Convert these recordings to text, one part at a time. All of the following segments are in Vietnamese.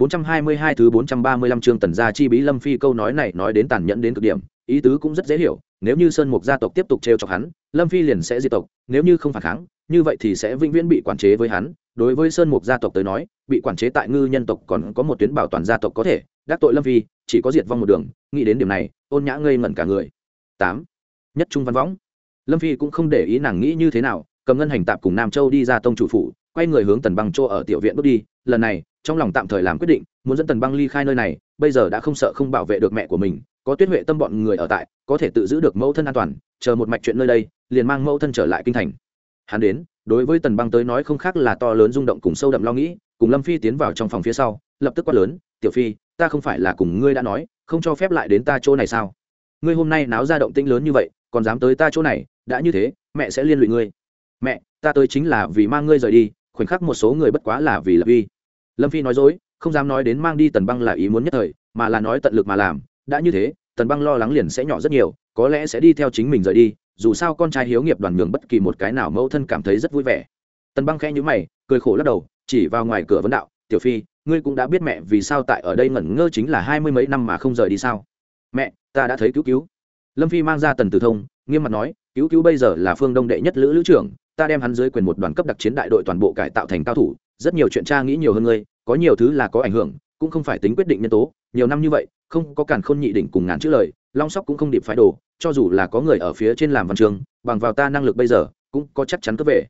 422 thứ 435 chương tần gia chi bí lâm phi câu nói này nói đến tàn nhẫn đến cực điểm, ý tứ cũng rất dễ hiểu, nếu như sơn mục gia tộc tiếp tục trêu chọc hắn, lâm phi liền sẽ diệt tộc, nếu như không phản kháng, như vậy thì sẽ vĩnh viễn bị quản chế với hắn. Đối với sơn mục gia tộc tới nói, bị quản chế tại ngư nhân tộc còn có một tuyến bảo toàn gia tộc có thể, đắc tội lâm phi, chỉ có diệt vong một đường, nghĩ đến điểm này, ôn nhã ngây ngẩn cả người. Tám. Nhất trung văn võng. Lâm phi cũng không để ý nàng nghĩ như thế nào, cầm ngân hành tạm cùng nam châu đi ra tông chủ phủ, quay người hướng tần băng Châu ở tiểu viện bước đi lần này, trong lòng tạm thời làm quyết định, muốn dẫn tần băng ly khai nơi này, bây giờ đã không sợ không bảo vệ được mẹ của mình, có tuyết huệ tâm bọn người ở tại, có thể tự giữ được mẫu thân an toàn, chờ một mạch chuyện nơi đây, liền mang mẫu thân trở lại kinh thành. Hắn đến, đối với tần băng tới nói không khác là to lớn rung động cùng sâu đậm lo nghĩ, cùng lâm phi tiến vào trong phòng phía sau, lập tức quát lớn, tiểu phi, ta không phải là cùng ngươi đã nói, không cho phép lại đến ta chỗ này sao? Ngươi hôm nay náo ra động tĩnh lớn như vậy, còn dám tới ta chỗ này, đã như thế, mẹ sẽ liên lụy ngươi. Mẹ, ta tới chính là vì mang ngươi rời đi, khoảnh khắc một số người bất quá là vì lập uy lâm phi nói dối, không dám nói đến mang đi tần băng là ý muốn nhất thời, mà là nói tận lực mà làm, đã như thế, tần băng lo lắng liền sẽ nhỏ rất nhiều, có lẽ sẽ đi theo chính mình rời đi, dù sao con trai hiếu nghiệp đoàn nhường bất kỳ một cái nào mẫu thân cảm thấy rất vui vẻ. Tần băng khẽ nhữ mày, cười khổ lắc đầu, chỉ vào ngoài cửa vấn đạo, tiểu phi, ngươi cũng đã biết mẹ vì sao tại ở đây ngẩn ngơ chính là hai mươi mấy năm mà không rời đi sao? Mẹ, ta đã thấy cứu cứu. Lâm phi mang ra tần tử thông, nghiêm mặt nói, cứu cứu bây giờ là phương đông đệ nhất lữ lữ trưởng, ta đem hắn dưới quyền một đoàn cấp đặc chiến đại đội toàn bộ cải tạo thành cao thủ rất nhiều chuyện cha nghĩ nhiều hơn ngươi, có nhiều thứ là có ảnh hưởng, cũng không phải tính quyết định nhân tố, nhiều năm như vậy, không có càn khôn nhị đỉnh cùng ngàn chữ lời, long sóc cũng không điệp phải đồ, cho dù là có người ở phía trên làm văn trường, bằng vào ta năng lực bây giờ, cũng có chắc chắn cướp về.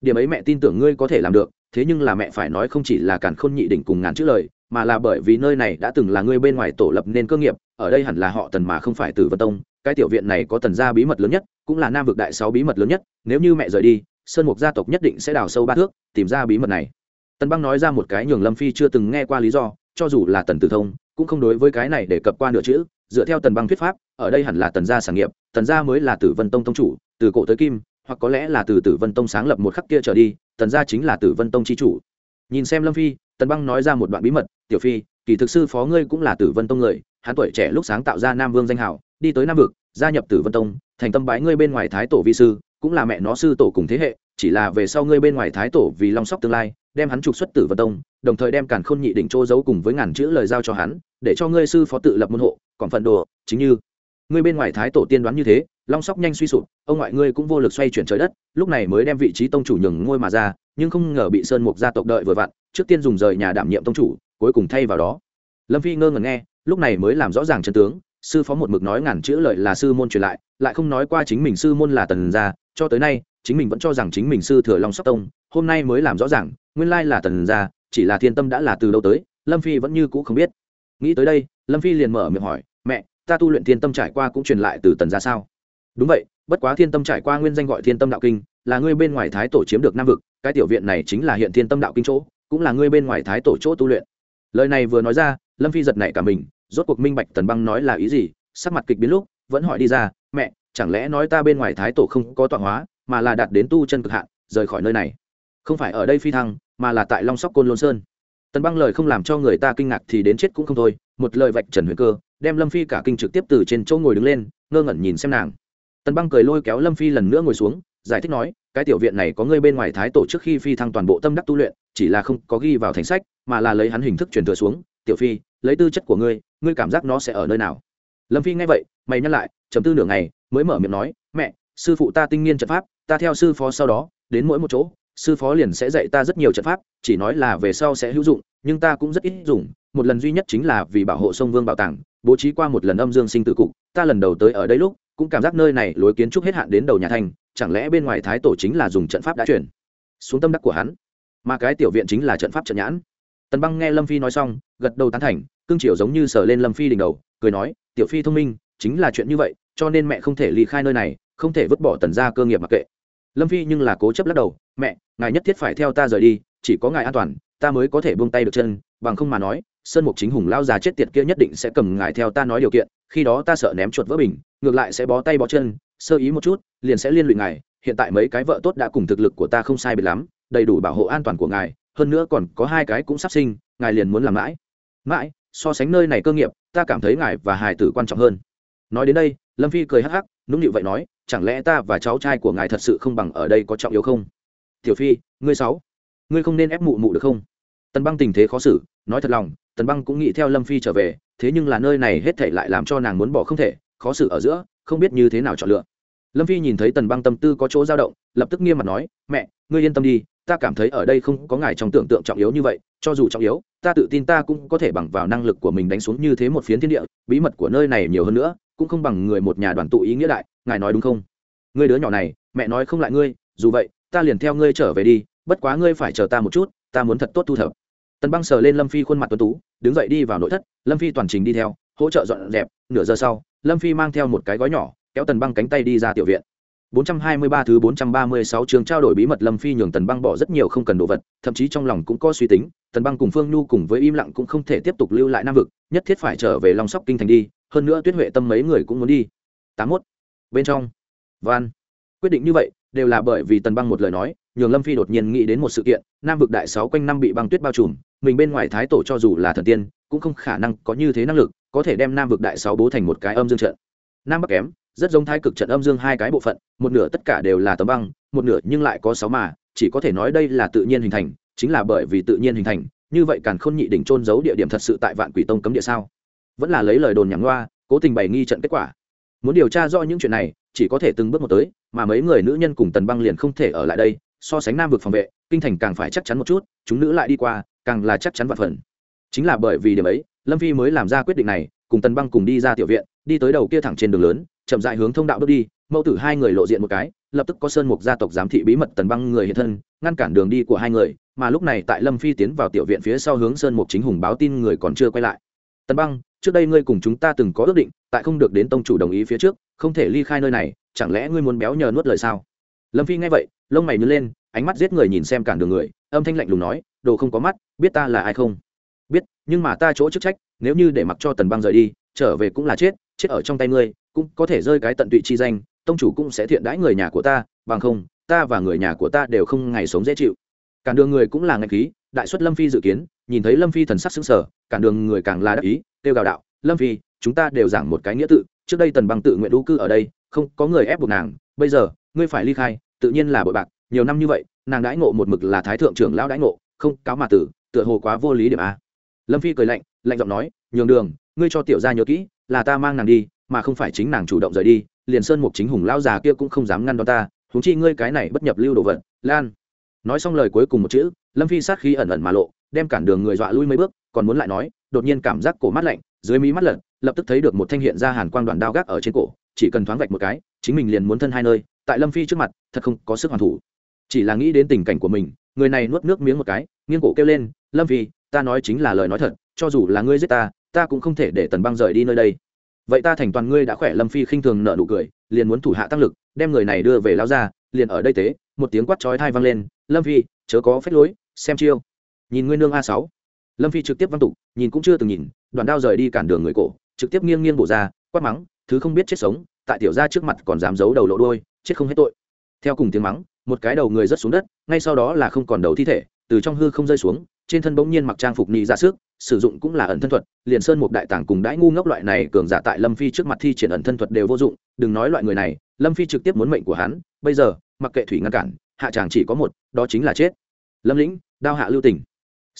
Điểm ấy mẹ tin tưởng ngươi có thể làm được, thế nhưng là mẹ phải nói không chỉ là càn khôn nhị đỉnh cùng ngàn chữ lời, mà là bởi vì nơi này đã từng là ngươi bên ngoài tổ lập nên cơ nghiệp, ở đây hẳn là họ tần mà không phải từ vân tông, cái tiểu viện này có tần gia bí mật lớn nhất, cũng là nam vực đại sáu bí mật lớn nhất, nếu như mẹ rời đi, sơn mục gia tộc nhất định sẽ đào sâu ba thước, tìm ra bí mật này tần băng nói ra một cái nhường lâm phi chưa từng nghe qua lý do, cho dù là tần tử thông, cũng không đối với cái này để cập qua nửa chữ, dựa theo tần băng thuyết pháp, ở đây hẳn là tần gia sản nghiệp, tần gia mới là tử vân tông tông chủ, từ cổ tới kim, hoặc có lẽ là từ tử vân tông sáng lập một khắc kia trở đi, tần gia chính là tử vân tông c h i chủ. Nhìn xem lâm phi, tần băng nói ra một đoạn bí mật, tiểu phi, kỳ thực sư phó ngươi cũng là tử vân tông người, hắn tuổi trẻ lúc sáng tạo ra nam vương danh hảo đi tới nam vực, gia nhập tử vân tông, thành tâm bái ngươi bên ngoài thái tổ vi sư, cũng là mẹ nó sư tổ cùng thế hệ, chỉ là về sau ngươi bên ngoài thái tổ vì long sóc tương lai đem hắn trục xuất tử vân tông, đồng thời đem càn khôn nhị đỉnh chỗ giấu cùng với ngàn chữ lời giao cho hắn, để cho ngươi sư phó tự lập môn hộ, còn phần đồ, chính như. Ngươi bên ngoài thái tổ tiên đoán như thế, long sóc nhanh suy sụp, ông ngoại ngươi cũng vô lực xoay chuyển trời đất, lúc này mới đem vị trí tông chủ nhường ngôi mà ra, nhưng không ngờ bị sơn mục gia tộc đợi vừa vặn, trước tiên dùng rời nhà đảm nhiệm tông chủ, cuối cùng thay vào đó. Lâm phi ngơ ngẩn nghe, lúc này mới làm rõ ràng chân tướng, sư phó một mực nói ngàn chữ lợi là sư môn truyền lại lại không nói qua chính mình sư môn là tần gia, cho tới nay, chính mình vẫn cho rằng chính mình sư thừa long sóc tông hôm nay mới làm rõ ràng, nguyên lai là tần gia, chỉ là thiên tâm đã là từ đâu tới, lâm phi vẫn như cũ không biết. Nghĩ tới đây, lâm phi liền mở miệng hỏi, mẹ, ta tu luyện thiên tâm trải qua cũng truyền lại từ tần gia sao? Đúng vậy, bất quá thiên tâm trải qua nguyên danh gọi thiên tâm đạo kinh, là ngươi bên ngoài thái tổ chiếm được nam vực, cái tiểu viện này chính là hiện thiên tâm đạo kinh chỗ, cũng là ngươi bên ngoài thái tổ chỗ tu luyện. Lời này vừa nói ra, lâm phi giật nảy cả mình, rốt cuộc minh bạch tần băng nói là ý gì, sắc mặt kịch biến lúc, vẫn hỏi đi ra, mẹ, chẳng lẽ nói ta bên ngoài thái tổ không có tọa hóa, mà là đạt đến tu chân cực hạn, rời khỏi nơi này? Không phải ở đây phi thăng, mà là tại long sóc côn lôn sơn. Tần băng lời không làm cho người ta kinh ngạc thì đến chết cũng không thôi, một lời vạch trần huyền cơ, đem lâm phi cả kinh trực tiếp từ trên chỗ ngồi đứng lên, ngơ ngẩn nhìn xem nàng. Tần băng cười lôi kéo lâm phi lần nữa ngồi xuống, giải thích nói, cái tiểu viện này có ngươi bên ngoài thái tổ trước khi phi thăng toàn bộ tâm đắc tu luyện, chỉ là không có ghi vào thành sách, mà là lấy hắn hình thức truyền thừa xuống, tiểu phi, lấy tư chất của ngươi ngươi cảm giác nó sẽ ở nơi nào? Lâm phi nghe vậy, mày nhắc lại chấm tư nửa ngày, mới mở miệng nói, mẹ, sư phụ ta tinh nghiên trận pháp, ta theo sư phó sau đó, đến mỗi một chỗ sư phó liền sẽ dạy ta rất nhiều trận pháp, chỉ nói là về sau sẽ hữu dụng, nhưng ta cũng rất ít dùng. Một lần duy nhất chính là vì bảo hộ sông vương bảo tàng, bố trí qua một lần âm dương sinh tự cục, ta lần đầu tới ở đây lúc, cũng cảm giác nơi này lối kiến trúc hết hạn đến đầu nhà thành, chẳng lẽ bên ngoài thái tổ chính là dùng trận pháp đã chuyển xuống tâm đắc của hắn. Mà cái tiểu viện chính là trận pháp trận nhãn. Tần băng nghe lâm phi nói xong, gật đầu tán thành, cương triều giống như sờ lên lâm phi đỉnh đầu, cười nói, tiểu phi thông minh, chính là chuyện như vậy, cho nên mẹ không thể ly khai nơi này, không thể vứt bỏ tần gia cơ nghiệp mặc kệ lâm phi nhưng là cố chấp lắc đầu, mẹ, ngài nhất thiết phải theo ta rời đi, chỉ có ngài an toàn, ta mới có thể buông tay được chân, bằng không mà nói, sơn mục chính hùng lao già chết tiệt kia nhất định sẽ cầm ngài theo ta nói điều kiện, khi đó ta sợ ném chuột vỡ bình, ngược lại sẽ bó tay bó chân, sơ ý một chút, liền sẽ liên lụy ngài, hiện tại mấy cái vợ tốt đã cùng thực lực của ta không sai biệt lắm, đầy đủ bảo hộ an toàn của ngài, hơn nữa còn có hai cái cũng sắp sinh, ngài liền muốn làm mãi. Mãi, so sánh nơi này cơ nghiệp, ta cảm thấy ngài và hài tử quan trọng hơn. Nói đến đây, lâm phi cười hắc hắc, nũng nịu vậy nói chẳng lẽ ta và cháu trai của ngài thật sự không bằng ở đây có trọng yếu không? Tiểu phi, ngươi sáu, ngươi không nên ép mụ mụ được không? Tần băng tình thế khó xử, nói thật lòng, tần băng cũng nghĩ theo lâm phi trở về, thế nhưng là nơi này hết thể lại làm cho nàng muốn bỏ không thể, khó xử ở giữa, không biết như thế nào chọn lựa. Lâm phi nhìn thấy tần băng tâm tư có chỗ dao động, lập tức nghiêm mặt nói, mẹ, ngươi yên tâm đi, ta cảm thấy ở đây không có ngài trong tưởng tượng trọng yếu như vậy, cho dù trọng yếu, ta tự tin ta cũng có thể bằng vào năng lực của mình đánh xuống như thế một phiến thiên địa, bí mật của nơi này nhiều hơn nữa cũng không bằng người một nhà đoàn tụ ý nghĩa đại ngài nói đúng không? Ngươi đứa nhỏ này mẹ nói không lại ngươi dù vậy ta liền theo ngươi trở về đi bất quá ngươi phải chờ ta một chút ta muốn thật tốt thu thập. Tần băng sờ lên lâm phi khuôn mặt tuấn tú đứng dậy đi vào nội thất lâm phi toàn trình đi theo hỗ trợ dọn dẹp nửa giờ sau lâm phi mang theo một cái gói nhỏ kéo tần băng cánh tay đi ra tiểu viện. 423 thứ 436 trường trao đổi bí mật Lâm Phi nhường Tần Băng bỏ rất nhiều không cần đồ vật, thậm chí trong lòng cũng có suy tính, Tần Băng cùng Phương Nhu cùng với im lặng cũng không thể tiếp tục lưu lại Nam vực, nhất thiết phải trở về Long Sóc kinh thành đi, hơn nữa Tuyết Huệ Tâm mấy người cũng muốn đi. 81. Bên trong. Van. Quyết định như vậy, đều là bởi vì Tần Băng một lời nói, nhường Lâm Phi đột nhiên nghĩ đến một sự kiện, Nam vực đại sáu quanh năm bị băng tuyết bao trùm, mình bên ngoài thái tổ cho dù là thần tiên, cũng không khả năng có như thế năng lực, có thể đem Nam vực đại sáu bố thành một cái âm dương trận. Nam Bắc kém, rất giống thái cực trận âm dương hai cái bộ phận một nửa tất cả đều là tấm băng một nửa nhưng lại có sáu mà chỉ có thể nói đây là tự nhiên hình thành chính là bởi vì tự nhiên hình thành như vậy càn khôn nhị đỉnh trôn giấu địa điểm thật sự tại vạn quỷ tông cấm địa sao vẫn là lấy lời đồn nhảm loa cố tình bày nghi trận kết quả. Muốn điều tra rõ những chuyện này, chỉ có thể từng bước một tới, mà mấy người nữ nhân cùng tần băng liền không thể ở lại đây, so sánh nam vực phòng vệ, kinh thành càng phải chắc chắn một chút, chúng nữ lại đi qua, càng là chắc chắn vạn phần. Chính là bởi vì điểm ấy, lâm phi mới làm ra quyết định này, cùng tần băng cùng đi ra tiểu viện, đi tới đầu kia thẳng trên đường lớn, chậm dại hướng thông đạo bước đi, mẫu tử hai người lộ diện một cái, lập tức có sơn mục gia tộc giám thị bí mật tần băng người hiện thân, ngăn cản đường đi của hai người, mà lúc này tại lâm phi tiến vào tiểu viện phía sau hướng sơn mục chính hùng báo tin người còn chưa quay lại tần băng, trước đây ngươi cùng chúng ta từng có ước định, tại không được đến tông chủ đồng ý phía trước, không thể ly khai nơi này, chẳng lẽ ngươi muốn béo nhờ nuốt lời sao? Lâm phi nghe vậy, lông mày nhớ lên, ánh mắt giết người nhìn xem cản đường người, âm thanh lạnh lùng nói, đồ không có mắt, biết ta là ai không? Biết, nhưng mà ta chỗ chức trách, nếu như để mặc cho tần băng rời đi, trở về cũng là chết chết ở trong tay ngươi, cũng có thể rơi cái tận tụy chi danh, tông chủ cũng sẽ thiện đãi người nhà của ta, bằng không, ta và người nhà của ta đều không ngày sống dễ chịu. Cản đường người cũng là ngạch khí, đại xuất lâm phi dự kiến nhìn thấy lâm phi thần sắc xứng sở cản đường người càng là đắc ý, kêu gào đạo, lâm phi, chúng ta đều giảng một cái nghĩa tự, trước đây tần bằng tự nguyện đu cư ở đây, không có người ép buộc nàng, bây giờ, ngươi phải ly khai, tự nhiên là bội bạc, nhiều năm như vậy, nàng đãi ngộ một mực là thái thượng trưởng lão đãi ngộ, không cáo mà tử, tựa hồ quá vô lý điểm a. Lâm phi cười lạnh lạnh giọng nói, nhường đường, ngươi cho tiểu gia nhớ kỹ, là ta mang nàng đi, mà không phải chính nàng chủ động rời đi, liền sơn mục chính hùng lao già kia cũng không dám ngăn đón ta húng chi ngươi cái này bất nhập lưu đồ vật, lan. Nói xong lời cuối cùng một chữ, lâm phi sát khí ẩn ẩn mà lộ đem cản đường người dọa lui mấy bước, còn muốn lại nói, đột nhiên cảm giác cổ mắt lạnh, dưới mí mắt lật, lập tức thấy được một thanh hiện ra hàn quang đoạn đao gác ở trên cổ, chỉ cần thoáng vạch một cái, chính mình liền muốn thân hai nơi, tại lâm phi trước mặt, thật không có sức hoàn thủ. Chỉ là nghĩ đến tình cảnh của mình, người này nuốt nước miếng một cái, nghiêng cổ kêu lên, lâm phi, ta nói chính là lời nói thật, cho dù là ngươi giết ta ta cũng không thể để tần băng rời đi nơi đây. Vậy ta thành toàn ngươi đã khỏe. Lâm phi khinh thường nợ nụ cười, liền muốn thủ hạ tăng lực, đem người này đưa về lao ra, liền ở đây tế, một tiếng quát chói thai vang lên, lâm phi, chớ có phép lối, xem chiêu nhìn ngươi nương a sáu. Lâm phi trực tiếp văng tục, nhìn cũng chưa từng nhìn, đoàn đao rời đi cản đường người cổ, trực tiếp nghiêng nghiêng bổ ra, quát mắng, thứ không biết chết sống, tại tiểu ra trước mặt còn dám giấu đầu lộ đôi chết không hết tội. Theo cùng tiếng mắng, một cái đầu người rớt xuống đất, ngay sau đó là không còn đầu thi thể, từ trong hư không rơi xuống, trên thân bỗng nhiên mặc trang phục nhị ra sức sử dụng cũng là ẩn thân thuật, liền sơn một đại tàng cùng đãi ngu ngốc loại này cường giả tại lâm phi trước mặt thi triển ẩn thân thuật đều vô dụng, đừng nói loại người này, lâm phi trực tiếp muốn mệnh của hắn, bây giờ, mặc kệ thủy ngăn cản, hạ chàng chỉ có một, đó chính là chết. Lâm lĩnh, đao hạ lưu tỉnh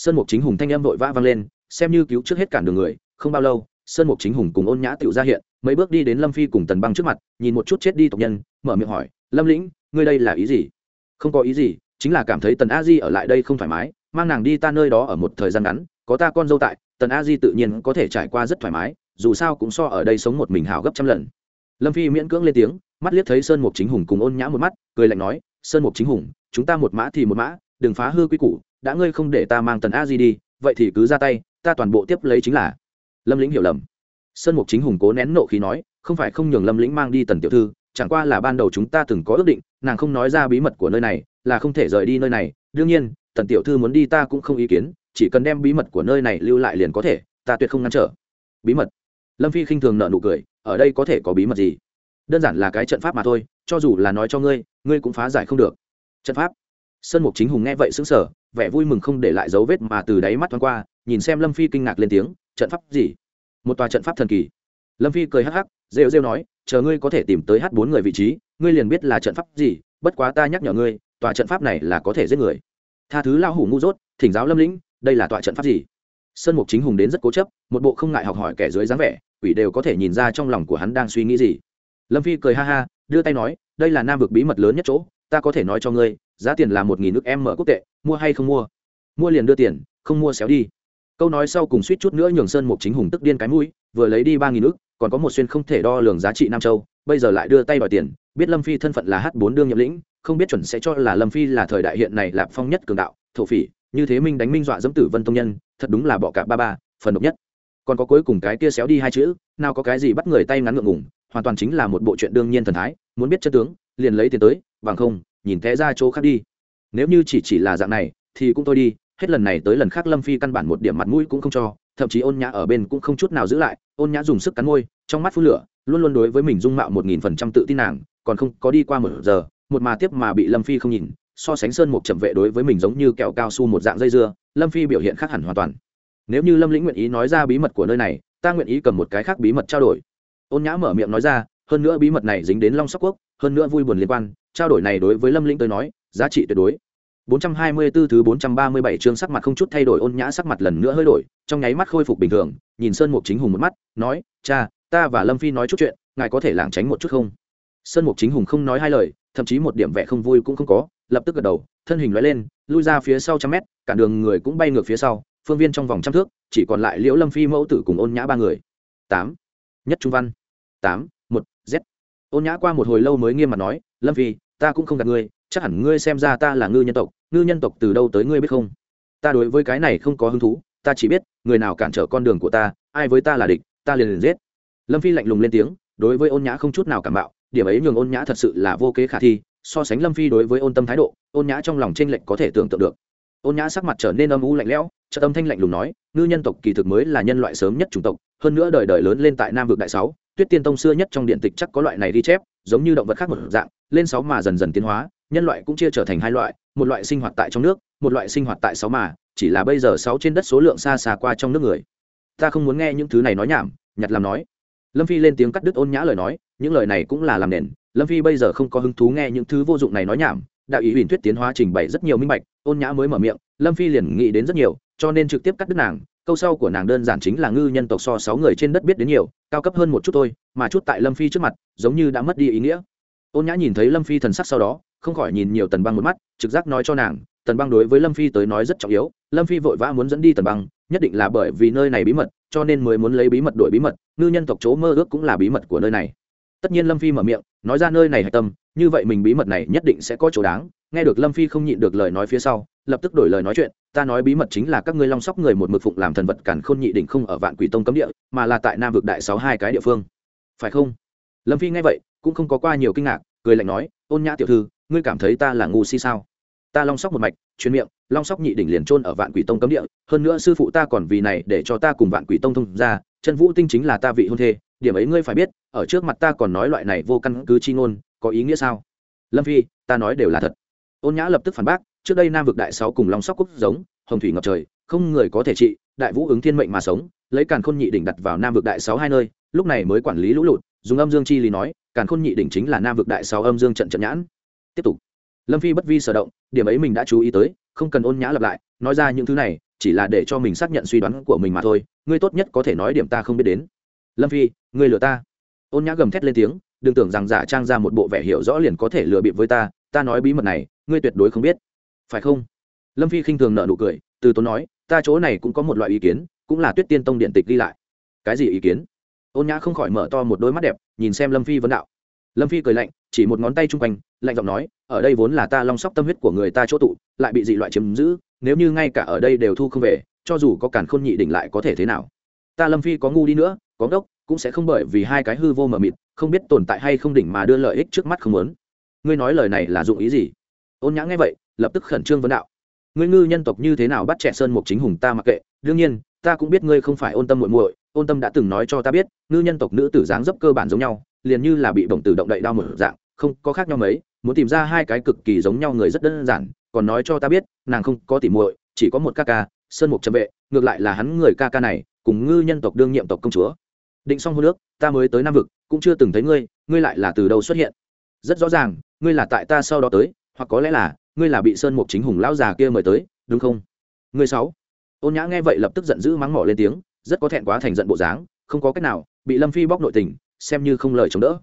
sơn mục chính hùng thanh em vội vã vang lên, xem như cứu trước hết cản đường người, không bao lâu, sơn mục chính hùng cùng ôn nhã tựu ra hiện, mấy bước đi đến lâm phi cùng tần băng trước mặt, nhìn một chút chết đi tộc nhân, mở miệng hỏi, lâm lĩnh, ngươi đây là ý gì? Không có ý gì, chính là cảm thấy tần a di ở lại đây không thoải mái, mang nàng đi ta nơi đó ở một thời gian ngắn, có ta con dâu tại, tần a di tự nhiên có thể trải qua rất thoải mái, dù sao cũng so ở đây sống một mình hào gấp trăm lần. Lâm phi miễn cưỡng lên tiếng, mắt liếc thấy sơn mục chính hùng cùng ôn nhã một mắt, cười lạnh nói, sơn mục chính hùng, chúng ta một mã thì một mã, đừng phá hư quy củ đã ngươi không để ta mang tần a di đi, vậy thì cứ ra tay, ta toàn bộ tiếp lấy chính là. Lâm lĩnh hiểu lầm. Sơn mục chính hùng cố nén nộ khí nói, không phải không nhường lâm lĩnh mang đi tần tiểu thư, chẳng qua là ban đầu chúng ta từng có ước định, nàng không nói ra bí mật của nơi này, là không thể rời đi nơi này. Đương nhiên, tần tiểu thư muốn đi ta cũng không ý kiến, chỉ cần đem bí mật của nơi này lưu lại liền có thể, ta tuyệt không ngăn trở. Bí mật? Lâm phi khinh thường nợ nụ cười, ở đây có thể có bí mật gì? Đơn giản là cái trận pháp mà thôi, cho dù là nói cho ngươi ngươi cũng phá giải không được. Trận pháp? Sơn mục chính hùng nghe vậy xứng sở vẻ vui mừng không để lại dấu vết mà từ đáy mắt thoáng qua, nhìn xem lâm phi kinh ngạc lên tiếng, trận pháp gì? Một tòa trận pháp thần kỳ. Lâm phi cười hắc hắc, rêu rêu nói, chờ ngươi có thể tìm tới h bốn người vị trí, ngươi liền biết là trận pháp gì, bất quá ta nhắc nhở ngươi, tòa trận pháp này là có thể giết người. Tha thứ lao hủ ngu dốt, thỉnh giáo lâm lĩnh, đây là tòa trận pháp gì? Sơn mục chính hùng đến rất cố chấp, một bộ không ngại học hỏi kẻ dưới dáng vẻ, quỷ đều có thể nhìn ra trong lòng của hắn đang suy nghĩ gì. Lâm phi cười ha ha, đưa tay nói, đây là nam vực bí mật lớn nhất chỗ ta có thể nói cho ngươi, giá tiền là một nghìn nước em mở quốc tệ, mua hay không mua? Mua liền đưa tiền, không mua xéo đi. Câu nói sau cùng suýt chút nữa nhường sơn mục chính hùng tức điên cái mũi, vừa lấy đi ba nghìn nước, còn có một xuyên không thể đo lường giá trị nam châu, bây giờ lại đưa tay đòi tiền, biết lâm phi thân phận là h bốn đương nhiệm lĩnh, không biết chuẩn sẽ cho là lâm phi là thời đại hiện này lạp phong nhất cường đạo, thổ phỉ, như thế minh đánh minh dọa dẫm tử vân tông nhân, thật đúng là bọ cả ba ba, phần độc nhất. Còn có cuối cùng cái kia xéo đi hai chữ, nào có cái gì bắt người tay ngắn ngượng ngùng, hoàn toàn chính là một bộ chuyện đương nhiên thần thái, muốn biết chân tướng liền lấy tiền tới, bằng không, nhìn té ra chỗ khác đi. Nếu như chỉ chỉ là dạng này, thì cũng thôi đi, hết lần này tới lần khác lâm phi căn bản một điểm mặt mũi cũng không cho, thậm chí ôn nhã ở bên cũng không chút nào giữ lại, ôn nhã dùng sức cắn môi, trong mắt phun lửa, luôn luôn đối với mình dung mạo một nghìn phần trăm tự tin nàng, còn không có đi qua một giờ, một mà tiếp mà bị lâm phi không nhìn, so sánh sơn một trầm vệ đối với mình giống như kẹo cao su một dạng dây dưa, lâm phi biểu hiện khác hẳn hoàn toàn. Nếu như lâm lĩnh nguyện ý nói ra bí mật của nơi này, ta nguyện ý cầm một cái khác bí mật trao đổi. Ôn nhã mở miệng nói ra hơn nữa bí mật này dính đến long sóc quốc, hơn nữa vui buồn liên quan, trao đổi này đối với lâm lĩnh tới nói, giá trị tuyệt đối. 424 thứ 437 chương sắc mặt không chút thay đổi, ôn nhã sắc mặt lần nữa hơi đổi, trong nháy mắt khôi phục bình thường, nhìn sơn mục chính hùng một mắt, nói, cha, ta và lâm phi nói chút chuyện, ngài có thể lảng tránh một chút không? Sơn mục chính hùng không nói hai lời, thậm chí một điểm vẻ không vui cũng không có, lập tức gật đầu, thân hình lóe lên, lui ra phía sau trăm mét, cả đường người cũng bay ngược phía sau, phương viên trong vòng trăm thước, chỉ còn lại liễu lâm phi mẫu tử cùng ôn nhã ba người. Tám. Nhất trung văn. Tám một, z. Ôn nhã qua một hồi lâu mới nghiêm mặt nói, lâm phi, ta cũng không gạt ngươi, chắc hẳn ngươi xem ra ta là ngư nhân tộc, ngư nhân tộc từ đâu tới ngươi biết không? Ta đối với cái này không có hứng thú, ta chỉ biết, người nào cản trở con đường của ta, ai với ta là địch, ta liền liền giết. Lâm phi lạnh lùng lên tiếng, đối với ôn nhã không chút nào cảm bạo, điểm ấy nhường ôn nhã thật sự là vô kế khả thi, so sánh lâm phi đối với ôn tâm thái độ, ôn nhã trong lòng t r ê n lệch có thể tưởng tượng được. Ôn nhã sắc mặt trở nên âm u lạnh lẽo trợ tâm thanh lạnh lùng nói, ngư nhân tộc kỳ thực mới là nhân loại sớm nhất chủng tộc, hơn nữa đời đời lớn lên tại nam vực đại sáu tuyết tiên tông xưa nhất trong điện tịch chắc có loại này ghi chép, giống như động vật khác một dạng, lên sáu mà dần dần tiến hóa, nhân loại cũng chia trở thành hai loại, một loại sinh hoạt tại trong nước, một loại sinh hoạt tại sáu mà, chỉ là bây giờ sáu trên đất số lượng xa xa qua trong nước người. Ta không muốn nghe những thứ này nói nhảm nhặt làm nói. Lâm phi lên tiếng cắt đứt ôn nhã lời nói, những lời này cũng là làm nền. Lâm phi bây giờ không có hứng thú nghe những thứ vô dụng này nói nhảm. Đạo ý huyền thuyết tiến hóa trình bày rất nhiều minh bạch, ôn nhã mới mở miệng, lâm phi liền nghĩ đến rất nhiều, cho nên trực tiếp cắt đứt nàng câu sau của nàng đơn giản chính là ngư nhân tộc so sáu người trên đất biết đến nhiều, cao cấp hơn một chút thôi, mà chút tại lâm phi trước mặt, giống như đã mất đi ý nghĩa. Ôn nhã nhìn thấy lâm phi thần sắc sau đó, không khỏi nhìn nhiều tần băng một mắt, trực giác nói cho nàng, tần băng đối với lâm phi tới nói rất trọng yếu, lâm phi vội vã muốn dẫn đi tần băng, nhất định là bởi vì nơi này bí mật, cho nên mới muốn lấy bí mật đổi bí mật, ngư nhân tộc chỗ mơ ước cũng là bí mật của nơi này. Tất nhiên lâm phi mở miệng, nói ra nơi này hạch tâm, như vậy mình bí mật này nhất định sẽ có chỗ đáng, nghe được lâm phi không nhịn được lời nói phía sau lập tức đổi lời nói chuyện, ta nói bí mật chính là các ngươi long sóc người một mực phụng làm thần vật cản khôn nhị đỉnh không ở vạn quỷ tông cấm địa, mà là tại nam vực đại sáu hai cái địa phương. Phải không? Lâm phi nghe vậy, cũng không có qua nhiều kinh ngạc, cười lạnh nói, ôn nhã tiểu thư, ngươi cảm thấy ta là ngu si sao? Ta long sóc một mạch, chuyên miệng, long sóc nhị đỉnh liền trôn ở vạn quỷ tông cấm địa, hơn nữa sư phụ ta còn vì này để cho ta cùng vạn quỷ tông thông ra chân vũ tinh chính là ta vị hôn thê, điểm ấy ngươi phải biết, ở trước mặt ta còn nói loại này vô căn cứ chi ngôn, có ý nghĩa sao? Lâm phi, ta nói đều là thật. Ôn nhã lập tức phản bác trước đây nam vực đại sáu cùng long sóc quốc giống, hồng thủy ngập trời, không người có thể trị, đại vũ ứng thiên mệnh mà sống, lấy càn khôn nhị đỉnh đặt vào nam vực đại sáu hai nơi, lúc này mới quản lý lũ lụt, dùng âm dương chi lý nói, càn khôn nhị đỉnh chính là nam vực đại sáu âm dương trận trận nhãn. Tiếp tục. Lâm phi bất vi sở động, điểm ấy mình đã chú ý tới, không cần ôn nhã lặp lại, nói ra những thứ này, chỉ là để cho mình xác nhận suy đoán của mình mà thôi, ngươi tốt nhất có thể nói điểm ta không biết đến. Lâm phi, ngươi lừa ta. Ôn nhã gầm thét lên tiếng, đừng tưởng rằng giả trang ra một bộ vẻ hiểu rõ liền có thể lừa bịp với ta ta nói bí mật này, ngươi tuyệt đối không biết phải không? Lâm phi khinh thường nợ nụ cười, từ tốn nói, ta chỗ này cũng có một loại ý kiến, cũng là tuyết tiên tông điện tịch ghi lại. Cái gì ý kiến? Ôn nhã không khỏi mở to một đôi mắt đẹp, nhìn xem lâm phi vấn đạo. Lâm phi cười lạnh, chỉ một ngón tay chung quanh, lạnh giọng nói, ở đây vốn là ta long sóc tâm huyết của người ta chỗ tụ, lại bị dị loại chiếm giữ, nếu như ngay cả ở đây đều thu không về, cho dù có cản khôn nhị đỉnh lại có thể thế nào? Ta lâm phi có ngu đi nữa, có ngốc, cũng sẽ không bởi vì hai cái hư vô mờ mịt, không biết tồn tại hay không đỉnh mà đưa lợi ích trước mắt không muốn. Ngươi nói lời này là dụng ý gì? Ôn nhã nghe vậy lập tức khẩn trương vấn đạo. Ngươi ngư nhân tộc như thế nào bắt trẻ sơn mục chính hùng ta mặc kệ, đương nhiên, ta cũng biết ngươi không phải ôn tâm muội muội, ôn tâm đã từng nói cho ta biết, ngư nhân tộc nữ tử dáng dấp cơ bản giống nhau, liền như là bị bổng tử động đậy đau một dạng, không có khác nhau mấy, muốn tìm ra hai cái cực kỳ giống nhau người rất đơn giản, còn nói cho ta biết, nàng không có tỉ muội, chỉ có một ca ca, sơn mục trầm vệ, ngược lại là hắn người ca ca này, cùng ngư nhân tộc đương nhiệm tộc công chúa. Định xong hôn nước ta mới tới nam vực, cũng chưa từng thấy ngươi ngươi lại là từ đâu xuất hiện? Rất rõ ràng, ngươi là tại ta sau đó tới, hoặc có lẽ là ngươi là bị sơn mục chính hùng lão già kia mời tới, đúng không? Ngươi sáu. Ôn nhã nghe vậy lập tức giận dữ mắng mỏ lên tiếng, rất có thẹn quá thành giận bộ dáng, không có cách nào, bị lâm phi bóc nội tình, xem như không lời chống đỡ.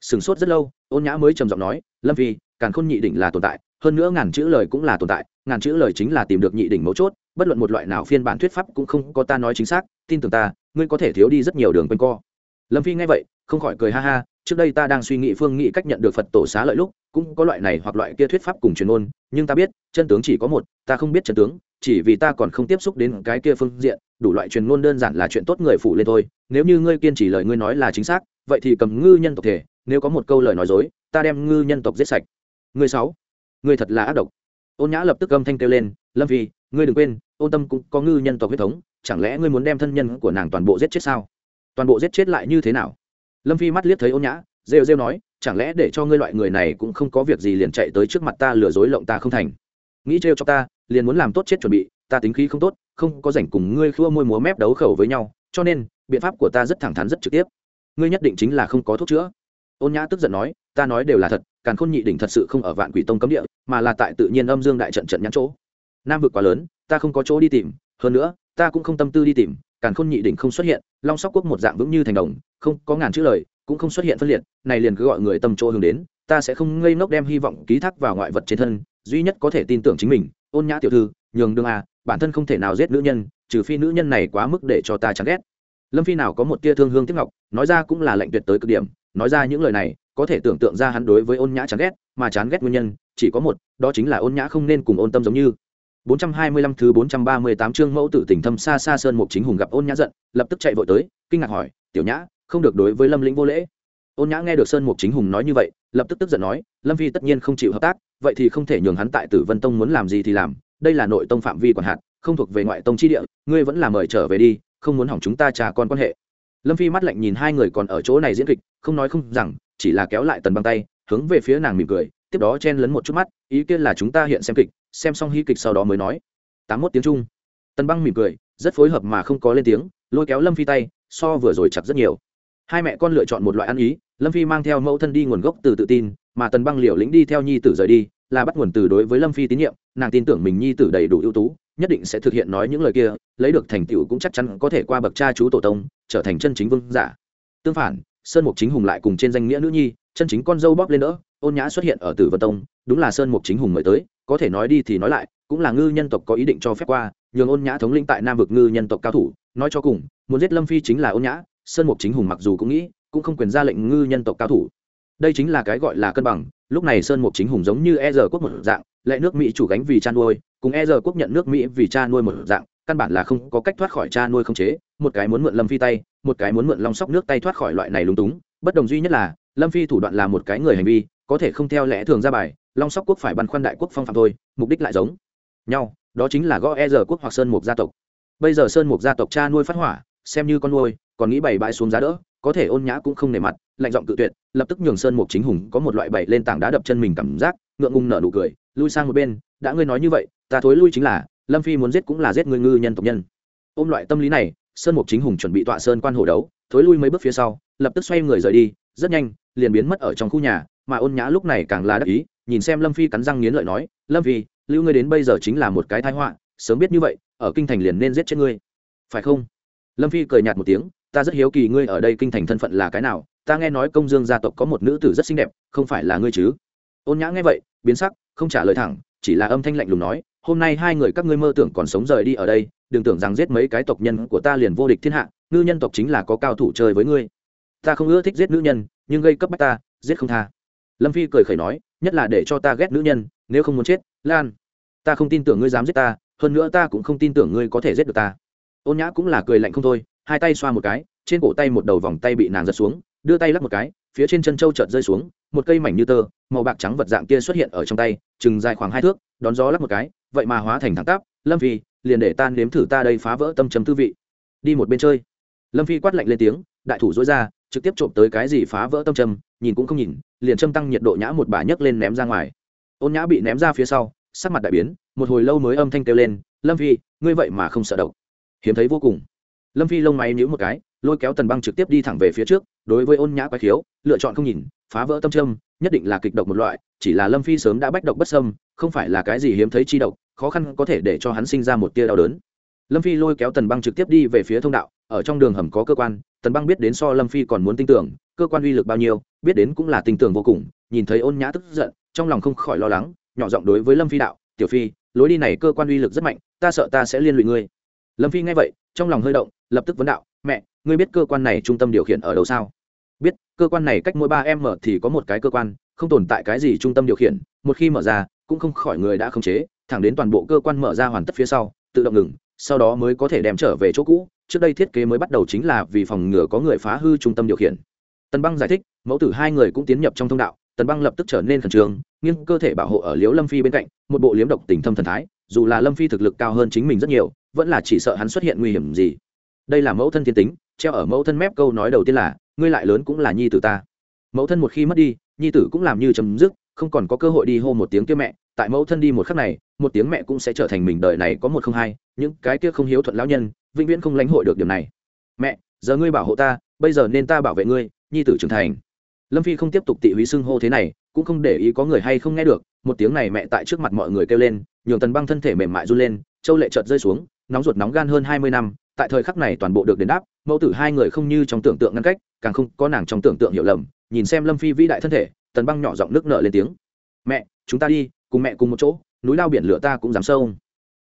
Sửng sốt rất lâu, ôn nhã mới trầm giọng nói, lâm phi càng khôn nhị đỉnh là tồn tại, hơn nữa ngàn chữ lời cũng là tồn tại, ngàn chữ lời chính là tìm được nhị đỉnh mấu chốt, bất luận một loại nào phiên bản thuyết pháp cũng không có ta nói chính xác, tin tưởng ta, ngươi có thể thiếu đi rất nhiều đường quanh co. Lâm phi nghe vậy, không khỏi cười ha ha trước đây ta đang suy nghĩ phương nghị cách nhận được phật tổ xá lợi lúc, cũng có loại này hoặc loại kia thuyết pháp cùng truyền ôn nhưng ta biết, chân tướng chỉ có một, ta không biết chân tướng, chỉ vì ta còn không tiếp xúc đến cái kia phương diện, đủ loại truyền ngôn đơn giản là chuyện tốt người phụ lên thôi. Nếu như ngươi kiên trì lời ngươi nói là chính xác, vậy thì cầm ngư nhân tộc thể, nếu có một câu lời nói dối, ta đem ngư nhân tộc giết sạch. Ngươi sáu ngươi thật là ác độc. Ôn nhã lập tức âm thanh kêu lên, lâm vi ngươi đừng quên, ôn tâm cũng có ngư nhân tộc huyết thống, chẳng lẽ ngươi muốn đem thân nhân của nàng toàn bộ giết chết sao? Toàn bộ giết chết lại như thế nào? Lâm phi mắt liếc thấy ôn nhã, rêu rêu nói, chẳng lẽ để cho ngươi loại người này cũng không có việc gì liền chạy tới trước mặt ta lừa dối lộng ta không thành? Nghĩ trêu cho ta, liền muốn làm tốt chết chuẩn bị, ta tính khí không tốt, không có rảnh cùng ngươi khua môi múa mép đấu khẩu với nhau, cho nên, biện pháp của ta rất thẳng thắn rất trực tiếp. Ngươi nhất định chính là không có thuốc chữa. Ôn nhã tức giận nói, ta nói đều là thật, càn khôn nhị đỉnh thật sự không ở vạn quỷ tông cấm địa, mà là tại tự nhiên âm dương đại trận trận nhãn chỗ. Nam vực quá lớn, ta không có chỗ đi tìm, hơn nữa, ta cũng không tâm tư đi tìm càn khôn nhị đỉnh không xuất hiện, long sóc quốc một dạng vững như thành đồng, không có ngàn chữ lời, cũng không xuất hiện phân liệt, này liền cứ gọi người tâm chỗ hướng đến, ta sẽ không ngây ngốc đem hy vọng ký thác vào ngoại vật trên thân, duy nhất có thể tin tưởng chính mình, ôn nhã tiểu thư, nhường đương à bản thân không thể nào giết nữ nhân, trừ phi nữ nhân này quá mức để cho ta chán ghét. Lâm phi nào có một tia thương hương tiếc ngọc, nói ra cũng là lệnh tuyệt tới cực điểm, nói ra những lời này, có thể tưởng tượng ra hắn đối với ôn nhã chán ghét, mà chán ghét nguyên nhân, chỉ có một, đó chính là ôn nhã không nên cùng ôn tâm giống như. 425 thứ 438 chương mẫu tử tình thâm xa xa sơn mục chính hùng gặp ôn nhã giận, lập tức chạy vội tới, kinh ngạc hỏi, tiểu nhã, không được đối với lâm lĩnh vô lễ. Ôn nhã nghe được sơn mục chính hùng nói như vậy, lập tức tức giận nói, lâm phi tất nhiên không chịu hợp tác, vậy thì không thể nhường hắn tại tử vân tông muốn làm gì thì làm, đây là nội tông phạm vi quản hạt không thuộc về ngoại tông chi địa, ngươi vẫn là mời trở về đi, không muốn hỏng chúng ta trà con quan hệ. Lâm phi mắt lạnh nhìn hai người còn ở chỗ này diễn kịch, không nói không rằng, chỉ là kéo lại tần băng tay, hướng về phía nàng mỉm cười tiếp đó chen lấn một chút mắt, ý kiến là chúng ta hiện xem kịch, xem xong hy kịch sau đó mới nói. Tám mốt tiếng trung. Tần băng mỉm cười, rất phối hợp mà không có lên tiếng, lôi kéo lâm phi tay, so vừa rồi chặt rất nhiều. Hai mẹ con lựa chọn một loại ăn ý, lâm phi mang theo mẫu thân đi nguồn gốc từ tự tin, mà tần băng liều lĩnh đi theo nhi tử rời đi, là bắt nguồn từ đối với lâm phi tín nhiệm, nàng tin tưởng mình nhi tử đầy đủ ưu tú, nhất định sẽ thực hiện nói những lời kia, lấy được thành tựu cũng chắc chắn có thể qua bậc cha chú tổ tông, trở thành chân chính vương giả. Tương phản, sơn mục chính hùng lại cùng trên danh nghĩa nữ nhi, chân chính con dâu bóp lên nữa ôn nhã xuất hiện ở tử vân tông, đúng là sơn mục chính hùng mời tới, có thể nói đi thì nói lại, cũng là ngư nhân tộc có ý định cho phép qua, nhường ôn nhã thống lĩnh tại nam vực ngư nhân tộc cao thủ, nói cho cùng, muốn giết lâm phi chính là ôn nhã, sơn mục chính hùng mặc dù cũng nghĩ, cũng không quyền ra lệnh ngư nhân tộc cao thủ. Đây chính là cái gọi là cân bằng, lúc này sơn mục chính hùng giống như e giờ quốc một dạng, lệ nước mỹ chủ gánh vì cha nuôi, cùng e giờ quốc nhận nước mỹ vì cha nuôi một dạng, căn bản là không có cách thoát khỏi cha nuôi không chế, một cái muốn mượn lâm phi tay, một cái muốn mượn long sóc nước tay thoát khỏi loại này lúng túng. Bất đồng duy nhất là, lâm phi thủ đoạn là một cái người hành vi có thể không theo lẽ thường ra bài, long sóc quốc phải băn khoăn đại quốc phong phạm thôi, mục đích lại giống nhau, đó chính là gõ e giờ quốc hoặc sơn mục gia tộc. Bây giờ sơn mục gia tộc cha nuôi phát hỏa, xem như con nuôi, còn nghĩ bày bãi xuống giá đỡ, có thể ôn nhã cũng không nề mặt, lạnh giọng cự tuyệt, lập tức nhường sơn mục chính hùng có một loại bậy lên tảng đá đập chân mình cảm giác, ngượng ngùng nở nụ cười, lui sang một bên, đã ngươi nói như vậy, ta thối lui chính là, lâm phi muốn giết cũng là giết ngươi ngư nhân tộc nhân. Ôm loại tâm lý này, sơn mục chính hùng chuẩn bị tọa sơn quan hồ đấu, thối lui mấy bước phía sau, lập tức xoay người rời đi, rất nhanh, liền biến mất ở trong khu nhà mà ôn nhã lúc này càng là đắc ý, nhìn xem lâm phi cắn răng nghiến lợi nói, lâm phi, lưu ngươi đến bây giờ chính là một cái thái họa, sớm biết như vậy, ở kinh thành liền nên giết chết ngươi. Phải không? Lâm phi cười nhạt một tiếng, ta rất hiếu kỳ ngươi ở đây kinh thành thân phận là cái nào, ta nghe nói công dương gia tộc có một nữ tử rất xinh đẹp, không phải là ngươi chứ? Ôn nhã nghe vậy, biến sắc, không trả lời thẳng, chỉ là âm thanh lạnh lùng nói, hôm nay hai người các ngươi mơ tưởng còn sống rời đi ở đây, đừng tưởng rằng giết mấy cái tộc nhân của ta liền vô địch thiên hạ, ngư nhân tộc chính là có cao thủ chơi với ngươi. Ta không ưa thích giết nữ nhân, nhưng gây cấp bách ta, giết không tha lâm phi cười khẩy nói, nhất là để cho ta ghét nữ nhân, nếu không muốn chết, lan, ta không tin tưởng ngươi dám giết ta, hơn nữa ta cũng không tin tưởng ngươi có thể giết được ta. Ôn nhã cũng là cười lạnh không thôi, hai tay xoa một cái, trên cổ tay một đầu vòng tay bị nàng giật xuống, đưa tay lắc một cái, phía trên chân trâu chợt rơi xuống, một cây mảnh như tơ, màu bạc trắng vật dạng kia xuất hiện ở trong tay, chừng dài khoảng hai thước, đón gió lắc một cái, vậy mà hóa thành thẳng tắp, lâm phi, liền để tan nếm thử ta đây phá vỡ tâm chấm tư vị. Đi một bên chơi. Lâm phi quát lạnh lên tiếng, đại thủ dối ra trực tiếp trộm tới cái gì phá vỡ tâm châm, nhìn cũng không nhìn, liền châm tăng nhiệt độ nhã một bà nhấc lên ném ra ngoài. Ôn nhã bị ném ra phía sau, sắc mặt đại biến, một hồi lâu mới âm thanh kêu lên, lâm phi, ngươi vậy mà không sợ độc. Hiếm thấy vô cùng. Lâm phi lông máy nhíu một cái, lôi kéo tần băng trực tiếp đi thẳng về phía trước, đối với ôn nhã quái khiếu, lựa chọn không nhìn, phá vỡ tâm châm, nhất định là kịch độc một loại, chỉ là lâm phi sớm đã bách độc bất sâm không phải là cái gì hiếm thấy chi độc, khó khăn có thể để cho hắn sinh ra một tia đau đớn. Lâm phi lôi kéo tần băng trực tiếp đi về phía thông đạo ở trong đường hầm có cơ quan, tần băng biết đến so lâm phi còn muốn tin tưởng, cơ quan uy lực bao nhiêu, biết đến cũng là tin tưởng vô cùng, nhìn thấy ôn nhã tức giận, trong lòng không khỏi lo lắng, nhỏ giọng đối với lâm phi đạo, tiểu phi, lối đi này cơ quan uy lực rất mạnh, ta sợ ta sẽ liên lụy ngươi. Lâm phi nghe vậy, trong lòng hơi động, lập tức vấn đạo, mẹ, ngươi biết cơ quan này trung tâm điều khiển ở đâu sao? Biết, cơ quan này cách mỗi ba em mở thì có một cái cơ quan, không tồn tại cái gì trung tâm điều khiển, một khi mở ra, cũng không khỏi người đã khống chế, thẳng đến toàn bộ cơ quan mở ra hoàn tất phía sau, tự động ngừng sau đó mới có thể đem trở về chỗ cũ. Trước đây thiết kế mới bắt đầu chính là vì phòng ngừa có người phá hư trung tâm điều khiển. Tần băng giải thích, mẫu tử hai người cũng tiến nhập trong thông đạo. Tần băng lập tức trở nên khẩn trương, nghiêng cơ thể bảo hộ ở liếu lâm phi bên cạnh, một bộ liếm độc tình thâm thần thái, dù là lâm phi thực lực cao hơn chính mình rất nhiều, vẫn là chỉ sợ hắn xuất hiện nguy hiểm gì. Đây là mẫu thân thiên tính, treo ở mẫu thân mép câu nói đầu tiên là, ngươi lại lớn cũng là nhi tử ta. Mẫu thân một khi mất đi, nhi tử cũng làm như chấm dứt, không còn có cơ hội đi hô một tiếng kia mẹ tại mẫu thân đi một khắc này, một tiếng mẹ cũng sẽ trở thành mình đời này có một không hai, những cái kia không hiếu thuận lão nhân, vĩnh viễn không lãnh hội được điểm này. Mẹ, giờ ngươi bảo hộ ta, bây giờ nên ta bảo vệ ngươi, nhi tử trưởng thành. Lâm phi không tiếp tục tị húy xưng hô thế này, cũng không để ý có người hay không nghe được, một tiếng này mẹ tại trước mặt mọi người kêu lên, nhường tần băng thân thể mềm mại run lên châu lệ chợt rơi xuống, nóng ruột nóng gan hơn hai mươi năm, tại thời khắc này toàn bộ được đền đáp, mẫu tử hai người không như trong tưởng tượng ngăn cách, càng không có nàng trong tưởng tượng hiểu lầm, nhìn xem lâm phi vĩ đại thân thể, tần băng nhỏ giọng nước nợ lên tiếng. Mẹ, chúng ta đi cùng mẹ cùng một chỗ, núi lao biển lửa ta cũng dám sâu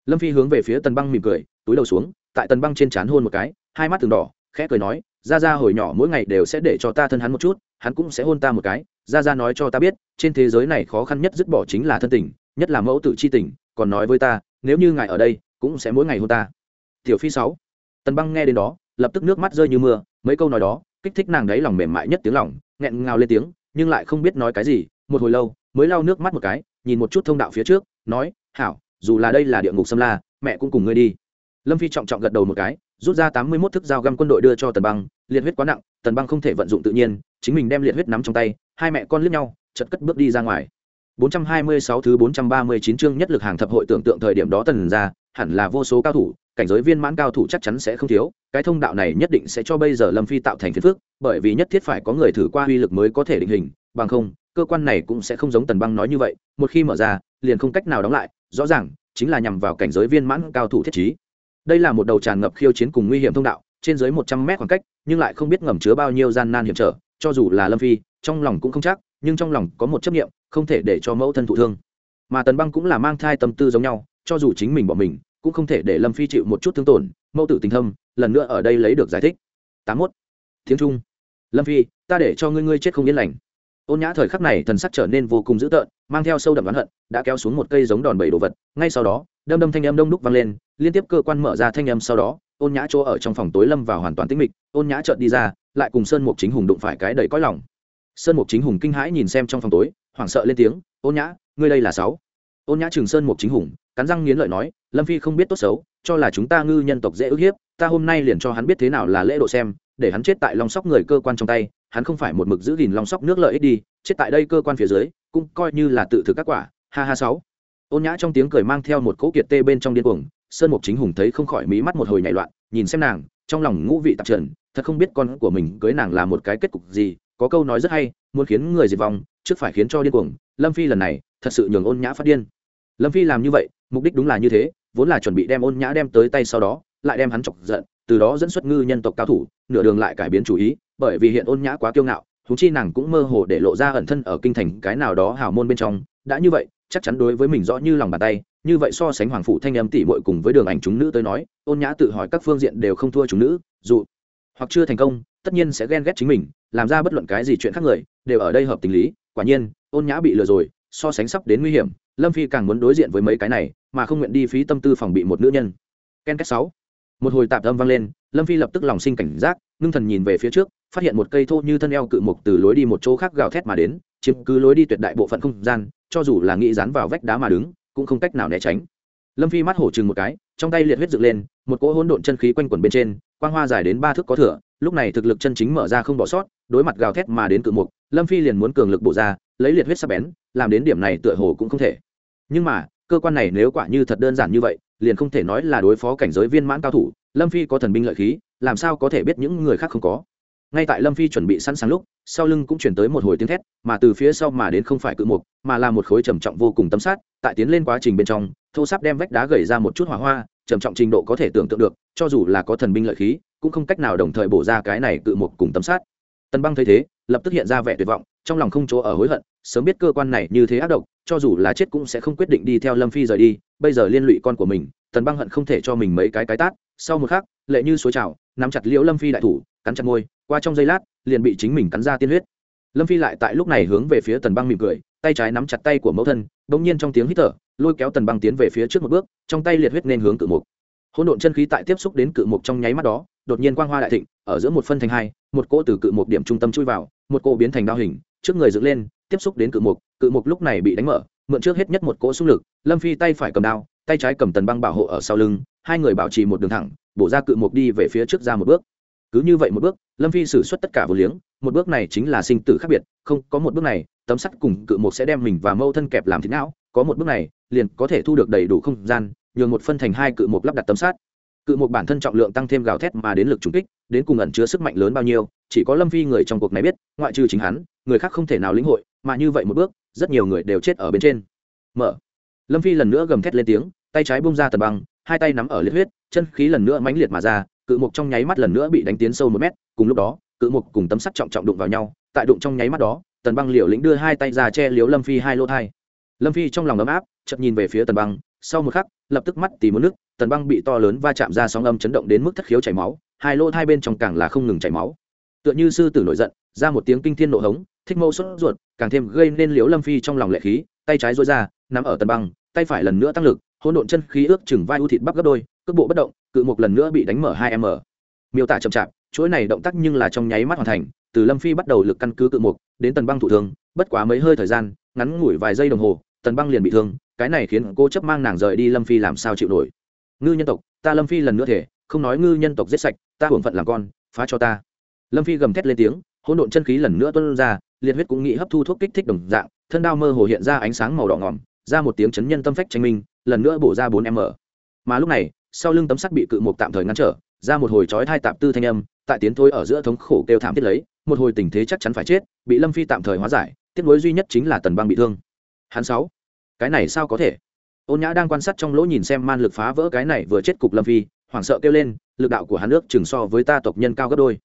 lâm phi hướng về phía tần băng mỉm cười, túi đầu xuống, tại tần băng trên trán hôn một cái, hai mắt từng đỏ, khẽ cười nói ra ra hồi nhỏ mỗi ngày đều sẽ để cho ta thân hắn một chút, hắn cũng sẽ hôn ta một cái ra ra nói cho ta biết, trên thế giới này khó khăn nhất dứt bỏ chính là thân tình, nhất là mẫu tự chi tình, còn nói với ta, nếu như ngài ở đây, cũng sẽ mỗi ngày hôn ta. Tiểu phi sáu. Tần băng nghe đến đó, lập tức nước mắt rơi như mưa, mấy câu nói đó, kích thích nàng đấy lòng mềm mại nhất tiếng lòng, nghẹn ngào lên tiếng, nhưng lại không biết nói cái gì, một hồi lâu, mới lau nước mắt một cái nhìn một chút thông đạo phía trước, nói, hảo, dù là đây là địa ngục xâm la, mẹ cũng cùng ngươi đi. Lâm phi trọng trọng gật đầu một cái, rút ra tám mươi mốt thức dao găm quân đội đưa cho tần băng, liệt huyết quá nặng, tần băng không thể vận dụng tự nhiên, chính mình đem liệt huyết nắm trong tay, hai mẹ con lướt nhau chật cất bước đi ra ngoài. 426 thứ 439 chương nhất lực hàng thập hội tưởng tượng thời điểm đó tần ra, hẳn là vô số cao thủ, cảnh giới viên mãn cao thủ chắc chắn sẽ không thiếu, cái thông đạo này nhất định sẽ cho bây giờ lâm phi tạo thành phiền phức, bởi vì nhất thiết phải có người thử qua uy lực mới có thể định hình, bằng không cơ quan này cũng sẽ không giống tần băng nói như vậy, một khi mở ra, liền không cách nào đóng lại, rõ ràng chính là nhằm vào cảnh giới viên mãn cao thủ thiết trí. Đây là một đầu tràn ngập khiêu chiến cùng nguy hiểm thông đạo, trên dưới một trăm mét khoảng cách, nhưng lại không biết ngầm chứa bao nhiêu gian nan hiểm trở, cho dù là lâm phi, trong lòng cũng không chắc, nhưng trong lòng có một chấp nghiệm không thể để cho mẫu thân thụ thương. Mà tần băng cũng là mang thai tâm tư giống nhau, cho dù chính mình bỏ mình, cũng không thể để lâm phi chịu một chút thương tổn, mẫu tử tình thâm, lần nữa ở đây lấy được giải thích. Tám mốt. Tiếng trung. Lâm phi, ta để cho ngươi ngươi chết không yên lành ôn nhã thời khắc này thần sắc trở nên vô cùng dữ tợn, mang theo sâu đậm oán hận, đã kéo xuống một cây giống đòn bẩy đồ vật, ngay sau đó, đâm đâm thanh âm đông đúc vang lên, liên tiếp cơ quan mở ra thanh âm sau đó, ôn nhã chỗ ở trong phòng tối lâm vào hoàn toàn tĩnh mịch, ôn nhã chợt đi ra, lại cùng sơn mục chính hùng đụng phải cái đầy cõi lòng. Sơn mục chính hùng kinh hãi nhìn xem trong phòng tối, hoảng sợ lên tiếng, ôn nhã, ngươi đây là sáu. Ôn nhã trường sơn mục chính hùng, cắn răng nghiến lợi nói, lâm phi không biết tốt xấu, cho là chúng ta ngư nhân tộc dễ ức hiếp, ta hôm nay liền cho hắn biết thế nào là lễ độ xem, để hắn chết tại long sóc người cơ quan trong tay hắn không phải một mực giữ gìn long sóc nước lợi ích đi, chết tại đây cơ quan phía dưới, cũng coi như là tự thực các quả, ha ha sáu. Ôn nhã trong tiếng cười mang theo một cỗ kiệt tê bên trong điên cuồng, sơn mục chính hùng thấy không khỏi mí mắt một hồi nhảy loạn, nhìn xem nàng, trong lòng ngũ vị tạp trần, thật không biết con của mình cưới nàng là một cái kết cục gì, có câu nói rất hay, muốn khiến người diệt vong, trước phải khiến cho điên cuồng. Lâm phi lần này, thật sự nhường ôn nhã phát điên. Lâm phi làm như vậy, mục đích đúng là như thế, vốn là chuẩn bị đem ôn nhã đem tới tay sau đó, lại đem hắn chọc giận, từ đó dẫn xuất ngư nhân tộc cao thủ, nửa đường lại cải biến chủ ý bởi vì hiện ôn nhã quá kiêu ngạo thú chi nàng cũng mơ hồ để lộ ra ẩn thân ở kinh thành cái nào đó hào môn bên trong. Đã như vậy, chắc chắn đối với mình rõ như lòng bàn tay, như vậy so sánh hoàng phụ thanh em tỷ muội cùng với đường ảnh chúng nữ tới nói, ôn nhã tự hỏi các phương diện đều không thua chúng nữ, dù hoặc chưa thành công, tất nhiên sẽ ghen ghét chính mình, làm ra bất luận cái gì chuyện khác người, đều ở đây hợp tình lý. Quả nhiên, ôn nhã bị lừa rồi, so sánh sắp đến nguy hiểm, lâm phi càng muốn đối diện với mấy cái này, mà không nguyện đi phí tâm tư phòng bị một nữ nhân. Ken kết sáu. Một hồi tạp âm vang lên, lâm phi lập tức lòng sinh cảnh giác, ngưng thần nhìn về phía trước phát hiện một cây thô như thân eo cự mục từ lối đi một chỗ khác gào thét mà đến, chiếm cứ lối đi tuyệt đại bộ phận không gian, cho dù là nghĩ dán vào vách đá mà đứng, cũng không cách nào né tránh. Lâm phi mắt hổ chừng một cái, trong tay liệt huyết dựng lên, một cỗ hỗn độn chân khí quanh quẩn bên trên, quang hoa dài đến ba thước có thửa lúc này thực lực chân chính mở ra không bỏ sót, đối mặt gào thét mà đến cự mục lâm phi liền muốn cường lực bổ ra, lấy liệt huyết sắp bén, làm đến điểm này tựa hồ cũng không thể. Nhưng mà, cơ quan này nếu quả như thật đơn giản như vậy, liền không thể nói là đối phó cảnh giới viên mãn cao thủ, lâm phi có thần binh lợi khí, làm sao có thể biết những người khác không có? Ngay tại lâm phi chuẩn bị sẵn sàng lúc, sau lưng cũng chuyển tới một hồi tiếng thét, mà từ phía sau mà đến không phải cự mục, mà là một khối trầm trọng vô cùng tâm sát tại tiến lên quá trình bên trong, thô sắp đem vách đá gầy ra một chút hỏa hoa, trầm trọng trình độ có thể tưởng tượng được, cho dù là có thần binh lợi khí, cũng không cách nào đồng thời bổ ra cái này cự mục cùng tâm sát Tân băng thấy thế, lập tức hiện ra vẻ tuyệt vọng, trong lòng không chỗ ở hối hận, sớm biết cơ quan này như thế ác độc, cho dù là chết cũng sẽ không quyết định đi theo lâm phi rời đi, bây giờ liên lụy con của mình, tần băng hận không thể cho mình mấy cái cái tát, sau một khắc, lệ như suối trào, nắm chặt liễu lâm phi đại thủ, cắn chặt môi qua trong giây lát, liền bị chính mình cắn ra tiên huyết. Lâm phi lại tại lúc này hướng về phía tần băng mỉm cười, tay trái nắm chặt tay của mẫu thân đ ỗ n g nhiên trong tiếng hít thở, lôi kéo tần băng tiến về phía trước một bước, trong tay liệt huyết nên hướng cự mục. Hỗn độn chân khí tại tiếp xúc đến cự mục trong nháy mắt đó, đột nhiên quang hoa đại thịnh, ở giữa một phân thành hai, một cỗ từ cự mục điểm trung tâm chui vào, một cỗ biến thành đao hình, trước người dựng lên, tiếp xúc đến cự mục cự mục lúc này bị đánh mở, mượn trước hết nhất một cỗ xung lực, lâm phi tay phải cầm đao, tay trái cầm tần băng bảo hộ ở sau lưng, hai người bảo trì một đường thẳng, bổ ra cự mục đi về phía trước ra một bước cứ như vậy một bước, lâm phi xử suất tất cả vô liếng, một bước này chính là sinh tử khác biệt, không, có một bước này, tấm sắt cùng cự mục sẽ đem mình và mâu thân kẹp làm thịt não, có một bước này, liền có thể thu được đầy đủ không gian, nhường một phân thành hai cự mục lắp đặt tấm sắt. Cự mục bản thân trọng lượng tăng thêm gào thét mà đến lực trùng kích, đến cùng ẩn chứa sức mạnh lớn bao nhiêu, chỉ có lâm phi người trong cuộc này biết, ngoại trừ chính hắn, người khác không thể nào lĩnh hội, mà như vậy một bước, rất nhiều người đều chết ở bên trên. Mở. Lâm phi lần nữa gầm thét lên tiếng, tay trái bung ra tần băng, hai tay nắm ở liệt huyết, chân khí lần nữa mãnh liệt mà ra cự mục trong nháy mắt lần nữa bị đánh tiến sâu một mét, cùng lúc đó, cự mục cùng tấm sắt trọng trọng đụng vào nhau, tại đụng trong nháy mắt đó, tần băng liều lĩnh đưa hai tay ra che liếu lâm phi hai lô thai. Lâm phi trong lòng ấm áp chậm nhìn về phía tần băng, sau một khắc, lập tức mắt tìm một nước, tần băng bị to lớn va chạm ra sóng âm chấn động đến mức thất khiếu chảy máu, hai lô thai bên trong càng là không ngừng chảy máu. Tựa như sư tử nổi giận, ra một tiếng kinh thiên nộ hống, thích mâu sốt ruột, càng thêm gây nên liếu lâm phi trong lòng lệ khí, tay trái dối ra, nắm ở tần băng, tay phải lần nữa tăng lực, hỗn độn chân khí ước chừng vai u thịt bắp gấp đôi, cước bộ bất động cự một lần nữa bị đánh mở hai m. Miêu tả chậm chạp, chuỗi này động tác nhưng là trong nháy mắt hoàn thành, từ lâm phi bắt đầu lực căn cứ cự mục, đến tần băng thủ thương, bất quá mấy hơi thời gian, ngắn ngủi vài giây đồng hồ, tần băng liền bị thương, cái này khiến cô chấp mang nàng rời đi lâm phi làm sao chịu nổi. Ngư nhân tộc, ta lâm phi lần nữa thể, không nói ngư nhân tộc giết sạch, ta hưởng phận làm con, phá cho ta. Lâm phi gầm thét lên tiếng, hỗn độn chân khí lần nữa tuân ra, liệt huyết cũng nghĩ hấp thu thuốc kích thích đồng dạng, thân đao mơ hồ hiện ra ánh sáng màu đỏ ngỏm, ra một tiếng chấn nhân tâm phách tranh minh, lần nữa bổ ra bốn m. Mà lúc này sau lưng tấm sắt bị cự mục tạm thời ngăn trở ra một hồi chói thai tạp tư thanh âm tại tiến thôi ở giữa thống khổ kêu thảm thiết lấy một hồi tình thế chắc chắn phải chết bị lâm phi tạm thời hóa giải tiếc nối duy nhất chính là tần băng bị thương. Hắn sáu cái này sao có thể? Ôn nhã đang quan sát trong lỗ nhìn xem man lực phá vỡ cái này vừa chết cục lâm phi hoảng sợ kêu lên lực đạo của hắn nước chừng so với ta tộc nhân cao gấp đôi.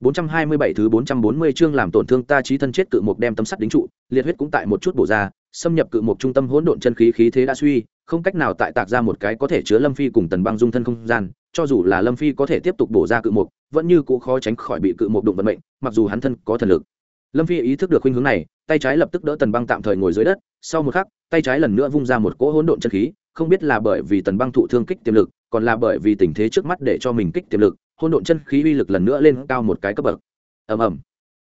427 thứ 440 chương làm tổn thương ta trí thân chết cự mục đem tấm sắt đính trụ, liệt huyết cũng tại một chút bổ ra, xâm nhập cự mục trung tâm hỗn độn chân khí khí thế đã suy, không cách nào tại tạc ra một cái có thể chứa Lâm Phi cùng Tần Băng dung thân không gian, cho dù là Lâm Phi có thể tiếp tục bổ ra cự mục, vẫn như cũ khó tránh khỏi bị cự mục đụng vận mệnh, mặc dù hắn thân có thần lực. Lâm Phi ý thức được khuynh hướng này, tay trái lập tức đỡ Tần Băng tạm thời ngồi dưới đất, sau một khắc, tay trái lần nữa vung ra một cỗ hỗn độn chân khí, không biết là bởi vì Tần Băng thụ thương kích tiềm lực, còn là bởi vì tình thế trước mắt để cho mình kích tiềm lực, hỗn độn chân khí uy lực lần nữa lên cao một cái cấp bậc. Ầm ầm.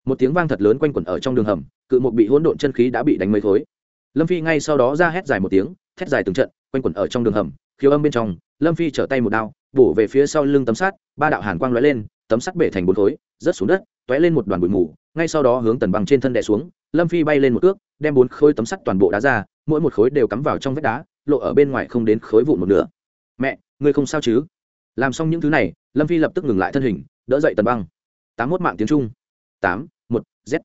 Một tiếng vang thật lớn quanh quẩn ở trong đường hầm cự một bị hỗn độn chân khí đã bị đánh mấy thối lâm phi ngay sau đó ra hét dài một tiếng thét dài từng trận, quanh quẩn ở trong đường hầm khiếu âm bên trong, lâm phi trở tay một đao, bổ về phía sau lưng tấm sắt, ba đạo hàn quang lóe lên, tấm sắt bể thành bốn khối, rớt xuống đất, tóe lên một đoàn bụi mù, ngay sau đó hướng tần bằng trên thân đè xuống, lâm phi bay lên một cước, đem bốn khối tấm sắt toàn bộ đá ra, mỗi một khối đều cắm vào trong vách đá, lộ ở bên ngoài không đến khối vụn một nửa. Mẹ, ngươi không sao chứ? Làm xong những thứ này, lâm phi lập tức ngừng lại thân hình, đỡ dậy tần băng. Tám mốt mạng tiếng trung. Tám, một, z.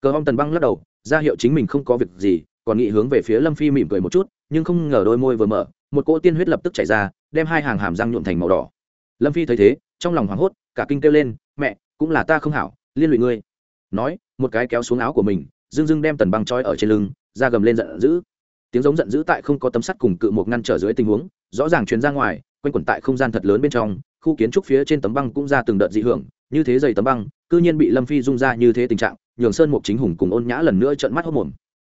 Cờ hong tần băng lắc đầu, ra hiệu chính mình không có việc gì, còn nghĩ hướng về phía lâm phi mỉm cười một chút nhưng không ngờ đôi môi vừa mở, một cỗ tiên huyết lập tức chảy ra, đem hai hàng hàm răng nhuộm thành màu đỏ. Lâm phi thấy thế, trong lòng hoảng hốt, cả kinh kêu lên, mẹ, cũng là ta không hảo, liên lụy ngươi. Nói, một cái kéo xuống áo của mình, dưng dưng đem tần băng trói ở trên lưng ra gầm lên giận dữ. Tiếng giống giận dữ tại không có tấm sắt cùng cự một ngăn trở dưới tình huống, rõ ràng truyền ra ngoài, quanh quẩn tại không gian thật lớn bên trong, khu kiến trúc phía trên tấm băng cũng ra từng đợt dị hưởng, như thế dày tấm băng, cư nhiên bị lâm phi dung ra như thế tình trạng, nhường sơn mục chính hùng cùng ôn nhã lần nữa trợn mắt hốc mồm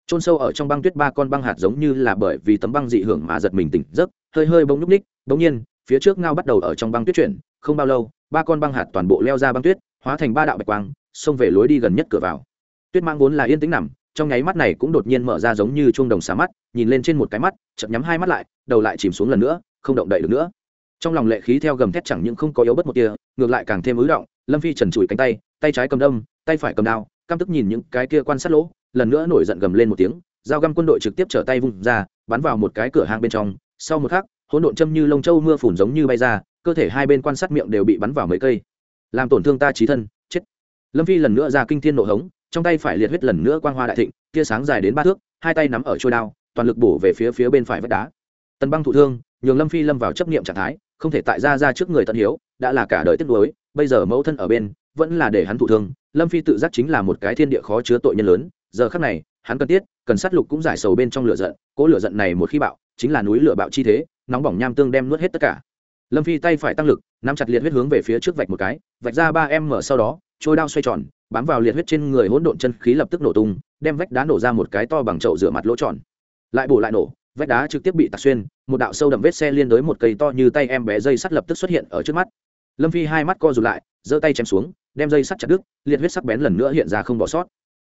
trôn sâu ở trong băng tuyết ba con băng hạt giống như là bởi vì tấm băng dị hưởng mà giật mình tỉnh giấc, hơi hơi bỗng nhúc ních bỗng nhiên, phía trước ngao bắt đầu ở trong băng tuyết chuyển, không bao lâu, ba con băng hạt toàn bộ leo ra băng tuyết, hóa thành ba đạo bạch quang, xông về lối đi gần nhất cửa vào. Tuyết mang vốn là yên tĩnh nằm, trong nháy mắt này cũng đột nhiên mở ra giống như chuông đồng xá mắt, nhìn lên trên một cái mắt chậm nhắm hai mắt lại, đầu lại chìm xuống lần nữa, không động đậy được nữa. Trong lòng lệ khí theo gầm thét chẳng những không có yếu bất một tia, ngược lại càng thêm ứ động, lâm phi trần trụi cánh tay tay trái cầm đâm, tay phải cầm đao, căm tức nhìn những cái kia quan sát lỗ lần nữa nổi giận gầm lên một tiếng dao găm quân đội trực tiếp trở tay vung ra, bắn vào một cái cửa hang bên trong. Sau một khắc, hỗn độn châm như lông châu mưa phùn giống như bay ra, cơ thể hai bên quan sát miệng đều bị bắn vào mấy cây. Làm tổn thương ta trí thân, chết. Lâm phi lần nữa ra kinh thiên nộ hống, trong tay phải liệt huyết lần nữa quang hoa đại thịnh, tia sáng dài đến ba thước, hai tay nắm ở trôi đao, toàn lực bổ về phía phía bên phải vách đá. Tần băng thụ thương, nhường lâm phi lâm vào chấp nghiệm trạng thái, không thể tại ra ra trước người tận hiếu, đã là cả đời tiếc nuối, bây giờ mẫu thân ở bên, vẫn là để hắn thụ thương. Lâm phi tự giác chính là một cái thiên địa khó chứa tội nhân lớn giờ khắc này, hắn cần thiết, cần sát lục cũng giải sầu bên trong lửa giận cỗ lửa giận này một khi bạo, chính là núi lửa bạo chi thế, nóng bỏng nham tương đem nuốt hết tất cả. Lâm phi tay phải tăng lực, nắm chặt liệt huyết hướng về phía trước vạch một cái, vạch ra ba em mở sau đó, trôi đao xoay tròn, bám vào liệt huyết trên người hỗn độn chân khí lập tức nổ tung, đem vách đá nổ ra một cái to bằng chậu rửa mặt lỗ tròn. Lại bổ lại nổ, vách đá trực tiếp bị tạc xuyên, một đạo sâu đậm vết xe liên đối một cây to như tay em bé dây sắt lập tức xuất hiện ở trước mắt. Lâm phi hai mắt co rụt lại, giơ tay chém xuống, đem dây sắt chặt đứt, liệt huyết sắc bén lần nữa hiện ra không bỏ sót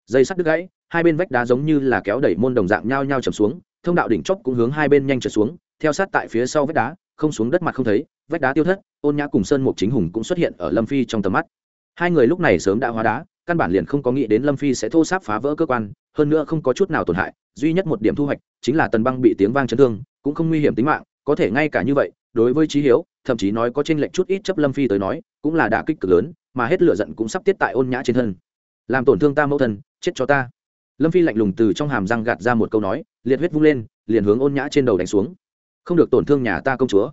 dây sắt đứt gãy, hai bên vách đá giống như là kéo đẩy môn đồng dạng nhau nhau chầm xuống, thông đạo đỉnh chóp cũng hướng hai bên nhanh trở xuống, theo sát tại phía sau vách đá, không xuống đất mặt không thấy, vách đá tiêu thất, ôn nhã cùng sơn mục chính hùng cũng xuất hiện ở lâm phi trong tầm mắt. Hai người lúc này sớm đã hóa đá, căn bản liền không có nghĩ đến lâm phi sẽ thô sáp phá vỡ cơ quan, hơn nữa không có chút nào tổn hại, duy nhất một điểm thu hoạch chính là tần băng bị tiếng vang chấn thương, cũng không nguy hiểm tính mạng, có thể ngay cả như vậy, đối với trí hiếu, thậm chí nói có trên lệch chút ít chấp lâm phi tới nói, cũng là đả kích cực lớn, mà hết lửa giận cũng sắp tiết tại ôn nhã trên thân làm tổn thương ta mẫu thân, chết cho ta. Lâm phi lạnh lùng từ trong hàm răng gạt ra một câu nói, liệt huyết vung lên, liền hướng ôn nhã trên đầu đánh xuống. Không được tổn thương nhà ta công chúa.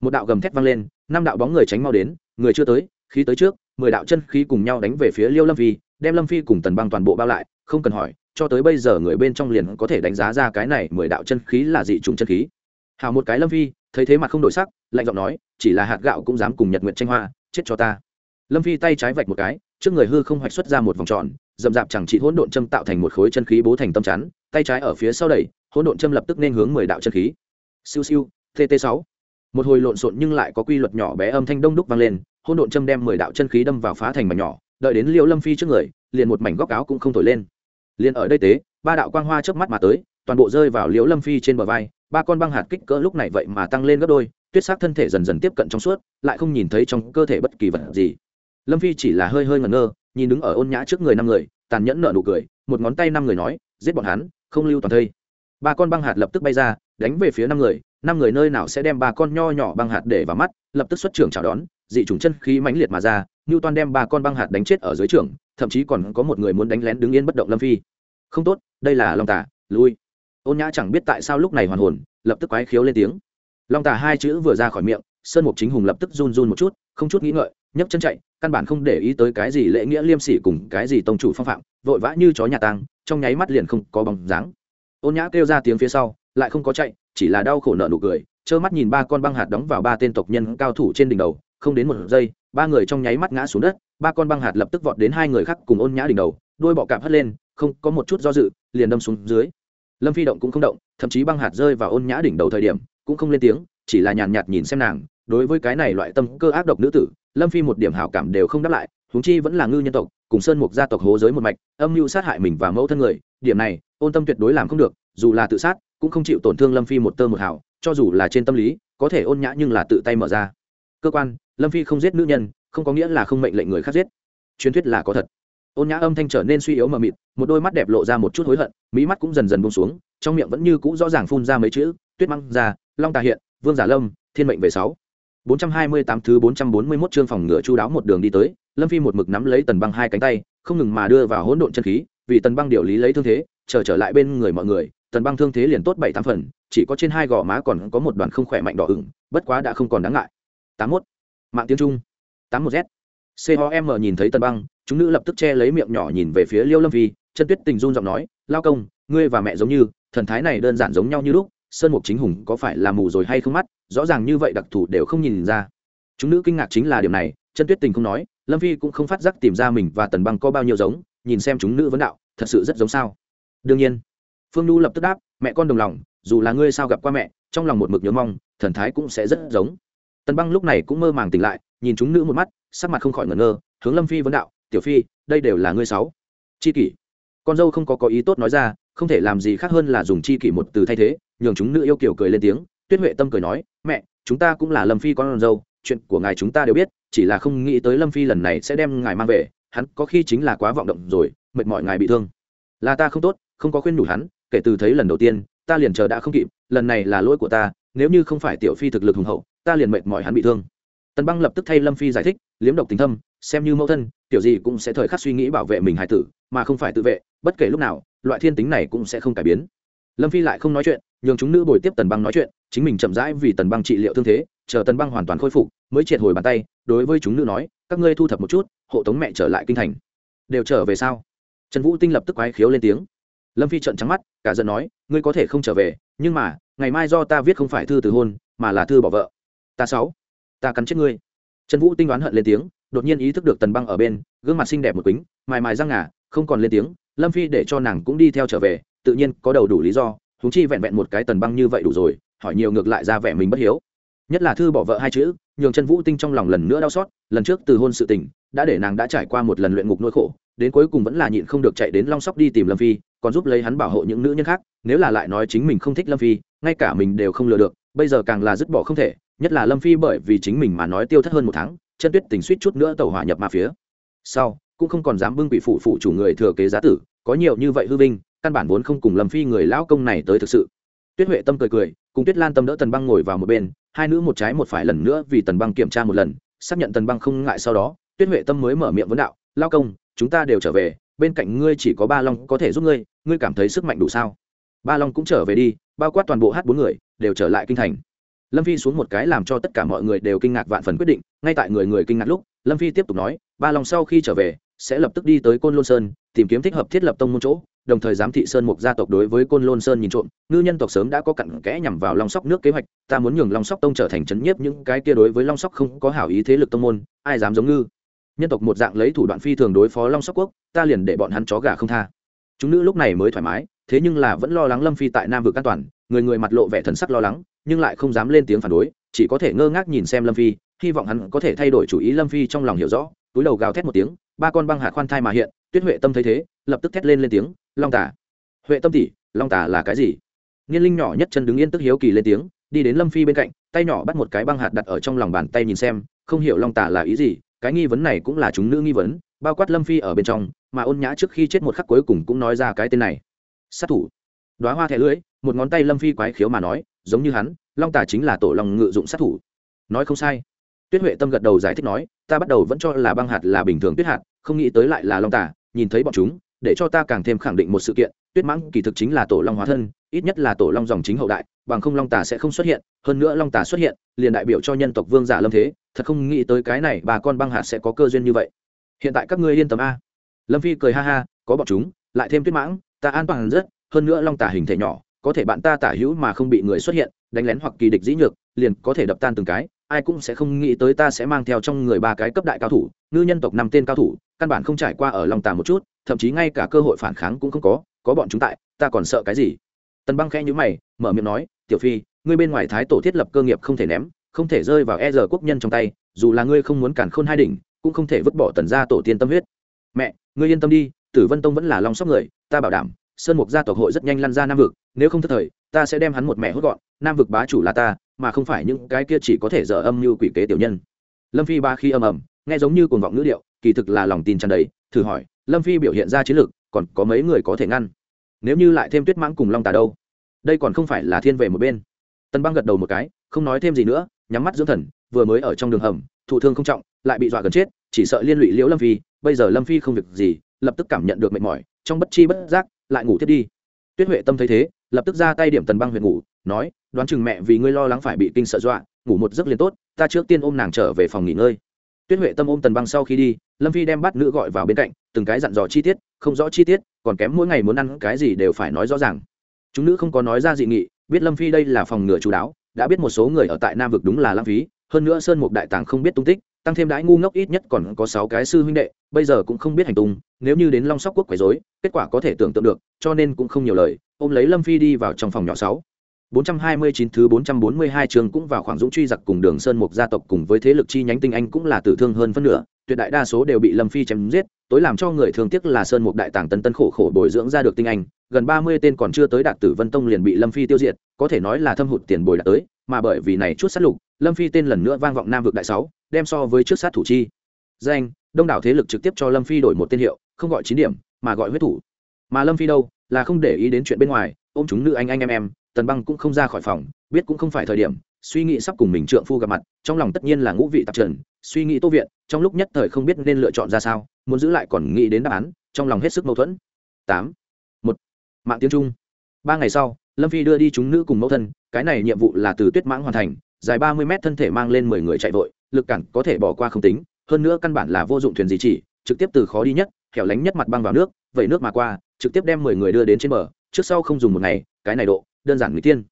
Một đạo gầm thét vang lên, năm đạo bóng người tránh mau đến, người chưa tới, khí tới trước, mười đạo chân khí cùng nhau đánh về phía liêu lâm phi, đem lâm phi cùng tần băng toàn bộ bao lại, không cần hỏi, cho tới bây giờ người bên trong liền có thể đánh giá ra cái này mười đạo chân khí là dị trùng chân khí. Hào một cái lâm phi, thấy thế mặt không đổi sắc, lạnh giọng nói, chỉ là hạt gạo cũng dám cùng nhật nguyện tranh hoa, chết cho ta lâm phi tay trái vạch một cái, trước người hư không hoạch xuất ra một vòng tròn dầm rạp chẳng trị hỗn độn châm tạo thành một khối chân khí bố thành tâm chắn, tay trái ở phía sau đẩy, hỗn độn châm lập tức nên hướng mười đạo chân khí. Siêu siêu tt sáu. Một hồi lộn xộn nhưng lại có quy luật nhỏ bé âm thanh đông đúc vang lên, hỗn độn châm đem mười đạo chân khí đâm vào phá thành mảnh nhỏ, đợi đến liêu lâm phi trước người, liền một mảnh góc áo cũng không thổi lên. Liền ở đây tế, ba đạo quang hoa chớp mắt mà tới, toàn bộ rơi vào liễu lâm phi trên bờ vai, ba con băng hạt kích cỡ lúc này vậy mà tăng lên gấp đôi, tuyết sắc thân thể dần dần tiếp cận trong suốt, lại không nhìn thấy trong cơ thể bất kỳ vật gì lâm phi chỉ là hơi hơi ngẩn ngơ, nhìn đứng ở ôn nhã trước người năm người, tàn nhẫn nở nụ cười, một ngón tay năm người nói, giết bọn hắn, không lưu toàn thây. Ba con băng hạt lập tức bay ra, đánh về phía năm người năm người nơi nào sẽ đem ba con nho nhỏ băng hạt để vào mắt, lập tức xuất trưởng chào đón, dị trùng chân khí mãnh liệt mà ra như toàn đem ba con băng hạt đánh chết ở dưới trường thậm chí còn có một người muốn đánh lén đứng yên bất động lâm phi. Không tốt, đây là long tả lui. Ôn nhã chẳng biết tại sao lúc này hoàn hồn, lập tức quái khiếu lên tiếng. Long tả hai chữ vừa ra khỏi miệng sơn mục chính hùng lập tức run run một chút, không chút nghĩ ngợi, nhấc chân chạy, căn bản không để ý tới cái gì lễ nghĩa liêm sỉ cùng cái gì tông chủ phong phạm, vội vã như chó nhà tang, trong nháy mắt liền không có bóng dáng. Ôn nhã kêu ra tiếng phía sau, lại không có chạy, chỉ là đau khổ nợ nụ cười, trơ mắt nhìn ba con băng hạt đóng vào ba tên tộc nhân cao thủ trên đỉnh đầu, không đến một giây, ba người trong nháy mắt ngã xuống đất, ba con băng hạt lập tức vọt đến hai người khác cùng ôn nhã đỉnh đầu đuôi bọ cạp hất lên, không có một chút do dự, liền đâm xuống dưới. Lâm phi động cũng không động, thậm chí băng hạt rơi vào ôn nhã đỉnh đầu thời điểm, cũng không lên tiếng, chỉ là nhàn nhạt nhìn xem nàng đối với cái này loại tâm cơ ác độc nữ tử, lâm phi một điểm hảo cảm đều không đáp lại, huống chi vẫn là ngư nhân tộc, cùng sơn mục gia tộc hố giới một mạch, âm mưu sát hại mình và mẫu thân người, điểm này, ôn tâm tuyệt đối làm không được, dù là tự sát, cũng không chịu tổn thương lâm phi một tơ một hảo cho dù là trên tâm lý, có thể ôn nhã nhưng là tự tay mở ra. Cơ quan, lâm phi không giết nữ nhân, không có nghĩa là không mệnh lệnh người khác giết. Truyền thuyết là có thật. Ôn nhã âm thanh trở nên suy yếu mờ mịt, một đôi mắt đẹp lộ ra một chút hối hận mỹ mắt cũng dần dần bông xuống, trong miệng vẫn như cũ rõ ràng phun ra mấy chữ, tuyết măng ra long tà hiện, vương giả lâm, thiên mệnh về sáu bốn trăm hai mươi tám thứ bốn trăm bốn mươi 441 chương phòng ngựa chu đáo một đường đi tới, lâm phi một mực nắm lấy tần băng hai cánh tay, không ngừng mà đưa vào hỗn độn chân khí, vì tần băng điều lý lấy thương thế, chờ trở lại bên người mọi người, tần băng thương thế liền tốt bảy tám phần, chỉ có trên hai gò má còn có một đoàn không khỏe mạnh đỏ ửng, bất quá đã không còn đáng ngại. tám mốt. Mạng tiếng trung. tám một z. Com nhìn thấy tần băng, chúng nữ lập tức che lấy miệng nhỏ nhìn về phía liêu lâm phi, chân tuyết tình run giọng nói, lao công, ngươi và mẹ giống như, thần thái này đơn giản giống nhau như lúc sơn mục chính hùng có phải là mù rồi hay không mắt, rõ ràng như vậy đặc thù đều không nhìn ra. Chúng nữ kinh ngạc chính là điều này chân tuyết tình không nói, lâm phi cũng không phát giác tìm ra mình và tần băng có bao nhiêu giống, nhìn xem chúng nữ vấn đạo, thật sự rất giống sao? Đương nhiên, phương nhu lập tức đáp, mẹ con đồng lòng, dù là ngươi sao gặp qua mẹ, trong lòng một mực nhớ mong, thần thái cũng sẽ rất giống. Tần băng lúc này cũng mơ màng tỉnh lại, nhìn chúng nữ một mắt, sắc mặt không khỏi ngẩn ngơ, hướng lâm phi vấn đạo, tiểu phi, đây đều là ngươi sáu. Chi kỷ. Con dâu không có có ý tốt nói ra, không thể làm gì khác hơn là dùng chi kỷ một từ thay thế nhường chúng nữ yêu kiểu cười lên tiếng, tuyết huệ tâm cười nói, mẹ, chúng ta cũng là lâm phi con dâu, chuyện của ngài chúng ta đều biết, chỉ là không nghĩ tới lâm phi lần này sẽ đem ngài mang về, hắn có khi chính là quá vọng động rồi, mệt mỏi ngài bị thương. Là ta không tốt, không có khuyên đủ hắn, kể từ thấy lần đầu tiên, ta liền chờ đã không kịp, lần này là lỗi của ta, nếu như không phải tiểu phi thực lực hùng hậu, ta liền mệt mỏi hắn bị thương. Tần băng lập tức thay lâm phi giải thích, liếm độc tình thâm, xem như mẫu thân, tiểu gì cũng sẽ thời khắc suy nghĩ bảo vệ mình hải tử, mà không phải tự vệ, bất kể lúc nào, loại thiên tính này cũng sẽ không cải biến. Lâm phi lại không nói chuyện nhường chúng nữ bồi tiếp tần băng nói chuyện, chính mình chậm rãi vì tần băng trị liệu thương thế, chờ tần băng hoàn toàn khôi phục, mới triệt hồi bàn tay, đối với chúng nữ nói, các ngươi thu thập một chút, hộ tống mẹ trở lại kinh thành. Đều trở về sao? Trần vũ tinh lập tức quái khiếu lên tiếng. Lâm phi trận trắng mắt, cả giận nói, ngươi có thể không trở về, nhưng mà, ngày mai do ta viết không phải thư từ hôn, mà là thư bỏ vợ. Ta sáu, ta cắn chết ngươi. Trần vũ tinh đoán hận lên tiếng, đột nhiên ý thức được tần băng ở bên, gương mặt xinh đẹp một kính mài mài răng ngà, không còn lên tiếng, lâm phi để cho nàng cũng đi theo trở về, tự nhiên có đầu đủ lý do húng chi vẹn vẹn một cái tần băng như vậy đủ rồi, hỏi nhiều ngược lại ra vẻ mình bất hiếu. Nhất là thư bỏ vợ hai chữ, nhường chân vũ tinh trong lòng lần nữa đau xót, lần trước từ hôn sự tình, đã để nàng đã trải qua một lần luyện ngục nỗi khổ, đến cuối cùng vẫn là nhịn không được chạy đến long sóc đi tìm lâm phi, còn giúp lấy hắn bảo hộ những nữ nhân khác, nếu là lại nói chính mình không thích lâm phi, ngay cả mình đều không lừa được, bây giờ càng là dứt bỏ không thể, nhất là lâm phi bởi vì chính mình mà nói tiêu thất hơn một tháng, chân tuyết tình suýt chút nữa tàu hỏa nhập ma phía. Sau, cũng không còn dám bưng bị phụ phụ chủ người thừa kế giá tử, có nhiều như vậy hư vinh căn bản vốn không cùng lâm phi người lão công này tới thực sự. Tuyết huệ tâm cười cười, cùng tuyết lan tâm đỡ tần băng ngồi vào một bên, hai nữ một trái một phải lần nữa vì tần băng kiểm tra một lần, xác nhận tần băng không ngại sau đó, tuyết huệ tâm mới mở miệng vấn đạo lao công, chúng ta đều trở về, bên cạnh ngươi chỉ có ba long có thể giúp ngươi ngươi cảm thấy sức mạnh đủ sao? Ba long cũng trở về đi, bao quát toàn bộ hát bốn người, đều trở lại kinh thành. Lâm phi xuống một cái làm cho tất cả mọi người đều kinh ngạc vạn phần quyết định, ngay tại người người kinh ngạc lúc, lâm phi tiếp tục nói, ba long sau khi trở về, sẽ lập tức đi tới côn lôn sơn, tìm kiếm thích hợp thiết lập tông môn chỗ đồng thời giám thị sơn mục gia tộc đối với côn lôn sơn nhìn trộm. Ngư nhân tộc sớm đã có cặn kẽ nhằm vào long sóc nước kế hoạch. Ta muốn nhường long sóc tông trở thành trấn nhiếp những cái kia đối với long sóc không có hảo ý thế lực tông môn. Ai dám giống ngư? Nhân tộc một dạng lấy thủ đoạn phi thường đối phó long sóc quốc, ta liền để bọn hắn chó gà không tha. Chúng nữ lúc này mới thoải mái, thế nhưng là vẫn lo lắng lâm phi tại nam vực an toàn, người người mặt lộ vẻ thần sắc lo lắng, nhưng lại không dám lên tiếng phản đối, chỉ có thể ngơ ngác nhìn xem lâm phi, hy vọng hắn có thể thay đổi chủ ý. Lâm phi trong lòng hiểu rõ, túi đầu gào thét một tiếng, ba con băng hạt khoan thai mà hiện tuyết huệ tâm thấy thế, lập tức thét lên lên tiếng, long tả huệ tâm tỷ, long tả là cái gì? Nghiên linh nhỏ nhất chân đứng yên tức hiếu kỳ lên tiếng, đi đến lâm phi bên cạnh, tay nhỏ bắt một cái băng hạt đặt ở trong lòng bàn tay nhìn xem, không hiểu long tả là ý gì, cái nghi vấn này cũng là chúng nữ nghi vấn, bao quát lâm phi ở bên trong, mà ôn nhã trước khi chết một khắc cuối cùng cũng nói ra cái tên này. Sát thủ. Đoá hoa thẻ lưỡi, một ngón tay lâm phi quái khiếu mà nói, giống như hắn, long tả chính là tổ lòng ngự dụng sát thủ. Nói không sai. Tuyết huệ tâm gật đầu giải thích nói, ta bắt đầu vẫn cho là băng hạt là bình thường tuyết hạt, không nghĩ tới lại là long tả nhìn thấy bọn chúng, để cho ta càng thêm khẳng định một sự kiện, tuyết mãng kỳ thực chính là tổ long hóa thân, ít nhất là tổ long dòng chính hậu đại, bằng không long tà sẽ không xuất hiện, hơn nữa long tà xuất hiện, liền đại biểu cho nhân tộc vương giả lâm thế, thật không nghĩ tới cái này bà con băng hạt sẽ có cơ duyên như vậy. Hiện tại các ngươi yên tâm a. Lâm phi cười ha ha, có bọn chúng, lại thêm tuyết mãng, ta an toàn rất, hơn nữa long tà hình thể nhỏ, có thể bạn ta tả hữu mà không bị người xuất hiện, đánh lén hoặc kỳ địch dĩ nhược, liền có thể đập tan từng cái ai cũng sẽ không nghĩ tới ta sẽ mang theo trong người ba cái cấp đại cao thủ, ngư nhân tộc năm tên cao thủ, căn bản không trải qua ở lòng tà một chút, thậm chí ngay cả cơ hội phản kháng cũng không có có bọn chúng tại, ta còn sợ cái gì? Tần băng khẽ nhữ mày, mở miệng nói, tiểu phi, ngươi bên ngoài thái tổ thiết lập cơ nghiệp không thể ném, không thể rơi vào e giờ quốc nhân trong tay, dù là ngươi không muốn cản khôn hai đỉnh, cũng không thể vứt bỏ tần gia tổ tiên tâm huyết. Mẹ, ngươi yên tâm đi, tử vân tông vẫn là long sóc người, ta bảo đảm, sơn mục gia tộc hội rất nhanh lăn ra nam vực, nếu không thất thời, ta sẽ đem hắn một mẹ hốt gọn, nam vực bá chủ là ta mà không phải những cái kia chỉ có thể dở âm như quỷ kế tiểu nhân. Lâm phi ba khi âm ầm, nghe giống như cuồng vọng ngữ điệu, kỳ thực là lòng tin tràn đầy, thử hỏi, lâm phi biểu hiện ra chiến lược còn có mấy người có thể ngăn? Nếu như lại thêm tuyết mãng cùng long tà đâu? Đây còn không phải là thiên về một bên. Tân băng gật đầu một cái, không nói thêm gì nữa, nhắm mắt dưỡng thần, vừa mới ở trong đường hầm, thụ thương không trọng, lại bị dọa gần chết, chỉ sợ liên lụy liễu lâm phi, bây giờ lâm phi không việc gì, lập tức cảm nhận được mệt mỏi, trong bất chi bất giác, lại ngủ thiết đi. Tuyết huệ tâm thấy thế, lập tức ra tay điểm tần băng huyện ngủ, nói đoán chừng mẹ vì ngươi lo lắng phải bị kinh sợ dọa, ngủ một giấc liền tốt, ta trước tiên ôm nàng trở về phòng nghỉ ngơi. Tuyết huệ tâm ôm tần băng sau khi đi, lâm phi đem bắt nữ gọi vào bên cạnh, từng cái dặn dò chi tiết, không rõ chi tiết, còn kém mỗi ngày muốn ăn cái gì đều phải nói rõ ràng. Chúng nữ không có nói ra dị nghị, biết lâm phi đây là phòng ngừa chú đáo, đã biết một số người ở tại nam vực đúng là lãng phí, hơn nữa sơn mục đại tàng không biết tung tích, tăng thêm đãi ngu ngốc ít nhất còn có sáu cái sư huynh đệ, bây giờ cũng không biết hành tung, nếu như đến long sóc quốc quấy dối kết quả có thể tưởng tượng được, cho nên cũng không nhiều lời, ôm lấy lâm phi đi vào trong phòng nhỏ sáu. 429 thứ 442 trường cũng vào khoảng dũng truy giặc cùng đường sơn mục gia tộc cùng với thế lực chi nhánh tinh anh cũng là tử thương hơn phân nửa, tuyệt đại đa số đều bị lâm phi chém giết, tối làm cho người thương tiếc là sơn mục đại tàng tân tân khổ khổ bồi dưỡng ra được tinh anh, gần 30 tên còn chưa tới đạt tử vân tông liền bị lâm phi tiêu diệt, có thể nói là thâm hụt tiền bồi đã tới, mà bởi vì này chút sát lục, lâm phi tên lần nữa vang vọng nam vực đại sáu, đem so với trước sát thủ chi. Danh, đông đảo thế lực trực tiếp cho lâm phi đổi một tên hiệu, không gọi chín điểm, mà gọi huyết thủ. Mà lâm phi đâu, là không để ý đến chuyện bên ngoài, ôm chúng nữ anh anh em em tần băng cũng không ra khỏi phòng, biết cũng không phải thời điểm, suy nghĩ sắp cùng mình trượng phu gặp mặt, trong lòng tất nhiên là ngũ vị tạp trần, suy nghĩ tô viện, trong lúc nhất thời không biết nên lựa chọn ra sao, muốn giữ lại còn nghĩ đến đáp án, trong lòng hết sức mâu thuẫn. Tám, một, mạng tiếng trung. Ba ngày sau, lâm phi đưa đi chúng nữ cùng mẫu thân, cái này nhiệm vụ là từ tuyết mãng hoàn thành, dài ba mươi mét thân thể mang lên mười người chạy vội, lực cản có thể bỏ qua không tính, hơn nữa căn bản là vô dụng thuyền gì chỉ, trực tiếp từ khó đi nhất, hẻo lánh nhất mặt băng vào nước, vẩy nước mà qua, trực tiếp đem mười người đưa đến trên bờ, trước sau không dùng một ngày, cái này độ đơn giản người tiên.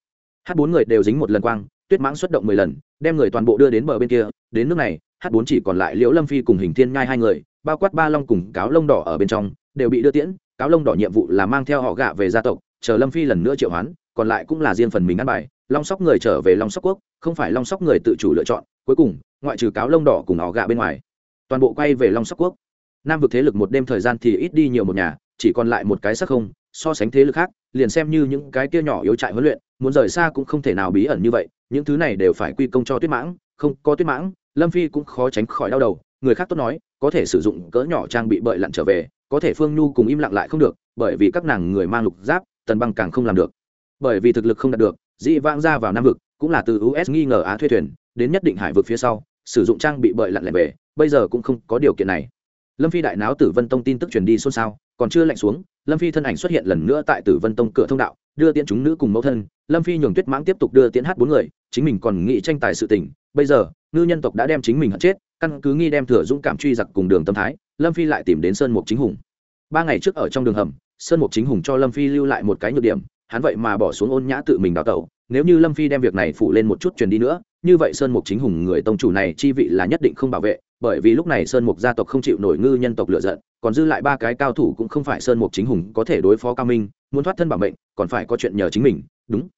Hát bốn người đều dính một lần quang, tuyết mãng xuất động mười lần, đem người toàn bộ đưa đến bờ bên kia. Đến nước này hát bốn chỉ còn lại liễu lâm phi cùng hình thiên nhai hai người, bao quát ba long cùng cáo lông đỏ ở bên trong, đều bị đưa tiễn. Cáo lông đỏ nhiệm vụ là mang theo họ gạ về gia tộc, chờ lâm phi lần nữa triệu hoán, còn lại cũng là riêng phần mình ăn bài. Long sóc người trở về long sóc quốc, không phải long sóc người tự chủ lựa chọn. Cuối cùng, ngoại trừ cáo lông đỏ cùng họ gạ bên ngoài, toàn bộ quay về long sóc quốc. Nam vực thế lực một đêm thời gian thì ít đi nhiều một nhà, chỉ còn lại một cái sắc không so sánh thế lực khác, liền xem như những cái kia nhỏ yếu trại huấn luyện, muốn rời xa cũng không thể nào bí ẩn như vậy, những thứ này đều phải quy công cho tuyết mãng, không, có tuyết mãng, lâm phi cũng khó tránh khỏi đau đầu, người khác tốt nói, có thể sử dụng cỡ nhỏ trang bị bợi lặn trở về, có thể phương nhu cùng im lặng lại không được, bởi vì các nàng người mang lục giáp, tần băng càng không làm được. Bởi vì thực lực không đạt được dị vãng ra vào nam vực, cũng là từ us nghi ngờ á thuê thuyền, đến nhất định hải vực phía sau, sử dụng trang bị bợi lặn lẻ về, bây giờ cũng không có điều kiện này. Lâm phi đại náo tử vân tông tin tức truyền đi xôn xao, còn chưa lạnh xuống lâm phi thân ảnh xuất hiện lần nữa tại tử vân tông cửa thông đạo, đưa tiễn chúng nữ cùng mẫu thân. Lâm phi nhường tuyết mãng tiếp tục đưa tiễn hát bốn người, chính mình còn nghĩ tranh tài sự tình. Bây giờ, ngư nhân tộc đã đem chính mình hận chết, căn cứ nghi đem thừa dũng cảm truy giặc cùng đường tâm thái, lâm phi lại tìm đến sơn mục chính hùng. Ba ngày trước ở trong đường hầm, sơn mục chính hùng cho lâm phi lưu lại một cái nhược điểm, hắn vậy mà bỏ xuống ôn nhã tự mình đào tẩu nếu như lâm phi đem việc này phụ lên một chút truyền đi nữa, như vậy sơn mục chính hùng người tông chủ này chi vị là nhất định không bảo vệ, bởi vì lúc này sơn mục gia tộc không chịu nổi ngư nhân tộc lựa giận, còn dư lại ba cái cao thủ cũng không phải sơn mục chính hùng có thể đối phó cao minh, muốn thoát thân bảo mệnh, còn phải có chuyện nhờ chính mình, đúng.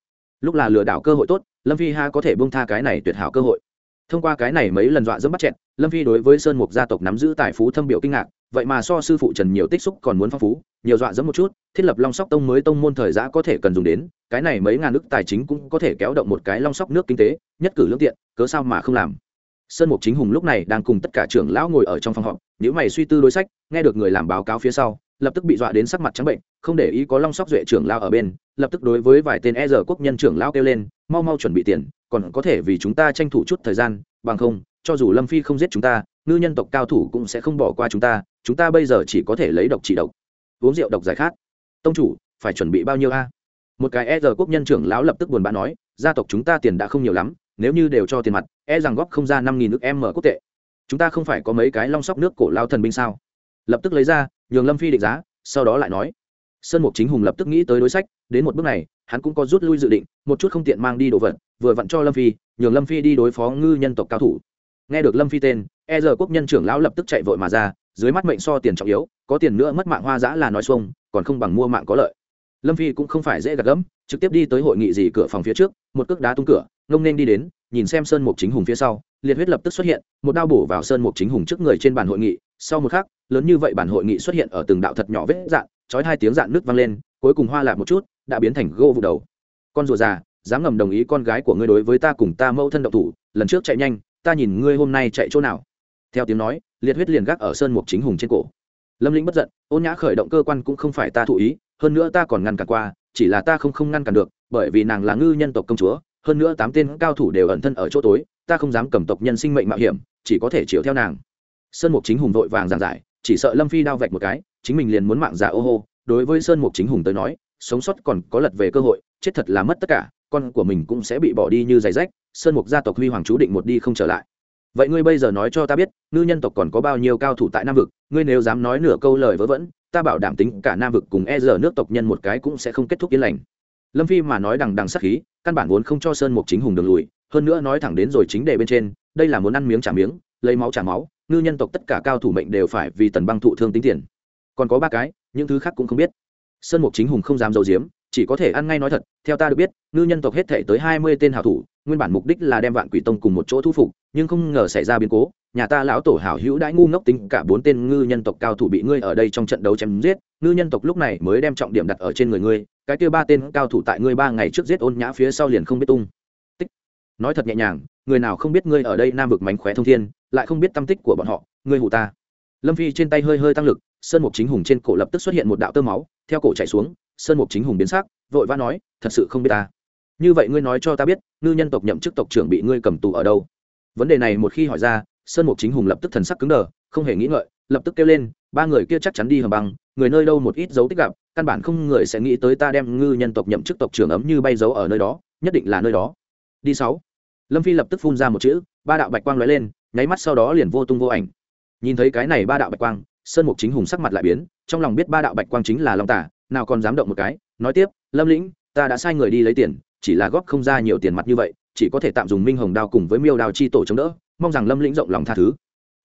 Lúc là lừa đảo cơ hội tốt, lâm phi ha có thể bông tha cái này tuyệt hảo cơ hội. Thông qua cái này mấy lần dọa dẫm bắt chẹn lâm phi đối với sơn mục gia tộc nắm giữ tài phú thâm biểu kinh ngạc vậy mà so sư phụ trần nhiều tích xúc còn muốn phong phú, nhiều dọa dẫm một chút, thiết lập long sóc tông mới tông môn thời giã có thể cần dùng đến, cái này mấy ngàn ước tài chính cũng có thể kéo động một cái long sóc nước kinh tế, nhất cử lương tiện, cớ sao mà không làm. Sơn mục chính hùng lúc này đang cùng tất cả trưởng lão ngồi ở trong phòng họp nếu mày suy tư đối sách, nghe được người làm báo cáo phía sau, lập tức bị dọa đến sắc mặt trắng bệnh, không để ý có long sóc duệ trưởng lão ở bên, lập tức đối với vài tên e giờ quốc nhân trưởng lão kêu lên, mau mau chuẩn bị tiền, còn có thể vì chúng ta tranh thủ chút thời gian, bằng không, cho dù lâm phi không giết chúng ta ngư nhân tộc cao thủ cũng sẽ không bỏ qua chúng ta chúng ta bây giờ chỉ có thể lấy độc trị độc. Uống rượu độc giải khát. Tông chủ, phải chuẩn bị bao nhiêu a? Một cái e giờ quốc nhân trưởng lão lập tức buồn bã nói, gia tộc chúng ta tiền đã không nhiều lắm, nếu như đều cho tiền mặt e rằng góp không ra năm nghìn nước em mở quốc tệ. Chúng ta không phải có mấy cái long sóc nước cổ lao thần binh sao? Lập tức lấy ra, nhường lâm phi định giá, sau đó lại nói. Sơn mục chính hùng lập tức nghĩ tới đối sách, đến một bước này, hắn cũng có rút lui dự định, một chút không tiện mang đi đồ vật, vừa vặn cho lâm phi, nhường lâm phi đi đối phó ngư nhân tộc cao thủ nghe được lâm phi tên e giờ quốc nhân trưởng lão lập tức chạy vội mà ra, dưới mắt mệnh so tiền trọng yếu, có tiền nữa mất mạng hoa giã là nói xuông, còn không bằng mua mạng có lợi. Lâm phi cũng không phải dễ gạt gẫm, trực tiếp đi tới hội nghị gì cửa phòng phía trước, một cước đá tung cửa, ngông nên đi đến, nhìn xem sơn mục chính hùng phía sau, liệt huyết lập tức xuất hiện, một đao bổ vào sơn mục chính hùng trước người trên bàn hội nghị, sau một khắc, lớn như vậy bản hội nghị xuất hiện ở từng đạo thật nhỏ vết dạn, chói hai tiếng dạn nước vang lên, cuối cùng hoa lạc một chút, đã biến thành gô vụ đầu. Con rùa già, dám ngầm đồng ý con gái của ngươi đối với ta cùng ta mẫu thân độc thủ, lần trước chạy nhanh ta nhìn ngươi hôm nay chạy chỗ nào? Theo tiếng nói, liệt huyết liền gác ở sơn mục chính hùng trên cổ. Lâm lĩnh bất giận, ôn nhã khởi động cơ quan cũng không phải ta thụ ý, hơn nữa ta còn ngăn cản qua, chỉ là ta không không ngăn cản được, bởi vì nàng là ngư nhân tộc công chúa, hơn nữa tám tên cao thủ đều ẩn thân ở chỗ tối, ta không dám cầm tộc nhân sinh mệnh mạo hiểm, chỉ có thể chiều theo nàng. Sơn mục chính hùng vội vàng giảng giải, chỉ sợ lâm phi đao vạch một cái, chính mình liền muốn mạng giả ô hô. Đối với sơn mục chính hùng tới nói, sống sót còn có lật về cơ hội, chết thật là mất tất cả, con của mình cũng sẽ bị bỏ đi như giày rách sơn mục gia tộc huy hoàng chú định một đi không trở lại. Vậy ngươi bây giờ nói cho ta biết ngư nhân tộc còn có bao nhiêu cao thủ tại nam vực ngươi nếu dám nói nửa câu lời vớ vẩn ta bảo đảm tính cả nam vực cùng e giờ nước tộc nhân một cái cũng sẽ không kết thúc yên lành. Lâm phi mà nói đằng đằng sắc khí căn bản vốn không cho sơn mục chính hùng đường lùi hơn nữa nói thẳng đến rồi chính đề bên trên đây là muốn ăn miếng trả miếng lấy máu trả máu ngư nhân tộc tất cả cao thủ mệnh đều phải vì tần băng thụ thương tính tiền. Còn có ba cái những thứ khác cũng không biết. Sơn mục chính hùng không dám giấu diếm, chỉ có thể ăn ngay nói thật theo ta được biết ngư nhân tộc hết thể tới hai mươi tên hảo thủ nguyên bản mục đích là đem vạn quỷ tông cùng một chỗ thu phục, nhưng không ngờ xảy ra biến cố, nhà ta lão tổ hảo hữu đãi ngu ngốc tính cả bốn tên ngư nhân tộc cao thủ bị ngươi ở đây trong trận đấu chém giết, ngư nhân tộc lúc này mới đem trọng điểm đặt ở trên người ngươi, cái kia ba tên cao thủ tại ngươi ba ngày trước giết ôn nhã phía sau liền không biết tung. Tích. Nói thật nhẹ nhàng, người nào không biết ngươi ở đây nam vực mánh khóe thông thiên, lại không biết tâm tích của bọn họ, ngươi hù ta. Lâm phi trên tay hơi hơi tăng lực, sơn mục chính hùng trên cổ lập tức xuất hiện một đạo tơ máu, theo cổ chạy xuống, sơn mục chính hùng biến sắc, vội vã nói, thật sự không biết ta như vậy ngươi nói cho ta biết, ngư nhân tộc nhậm chức tộc trưởng bị ngươi cầm tù ở đâu? Vấn đề này một khi hỏi ra, sơn mục chính hùng lập tức thần sắc cứng đờ, không hề nghĩ ngợi, lập tức kêu lên, ba người kia chắc chắn đi hầm băng, người nơi đâu một ít dấu tích gặp, căn bản không người sẽ nghĩ tới ta đem ngư nhân tộc nhậm chức tộc trưởng ấm như bay dấu ở nơi đó, nhất định là nơi đó. Đi sáu. Lâm phi lập tức phun ra một chữ, ba đạo bạch quang lóe lên, nháy mắt sau đó liền vô tung vô ảnh. Nhìn thấy cái này ba đạo bạch quang, sơn mục chính hùng sắc mặt lại biến, trong lòng biết ba đạo bạch quang chính là long tả, nào còn dám động một cái, nói tiếp, lâm lĩnh, ta đã sai người đi lấy tiền chỉ là góp không ra nhiều tiền mặt như vậy, chỉ có thể tạm dùng minh hồng đao cùng với miêu đao chi tổ chống đỡ, mong rằng lâm lĩnh rộng lòng tha thứ.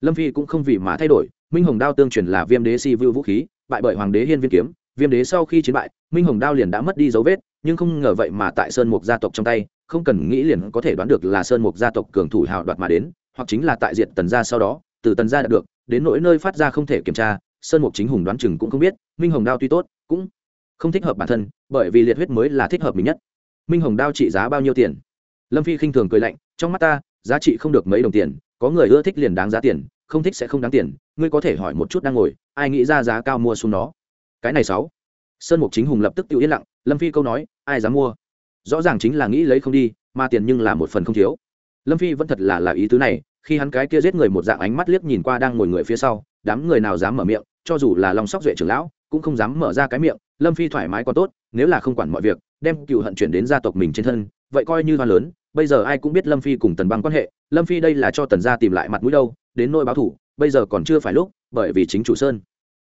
Lâm phi cũng không vì mà thay đổi, minh hồng đao tương truyền là viêm đế si vưu vũ khí, bại bởi hoàng đế hiên viên kiếm, viêm đế sau khi chiến bại, minh hồng đao liền đã mất đi dấu vết, nhưng không ngờ vậy mà tại sơn mục gia tộc trong tay, không cần nghĩ liền có thể đoán được là sơn mục gia tộc cường thủ hào đoạt mà đến, hoặc chính là tại diện tần gia sau đó, từ tần gia đạt được, đến nỗi nơi phát ra không thể kiểm tra, sơn mục chính hùng đoán chừng cũng không biết, minh hồng đao tuy tốt, cũng không thích hợp bản thân, bởi vì liệt huyết mới là thích hợp mình nhất minh hồng đao trị giá bao nhiêu tiền? Lâm phi khinh thường cười lạnh, trong mắt ta, giá trị không được mấy đồng tiền, có người ưa thích liền đáng giá tiền, không thích sẽ không đáng tiền, ngươi có thể hỏi một chút đang ngồi, ai nghĩ ra giá cao mua xuống nó? Cái này sáu. Sơn mục chính hùng lập tức tự yên lặng, lâm phi câu nói, ai dám mua? Rõ ràng chính là nghĩ lấy không đi, mà tiền nhưng là một phần không thiếu. Lâm phi vẫn thật là là ý tứ này, khi hắn cái kia giết người một dạng ánh mắt liếc nhìn qua đang ngồi người phía sau, đám người nào dám mở miệng, cho dù là lòng sóc duệ trưởng lão, cũng không dám mở ra cái miệng lâm phi thoải mái còn tốt, nếu là không quản mọi việc, đem cựu hận chuyển đến gia tộc mình trên thân, vậy coi như hoa lớn, bây giờ ai cũng biết lâm phi cùng tần băng quan hệ, lâm phi đây là cho tần gia tìm lại mặt mũi đâu, đến nỗi báo thủ, bây giờ còn chưa phải lúc, bởi vì chính chủ sơn.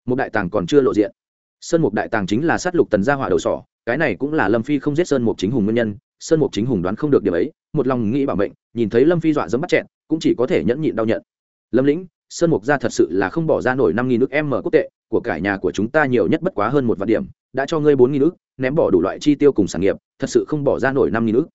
Một đại tàng còn chưa lộ diện. Sơn mục đại tàng chính là sát lục tần gia hỏa đầu sỏ, cái này cũng là lâm phi không giết sơn mục chính hùng nguyên nhân, sơn mục chính hùng đoán không được điểm ấy, một lòng nghĩ bảo mệnh, nhìn thấy lâm phi dọa dẫm bắt chẹn, cũng chỉ có thể nhẫn nhịn đau nhận. Lâm lĩnh, sơn mục gia thật sự là không bỏ ra nổi năm nghìn nước em mở quốc tệ, của cải nhà của chúng ta nhiều nhất bất quá hơn một vạn điểm đã cho ngươi bốn nghìn nước ném bỏ đủ loại chi tiêu cùng sản nghiệp, thật sự không bỏ ra nổi năm nghìn nước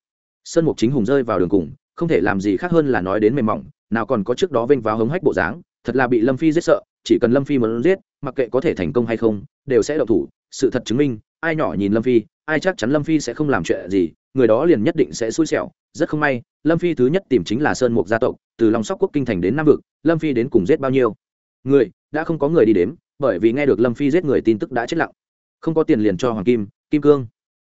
sơn mục chính hùng rơi vào đường cùng, không thể làm gì khác hơn là nói đến mềm mỏng, nào còn có trước đó vênh vào hống hách bộ dáng, thật là bị lâm phi giết sợ, chỉ cần lâm phi muốn giết, mặc kệ có thể thành công hay không, đều sẽ đậu thủ, sự thật chứng minh, ai nhỏ nhìn lâm phi, ai chắc chắn lâm phi sẽ không làm chuyện gì, người đó liền nhất định sẽ xui xẻo. Rất không may, lâm phi thứ nhất tìm chính là sơn mục gia tộc, từ lòng sóc quốc kinh thành đến nam vực, lâm phi đến cùng giết bao nhiêu? Người, đã không có người đi đếm, bởi vì nghe được lâm phi giết người tin tức đã chết lặng không có tiền liền cho hoàng kim kim cương.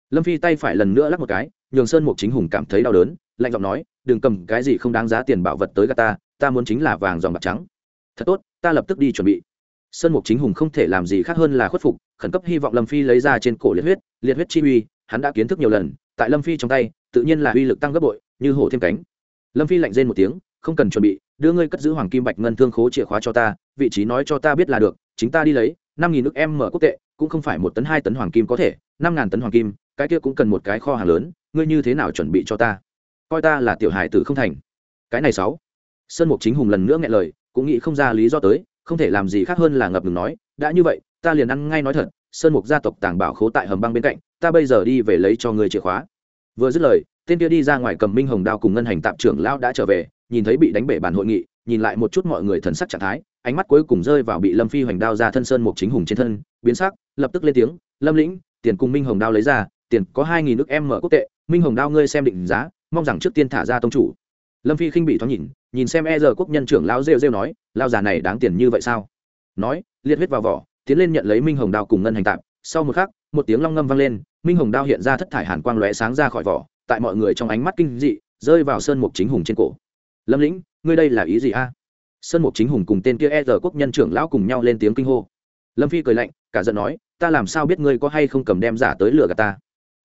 Lâm phi tay phải lần nữa lắc một cái, nhường sơn mục chính hùng cảm thấy đau đớn, lạnh giọng nói, đừng cầm cái gì không đáng giá tiền bảo vật tới gà ta ta muốn chính là vàng dòng bạc trắng. Thật tốt, ta lập tức đi chuẩn bị. Sơn mục chính hùng không thể làm gì khác hơn là khuất phục, khẩn cấp hy vọng lâm phi lấy ra trên cổ liệt huyết liệt huyết chi uy, hắn đã kiến thức nhiều lần, tại lâm phi trong tay, tự nhiên là uy lực tăng gấp bội, như hổ thêm cánh. Lâm phi lạnh rên một tiếng, không cần chuẩn bị, đưa ngươi cất giữ hoàng kim bạch ngân thương khố chìa khóa cho ta, vị trí nói cho ta biết là được, chính ta đi lấy, năm nghìn nước em mở quốc tệ cũng không phải một tấn hai tấn hoàng kim có thể, năm ngàn tấn hoàng kim, cái kia cũng cần một cái kho hàng lớn, ngươi như thế nào chuẩn bị cho ta? Coi ta là tiểu hài tử không thành. Cái này sáu. Sơn mục chính hùng lần nữa nghe lời, cũng nghĩ không ra lý do tới, không thể làm gì khác hơn là ngập ngừng nói, đã như vậy, ta liền ăn ngay nói thật, sơn mục gia tộc tàng bảo khố tại hầm băng bên cạnh, ta bây giờ đi về lấy cho người chìa khóa. Vừa dứt lời, tên kia đi ra ngoài cầm minh hồng đao cùng ngân hành tạm trưởng lão đã trở về, nhìn thấy bị đánh bể bàn hội nghị nhìn lại một chút mọi người thần sắc trạng thái, ánh mắt cuối cùng rơi vào bị lâm phi hoành đao ra thân sơn mục chính hùng trên thân, biến sắc, lập tức lên tiếng, lâm lĩnh, tiền cùng minh hồng đao lấy ra, tiền có hai nghìn nước em mở quốc tệ, minh hồng đao ngươi xem định giá, mong rằng trước tiên thả ra tông chủ. Lâm phi khinh bị thoáng nhìn nhìn xem e giờ quốc nhân trưởng lão rêu rêu nói lao già này đáng tiền như vậy sao? Nói, liệt huyết vào vỏ, tiến lên nhận lấy minh hồng đao cùng ngân hành tạm, sau một khắc, một tiếng long ngâm vang lên, minh hồng đao hiện ra thất thải hàn quang lóe sáng ra khỏi vỏ, tại mọi người trong ánh mắt kinh dị, rơi vào sơn mục chính hùng trên cổ lâm lĩnh ngươi đây là ý gì a sơn mục chính hùng cùng tên kia e giờ quốc nhân trưởng lão cùng nhau lên tiếng kinh hô lâm phi cười lạnh cả giận nói ta làm sao biết ngươi có hay không cầm đem giả tới lửa gạt ta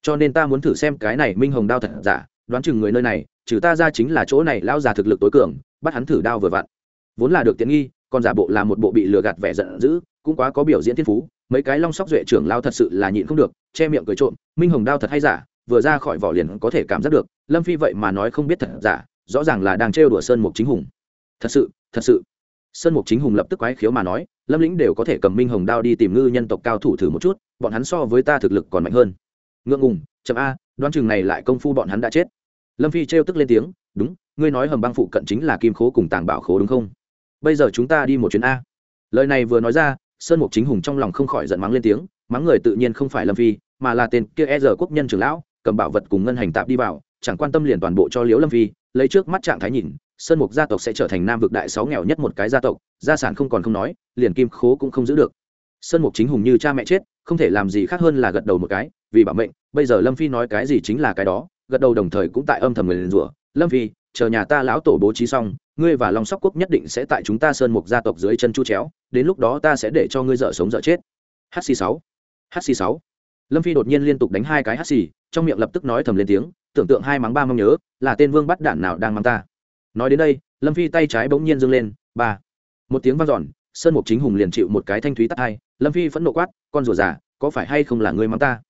cho nên ta muốn thử xem cái này minh hồng đao thật giả đoán chừng người nơi này trừ ta ra chính là chỗ này lão già thực lực tối cường bắt hắn thử đao vừa vặn vốn là được tiện nghi còn giả bộ là một bộ bị lừa gạt vẻ giận dữ cũng quá có biểu diễn thiên phú mấy cái long sóc duệ trưởng lao thật sự là nhịn không được che miệng cười trộm minh hồng đao thật hay giả vừa ra khỏi vỏ liền có thể cảm giác được lâm phi vậy mà nói không biết thật giả rõ ràng là đang trêu đùa sơn mục chính hùng. Thật sự thật sự. Sơn mục chính hùng lập tức quái khiếu mà nói, lâm lĩnh đều có thể cầm minh hồng đao đi tìm ngư nhân tộc cao thủ thử một chút, bọn hắn so với ta thực lực còn mạnh hơn. Ngượng ngùng, chậm a, đoán chừng này lại công phu bọn hắn đã chết. Lâm phi trêu tức lên tiếng, đúng, ngươi nói hầm băng phụ cận chính là kim khố cùng tàng bảo khố đúng không? Bây giờ chúng ta đi một chuyến a. Lời này vừa nói ra, sơn mục chính hùng trong lòng không khỏi giận mắng lên tiếng, mắng người tự nhiên không phải lâm phi, mà là tên kia e giờ quốc nhân trưởng lão, cầm bảo vật cùng ngân hành tạp đi vào, chẳng quan tâm liền toàn bộ cho liễu lâm phi lấy trước mắt trạng thái nhìn, sơn mục gia tộc sẽ trở thành nam vực đại sáu nghèo nhất một cái gia tộc, gia sản không còn không nói, liền kim khố cũng không giữ được. Sơn mục chính hùng như cha mẹ chết, không thể làm gì khác hơn là gật đầu một cái, vì bảo mệnh, bây giờ lâm phi nói cái gì chính là cái đó, gật đầu đồng thời cũng tại âm thầm người liền rủa, lâm phi, chờ nhà ta lão tổ bố trí xong, ngươi và long sóc quốc nhất định sẽ tại chúng ta sơn mục gia tộc dưới chân chu chéo, đến lúc đó ta sẽ để cho ngươi dở sống dở chết. Hc sáu. Hc sáu. Lâm phi đột nhiên liên tục đánh hai cái hc trong miệng lập tức nói thầm lên tiếng tưởng tượng hai mắng ba mong nhớ, là tên vương bắt đạn nào đang mắng ta. Nói đến đây, lâm phi tay trái bỗng nhiên dâng lên, ba. Một tiếng vang dọn, sơn mục chính hùng liền chịu một cái thanh thúy tắt hai, lâm phi phẫn nộ quát, con rùa giả có phải hay không là ngươi mắng ta?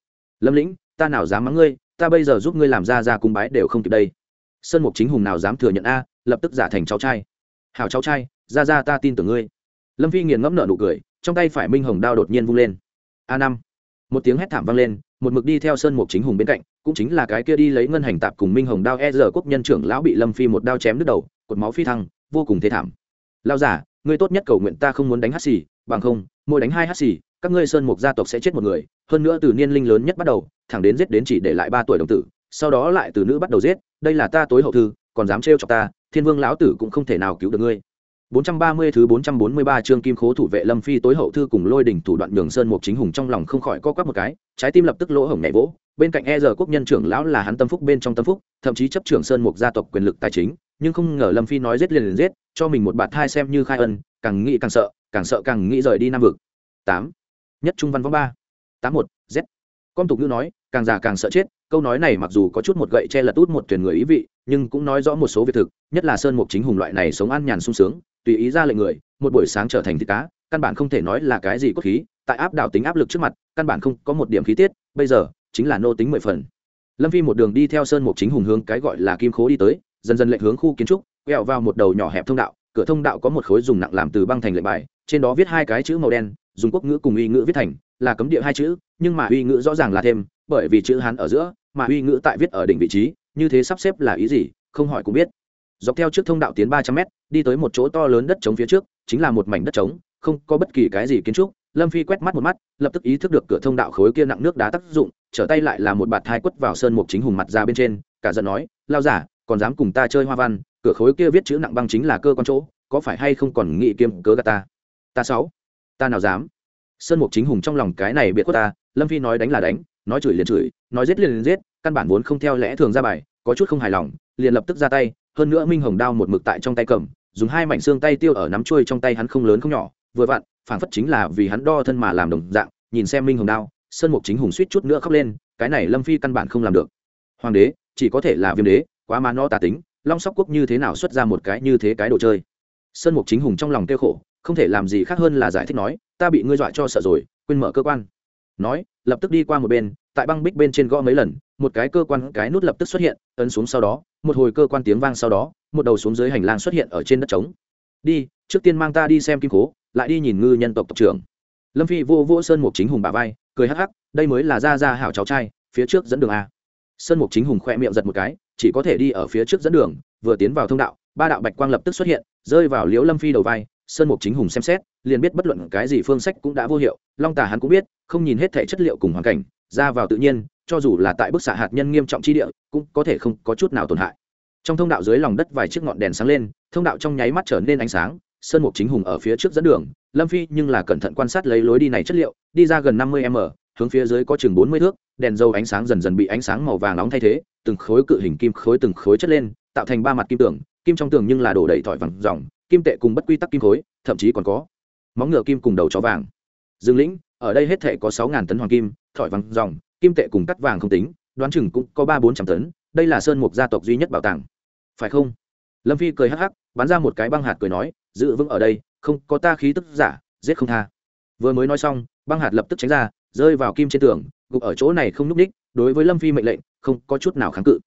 Lâm lĩnh, ta nào dám mắng ngươi, ta bây giờ giúp ngươi làm ra ra cung bái đều không kịp đây. Sơn mục chính hùng nào dám thừa nhận a, lập tức giả thành cháu trai. Hào cháu trai, ra ra ta tin tưởng ngươi. Lâm phi nghiền ngẫm nợ nụ cười, trong tay phải minh hồng đao đột nhiên vung lên. A năm. Một tiếng hét thảm vang lên, một mực đi theo sơn mục chính hùng bên cạnh cũng chính là cái kia đi lấy ngân hành tạp cùng minh hồng đao e giờ quốc nhân trưởng lão bị lâm phi một đao chém đứt đầu, cột máu phi thăng, vô cùng thế thảm. Lao giả ngươi tốt nhất cầu nguyện ta không muốn đánh hát xì, bằng không, mỗi đánh hai hát xì, các ngươi sơn mục gia tộc sẽ chết một người, hơn nữa từ niên linh lớn nhất bắt đầu, thẳng đến giết đến chỉ để lại ba tuổi đồng tử, sau đó lại từ nữ bắt đầu giết, đây là ta tối hậu thư, còn dám trêu chọc ta, thiên vương lão tử cũng không thể nào cứu được ngươi. 430 thứ 443 chương kim khố thủ vệ Lâm Phi tối hậu thư cùng lôi đỉnh thủ đoạn nhường sơn một chính hùng trong lòng không khỏi co quắp một cái, trái tim lập tức lỗ hổng nhảy vỗ. Bên cạnh E giờ quốc nhân trưởng lão là hắn tâm phúc bên trong tâm phúc, thậm chí chấp trưởng sơn một gia tộc quyền lực tài chính, nhưng không ngờ Lâm Phi nói giết liền liền giết, cho mình một bạt thai xem như khai ân, càng nghĩ càng sợ, càng sợ càng nghĩ rời đi nam vực. 8. Nhất trung văn vong 3. 81, Z. Con tục ngữ nói, càng già càng sợ chết, câu nói này mặc dù có chút một gậy che lật út một truyền người ý vị, nhưng cũng nói rõ một số việc thực, nhất là sơn mục chính hùng loại này sống an nhàn sung sướng, tùy ý ra lệnh người, một buổi sáng trở thành thịt cá, căn bản không thể nói là cái gì cốt khí, tại áp đảo tính áp lực trước mặt, căn bản không có một điểm khí tiết, bây giờ, chính là nô tính mười phần. Lâm phi một đường đi theo sơn mục chính hùng hướng cái gọi là kim khố đi tới, dần dần lệnh hướng khu kiến trúc, quẹo vào một đầu nhỏ hẹp thông đạo, cửa thông đạo có một khối dùng nặng làm từ băng thành lệnh bài, trên đó viết hai cái chữ màu đen, dùng quốc ngữ cùng uy ngữ viết thành, là cấm địa hai chữ, nhưng mà uy ngữ rõ ràng là thêm, bởi vì chữ hán ở giữa, mà uy ngữ tại viết ở đỉnh vị trí, như thế sắp xếp là ý gì, không hỏi cũng biết dọc theo trước thông đạo tiến ba trăm mét, đi tới một chỗ to lớn đất trống phía trước, chính là một mảnh đất trống, không có bất kỳ cái gì kiến trúc. Lâm phi quét mắt một mắt, lập tức ý thức được cửa thông đạo khối kia nặng nước đá tác dụng, trở tay lại là một bạt thai quất vào sơn mục chính hùng mặt ra bên trên, cả giận nói, lao giả, còn dám cùng ta chơi hoa văn, cửa khối kia viết chữ nặng băng chính là cơ con chỗ, có phải hay không còn nghĩ kiêm cớ gà ta? Ta sáu, ta nào dám? Sơn mục chính hùng trong lòng cái này biệt quất ta, lâm phi nói đánh là đánh, nói chửi liền chửi, nói giết liền liền giết, căn bản vốn không theo lẽ thường ra bài, có chút không hài lòng, liền lập tức ra tay hơn nữa minh hồng đao một mực tại trong tay cầm, dùng hai mảnh xương tay tiêu ở nắm chuôi trong tay hắn không lớn không nhỏ, vừa vặn, phảng phất chính là vì hắn đo thân mà làm đồng dạng, nhìn xem minh hồng đao, sơn mục chính hùng suýt chút nữa khóc lên, cái này lâm phi căn bản không làm được. Hoàng đế, chỉ có thể là viêm đế, quá má no tà tính, long sóc quốc như thế nào xuất ra một cái như thế cái đồ chơi? Sơn mục chính hùng trong lòng kêu khổ, không thể làm gì khác hơn là giải thích nói, ta bị ngươi dọa cho sợ rồi, quên mở cơ quan nói, lập tức đi qua một bên, tại băng bích bên trên gõ mấy lần, một cái cơ quan, cái nút lập tức xuất hiện, ấn xuống sau đó, một hồi cơ quan tiếng vang sau đó, một đầu xuống dưới hành lang xuất hiện ở trên đất trống. Đi, trước tiên mang ta đi xem kim cố lại đi nhìn ngư nhân tộc tộc trưởng. Lâm phi vô vô sơn mục chính hùng bà vai, cười hắc hắc, đây mới là ra ra hảo cháu trai, phía trước dẫn đường a. Sơn mục chính hùng khoe miệng giật một cái, chỉ có thể đi ở phía trước dẫn đường, vừa tiến vào thông đạo, ba đạo bạch quang lập tức xuất hiện, rơi vào liễu lâm phi đầu vai sơn mục chính hùng xem xét, liền biết bất luận cái gì phương sách cũng đã vô hiệu, long Tà hắn cũng biết, không nhìn hết thể chất liệu cùng hoàn cảnh, ra vào tự nhiên, cho dù là tại bức xạ hạt nhân nghiêm trọng chi địa, cũng có thể không có chút nào tổn hại. Trong thông đạo dưới lòng đất vài chiếc ngọn đèn sáng lên, thông đạo trong nháy mắt trở nên ánh sáng, sơn mục chính hùng ở phía trước dẫn đường, lâm phi nhưng là cẩn thận quan sát lấy lối đi này chất liệu, đi ra gần năm mươi m, hướng phía dưới có chừng bốn mươi thước, đèn dầu ánh sáng dần dần bị ánh sáng màu vàng nóng thay thế, từng khối cự hình kim khối từng khối chất lên, tạo thành ba mặt kim tường, kim trong tường nhưng là đổ đầy thỏi vàng dòng kim tệ cùng bất quy tắc kim khối, thậm chí còn có móng ngựa kim cùng đầu chó vàng. Dương lĩnh, ở đây hết thể có sáu tấn hoàng kim, thỏi vàng dòng, kim tệ cùng cắt vàng không tính, đoán chừng cũng có ba bốn trăm tấn, đây là sơn mục gia tộc duy nhất bảo tàng. Phải không? Lâm phi cười hắc hắc, bắn ra một cái băng hạt cười nói, giữ vững ở đây, không có ta khí tức giả, giết không tha. Vừa mới nói xong, băng hạt lập tức tránh ra, rơi vào kim trên tường, gục ở chỗ này không nhúc ních, đối với lâm phi mệnh lệnh, không có chút nào kháng cự.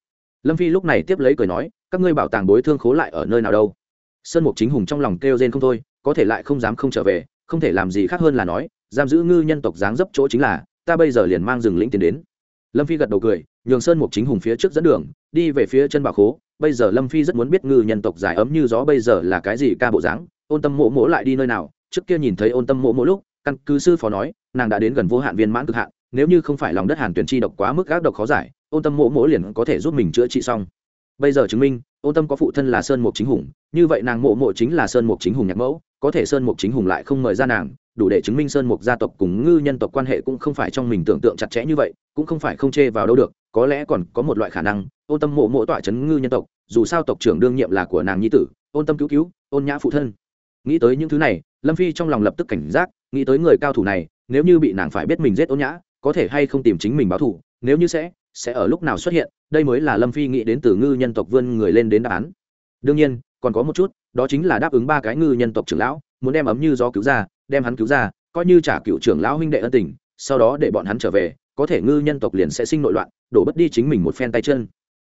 Lâm phi lúc này tiếp lấy cười nói, các ngươi bảo tàng bối thương khố lại ở nơi nào đâu? Sơn mục chính hùng trong lòng kêu rên không thôi, có thể lại không dám không trở về, không thể làm gì khác hơn là nói, giam giữ ngư nhân tộc dáng dấp chỗ chính là, ta bây giờ liền mang rừng lĩnh tiền đến. Lâm phi gật đầu cười, nhường sơn mục chính hùng phía trước dẫn đường, đi về phía chân bảo khố. Bây giờ lâm phi rất muốn biết ngư nhân tộc dài ấm như gió bây giờ là cái gì ca bộ dáng, ôn tâm mộ mỗ lại đi nơi nào. Trước kia nhìn thấy ôn tâm mộ mỗ lúc, căn cứ sư phó nói, nàng đã đến gần vô hạn viên mãn cực hạn, nếu như không phải lòng đất hàn tuyển chi độc quá mức gác độc khó giải, ôn tâm mộ mỗ liền có thể giúp mình chữa trị xong bây giờ chứng minh ôn tâm có phụ thân là sơn mục chính hùng, như vậy nàng mộ mộ chính là sơn mục chính hùng nhạc mẫu, có thể sơn mục chính hùng lại không mời ra nàng, đủ để chứng minh sơn mục gia tộc cùng ngư nhân tộc quan hệ cũng không phải trong mình tưởng tượng chặt chẽ như vậy, cũng không phải không chê vào đâu được, có lẽ còn có một loại khả năng ôn tâm mộ mộ tọa chấn ngư nhân tộc, dù sao tộc trưởng đương nhiệm là của nàng nhi tử ôn tâm cứu cứu, ôn nhã phụ thân. Nghĩ tới những thứ này, lâm phi trong lòng lập tức cảnh giác, nghĩ tới người cao thủ này, nếu như bị nàng phải biết mình giết ôn nhã, có thể hay không tìm chính mình báo thù, nếu như sẽ sẽ ở lúc nào xuất hiện đây mới là lâm phi nghĩ đến từ ngư nhân tộc vươn người lên đến đáp án. Đương nhiên, còn có một chút, đó chính là đáp ứng ba cái ngư nhân tộc trưởng lão, muốn đem ấm như gió cứu ra, đem hắn cứu ra, coi như trả cựu trưởng lão huynh đệ ân tình, sau đó để bọn hắn trở về, có thể ngư nhân tộc liền sẽ sinh nội loạn, đổ bất đi chính mình một phen tay chân.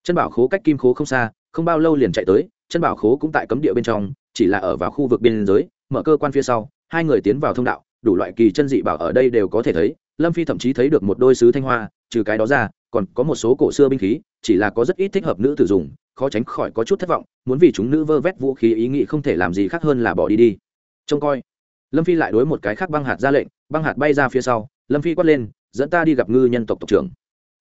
Chân bảo khố cách kim khố không xa, không bao lâu liền chạy tới, chân bảo khố cũng tại cấm địa bên trong, chỉ là ở vào khu vực biên giới, mở cơ quan phía sau, hai người tiến vào thông đạo, đủ loại kỳ chân dị bảo ở đây đều có thể thấy, lâm phi thậm chí thấy được một đôi sứ thanh hoa, trừ cái đó ra còn có một số cổ xưa binh khí, chỉ là có rất ít thích hợp nữ tử dùng, khó tránh khỏi có chút thất vọng, muốn vì chúng nữ vơ vét vũ khí ý nghĩ không thể làm gì khác hơn là bỏ đi đi. Trông coi. Lâm phi lại đối một cái khác băng hạt ra lệnh, băng hạt bay ra phía sau, lâm phi quát lên, dẫn ta đi gặp ngư nhân tộc tộc trưởng.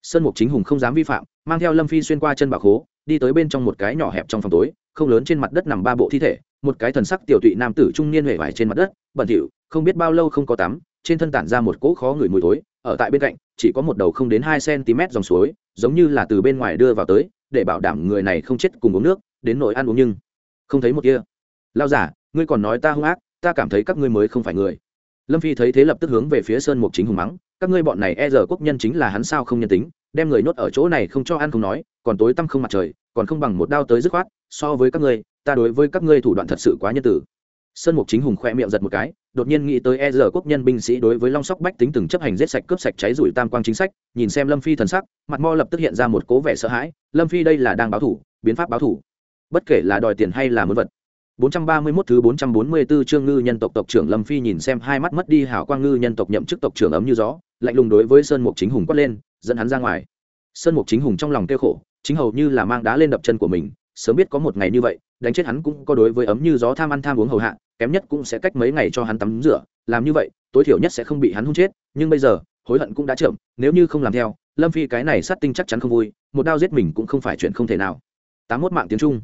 Sơn mục chính hùng không dám vi phạm, mang theo lâm phi xuyên qua chân bạc hố đi tới bên trong một cái nhỏ hẹp trong phòng tối, không lớn trên mặt đất nằm ba bộ thi thể, một cái thần sắc tiểu tụy nam tử trung niên hề vải trên mặt đất, bẩn thỉu, không biết bao lâu không có tắm, trên thân tản ra một cỗ khó ngửi mùi tối ở tại bên cạnh chỉ có một đầu không đến hai cm dòng suối, giống như là từ bên ngoài đưa vào tới, để bảo đảm người này không chết cùng uống nước, đến nỗi ăn uống nhưng không thấy một kia lao giả, ngươi còn nói ta hung ác, ta cảm thấy các ngươi mới không phải người. Lâm phi thấy thế lập tức hướng về phía sơn mục chính hùng mắng, các ngươi bọn này e giờ quốc nhân chính là hắn sao không nhân tính, đem người nhốt ở chỗ này không cho ăn không nói, còn tối tăm không mặt trời, còn không bằng một đao tới dứt khoát, so với các ngươi, ta đối với các ngươi thủ đoạn thật sự quá nhân tử sơn mục chính hùng khoe miệng giật một cái đột nhiên nghĩ tới e giờ quốc nhân binh sĩ đối với long sóc bách tính từng chấp hành giết sạch cướp sạch cháy rủi tam quang chính sách nhìn xem lâm phi thần sắc mặt mo lập tức hiện ra một cố vẻ sợ hãi lâm phi đây là đang báo thủ biến pháp báo thủ bất kể là đòi tiền hay là muốn vật 431 thứ 444 chương ngư nhân tộc tộc trưởng Lâm Phi nhìn xem hai mắt mất đi hảo quang ngư nhân tộc nhậm chức tộc trưởng ấm như gió, lạnh lùng đối với Sơn Mục Chính Hùng quát lên, dẫn hắn ra ngoài. Sơn Mục Chính Hùng trong lòng tiêu khổ, chính hầu như là mang đá lên đập chân của mình, sớm biết có một ngày như vậy, đánh chết hắn cũng có đối với ấm như gió tham ăn tham uống hầu hạ, kém nhất cũng sẽ cách mấy ngày cho hắn tắm rửa, làm như vậy, tối thiểu nhất sẽ không bị hắn hung chết, nhưng bây giờ, hối hận cũng đã chậm, nếu như không làm theo, Lâm Phi cái này sát tinh chắc chắn không vui, một đao giết mình cũng không phải chuyện không thể nào. Tám mốt mạng tiếng Trung.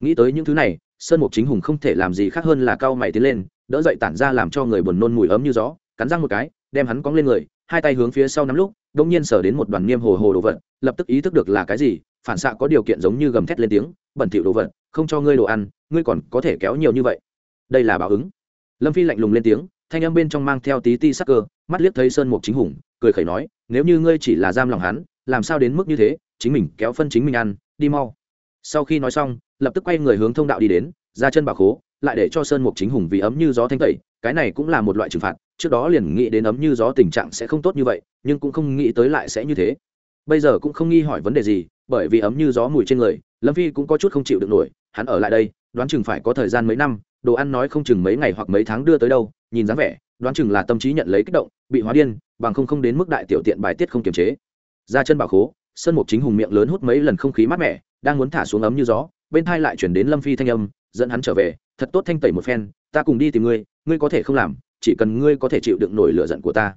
Nghĩ tới những thứ này, sơn mục chính hùng không thể làm gì khác hơn là cao mày tiến lên đỡ dậy tản ra làm cho người buồn nôn mùi ấm như gió cắn răng một cái đem hắn cóng lên người hai tay hướng phía sau nắm lúc đông nhiên sở đến một đoàn niêm hồ hồ đồ vật lập tức ý thức được là cái gì phản xạ có điều kiện giống như gầm thét lên tiếng bẩn thỉu đồ vật không cho ngươi đồ ăn ngươi còn có thể kéo nhiều như vậy đây là báo ứng. Lâm phi lạnh lùng lên tiếng, thanh âm bên trong mang theo tí ti sắc cơ, mắt liếc thấy sơn mục chính hùng, cười khẩy nói, nếu như ngươi chỉ là giam lòng hắn, làm sao đến mức như thế? Chính mình kéo phân chính mình ăn, đi mau. Sau khi nói xong, lập tức quay người hướng thông đạo đi đến, ra chân bảo khố, lại để cho sơn mục chính hùng vì ấm như gió thanh tẩy, cái này cũng là một loại trừng phạt, trước đó liền nghĩ đến ấm như gió tình trạng sẽ không tốt như vậy, nhưng cũng không nghĩ tới lại sẽ như thế. Bây giờ cũng không nghi hỏi vấn đề gì, bởi vì ấm như gió mùi trên người, lâm phi cũng có chút không chịu được nổi, hắn ở lại đây, đoán chừng phải có thời gian mấy năm đồ ăn nói không chừng mấy ngày hoặc mấy tháng đưa tới đâu, nhìn dáng vẻ, đoán chừng là tâm trí nhận lấy kích động, bị hóa điên, bằng không không đến mức đại tiểu tiện bài tiết không kiềm chế. Ra chân bảo khố, sơn mục chính hùng miệng lớn hút mấy lần không khí mát mẻ, đang muốn thả xuống ấm như gió, bên thai lại chuyển đến lâm phi thanh âm, dẫn hắn trở về, thật tốt thanh tẩy một phen, ta cùng đi tìm ngươi ngươi có thể không làm, chỉ cần ngươi có thể chịu đựng nổi lửa giận của ta.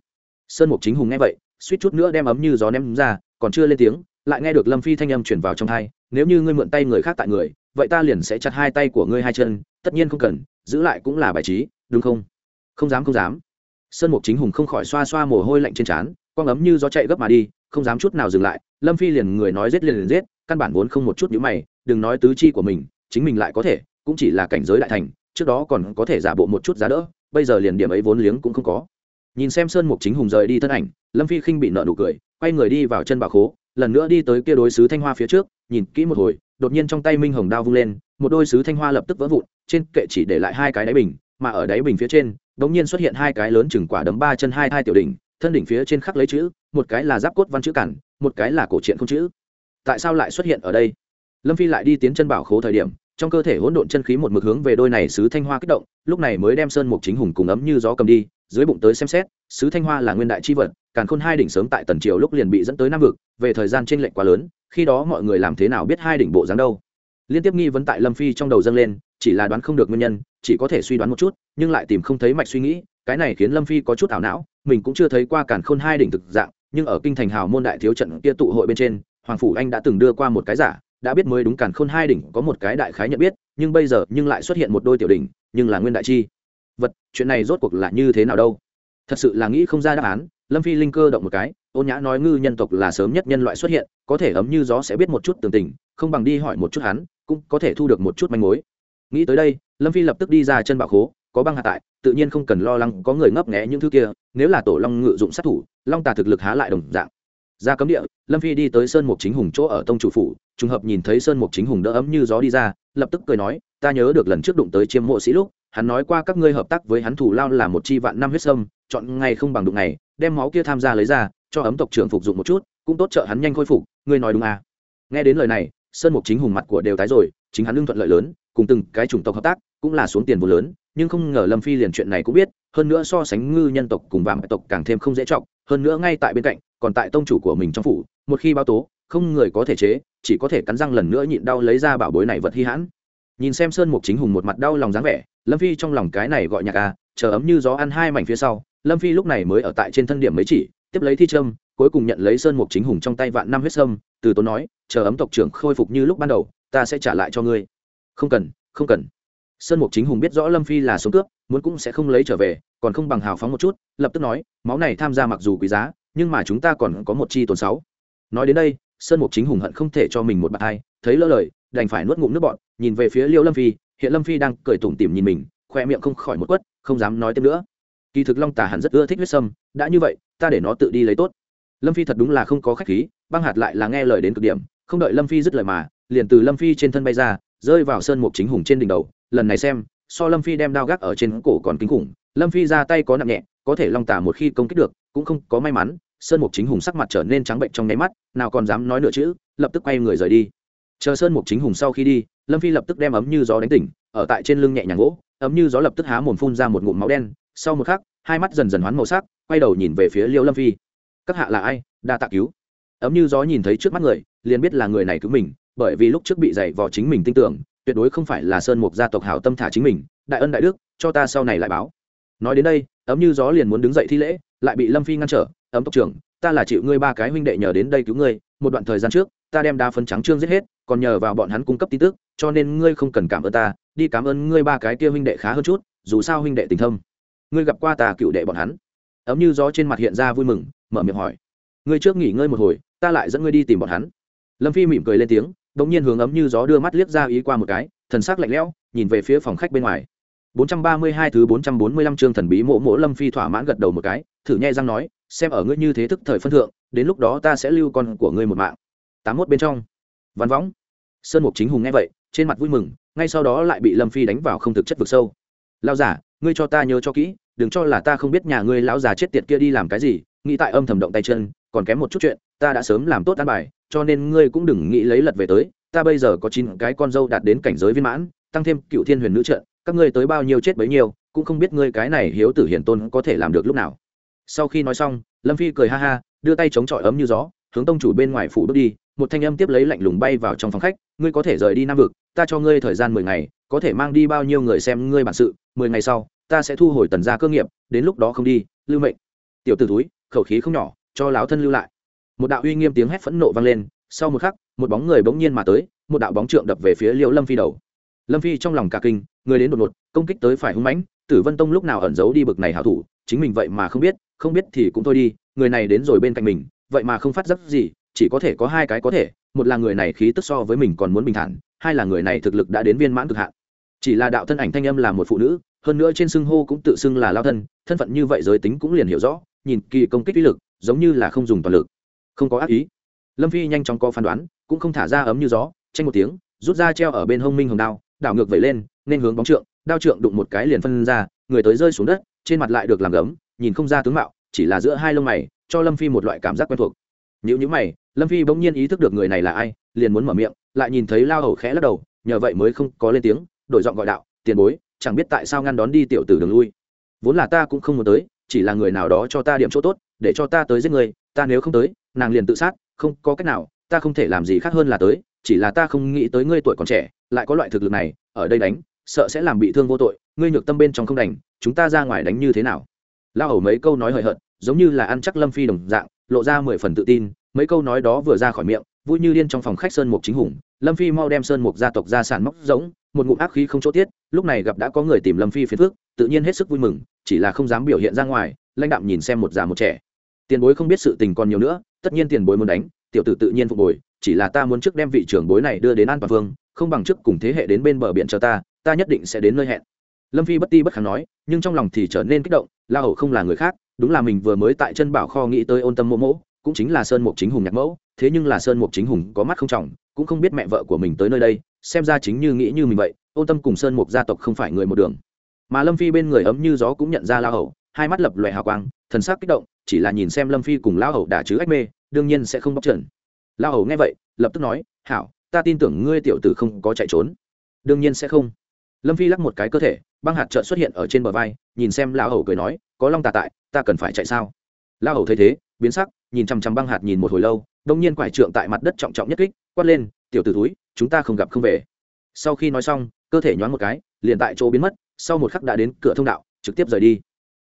Sơn mục chính hùng nghe vậy, suýt chút nữa đem ấm như gió ném ra, còn chưa lên tiếng, lại nghe được lâm phi thanh âm chuyển vào trong thai, nếu như ngươi mượn tay người khác tại người vậy ta liền sẽ chặt hai tay của ngươi hai chân, tất nhiên không cần, giữ lại cũng là bài trí, đúng không? Không dám không dám. Sơn mục chính hùng không khỏi xoa xoa mồ hôi lạnh trên trán, quang ấm như gió chạy gấp mà đi, không dám chút nào dừng lại, lâm phi liền người nói giết liền liền giết, căn bản vốn không một chút nhữ mày, đừng nói tứ chi của mình, chính mình lại có thể, cũng chỉ là cảnh giới đại thành, trước đó còn có thể giả bộ một chút giá đỡ, bây giờ liền điểm ấy vốn liếng cũng không có. Nhìn xem sơn mục chính hùng rời đi thân ảnh, lâm phi khinh bị nợ nụ cười, quay người đi vào chân bà khố, lần nữa đi tới kia đối sứ thanh hoa phía trước, nhìn kỹ một hồi đột nhiên trong tay minh hồng đao vung lên, một đôi sứ thanh hoa lập tức vỡ vụn, trên kệ chỉ để lại hai cái đáy bình, mà ở đáy bình phía trên đột nhiên xuất hiện hai cái lớn chừng quả đấm ba chân hai hai tiểu đỉnh, thân đỉnh phía trên khắc lấy chữ, một cái là giáp cốt văn chữ cản, một cái là cổ truyện không chữ. Tại sao lại xuất hiện ở đây? Lâm phi lại đi tiến chân bảo khố thời điểm, trong cơ thể hỗn độn chân khí một mực hướng về đôi này sứ thanh hoa kích động, lúc này mới đem sơn mục chính hùng cùng ấm như gió cầm đi, dưới bụng tới xem xét, sứ thanh hoa là nguyên đại chi vật, càn khôn hai đỉnh sớm tại tần triều lúc liền bị dẫn tới nam vực, về thời gian tranh lệch quá lớn khi đó mọi người làm thế nào biết hai đỉnh bộ dáng đâu. Liên tiếp nghi vấn tại lâm phi trong đầu dâng lên, chỉ là đoán không được nguyên nhân, chỉ có thể suy đoán một chút, nhưng lại tìm không thấy mạch suy nghĩ, cái này khiến lâm phi có chút ảo não, mình cũng chưa thấy qua cản khôn hai đỉnh thực dạng, nhưng ở kinh thành hào môn đại thiếu trận kia tụ hội bên trên, hoàng phủ anh đã từng đưa qua một cái giả, đã biết mới đúng cản khôn hai đỉnh có một cái đại khái nhận biết, nhưng bây giờ nhưng lại xuất hiện một đôi tiểu đỉnh, nhưng là nguyên đại chi. Vật, chuyện này rốt cuộc là như thế nào đâu? Thật sự là nghĩ không ra đáp án lâm phi linh cơ động một cái, ôn nhã nói ngư nhân tộc là sớm nhất nhân loại xuất hiện, có thể ấm như gió sẽ biết một chút tường tình, không bằng đi hỏi một chút hắn, cũng có thể thu được một chút manh mối. Nghĩ tới đây, lâm phi lập tức đi ra chân bạo khố, có băng hạ tại, tự nhiên không cần lo lắng có người ngấp nghé những thứ kia, nếu là tổ long ngự dụng sát thủ, long tà thực lực há lại đồng dạng. Ra cấm địa, lâm phi đi tới sơn mục chính hùng chỗ ở tông chủ phủ, trùng hợp nhìn thấy sơn mục chính hùng đỡ ấm như gió đi ra, lập tức cười nói, ta nhớ được lần trước đụng tới chiêm mộ sĩ lúc, hắn nói qua các ngươi hợp tác với hắn thủ lao là một chi vạn năm huyết sâm chọn ngày không bằng đụng ngày đem máu kia tham gia lấy ra, cho ấm tộc trưởng phục dụng một chút, cũng tốt trợ hắn nhanh khôi phục, ngươi nói đúng à? Nghe đến lời này, sơn mục chính hùng mặt của đều tái rồi, chính hắn lương thuận lợi lớn, cùng từng cái chủng tộc hợp tác, cũng là xuống tiền vô lớn, nhưng không ngờ lâm phi liền chuyện này cũng biết, hơn nữa so sánh ngư nhân tộc cùng vàng tộc càng thêm không dễ trọng, hơn nữa ngay tại bên cạnh, còn tại tông chủ của mình trong phủ, một khi báo tố, không người có thể chế, chỉ có thể cắn răng lần nữa nhịn đau lấy ra bảo bối này vật hy hãn. Nhìn xem sơn mục chính hùng một mặt đau lòng dáng vẻ, lâm phi trong lòng cái này gọi nhạc à chờ ấm như gió ăn hai mảnh phía sau lâm phi lúc này mới ở tại trên thân điểm mấy chỉ, tiếp lấy thi trâm cuối cùng nhận lấy sơn mục chính hùng trong tay vạn năm huyết sâm, từ tốn nói, chờ ấm tộc trưởng khôi phục như lúc ban đầu, ta sẽ trả lại cho ngươi. Không cần không cần. Sơn mục chính hùng biết rõ lâm phi là sống cướp, muốn cũng sẽ không lấy trở về, còn không bằng hào phóng một chút, lập tức nói, máu này tham gia mặc dù quý giá, nhưng mà chúng ta còn có một chi tồn sáu. Nói đến đây, sơn mục chính hùng hận không thể cho mình một bạt hai, thấy lỡ lời, đành phải nuốt ngụm nước bọn nhìn về phía liêu lâm phi, hiện lâm phi đang cười tủm tỉm nhìn mình, khoe miệng không khỏi một quất, không dám nói thêm nữa kỳ thực long tà hẳn rất ưa thích huyết sâm, đã như vậy, ta để nó tự đi lấy tốt. Lâm phi thật đúng là không có khách khí, băng hạt lại là nghe lời đến cực điểm, không đợi lâm phi dứt lời mà, liền từ lâm phi trên thân bay ra, rơi vào sơn mục chính hùng trên đỉnh đầu. Lần này xem, so lâm phi đem đao gác ở trên cổ còn kinh khủng, lâm phi ra tay có nặng nhẹ, có thể long tả một khi công kích được, cũng không có may mắn, sơn mục chính hùng sắc mặt trở nên trắng bệnh trong nháy mắt, nào còn dám nói nửa chữ lập tức quay người rời đi. Chờ sơn mục chính hùng sau khi đi, lâm phi lập tức đem ấm như gió đánh tỉnh, ở tại trên lưng nhẹ nhàng gỗ, ấm như gió lập tức há mồm phun ra một ngụm máu đen sau một khắc, hai mắt dần dần hoán màu sắc, quay đầu nhìn về phía liêu lâm phi. Các hạ là ai? Đa tạ cứu. Ấm như gió nhìn thấy trước mắt người, liền biết là người này cứu mình, bởi vì lúc trước bị dạy vò chính mình tin tưởng, tuyệt đối không phải là sơn mục gia tộc hảo tâm thả chính mình. Đại ân đại đức, cho ta sau này lại báo. Nói đến đây, ấm như gió liền muốn đứng dậy thi lễ, lại bị lâm phi ngăn trở. Ấm tộc trưởng, ta là chịu ngươi ba cái huynh đệ nhờ đến đây cứu ngươi, một đoạn thời gian trước, ta đem đa phân trắng trương giết hết, còn nhờ vào bọn hắn cung cấp tin tức, cho nên ngươi không cần cảm ơn ta, đi cảm ơn ngươi ba cái kia huynh đệ khá hơn chút, dù sao huynh đệ tình thâm ngươi gặp qua ta cựu đệ bọn hắn ấm như gió trên mặt hiện ra vui mừng mở miệng hỏi ngươi trước nghỉ ngơi một hồi ta lại dẫn ngươi đi tìm bọn hắn lâm phi mỉm cười lên tiếng đ ỗ n g nhiên hướng ấm như gió đưa mắt liếc ra ý qua một cái thần sắc lạnh lẽo nhìn về phía phòng khách bên ngoài 432 thứ 445 chương thần bí mộ mộ Lâm Phi thỏa mãn gật đầu một cái, thử nhẹ răng nói, xem ở ngươi như thế thức thời phân thượng, đến lúc đó ta sẽ lưu con của ngươi một mạng. 81 bên trong. Văn võng. Sơn Mục Chính Hùng nghe vậy, trên mặt vui mừng, ngay sau đó lại bị Lâm Phi đánh vào không thực chất vực sâu. lao giả, ngươi cho ta nhớ cho kỹ, đừng cho là ta không biết nhà ngươi lão già chết tiệt kia đi làm cái gì, nghĩ tại âm thầm động tay chân, còn kém một chút chuyện, ta đã sớm làm tốt an bài, cho nên ngươi cũng đừng nghĩ lấy lật về tới, ta bây giờ có chín cái con dâu đạt đến cảnh giới viên mãn, tăng thêm cựu thiên huyền nữ trận các ngươi tới bao nhiêu chết bấy nhiêu cũng không biết ngươi cái này hiếu tử hiển tôn có thể làm được lúc nào. Sau khi nói xong lâm phi cười ha ha đưa tay chống chọi ấm như gió hướng tông chủ bên ngoài phủ bước đi một thanh âm tiếp lấy lạnh lùng bay vào trong phòng khách ngươi có thể rời đi nam vực ta cho ngươi thời gian mười ngày có thể mang đi bao nhiêu người xem ngươi bản sự, mười ngày sau, ta sẽ thu hồi tần gia cơ nghiệp, đến lúc đó không đi, lưu mệnh. Tiểu t ử túi khẩu khí không nhỏ, cho láo thân lưu lại. Một đạo uy nghiêm tiếng hét phẫn nộ vang lên, sau một khắc, một bóng người bỗng nhiên mà tới, một đạo bóng trượng đập về phía liễu lâm phi đầu. Lâm phi trong lòng cả kinh, người đến đột ngột, công kích tới phải hung mãnh, tử vân tông lúc nào ẩn giấu đi bực này hảo thủ, chính mình vậy mà không biết không biết thì cũng thôi đi, người này đến rồi bên cạnh mình, vậy mà không phát giác gì, chỉ có thể có hai cái có thể, một là người này khí tức so với mình còn muốn bình thản, hai là người này thực lực đã đến viên mãn cực hạn chỉ là đạo thân ảnh thanh âm là một phụ nữ, hơn nữa trên xưng hô cũng tự xưng là lao thân thân phận như vậy giới tính cũng liền hiểu rõ, nhìn kỳ công kích uy lực, giống như là không dùng toàn lực. Không có ác ý. Lâm phi nhanh chóng có phán đoán, cũng không thả ra ấm như gió, tranh một tiếng, rút ra treo ở bên hông minh hồng đao, đảo ngược vẩy lên, nên hướng bóng trượng, đao trượng đụng một cái liền phân ra, người tới rơi xuống đất, trên mặt lại được làm gấm, nhìn không ra tướng mạo, chỉ là giữa hai lông mày, cho lâm phi một loại cảm giác quen thuộc. Nếu như mày, lâm phi bỗng nhiên ý thức được người này là ai, liền muốn mở miệng, lại nhìn thấy lao hầu khẽ lắc đầu, nhờ vậy mới không có lên tiếng đổi giọng gọi đạo, tiền bối, chẳng biết tại sao ngăn đón đi tiểu tử đường lui. Vốn là ta cũng không muốn tới, chỉ là người nào đó cho ta điểm chỗ tốt, để cho ta tới giết người, ta nếu không tới, nàng liền tự sát, không có cách nào, ta không thể làm gì khác hơn là tới, chỉ là ta không nghĩ tới ngươi tuổi còn trẻ, lại có loại thực lực này, ở đây đánh, sợ sẽ làm bị thương vô tội, ngươi nhược tâm bên trong không đành, chúng ta ra ngoài đánh như thế nào? Lao hầu mấy câu nói hời hợt, giống như là ăn chắc lâm phi đồng dạng, lộ ra mười phần tự tin, mấy câu nói đó vừa ra khỏi miệng, vui như điên trong phòng khách sơn mục chính hùng lâm phi mau đem sơn mục gia tộc ra sản móc giống một ngụm ác khí không chỗ tiết, lúc này gặp đã có người tìm lâm phi phiền phước tự nhiên hết sức vui mừng, chỉ là không dám biểu hiện ra ngoài, lãnh đạm nhìn xem một già một trẻ. Tiền bối không biết sự tình còn nhiều nữa, tất nhiên tiền bối muốn đánh, tiểu tử tự nhiên phục bồi chỉ là ta muốn trước đem vị trưởng bối này đưa đến an toàn phương không bằng trước cùng thế hệ đến bên bờ biển chờ ta ta nhất định sẽ đến nơi hẹn. Lâm phi bất ti bất kháng nói, nhưng trong lòng thì trở nên kích động, la hầu không là người khác, đúng là mình vừa mới tại chân bảo kho nghĩ tới ôn tâm mỗ mỗ cũng chính là sơn mục chính hùng nhạc mẫu thế nhưng là sơn mục chính hùng có mắt không trọng, cũng không biết mẹ vợ của mình tới nơi đây, xem ra chính như nghĩ như mình vậy, ôn tâm cùng sơn mục gia tộc không phải người một đường. Mà lâm phi bên người ấm như gió cũng nhận ra lao hầu, hai mắt lập loè hào quang, thần sắc kích động, chỉ là nhìn xem lâm phi cùng lao hầu đả chứ ách mê, đương nhiên sẽ không bóc trần. Lao hầu nghe vậy, lập tức nói, hảo, ta tin tưởng ngươi tiểu tử không có chạy trốn. Đương nhiên sẽ không. Lâm phi lắc một cái cơ thể, băng hạt trợn xuất hiện ở trên bờ vai, nhìn xem lao hầu cười nói, có long tà tại, ta cần phải chạy sao? Lao hầu thấy thế biến sắc, nhìn chằm chằm băng hạt nhìn một hồi lâu, đông nhiên quải trượng tại mặt đất trọng trọng nhất kích, quát lên, tiểu t ử túi chúng ta không gặp không về. Sau khi nói xong, cơ thể nhoáng một cái, liền tại chỗ biến mất, sau một khắc đã đến cửa thông đạo, trực tiếp rời đi.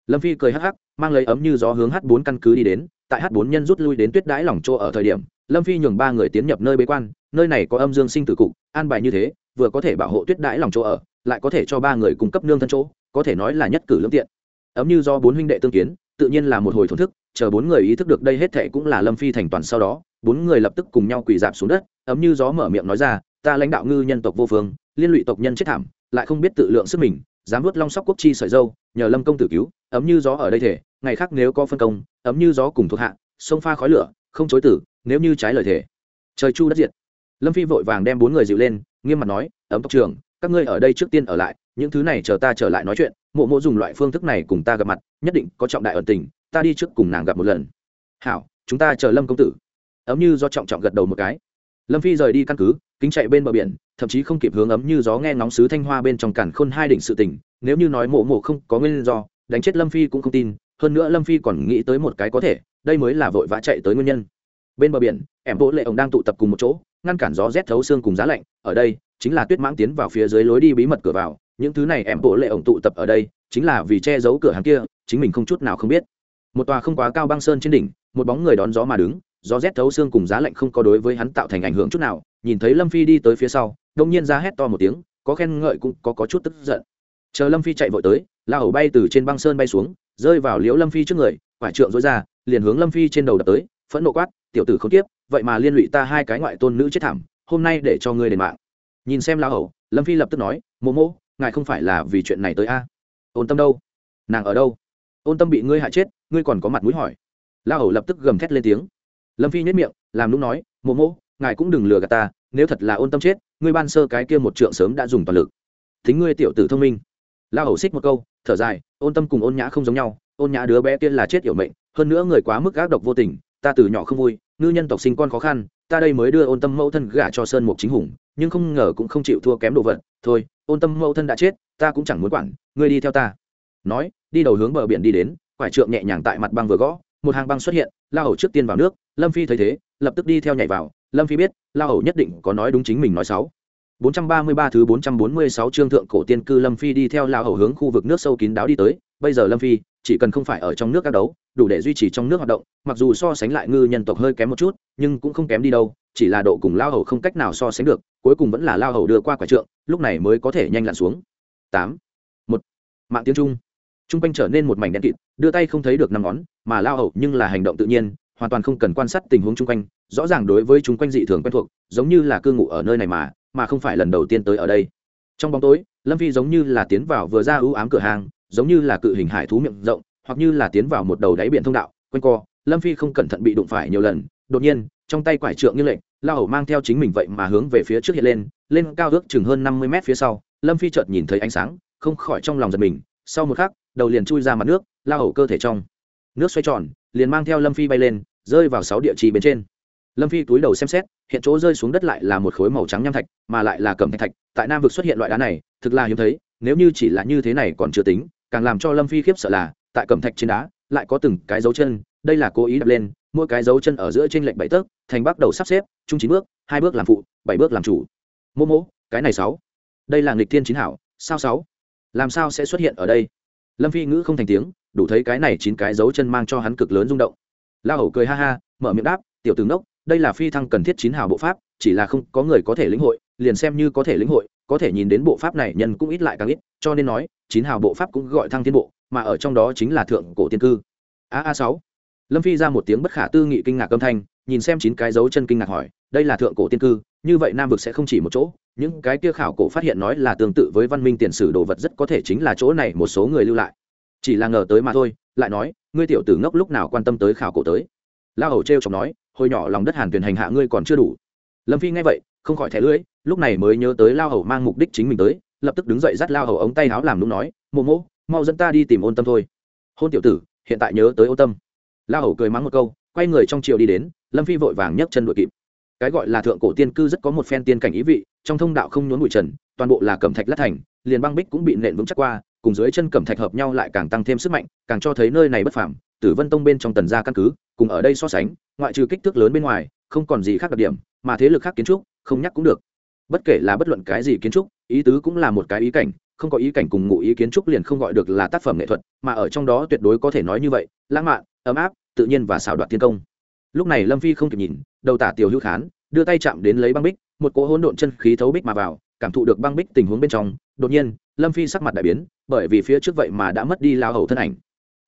Lâm phi cười hắc hắc, mang lấy ấm như gió hướng h bốn căn cứ đi đến, tại h bốn nhân rút lui đến tuyết đãi lỏng chỗ ở thời điểm, lâm phi nhường ba người tiến nhập nơi bế quan, nơi này có âm dương sinh tử cục, an bài như thế, vừa có thể bảo hộ tuyết đãi lòng chỗ ở, lại có thể cho ba người cung cấp nương thân chỗ, có thể nói là nhất cử lương tiện. Ấm như do bốn huynh đệ tương kiến tự nhiên là một hồi thổn thức, chờ bốn người ý thức được đây hết thệ cũng là lâm phi thành toàn sau đó, bốn người lập tức cùng nhau quỳ dạp xuống đất, ấm như gió mở miệng nói ra, ta lãnh đạo ngư nhân tộc vô phương, liên lụy tộc nhân chết thảm, lại không biết tự lượng sức mình, dám vớt long sóc quốc chi sợi dâu, nhờ lâm công tử cứu, ấm như gió ở đây thể, ngày khác nếu có phân công, ấm như gió cùng thuộc hạ, sông pha khói lửa, không chối tử, nếu như trái lời thể. Trời chu đất diệt. Lâm phi vội vàng đem bốn người dịu lên, nghiêm mặt nói, ấm tộc trưởng, các ngươi ở đây trước tiên ở lại những thứ này chờ ta trở lại nói chuyện, mộ mộ dùng loại phương thức này cùng ta gặp mặt, nhất định có trọng đại ẩn tình, ta đi trước cùng nàng gặp một lần. Hảo, chúng ta chờ lâm công tử. Ấm như do trọng trọng gật đầu một cái. Lâm phi rời đi căn cứ, kính chạy bên bờ biển, thậm chí không kịp hướng ấm như gió nghe ngóng sứ thanh hoa bên trong cản khôn hai đỉnh sự tình, nếu như nói mộ mộ không có nguyên do, đánh chết lâm phi cũng không tin, hơn nữa lâm phi còn nghĩ tới một cái có thể, đây mới là vội vã chạy tới nguyên nhân. Bên bờ biển ẻm bộ lệ ổng đang tụ tập cùng một chỗ, ngăn cản gió rét thấu xương cùng giá lạnh, ở đây, chính là tuyết mãng tiến vào phía dưới lối đi bí mật cửa vào những thứ này em bộ lệ ổng tụ tập ở đây chính là vì che giấu cửa hàng kia chính mình không chút nào không biết. Một tòa không quá cao băng sơn trên đỉnh một bóng người đón gió mà đứng gió rét thấu xương cùng giá lạnh không có đối với hắn tạo thành ảnh hưởng chút nào nhìn thấy lâm phi đi tới phía sau đông nhiên ra hét to một tiếng có khen ngợi cũng có, có chút tức giận. Chờ lâm phi chạy vội tới la hầu bay từ trên băng sơn bay xuống rơi vào liễu lâm phi trước người quả trượng dối ra liền hướng lâm phi trên đầu đập tới phẫn nộ quát tiểu tử không tiếp vậy mà liên lụy ta hai cái ngoại tôn nữ chết thảm hôm nay để cho ngươi đền mạng. Nhìn xem la hầu lâm phi lập tức nói mô mô ngài không phải là vì chuyện này tới a? Ôn tâm đâu? Nàng ở đâu? Ôn tâm bị ngươi hại chết ngươi còn có mặt mũi hỏi. La hầu lập tức gầm thét lên tiếng. Lâm phi nhất miệng làm lúc nói Mộ Mộ, ngài cũng đừng lừa gạt ta nếu thật là ôn tâm chết ngươi ban sơ cái kia một trượng sớm đã dùng toàn lực. Thính ngươi tiểu tử thông minh. La hầu xích một câu thở dài ôn tâm cùng ôn nhã không giống nhau ôn nhã đứa bé kia là chết hiểu mệnh hơn nữa người quá mức ác độc vô tình ta từ nhỏ không vui ngư nhân tộc sinh con khó khăn ta đây mới đưa ôn tâm mẫu thân gả cho sơn mục chính hùng nhưng không ngờ cũng không chịu thua kém đồ vật thôi ôn tâm mẫu thân đã chết ta cũng chẳng muốn quản ngươi đi theo ta. Nói đi đầu hướng bờ biển đi đến quải trượng nhẹ nhàng tại mặt băng vừa gõ một hàng băng xuất hiện la hầu trước tiên vào nước lâm phi thấy thế lập tức đi theo nhảy vào. Lâm phi biết la hầu nhất định có nói đúng chính mình nói sáu 433 thứ 446 chương thượng cổ tiên cư Lâm Phi đi theo lao hầu hướng khu vực nước sâu kín đáo đi tới, bây giờ Lâm Phi chỉ cần không phải ở trong nước các đấu, đủ để duy trì trong nước hoạt động, mặc dù so sánh lại ngư nhân tộc hơi kém một chút, nhưng cũng không kém đi đâu, chỉ là độ cùng lao hầu không cách nào so sánh được, cuối cùng vẫn là lao hầu đưa qua quả trượng, lúc này mới có thể nhanh lặn xuống. 8. 1. Mạng tiếng Trung. Trung quanh trở nên một mảnh đen kịt, đưa tay không thấy được năm ngón, mà lao hầu nhưng là hành động tự nhiên, hoàn toàn không cần quan sát tình huống chung quanh, rõ ràng đối với chúng quanh dị thường quen thuộc, giống như là cư ngụ ở nơi này mà, mà không phải lần đầu tiên tới ở đây trong bóng tối lâm phi giống như là tiến vào vừa ra ưu ám cửa hàng giống như là cự hình hải thú miệng rộng hoặc như là tiến vào một đầu đáy biển thông đạo, quanh co, lâm phi không cẩn thận bị đụng phải nhiều lần, đột nhiên, trong tay quải trượng như lệnh la hầu mang theo chính mình vậy mà hướng về phía trước hiện lên lên cao ước chừng hơn năm mươi mét phía sau, lâm phi chợt nhìn thấy ánh sáng, không khỏi trong lòng giật mình, sau một khắc, đầu liền chui ra mặt nước la hầu cơ thể trong nước xoay tròn, liền mang theo lâm phi bay lên, rơi vào sáu địa chỉ bên trên. Lâm phi túi đầu xem xét, hiện chỗ rơi xuống đất lại là một khối màu trắng nham thạch, mà lại là cẩm thạch thạch, tại nam vực xuất hiện loại đá này, thực là hiếm thấy, nếu như chỉ là như thế này còn chưa tính, càng làm cho lâm phi khiếp sợ là tại cẩm thạch trên đá, lại có từng cái dấu chân, đây là cố ý đập lên, mỗi cái dấu chân ở giữa trên lệnh bảy tấc, thành bắt đầu sắp xếp chung chín bước, hai bước làm phụ, bảy bước làm chủ. Mô mô, cái này sáu. Đây là nghịch thiên chín hảo, sao sáu? Làm sao sẽ xuất hiện ở đây? Lâm phi ngữ không thành tiếng, đủ thấy cái này chín cái dấu chân mang cho hắn cực lớn rung động. La hầu cười ha ha, mở miệng đáp, tiểu tướng đốc đây là phi thăng cần thiết chín hào bộ pháp chỉ là không có người có thể lĩnh hội, liền xem như có thể lĩnh hội, có thể nhìn đến bộ pháp này nhân cũng ít lại càng ít, cho nên nói, chín hào bộ pháp cũng gọi thăng thiên bộ, mà ở trong đó chính là thượng cổ tiên cư. A a sáu. Lâm phi ra một tiếng bất khả tư nghị kinh ngạc âm thanh, nhìn xem chín cái dấu chân kinh ngạc hỏi, đây là thượng cổ tiên cư, như vậy nam vực sẽ không chỉ một chỗ, những cái kia khảo cổ phát hiện nói là tương tự với văn minh tiền sử đồ vật rất có thể chính là chỗ này một số người lưu lại. Chỉ là ngờ tới mà thôi, lại nói, ngươi tiểu tử ngốc lúc nào quan tâm tới khảo cổ tới? Lao hầu t r e o chọc nói, hồi nhỏ lòng đất hàn tuyển hành hạ ngươi còn chưa đủ lâm phi nghe vậy, không khỏi thẻ lưỡi, lúc này mới nhớ tới lao hầu mang mục đích chính mình tới, lập tức đứng dậy dắt lao hầu ống tay áo làm đúng nói, mộ mộ, mau dẫn ta đi tìm ôn tâm thôi. Hôn tiểu tử, hiện tại nhớ tới ôn tâm. Lao hầu cười mắng một câu, quay người trong chiều đi đến, lâm phi vội vàng nhấc chân đuổi kịp. Cái gọi là thượng cổ tiên cư rất có một phen tiên cảnh ý vị, trong thông đạo không nhốn bụi trần, toàn bộ là cẩm thạch lát thành, liền băng bích cũng bị nện vững chắc qua, cùng dưới chân cẩm thạch hợp nhau lại càng tăng thêm sức mạnh, càng cho thấy nơi này bất phàm, tử vân tông bên trong tần gia căn cứ, cùng ở đây so sánh, ngoại trừ kích thước lớn bên ngoài, không còn gì khác đặc điểm mà thế lực khác kiến trúc, không nhắc cũng được. Bất kể là bất luận cái gì kiến trúc, ý tứ cũng là một cái ý cảnh, không có ý cảnh cùng ngụ ý kiến trúc liền không gọi được là tác phẩm nghệ thuật, mà ở trong đó tuyệt đối có thể nói như vậy, lãng mạn, ấm áp, tự nhiên và xảo đoạt thiên công. Lúc này lâm phi không kịp nhìn, đầu tả tiểu hữu khán, đưa tay chạm đến lấy băng bích, một cỗ hỗn độn chân khí thấu bích mà vào, cảm thụ được băng bích tình huống bên trong, đột nhiên, lâm phi sắc mặt đại biến, bởi vì phía trước vậy mà đã mất đi lao hầu thân ảnh.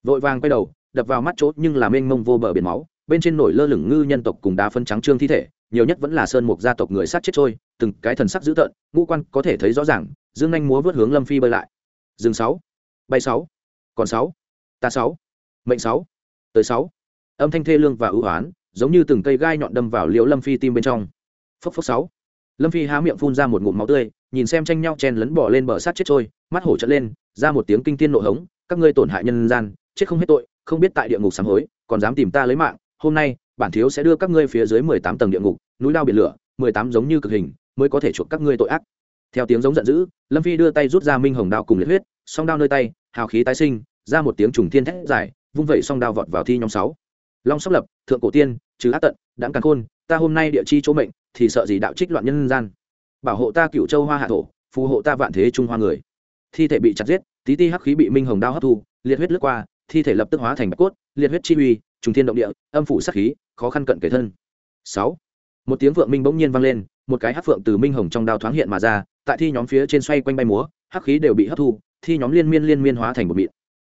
Vội vàng quay đầu, đập vào mắt chốt nhưng là mênh mông vô bờ biển máu, bên trên nổi lơ lửng ngư nhân tộc cùng đá phân trắng trương thi thể nhiều nhất vẫn là sơn mục gia tộc người sát chết trôi, từng cái thần sắc dữ tợn, ngũ quan có thể thấy rõ ràng, dương anh múa vớt hướng lâm phi bơi lại. Dương sáu, bay sáu, còn sáu, ta sáu, mệnh sáu, tới sáu. Âm thanh thê lương và ưu hoán giống như từng cây gai nhọn đâm vào liễu lâm phi tim bên trong. Phốc phốc sáu. Lâm phi há miệng phun ra một ngụm máu tươi, nhìn xem tranh nhau chen lấn bỏ lên bờ sát chết trôi, mắt hổ trận lên, ra một tiếng kinh thiên nộ hống, các ngươi tổn hại nhân gian, chết không hết tội, không biết tại địa ngục sám hối, còn dám tìm ta lấy mạng, hôm nay bản thiếu sẽ đưa các ngươi phía dưới mười tám tầng địa ngục, núi lao biển lửa, mười tám giống như cực hình, mới có thể chuộc các ngươi tội ác. Theo tiếng giống giận dữ, lâm phi đưa tay rút ra minh hồng đao cùng liệt huyết, song đao nơi tay, hào khí tái sinh, ra một tiếng trùng thiên thét dài, vung vẩy song đao vọt vào thi nhóm sáu. Long sóc lập, thượng cổ tiên, trừ ác tận, đãng càn khôn, ta hôm nay địa chi chỗ mệnh, thì sợ gì đạo trích loạn nhân gian. Bảo hộ ta cựu châu hoa hạ thổ, phù hộ ta vạn thế trung hoa người. Thi thể bị chặt giết, tí ti hắc khí bị minh hồng đao hấp thu, liệt huyết lướt qua, thi thể lập tức hóa thành bạch cốt, liệt huyết chi uy, trùng thiên động địa, âm phủ sát khí khó khăn cận kể thân. Sáu. Một tiếng vượng minh bỗng nhiên vang lên, một cái hắc phượng từ minh hồng trong đao thoáng hiện mà ra, tại thi nhóm phía trên xoay quanh bay múa, hắc khí đều bị hấp thu, thi nhóm liên miên liên miên hóa thành một mịn.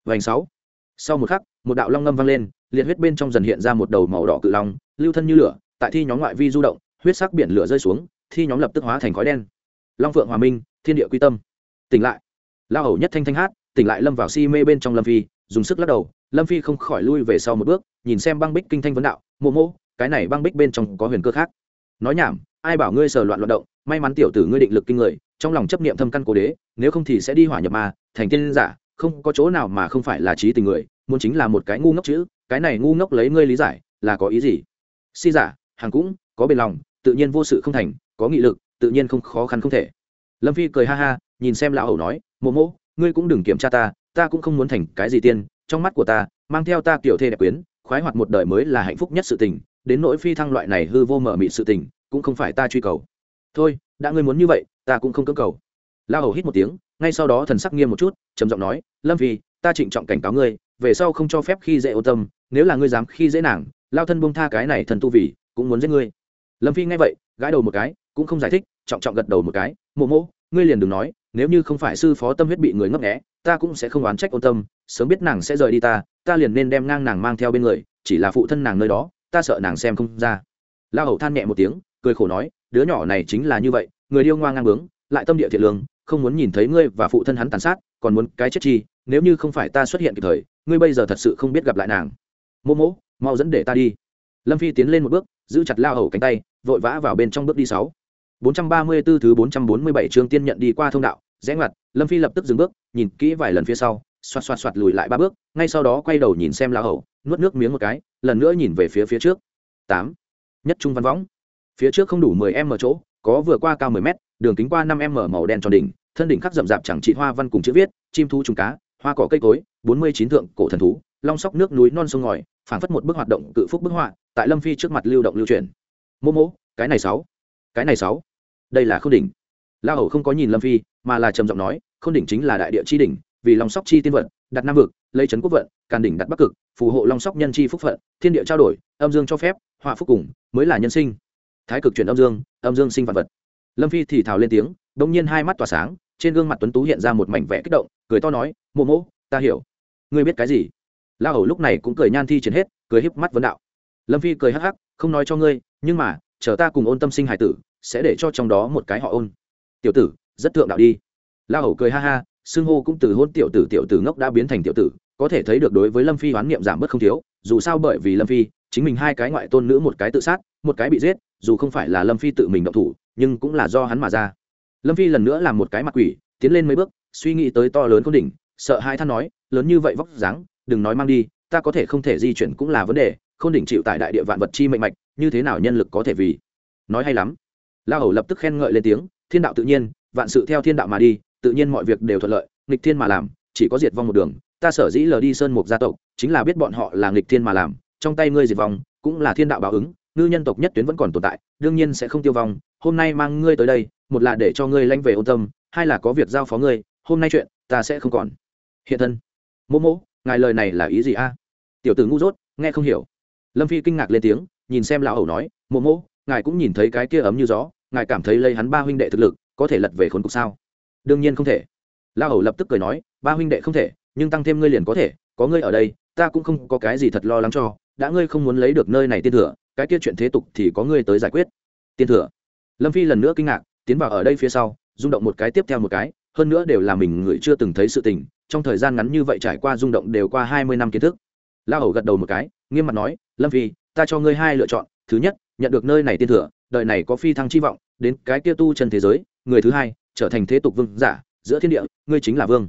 Vành sáu. Sau một khắc, một đạo long ngâm vang lên, liệt huyết bên trong dần hiện ra một đầu màu đỏ cự long, lưu thân như lửa, tại thi nhóm ngoại vi du động, huyết sắc biển lửa rơi xuống, thi nhóm lập tức hóa thành khói đen. Long phượng hòa minh, thiên địa quy tâm. Tỉnh lại. Lao hầu nhất thanh thanh hát, tỉnh lại lâm vào si mê bên trong lâm phi, dùng sức lắc đầu lâm phi không khỏi lui về sau một bước, nhìn xem băng bích kinh thanh vấn đạo, mộ mô cái này băng bích bên trong có huyền cơ khác. Nói nhảm, ai bảo ngươi sờ loạn loạn động, may mắn tiểu tử ngươi định lực kinh người, trong lòng chấp niệm thâm căn cố đế, nếu không thì sẽ đi hỏa nhập ma, thành tiên giả, không có chỗ nào mà không phải là trí tình người, muốn chính là một cái ngu ngốc chữ, cái này ngu ngốc lấy ngươi lý giải, là có ý gì? Si giả hàng cũng, có bền lòng, tự nhiên vô sự không thành, có nghị lực, tự nhiên không khó khăn không thể. Lâm phi cười ha ha, nhìn xem lão hầu nói, mộ mộ, ngươi cũng đừng kiểm tra ta ta cũng không muốn thành cái gì tiên trong mắt của ta, mang theo ta kiểu thê đẹp quyến, khoái hoạt một đời mới là hạnh phúc nhất sự tình, đến nỗi phi thăng loại này hư vô mở mịt sự tình, cũng không phải ta truy cầu. Thôi, đã ngươi muốn như vậy, ta cũng không cưỡng cầu. La hầu hít một tiếng, ngay sau đó thần sắc nghiêm một chút, trầm giọng nói, lâm phi, ta trịnh trọng cảnh cáo ngươi, về sau không cho phép khi dễ ô tâm, nếu là ngươi dám khi dễ nàng, lao thân bông tha cái này thần tu vì, cũng muốn giết ngươi. Lâm phi nghe vậy, gãi đầu một cái, cũng không giải thích, trọng trọng gật đầu một cái, mộ mộ, ngươi liền đừng nói nếu như không phải sư phó tâm huyết bị người ngấp nghẽ ta cũng sẽ không oán trách ôn tâm, sớm biết nàng sẽ rời đi ta ta liền nên đem ngang nàng mang theo bên người, chỉ là phụ thân nàng nơi đó, ta sợ nàng xem không ra. La hầu than nhẹ một tiếng, cười khổ nói, đứa nhỏ này chính là như vậy, người điêu ngoa ngang bướng, lại tâm địa thiện lương, không muốn nhìn thấy ngươi và phụ thân hắn tàn sát, còn muốn cái chết chi, nếu như không phải ta xuất hiện kịp thời, ngươi bây giờ thật sự không biết gặp lại nàng. Mô mỗ, mau dẫn để ta đi. Lâm phi tiến lên một bước, giữ chặt La hầu cánh tay, vội vã vào bên trong bước đi sáu. 434 thứ bốn trăm bốn mươi bảy chương tiên nhận đi qua thông đạo, rẽ ngoặt, lâm phi lập tức dừng bước, nhìn kỹ vài lần phía sau, xoạt xoạt xoạt lùi lại ba bước, ngay sau đó quay đầu nhìn xem lão hầu, nuốt nước miếng một cái, lần nữa nhìn về phía phía trước. Tám. Nhất trung văn võng. Phía trước không đủ mười m chỗ, có vừa qua cao mười m đường kính qua năm m màu đen tròn đỉnh, thân đỉnh khắc rậm rạp chẳng trị hoa văn cùng chữ viết, chim thú trùng cá, hoa cỏ cây cối, bốn mươi chín thượng cổ thần thú, long sóc nước núi non sông ngòi, phảng phất một bức hoạt động cự phúc bức họa, tại lâm phi trước mặt lưu động lưu truyền mô mô, cái này sáu cái này sáu. Đây là k h ô n đỉnh. La hầu không có nhìn lâm phi, mà là trầm giọng nói k h ô n đỉnh chính là đại địa chi đỉnh, vì long sóc chi tiên vận, đặt nam vực, lấy trấn quốc vận, càn đỉnh đặt bắc cực, phù hộ long sóc nhân chi phúc phận, thiên địa trao đổi, âm dương cho phép, họa phúc cùng, mới là nhân sinh. Thái cực chuyển âm dương âm dương sinh vạn vật. Lâm phi thì thào lên tiếng đông nhiên hai mắt tỏa sáng, trên gương mặt tuấn tú hiện ra một mảnh vẽ kích động, cười to nói, mộ mộ, ta hiểu. Ngươi biết cái gì? La hầu lúc này cũng cười nhan thi triển hết, cười híp mắt vấn đạo. Lâm phi cười hắc hắc, không nói cho ngươi, nhưng mà chờ ta cùng ôn tâm sinh hải tử, sẽ để cho trong đó một cái họ ôn. Tiểu tử, rất thượng đạo đi. La hầu cười ha ha, xưng hô cũng từ hôn tiểu tử tiểu tử ngốc đã biến thành tiểu tử, có thể thấy được đối với lâm phi hoán niệm giảm bớt không thiếu, dù sao bởi vì lâm phi, chính mình hai cái ngoại tôn nữ một cái tự sát, một cái bị giết, dù không phải là lâm phi tự mình động thủ, nhưng cũng là do hắn mà ra. Lâm phi lần nữa làm một cái mặt quỷ, tiến lên mấy bước, suy nghĩ tới to lớn con đỉnh, sợ hai than nói, lớn như vậy vóc dáng, đừng nói mang đi, ta có thể không thể di chuyển cũng là vấn đề không đỉnh chịu tại đại địa vạn vật chi mệnh mạch, như thế nào nhân lực có thể vì? Nói hay lắm. La hầu lập tức khen ngợi lên tiếng, thiên đạo tự nhiên, vạn sự theo thiên đạo mà đi, tự nhiên mọi việc đều thuận lợi, nghịch thiên mà làm, chỉ có diệt vong một đường. Ta sở dĩ lờ đi sơn mục gia tộc, chính là biết bọn họ là nghịch thiên mà làm, trong tay ngươi diệt vong, cũng là thiên đạo báo ứng, ngư nhân tộc nhất tuyến vẫn còn tồn tại, đương nhiên sẽ không tiêu vong. Hôm nay mang ngươi tới đây, một là để cho ngươi lanh về ôn tâm, hai là có việc giao phó ngươi, hôm nay chuyện, ta sẽ không còn. Hiện thân. Mô mô ngài lời này là ý gì a? Tiểu tử ngu dốt, nghe không hiểu lâm phi kinh ngạc lên tiếng nhìn xem lão hầu nói Mộ Mộ, ngài cũng nhìn thấy cái kia ấm như gió ngài cảm thấy lấy hắn ba huynh đệ thực lực có thể lật về khốn cục sao? Đương nhiên không thể. Lão hầu lập tức cười nói ba huynh đệ không thể nhưng tăng thêm ngươi liền có thể có ngươi ở đây ta cũng không có cái gì thật lo lắng cho đã ngươi không muốn lấy được nơi này tiên thừa cái kia chuyện thế tục thì có ngươi tới giải quyết. Tiên thừa? Lâm phi lần nữa kinh ngạc tiến vào ở đây phía sau rung động một cái tiếp theo một cái hơn nữa đều là mình người chưa từng thấy sự tình trong thời gian ngắn như vậy trải qua rung động đều qua hai mươi năm kiến thức la hầu gật đầu một cái, nghiêm mặt nói, lâm phi, ta cho ngươi hai lựa chọn, thứ nhất, nhận được nơi này tiên thừa, đời này có phi thăng chi vọng, đến cái kia tu chân thế giới, người thứ hai, trở thành thế tục vương giả, giữa thiên địa, ngươi chính là vương.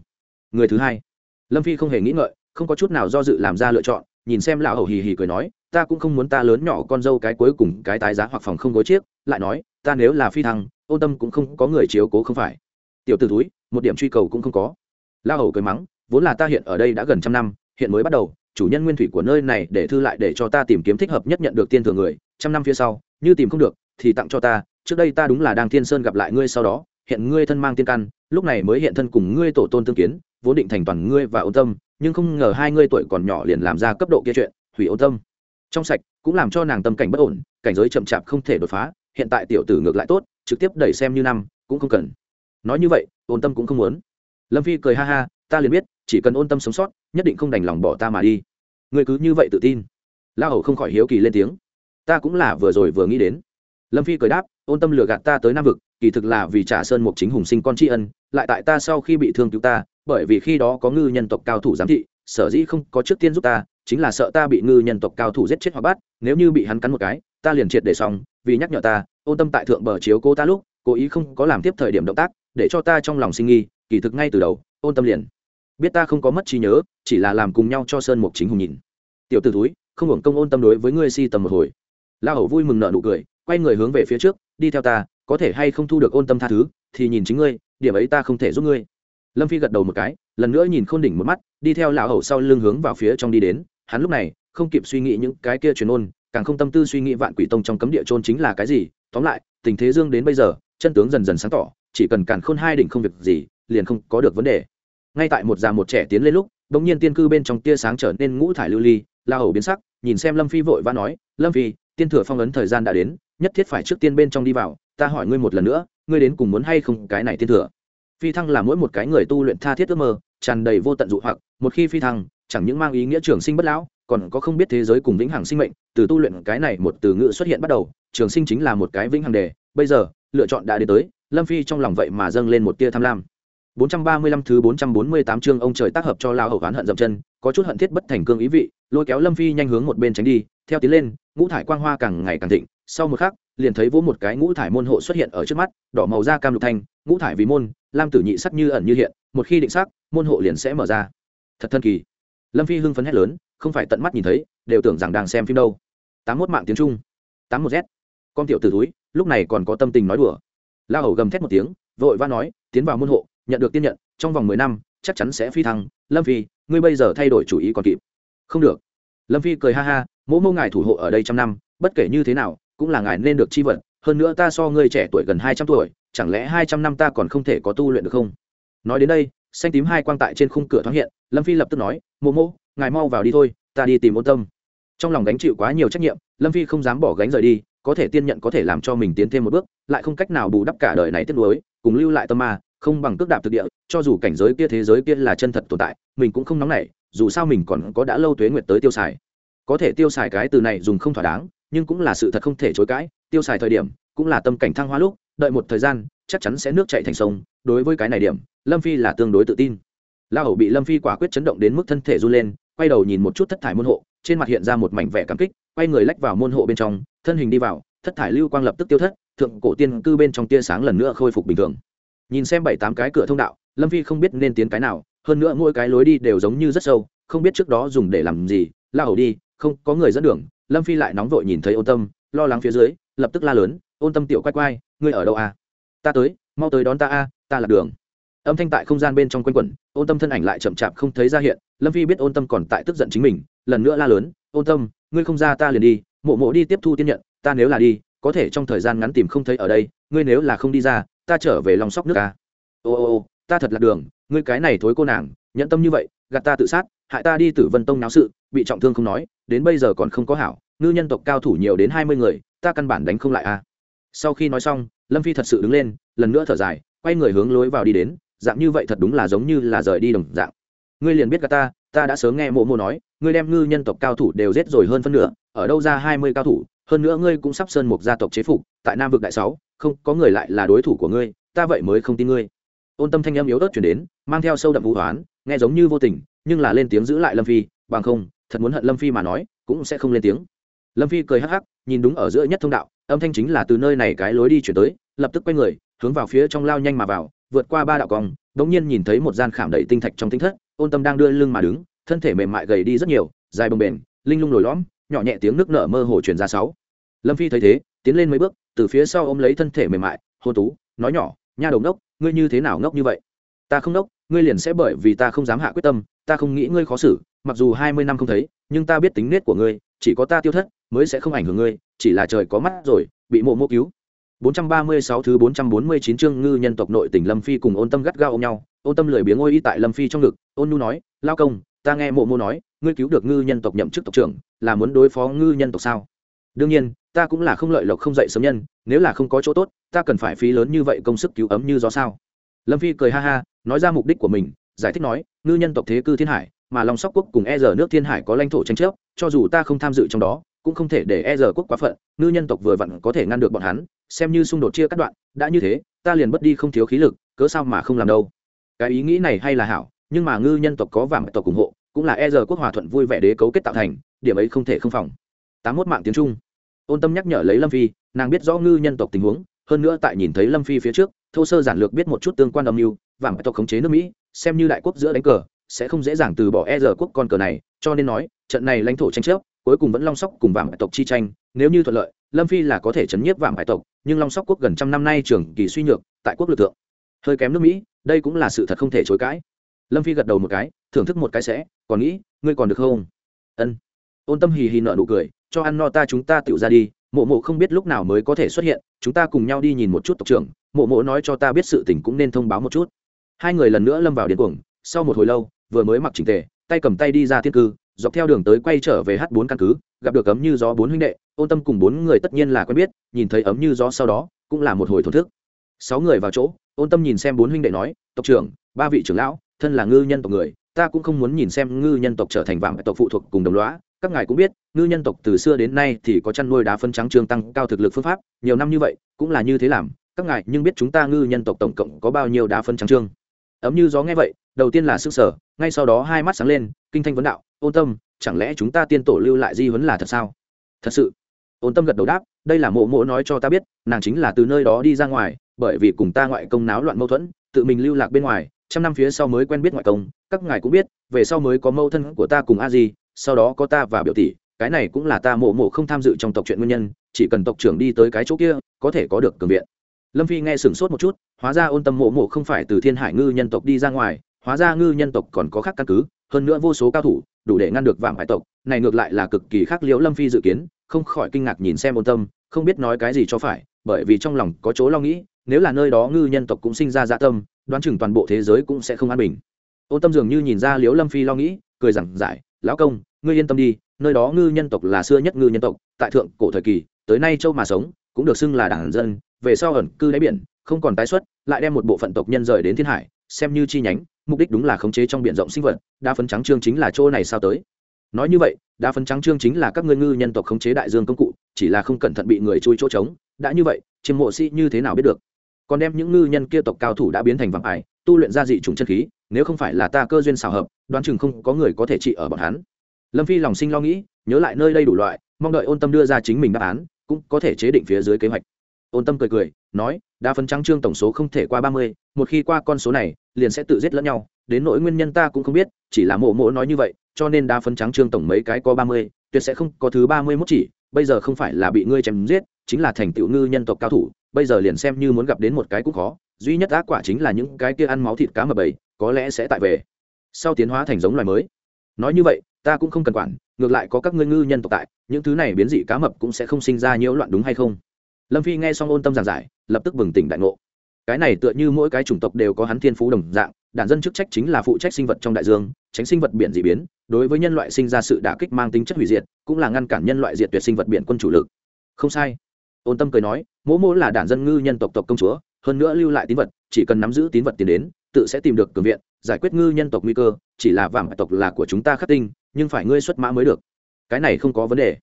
Người thứ hai. Lâm phi không hề nghĩ ngợi, không có chút nào do dự làm ra lựa chọn, nhìn xem lão hầu hì hì cười nói, ta cũng không muốn ta lớn nhỏ con dâu cái cuối cùng cái tái giá hoặc phòng không gối chiếc, lại nói, ta nếu là phi thăng ô tâm cũng không có người chiếu cố không phải. Tiểu t ử túi một điểm truy cầu cũng không có. Lão hầu cười mắng, vốn là ta hiện ở đây đã gần trăm năm, hiện mới bắt đầu chủ nhân nguyên thủy của nơi này để thư lại để cho ta tìm kiếm thích hợp nhất nhận được tiên thừa người, trăm năm phía sau, như tìm không được, thì tặng cho ta, trước đây ta đúng là đang thiên sơn gặp lại ngươi sau đó, hiện ngươi thân mang tiên căn, lúc này mới hiện thân cùng ngươi tổ tôn tương kiến, vốn định thành toàn ngươi và ôn tâm, nhưng không ngờ hai ngươi tuổi còn nhỏ liền làm ra cấp độ kia chuyện, hủy ôn tâm. Trong sạch, cũng làm cho nàng tâm cảnh bất ổn, cảnh giới chậm chạp không thể đột phá, hiện tại tiểu tử ngược lại tốt, trực tiếp đẩy xem như năm, cũng không cần. Nói như vậy, ôn tâm cũng không muốn. Lâm phi cười ha ha ta liền biết, chỉ cần ôn tâm sống sót, nhất định không đành lòng bỏ ta mà đi. Người cứ như vậy tự tin. La hầu không khỏi hiếu kỳ lên tiếng. Ta cũng là vừa rồi vừa nghĩ đến. Lâm phi cười đáp, ôn tâm lừa gạt ta tới nam vực, kỳ thực là vì trả sơn mục chính hùng sinh con tri ân, lại tại ta sau khi bị thương cứu ta, bởi vì khi đó có ngư nhân tộc cao thủ giám thị, sở dĩ không có trước tiên giúp ta, chính là sợ ta bị ngư nhân tộc cao thủ giết chết hoặc bắt, nếu như bị hắn cắn một cái, ta liền triệt để xong, vì nhắc nhở ta, ôn tâm tại thượng bờ chiếu cô ta lúc, cố ý không có làm tiếp thời điểm động tác, để cho ta trong lòng sinh nghi, kỳ thực ngay từ đầu, ôn tâm liền biết ta không có mất trí nhớ, chỉ là làm cùng nhau cho sơn mục chính hùng nhìn. Tiểu t ử túi không hưởng công ôn tâm đối với ngươi si tầm một hồi. La hầu vui mừng nợ nụ cười, quay người hướng về phía trước, đi theo ta, có thể hay không thu được ôn tâm tha thứ, thì nhìn chính ngươi, điểm ấy ta không thể giúp ngươi. Lâm phi gật đầu một cái, lần nữa nhìn khôn đỉnh một mắt, đi theo lão hầu sau lưng hướng vào phía trong đi đến. Hắn lúc này, không kịp suy nghĩ những cái kia truyền ôn, càng không tâm tư suy nghĩ vạn quỷ tông trong cấm địa trôn chính là cái gì. Tóm lại, tình thế dương đến bây giờ, chân tướng dần dần sáng tỏ, chỉ cần càn khôn hai đỉnh không việc gì, liền không có được vấn đề ngay tại một già một trẻ tiến lên lúc bỗng nhiên tiên cư bên trong tia sáng trở nên ngũ thải lưu ly, la hầu biến sắc, nhìn xem lâm phi vội và nói, lâm phi, tiên thừa phong ấn thời gian đã đến, nhất thiết phải trước tiên bên trong đi vào, ta hỏi ngươi một lần nữa, ngươi đến cùng muốn hay không cái này tiên thừa? Phi thăng là mỗi một cái người tu luyện tha thiết ước mơ, tràn đầy vô tận dụ hoặc, một khi phi thăng, chẳng những mang ý nghĩa trường sinh bất lão, còn có không biết thế giới cùng vĩnh hằng sinh mệnh, từ tu luyện cái này một từ ngữ xuất hiện bắt đầu, trường sinh chính là một cái vĩnh hằng đề. Bây giờ, lựa chọn đã đến tới, lâm phi trong lòng vậy mà dâng lên một tia tham lam. 435 thứ 448 chương ông trời tác hợp cho lao hầu oán hận dậm chân, có chút hận thiết bất thành cương ý vị, lôi kéo Lâm Phi nhanh hướng một bên tránh đi, theo tiến lên, ngũ thải quang hoa càng ngày càng thịnh, sau một khắc, liền thấy vỗ một cái ngũ thải môn hộ xuất hiện ở trước mắt, đỏ màu da cam lục thanh, ngũ thải vì môn, lam tử nhị sắc như ẩn như hiện, một khi định sắc, môn hộ liền sẽ mở ra. Thật thần kỳ. Lâm Phi hưng phấn hét lớn, không phải tận mắt nhìn thấy, đều tưởng rằng đang xem phim đâu. 81 mạng tiếng Trung, 81 z Con tiểu tử túi, lúc này còn có tâm tình nói đùa. La hầu gầm thét một tiếng, vội vã nói, tiến vào môn hộ, nhận được tiên nhận, trong vòng mười năm, chắc chắn sẽ phi thăng. Lâm phi, ngươi bây giờ thay đổi chủ ý còn kịp. Không được. Lâm phi cười ha ha, mỗ mô ngài thủ hộ ở đây trăm năm, bất kể như thế nào, cũng là ngài nên được chi vật hơn nữa ta so ngươi trẻ tuổi gần hai trăm tuổi, chẳng lẽ hai trăm năm ta còn không thể có tu luyện được không? Nói đến đây, xanh tím hai quang tại trên khung cửa thoáng hiện, lâm phi lập tức nói mô mô ngài mau vào đi thôi, ta đi tìm ôn tâm. Trong lòng gánh chịu quá nhiều trách nhiệm, lâm phi không dám bỏ gánh rời đi, có thể tiên nhận có thể làm cho mình tiến thêm một bước, lại không cách nào bù đắp cả đời này tiếp nối cùng lưu lại tâm ma không bằng cước đạp thực địa, cho dù cảnh giới kia thế giới kia là chân thật tồn tại, mình cũng không nóng nảy, dù sao mình còn có đã lâu tuế nguyệt tới tiêu xài. Có thể tiêu xài cái từ này dùng không thỏa đáng, nhưng cũng là sự thật không thể chối cãi, tiêu xài thời điểm, cũng là tâm cảnh thăng hoa lúc, đợi một thời gian, chắc chắn sẽ nước chạy thành sông, đối với cái này điểm, lâm phi là tương đối tự tin. La hầu bị lâm phi quả quyết chấn động đến mức thân thể run lên, quay đầu nhìn một chút thất thải môn hộ, trên mặt hiện ra một mảnh vẻ cảm kích, quay người lách vào môn hộ bên trong, thân hình đi vào, thất thải lưu quang lập tức tiêu thất, thượng cổ tiên cư bên trong tia sáng lần nữa khôi phục bình thường nhìn xem bảy tám cái cửa thông đạo, lâm phi không biết nên tiến cái nào, hơn nữa mỗi cái lối đi đều giống như rất sâu, không biết trước đó dùng để làm gì la hầu đi, không có người dẫn đường, lâm phi lại nóng vội nhìn thấy ôn tâm, lo lắng phía dưới, lập tức la lớn, ôn tâm tiểu quay quay, ngươi ở đâu à? ta tới, mau tới đón ta a, ta là đường âm thanh tại không gian bên trong quanh quẩn, ôn tâm thân ảnh lại chậm chạp không thấy ra hiện, lâm phi biết ôn tâm còn tại tức giận chính mình, lần nữa la lớn, ôn tâm, ngươi không ra ta liền đi, mộ mộ đi tiếp thu tiên nhận, ta nếu là đi, có thể trong thời gian ngắn tìm không thấy ở đây, ngươi nếu là không đi ra ta trở về lòng sóc nước ta ô ô ô, ta thật là đường, ngươi cái này thối cô nàng, nhẫn tâm như vậy, gạt ta tự sát, hại ta đi tử vân tông náo sự, bị trọng thương không nói, đến bây giờ còn không có hảo, ngư nhân tộc cao thủ nhiều đến hai mươi người, ta căn bản đánh không lại a. Sau khi nói xong, lâm phi thật sự đứng lên, lần nữa thở dài, quay người hướng lối vào đi đến, dạng như vậy thật đúng là giống như là rời đi đồng dạng. Ngươi liền biết cả ta ta đã sớm nghe mộ mộ nói, ngươi đem ngư nhân tộc cao thủ đều giết rồi hơn phân nửa, ở đâu ra hai mươi cao thủ hơn nữa ngươi cũng sắp sơn một gia tộc chế phục, tại nam vực đại sáu, không có người lại là đối thủ của ngươi, ta vậy mới không tin ngươi. Ôn tâm thanh âm yếu ớt chuyển đến, mang theo sâu đậm vũ hoán nghe giống như vô tình, nhưng là lên tiếng giữ lại lâm phi, bằng không, thật muốn hận lâm phi mà nói, cũng sẽ không lên tiếng. Lâm phi cười hắc hắc, nhìn đúng ở giữa nhất thông đạo, âm thanh chính là từ nơi này cái lối đi chuyển tới, lập tức quay người, hướng vào phía trong lao nhanh mà vào, vượt qua ba đạo cong, đống nhiên nhìn thấy một gian khảm đầy tinh thạch trong tinh thất, ôn tâm đang đưa lưng mà đứng, thân thể mềm mại gầy đi rất nhiều, dài bồng bềnh, linh lung nổi lõm nhỏ nhẹ tiếng nước nở mơ hồ truyền ra sáu. Lâm phi thấy thế tiến lên mấy bước từ phía sau ôm lấy thân thể mềm mại hôn tú nói nhỏ nha đồng đốc ngươi như thế nào ngốc như vậy? Ta không ngốc ngươi liền sẽ bởi vì ta không dám hạ quyết tâm ta không nghĩ ngươi khó xử mặc dù hai mươi năm không thấy nhưng ta biết tính nết của ngươi chỉ có ta tiêu thất mới sẽ không ảnh hưởng ngươi chỉ là trời có mắt rồi bị mộ mộ cứu. 436 thứ 449 chương ngư nhân tộc nội tỉnh Lâm Phi cùng Ôn Tâm gắt gao ôm nhau, Ôn Tâm lười biếng ngồi y tại Lâm Phi trong ngực, Ôn Nu nói, "Lao công, ta nghe Mộ Mộ nói, ngươi cứu được ngư nhân tộc nhậm chức tộc trưởng, là muốn đối phó ngư nhân tộc sao?" Đương nhiên, ta cũng là không lợi lộc không dậy sớm nhân, nếu là không có chỗ tốt, ta cần phải phí lớn như vậy công sức cứu ấm như gió sao? Lâm Phi cười ha ha, nói ra mục đích của mình, giải thích nói, ngư nhân tộc thế cư thiên hải, mà Long Sóc quốc cùng E giờ nước thiên hải có lãnh thổ tranh chấp, cho dù ta không tham dự trong đó, cũng không thể để e giờ quốc quá phận ngư nhân tộc vừa vặn có thể ngăn được bọn hắn xem như xung đột chia cắt đoạn đã như thế ta liền mất đi không thiếu khí lực cớ sao mà không làm đâu cái ý nghĩ này hay là hảo nhưng mà ngư nhân tộc có vàng tộc ủng hộ cũng là e giờ quốc hòa thuận vui vẻ đế cấu kết tạo thành, điểm ấy không thể không phòng. Tám mốt mạng tiếng trung. Ôn tâm nhắc nhở lấy lâm phi, nàng biết rõ ngư nhân tộc tình huống, hơn nữa tại nhìn thấy lâm phi phía trước, thô sơ giản lược biết một chút tương quan âm mưu, vàng tộc khống chế nước mỹ, xem như đại quốc giữa đánh cờ, sẽ không dễ dàng từ bỏ e giờ quốc con cờ này, cho nên nói, trận này lãnh thổ tranh chấp, cuối cùng vẫn long sóc cùng vàng hải tộc chi tranh. Nếu như thuận lợi, lâm phi là có thể chấn nhiếp vàng hải tộc, nhưng long sóc quốc gần trăm năm nay trường kỳ suy nhược, tại quốc lực thượng, hơi kém nước mỹ, đây cũng là sự thật không thể chối cãi lâm phi gật đầu một cái, thưởng thức một cái sẽ, còn nghĩ, ngươi còn được không? Ân. Ôn tâm hì hì nợ nụ cười, cho ăn no ta chúng ta tự ra đi, mộ mộ không biết lúc nào mới có thể xuất hiện, chúng ta cùng nhau đi nhìn một chút tộc trưởng, mộ mộ nói cho ta biết sự tình cũng nên thông báo một chút. Hai người lần nữa lâm vào điên cuồng, sau một hồi lâu, vừa mới mặc chỉnh tề, tay cầm tay đi ra thiên cư, dọc theo đường tới quay trở về h bốn căn cứ, gặp được ấm như gió bốn huynh đệ, ôn tâm cùng bốn người tất nhiên là quen biết, nhìn thấy ấm như gió sau đó, cũng là một hồi thổn thức. Sáu người vào chỗ, ôn tâm nhìn xem bốn huynh đệ nói, tộc trưởng, ba vị trưởng lão thân là ngư nhân tộc người, ta cũng không muốn nhìn xem ngư nhân tộc trở thành vàng tộc phụ thuộc cùng đồng loá các ngài cũng biết, ngư nhân tộc từ xưa đến nay thì có chăn nuôi đá phân trắng trương tăng cao thực lực phương pháp, nhiều năm như vậy, cũng là như thế làm. Các ngài nhưng biết chúng ta ngư nhân tộc tổng cộng có bao nhiêu đá phân trắng trương? Ấm như gió nghe vậy, đầu tiên là sức sở, ngay sau đó hai mắt sáng lên, kinh thanh vấn đạo, ôn tâm, chẳng lẽ chúng ta tiên tổ lưu lại di huấn là thật sao? Thật sự. Ôn tâm gật đầu đáp, đây là mộ mộ nói cho ta biết, nàng chính là từ nơi đó đi ra ngoài, bởi vì cùng ta ngoại công náo loạn mâu thuẫn, tự mình lưu lạc bên ngoài trăm năm phía sau mới quen biết ngoại công, các ngài cũng biết, về sau mới có mâu thân của ta cùng a di, sau đó có ta và biểu tỷ, cái này cũng là ta mộ mộ không tham dự trong tộc chuyện nguyên nhân, chỉ cần tộc trưởng đi tới cái chỗ kia, có thể có được cường viện. Lâm phi nghe sửng sốt một chút, hóa ra ôn tâm mộ mộ không phải từ thiên hải ngư nhân tộc đi ra ngoài, hóa ra ngư nhân tộc còn có khác căn cứ, hơn nữa vô số cao thủ, đủ để ngăn được vàng hải tộc, này ngược lại là cực kỳ khác liễu lâm phi dự kiến, không khỏi kinh ngạc nhìn xem ôn tâm, không biết nói cái gì cho phải, bởi vì trong lòng có chỗ lo nghĩ, nếu là nơi đó ngư nhân tộc cũng sinh ra dạ tâm đoán chừng toàn bộ thế giới cũng sẽ không an bình. Ôn tâm dường như nhìn ra liễu lâm phi lo nghĩ, cười rằng giải, lão công, ngươi yên tâm đi, nơi đó ngư nhân tộc là xưa nhất ngư nhân tộc, tại thượng cổ thời kỳ, tới nay châu mà sống, cũng được xưng là đảng dân, về sau ẩn cư đáy biển, không còn tái xuất, lại đem một bộ phận tộc nhân rời đến thiên hải, xem như chi nhánh, mục đích đúng là khống chế trong biển rộng sinh vật, đa phấn trắng trương chính là chỗ này sao tới. Nói như vậy, đa phấn trắng trương chính là các ngươi ngư nhân tộc khống chế đại dương công cụ, chỉ là không cẩn thận bị người chui chỗ trống, đã như vậy, chiêm mộ sĩ như thế nào biết được? Còn đem những ngư nhân kia tộc cao thủ đã biến thành vàng ải, tu luyện ra dị chủng chân khí, nếu không phải là ta cơ duyên xào hợp, đoán chừng không có người có thể trị ở bọn hắn. Lâm phi lòng sinh lo nghĩ, nhớ lại nơi đây đủ loại, mong đợi ôn tâm đưa ra chính mình đáp án, cũng có thể chế định phía dưới kế hoạch. Ôn tâm cười cười, nói, đa phân trắng trương tổng số không thể qua ba mươi, một khi qua con số này, liền sẽ tự giết lẫn nhau, đến nỗi nguyên nhân ta cũng không biết, chỉ là mộ mộ nói như vậy, cho nên đa phân trắng trương tổng mấy cái có ba mươi, tuyệt sẽ không có thứ ba mươi mốt chỉ, bây giờ không phải là bị ngươi chém giết, chính là thành tựu ngư nhân tộc cao thủ bây giờ liền xem như muốn gặp đến một cái cũng khó, duy nhất ác quả chính là những cái kia ăn máu thịt cá mập bầy, có lẽ sẽ tại về. Sau tiến hóa thành giống loài mới. Nói như vậy, ta cũng không cần quản, ngược lại có các ngươi ngư nhân tộc tại, những thứ này biến dị cá mập cũng sẽ không sinh ra nhiễu loạn đúng hay không? Lâm phi nghe xong ôn tâm giảng giải, lập tức bừng tỉnh đại ngộ. Cái này tựa như mỗi cái chủng tộc đều có hắn thiên phú đồng dạng đản dân chức trách chính là phụ trách sinh vật trong đại dương, tránh sinh vật biển dị biến, đối với nhân loại sinh ra sự đả kích mang tính chất hủy diệt, cũng là ngăn cản nhân loại diệt tuyệt sinh vật biển quân chủ lực. Không sai ôn tâm cười nói, mỗ mỗ là đản dân ngư nhân tộc tộc công chúa, hơn nữa lưu lại tín vật, chỉ cần nắm giữ tín vật tiền đến, tự sẽ tìm được cường viện, giải quyết ngư nhân tộc nguy cơ, chỉ là vàng tộc là của chúng ta khắc tinh, nhưng phải ngươi xuất mã mới được. Cái này không có vấn đề.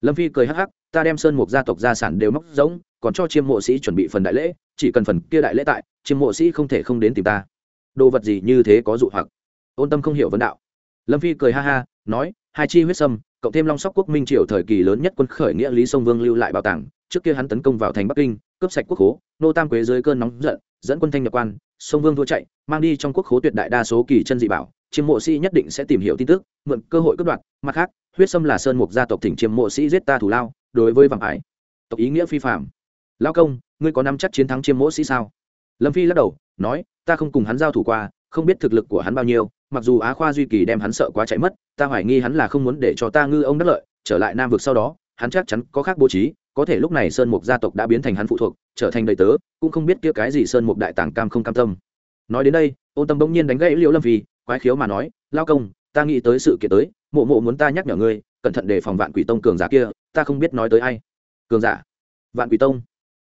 Lâm phi cười hắc hắc, ta đem sơn mục gia tộc gia sản đều móc rỗng, còn cho chiêm mộ sĩ chuẩn bị phần đại lễ, chỉ cần phần kia đại lễ tại, chiêm mộ sĩ không thể không đến tìm ta. Đồ vật gì như thế có dụ hoặc? Ôn tâm không hiểu vấn đạo. Lâm phi cười ha ha, nói hai chi huyết sâm, cộng thêm long sóc quốc minh triều thời kỳ lớn nhất quân khởi nghĩa lý sông vương lưu lại bảo tàng, trước kia hắn tấn công vào thành bắc kinh, cướp sạch quốc khố, nô tam quế dưới cơn nóng giận, dẫn quân thanh nhập quan, sông vương thua chạy, mang đi trong quốc khố tuyệt đại đa số kỳ chân dị bảo, chiêm mộ sĩ nhất định sẽ tìm hiểu tin tức, mượn cơ hội cướp đoạt, mặt khác, huyết sâm là sơn mục gia tộc thỉnh chiêm mộ sĩ giết ta thủ lao, đối với vàng ải tộc ý nghĩa phi phạm lao công, ngươi có nắm chắc chiến thắng chiêm mộ sĩ sao? Lâm phi lắc đầu, nói, ta không cùng hắn giao thủ qua, không biết thực lực của hắn bao nhiêu mặc dù á khoa duy kỳ đem hắn sợ quá chạy mất, ta hoài nghi hắn là không muốn để cho ta ngư ông đắc lợi, trở lại nam vực sau đó, hắn chắc chắn có khác bố trí, có thể lúc này sơn mục gia tộc đã biến thành hắn phụ thuộc, trở thành đầy tớ, cũng không biết kia cái gì sơn mục đại tàng cam không cam tâm. Nói đến đây, ôn tâm bỗng nhiên đánh gãy liễu lâm vì quái khiếu mà nói, lao công, ta nghĩ tới sự kiện tới, mộ mộ muốn ta nhắc nhở ngươi, cẩn thận đề phòng vạn quỷ tông cường giả kia, ta không biết nói tới ai. Cường giả? Vạn quỷ tông.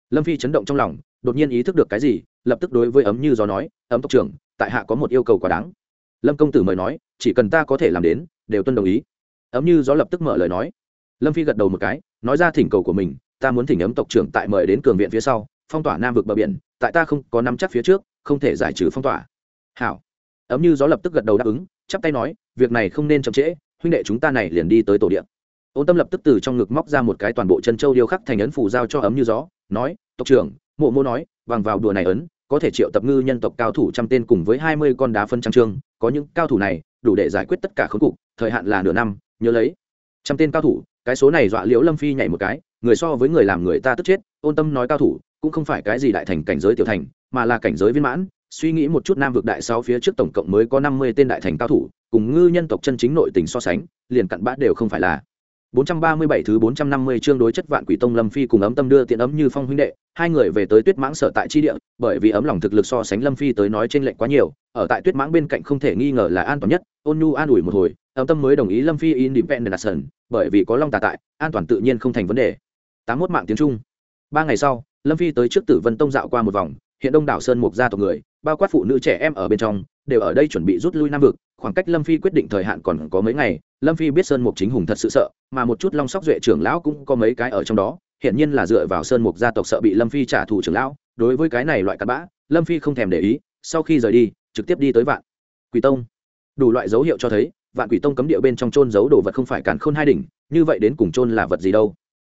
Lâm phi chấn động trong lòng, đột nhiên ý thức được cái gì, lập tức đối với ấm như gió nói, ấm tộc trưởng, tại hạ có một yêu cầu quá đáng lâm công tử mời nói, chỉ cần ta có thể làm đến, đều tuân đồng ý. Ấm như gió lập tức mở lời nói. Lâm phi gật đầu một cái, nói ra thỉnh cầu của mình, ta muốn thỉnh ấm tộc trưởng tại mời đến cường viện phía sau, phong tỏa nam vực bờ biển, tại ta không có nắm chắc phía trước, không thể giải trừ phong tỏa. Hảo. Ấm như gió lập tức gật đầu đáp ứng, chắp tay nói, việc này không nên chậm trễ, huynh đệ chúng ta này liền đi tới tổ điện. Ôn tâm lập tức từ trong ngực móc ra một cái toàn bộ chân châu điêu khắc thành ấn phủ giao cho ấm như gió, nói, tộc trưởng, mộ mô nói, bằng vào đùa này ấn có thể triệu tập ngư nhân tộc cao thủ trăm tên cùng với hai mươi con đá phân trang trương, có những cao thủ này đủ để giải quyết tất cả khốn cục, thời hạn là nửa năm, nhớ lấy. Trăm tên cao thủ, cái số này dọa liễu lâm phi nhảy một cái, người so với người làm người ta tức chết, ôn tâm nói cao thủ, cũng không phải cái gì đại thành cảnh giới tiểu thành, mà là cảnh giới viên mãn, suy nghĩ một chút nam vực đại sáu phía trước tổng cộng mới có năm mươi tên đại thành cao thủ, cùng ngư nhân tộc chân chính nội tình so sánh, liền cặn bã đều không phải là. 437 thứ 450 chương đối chất vạn quỷ tông Lâm Phi cùng ấm tâm đưa tiện ấm như phong huynh đệ, hai người về tới Tuyết Mãng sở tại chi địa, bởi vì ấm lòng thực lực so sánh Lâm Phi tới nói trên lệnh quá nhiều, ở tại Tuyết Mãng bên cạnh không thể nghi ngờ là an toàn nhất, Ôn Nhu an ủi một hồi, ấm tâm mới đồng ý Lâm Phi independent action, bởi vì có Long Tà tại, an toàn tự nhiên không thành vấn đề. 81 mạng tiếng Trung. Ba ngày sau, Lâm Phi tới trước Tử Vân Tông dạo qua một vòng, hiện Đông đảo Sơn Mục gia tộc người, bao quát phụ nữ trẻ em ở bên trong, đều ở đây chuẩn bị rút lui Nam vực, khoảng cách Lâm Phi quyết định thời hạn còn có mấy ngày, lâm phi biết sơn mục chính hùng thật sự sợ, mà một chút long sóc duệ trưởng lão cũng có mấy cái ở trong đó hiện nhiên là dựa vào sơn mục gia tộc sợ bị lâm phi trả thù trưởng lão. Đối với cái này loại cặn bã, lâm phi không thèm để ý, sau khi rời đi, trực tiếp đi tới vạn quỷ tông. Đủ loại dấu hiệu cho thấy, vạn quỷ tông cấm địa bên trong trôn giấu đồ vật không phải càn khôn hai đỉnh, như vậy đến cùng trôn là vật gì đâu?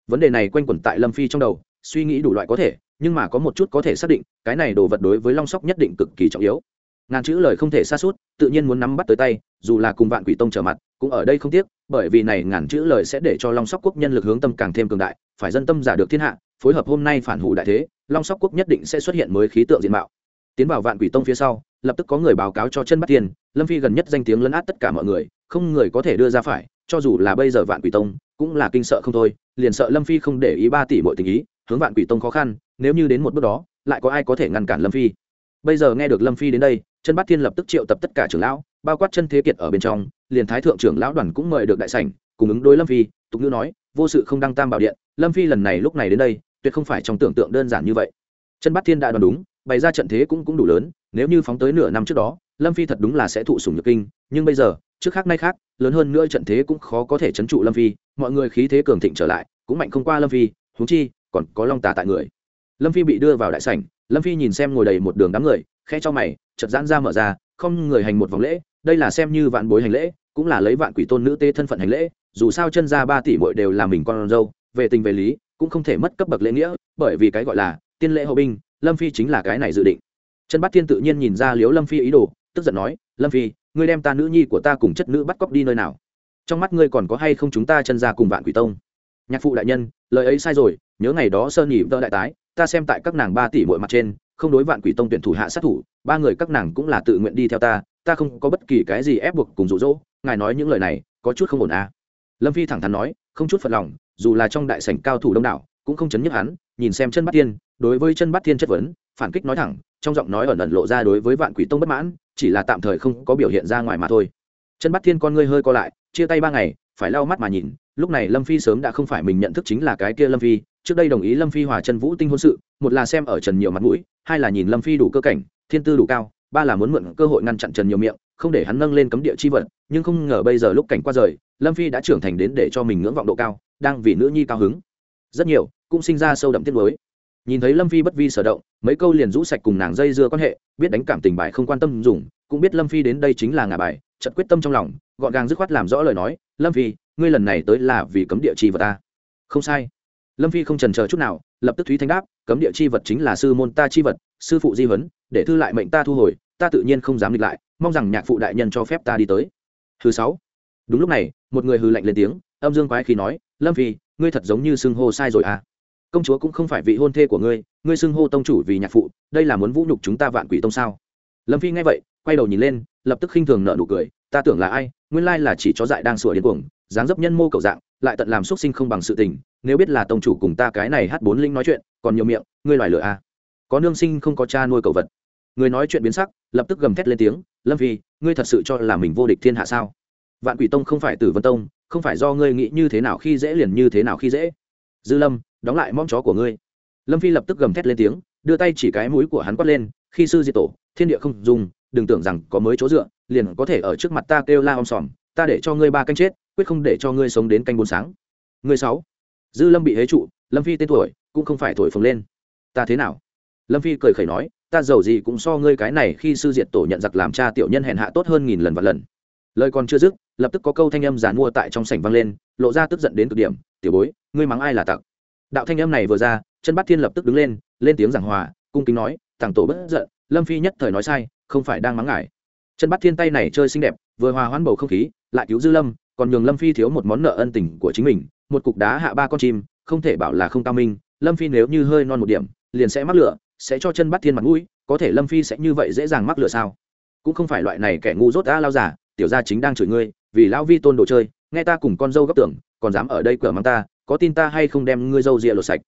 Vấn đề này quanh quẩn tại lâm phi trong đầu, suy nghĩ đủ loại có thể, nhưng mà có một chút có thể xác định, cái này đồ vật đối với long sóc nhất định cực kỳ trọng yếu ngàn chữ lời không thể xa suốt, tự nhiên muốn nắm bắt tới tay, dù là cùng vạn quỷ tông trở mặt, cũng ở đây không tiếc, bởi vì này ngàn chữ lời sẽ để cho long sóc quốc nhân lực hướng tâm càng thêm cường đại, phải dân tâm giả được thiên hạ, phối hợp hôm nay phản hủ đại thế, long sóc quốc nhất định sẽ xuất hiện mới khí tượng diện mạo. Tiến vào vạn quỷ tông phía sau, lập tức có người báo cáo cho chân bắt tiền lâm phi gần nhất danh tiếng lấn át tất cả mọi người, không người có thể đưa ra phải, cho dù là bây giờ vạn quỷ tông cũng là kinh sợ không thôi, liền sợ lâm phi không để ý ba tỷ mọi tình ý, hướng vạn quỷ tông khó khăn, nếu như đến một bước đó, lại có ai có thể ngăn cản lâm phi? Bây giờ nghe được lâm phi đến đây chân bát thiên lập tức triệu tập tất cả trưởng lão, bao quát chân thế kiệt ở bên trong, liền thái thượng trưởng lão đoàn cũng mời được đại sảnh, cùng ứng đối lâm phi, tục ngữ nói, vô sự không đăng tam bảo điện, lâm phi lần này lúc này đến đây, tuyệt không phải trong tưởng tượng đơn giản như vậy. Chân bát thiên đã đoán đúng, bày ra trận thế cũng cũng đủ lớn, nếu như phóng tới nửa năm trước đó, lâm phi thật đúng là sẽ thụ sủng nhược kinh, nhưng bây giờ, trước khác nay khác, lớn hơn nữa trận thế cũng khó có thể chấn trụ lâm phi, mọi người khí thế cường thịnh trở lại, cũng mạnh không qua lâm phi húng chi, còn có long tà tại người. Lâm phi bị đưa vào đại sảnh, lâm phi nhìn xem ngồi đầy một đường đám người khe cho mày chật giãn ra mở ra, không người hành một vòng lễ, đây là xem như vạn bối hành lễ, cũng là lấy vạn quỷ tôn nữ tê thân phận hành lễ, dù sao chân ra ba tỷ bội đều là mình con dâu, về tình về lý, cũng không thể mất cấp bậc lễ nghĩa, bởi vì cái gọi là tiên lễ hậu binh, lâm phi chính là cái này dự định. Chân bắt thiên tự nhiên nhìn ra liếu lâm phi ý đồ, tức giận nói, lâm phi, ngươi đem ta nữ nhi của ta cùng chất nữ bắt cóc đi nơi nào? Trong mắt ngươi còn có hay không chúng ta chân ra cùng vạn quỷ tông? Nhạc phụ đại nhân, lời ấy sai rồi, nhớ ngày đó sơn nhị vợ đại tái, ta xem tại các nàng ba tỷ mỗi mặt trên không đối vạn quỷ tông tuyển thủ hạ sát thủ, ba người các nàng cũng là tự nguyện đi theo ta ta không có bất kỳ cái gì ép buộc cùng rụ rỗ ngài nói những lời này, có chút không ổn à. lâm phi thẳng thắn nói, không chút phật lòng, dù là trong đại sảnh cao thủ đông đảo, cũng không chấn nhức hắn, nhìn xem chân bắt tiên đối với chân bắt thiên chất vấn, phản kích nói thẳng, trong giọng nói ẩn ẩn lộ ra đối với vạn quỷ tông bất mãn, chỉ là tạm thời không có biểu hiện ra ngoài mà thôi chân bắt thiên con ngươi hơi co lại, chia tay ba ngày, phải lau mắt mà nhìn lúc này lâm phi sớm đã không phải mình nhận thức chính là cái kia lâm phi, trước đây đồng ý lâm phi hòa chân vũ tinh hôn sự, một là xem ở trần nhiều mặt mũi, hai là nhìn lâm phi đủ cơ cảnh, thiên tư đủ cao, ba là muốn mượn cơ hội ngăn chặn trần nhiều miệng, không để hắn nâng lên cấm địa chi vật. Nhưng không ngờ bây giờ lúc cảnh qua rời, lâm phi đã trưởng thành đến để cho mình ngưỡng vọng độ cao, đang vì nữ nhi cao hứng. Rất nhiều, cũng sinh ra sâu đậm tiết mới nhìn thấy lâm phi bất vi sở động, mấy câu liền rũ sạch cùng nàng dây dưa quan hệ, biết đánh cảm tình bài không quan tâm dùng, cũng biết lâm phi đến đây chính là ngả bài chật quyết tâm trong lòng, gọn gàng dứt khoát làm rõ lời nói, lâm phi ngươi lần này tới là vì cấm địa chi vật ta. Không sai. Lâm phi không trần chờ chút nào, lập tức thúy thanh đáp, cấm địa chi vật chính là sư môn ta chi vật, sư phụ di huấn, để thư lại mệnh ta thu hồi, ta tự nhiên không dám nghịch lại, mong rằng nhạc phụ đại nhân cho phép ta đi tới. Thứ sáu. Đúng lúc này, một người hư lạnh lên tiếng, âm dương quái khí nói, lâm phi, ngươi thật giống như xưng hô sai rồi à? Công chúa cũng không phải vị hôn thê của ngươi ngươi xưng hô tông chủ vì nhạc phụ, đây là muốn vũ nhục chúng ta vạn quỷ tông sao? Lâm phi nghe vậy, quay đầu nhìn lên, lập tức khinh thường nợ nụ cười, ta tưởng là ai? Nguyên lai là chỉ chó dại đang sủa điên cuồng dáng dấp nhân mô cầu dạng, lại tận làm xuất sinh không bằng sự tình, nếu biết là tông chủ cùng ta cái này hát bốn linh nói chuyện, còn nhiều miệng, ngươi loài lửa à. có nương sinh không có cha nuôi cầu vật. Người nói chuyện biến sắc, lập tức gầm thét lên tiếng, lâm phi, ngươi thật sự cho là mình vô địch thiên hạ sao? Vạn quỷ tông không phải tử vân tông, không phải do ngươi nghĩ như thế nào khi dễ liền như thế nào khi dễ. Dư lâm, đóng lại mong chó của ngươi. Lâm phi lập tức gầm thét lên tiếng, đưa tay chỉ cái mũi của hắn quát lên, khi sư diệt tổ, thiên địa không dùng, đừng tưởng rằng có mới chỗ dựa, liền có thể ở trước mặt ta kêu la om sòm, ta để cho ngươi ba canh chết quyết không để cho ngươi sống đến canh bốn sáng. Ngươi sáu, dư lâm bị hế trụ, lâm phi tên tuổi, cũng không phải thổi phồng lên. Ta thế nào? Lâm phi cười khẩy nói, ta giàu gì cũng so ngươi cái này khi sư diệt tổ nhận giặc làm cha tiểu nhân hèn hạ tốt hơn nghìn lần và lần. Lời còn chưa dứt, lập tức có câu thanh âm giản mua tại trong sảnh vang lên, lộ ra tức giận đến cực điểm, tiểu bối, ngươi mắng ai là tặc? Đạo thanh âm này vừa ra, chân bát thiên lập tức đứng lên lên tiếng giảng hòa, cung kính nói thằng tổ bất giận, lâm phi nhất thời nói sai, không phải đang mắng ngài. Chân bát thiên tay này chơi xinh đẹp, vừa hòa hoãn bầu không khí, lại cứu dư lâm còn nhường lâm phi thiếu một món nợ ân tình của chính mình, một cục đá hạ ba con chim, không thể bảo là không cao minh, lâm phi nếu như hơi non một điểm, liền sẽ mắc lửa, sẽ cho chân bắt thiên mặt mũi, có thể lâm phi sẽ như vậy dễ dàng mắc lửa sao? Cũng không phải loại này kẻ ngu dốt đã lao giả tiểu gia chính đang chửi ngươi, vì lão vi tôn đồ chơi, nghe ta cùng con dâu gấp tưởng, còn dám ở đây cửa mắng ta, có tin ta hay không đem ngươi dâu rịa lột sạch?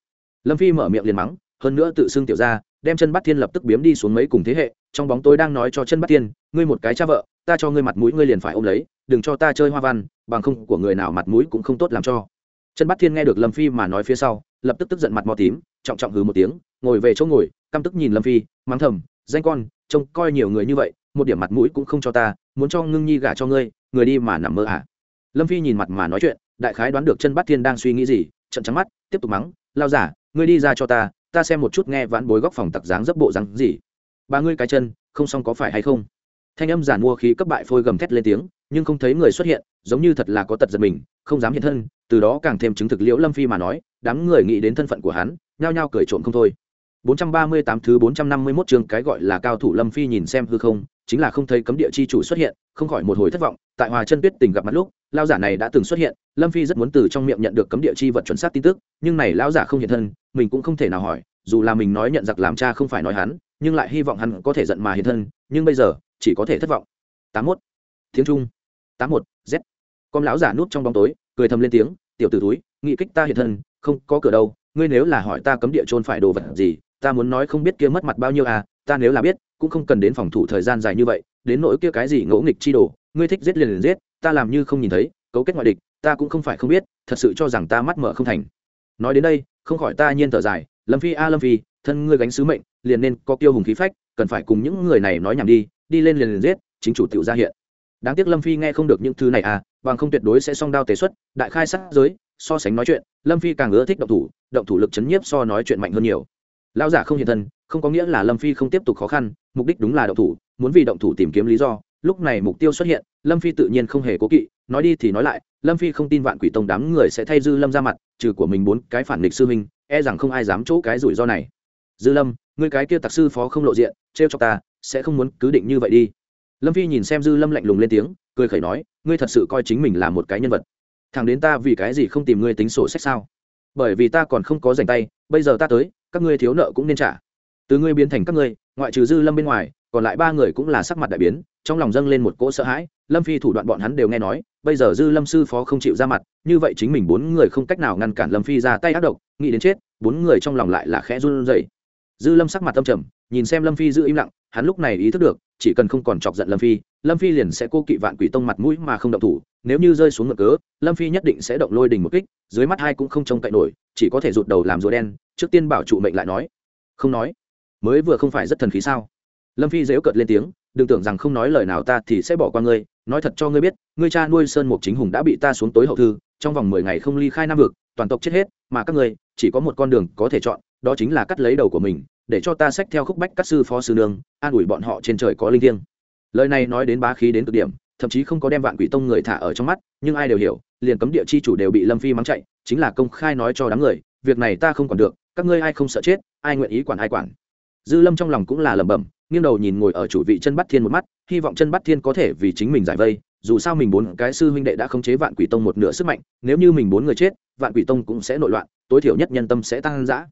Lâm phi mở miệng liền mắng, hơn nữa tự xưng tiểu gia, đem chân bắt thiên lập tức biếm đi xuống mấy cùng thế hệ, trong bóng tối đang nói cho chân bắt thiên, ngươi một cái cha vợ ta cho ngươi mặt mũi ngươi liền phải ôm lấy, đừng cho ta chơi hoa văn, bằng không của người nào mặt mũi cũng không tốt làm cho. Chân bắt thiên nghe được lâm phi mà nói phía sau, lập tức tức giận mặt mò tím, trọng trọng hừ một tiếng, ngồi về chỗ ngồi, căm tức nhìn lâm phi, mắng thầm, danh con, trông coi nhiều người như vậy, một điểm mặt mũi cũng không cho ta, muốn cho ngưng nhi gả cho ngươi, người đi mà nằm mơ à? Lâm phi nhìn mặt mà nói chuyện, đại khái đoán được chân bắt thiên đang suy nghĩ gì trận trắng mắt, tiếp tục mắng, lao giả, ngươi đi ra cho ta ta xem một chút nghe vãn bối góc phòng tặc dáng dấp bộ dáng gì. Ba ngươi cái chân, không xong có phải hay không? Thanh âm giản mua khí cấp bại phôi gầm thét lên tiếng, nhưng không thấy người xuất hiện, giống như thật là có tật giật mình, không dám hiện thân, từ đó càng thêm chứng thực liễu lâm phi mà nói, đám người nghĩ đến thân phận của hắn, nhao nhao cười trộm không thôi. 438 thứ 451 chương cái gọi là cao thủ lâm phi nhìn xem hư không, chính là không thấy cấm địa chi chủ xuất hiện, không khỏi một hồi thất vọng, tại hòa chân tuyết tình gặp mặt lúc lao giả này đã từng xuất hiện, lâm phi rất muốn từ trong miệng nhận được cấm địa chi vật chuẩn xác tin tức, nhưng này lao giả không hiện thân, mình cũng không thể nào hỏi, dù là mình nói nhận giặc làm cha không phải nói hắn, nhưng lại hy vọng hắn có thể giận mà hiện thân, nhưng bây giờ chỉ có thể thất vọng. Tám mốt. Tiếng trung. Tám một z. Con lão giả núp trong bóng tối, cười thầm lên tiếng, tiểu t ử túi nghị kích ta hiện thân, không có cửa đâu, ngươi nếu là hỏi ta cấm địa trôn phải đồ vật gì, ta muốn nói không biết kia mất mặt bao nhiêu à ta nếu là biết, cũng không cần đến phòng thủ thời gian dài như vậy, đến nỗi kia cái gì ngỗ nghịch chi đồ, ngươi thích giết liền liền giết, ta làm như không nhìn thấy, cấu kết ngoại địch, ta cũng không phải không biết, thật sự cho rằng ta mắt mở không thành. Nói đến đây, không khỏi ta nhiên thở dài, lâm phi a, lâm phi, thân ngươi gánh sứ mệnh, liền nên có tiêu hùng khí phách cần phải cùng những người này nói nhảm đi đi lên liền liền giết, chính chủ tiểu ra hiện. Đáng tiếc lâm phi nghe không được những thứ này à bằng không tuyệt đối sẽ song đao tế xuất, đại khai sát giới, so sánh nói chuyện, lâm phi càng ưa thích động thủ động thủ lực chấn nhiếp so nói chuyện mạnh hơn nhiều. Lão giả không hiện thân, không có nghĩa là lâm phi không tiếp tục khó khăn, mục đích đúng là động thủ, muốn vì động thủ tìm kiếm lý do. Lúc này mục tiêu xuất hiện, lâm phi tự nhiên không hề cố kỵ, nói đi thì nói lại, lâm phi không tin vạn quỷ tông đám người sẽ thay dư lâm ra mặt, trừ của mình bốn cái phản nghịch sư huynh e rằng không ai dám chỗ cái rủi ro này dư lâm người cái kia tặc sư phó không lộ diện, trêu cho ta, sẽ không muốn cứ định như vậy đi. Lâm phi nhìn xem dư lâm lạnh lùng lên tiếng, cười khẩy nói, ngươi thật sự coi chính mình là một cái nhân vật. Thằng đến ta vì cái gì không tìm ngươi tính sổ sách sao? Bởi vì ta còn không có dành tay, bây giờ ta tới, các ngươi thiếu nợ cũng nên trả. Từ ngươi biến thành các ngươi, ngoại trừ dư lâm bên ngoài, còn lại ba người cũng là sắc mặt đại biến, trong lòng dâng lên một cỗ sợ hãi. Lâm phi thủ đoạn bọn hắn đều nghe nói, bây giờ dư lâm sư phó không chịu ra mặt, như vậy chính mình bốn người không cách nào ngăn cản lâm phi ra tay ác độc, nghĩ đến chết, bốn người trong lòng lại là khẽ run rẩy dư lâm sắc mặt tâm trầm, nhìn xem lâm phi giữ im lặng, hắn lúc này ý thức được, chỉ cần không còn chọc giận lâm phi lâm phi liền sẽ cô kỵ vạn quỷ tông mặt mũi mà không động thủ, nếu như rơi xuống ngựa cớ, lâm phi nhất định sẽ động lôi đình một kích, dưới mắt hai cũng không trông cậy nổi, chỉ có thể rụt đầu làm rùa đen, trước tiên bảo trụ mệnh lại nói. Không nói. Mới vừa không phải rất thần khí sao? Lâm phi dễu cợt lên tiếng, đừng tưởng rằng không nói lời nào ta thì sẽ bỏ qua ngươi, nói thật cho ngươi biết, ngươi cha nuôi sơn mục chính hùng đã bị ta xuống tối hậu thư, trong vòng mười ngày không ly khai nam vực, toàn tộc chết hết, mà các ngươi, chỉ có một con đường có thể chọn, đó chính là cắt lấy đầu của mình để cho ta xách theo khúc bách các sư phó sư nương, an ủi bọn họ trên trời có linh thiêng. Lời này nói đến bá khí đến cực điểm, thậm chí không có đem vạn quỷ tông người thả ở trong mắt, nhưng ai đều hiểu, liền cấm địa chi chủ đều bị lâm phi mắng chạy, chính là công khai nói cho đám người, việc này ta không còn được, các ngươi ai không sợ chết, ai nguyện ý quản ai quản. Dư lâm trong lòng cũng là lẩm bẩm, nghiêng đầu nhìn ngồi ở chủ vị chân bắt thiên một mắt, hy vọng chân bắt thiên có thể vì chính mình giải vây, dù sao mình bốn cái sư huynh đệ đã khống chế vạn quỷ tông một nửa sức mạnh, nếu như mình bốn người chết, vạn quỷ tông cũng sẽ nội loạn, tối thiểu nhất nhân tâm sẽ tăng dã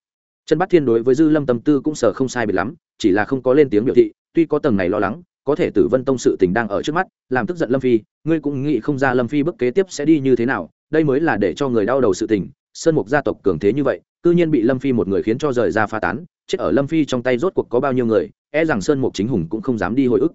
chân bắt thiên đối với dư lâm tâm tư cũng sở không sai biệt lắm, chỉ là không có lên tiếng biểu thị, tuy có tầng này lo lắng, có thể tử vân tông sự tình đang ở trước mắt, làm tức giận lâm phi, ngươi cũng nghĩ không ra lâm phi bước kế tiếp sẽ đi như thế nào, đây mới là để cho người đau đầu sự tình, sơn mục gia tộc cường thế như vậy, cư nhiên bị lâm phi một người khiến cho rời ra phá tán, chết ở lâm phi trong tay rốt cuộc có bao nhiêu người e rằng sơn mục chính hùng cũng không dám đi hồi ức.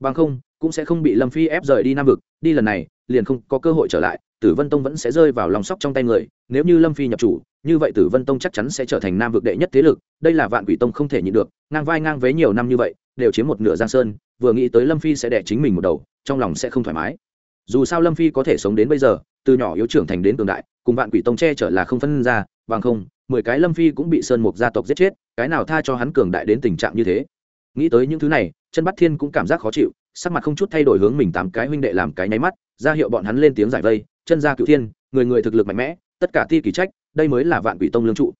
Bằng không, cũng sẽ không bị lâm phi ép rời đi nam vực, đi lần này, liền không có cơ hội trở lại tử vân tông vẫn sẽ rơi vào lòng sóc trong tay người, nếu như lâm phi nhập chủ, như vậy tử vân tông chắc chắn sẽ trở thành nam vực đệ nhất thế lực, đây là vạn quỷ tông không thể nhịn được, ngang vai ngang vế nhiều năm như vậy, đều chiếm một nửa giang sơn, vừa nghĩ tới lâm phi sẽ đẻ chính mình một đầu, trong lòng sẽ không thoải mái. Dù sao lâm phi có thể sống đến bây giờ, từ nhỏ yếu trưởng thành đến cường đại, cùng vạn quỷ tông che chở là không phân ra, bằng không, mười cái lâm phi cũng bị sơn mục gia tộc giết chết, cái nào tha cho hắn cường đại đến tình trạng như thế? Nghĩ tới những thứ này, chân bắt thiên cũng cảm giác khó chịu, sắc mặt không chút thay đổi hướng mình tám cái huynh đệ làm cái nháy mắt, ra hiệu bọn hắn lên tiếng giải vây chân gia cựu thiên người người thực lực mạnh mẽ tất cả ti kỳ trách đây mới là vạn quỷ tông lương trụ.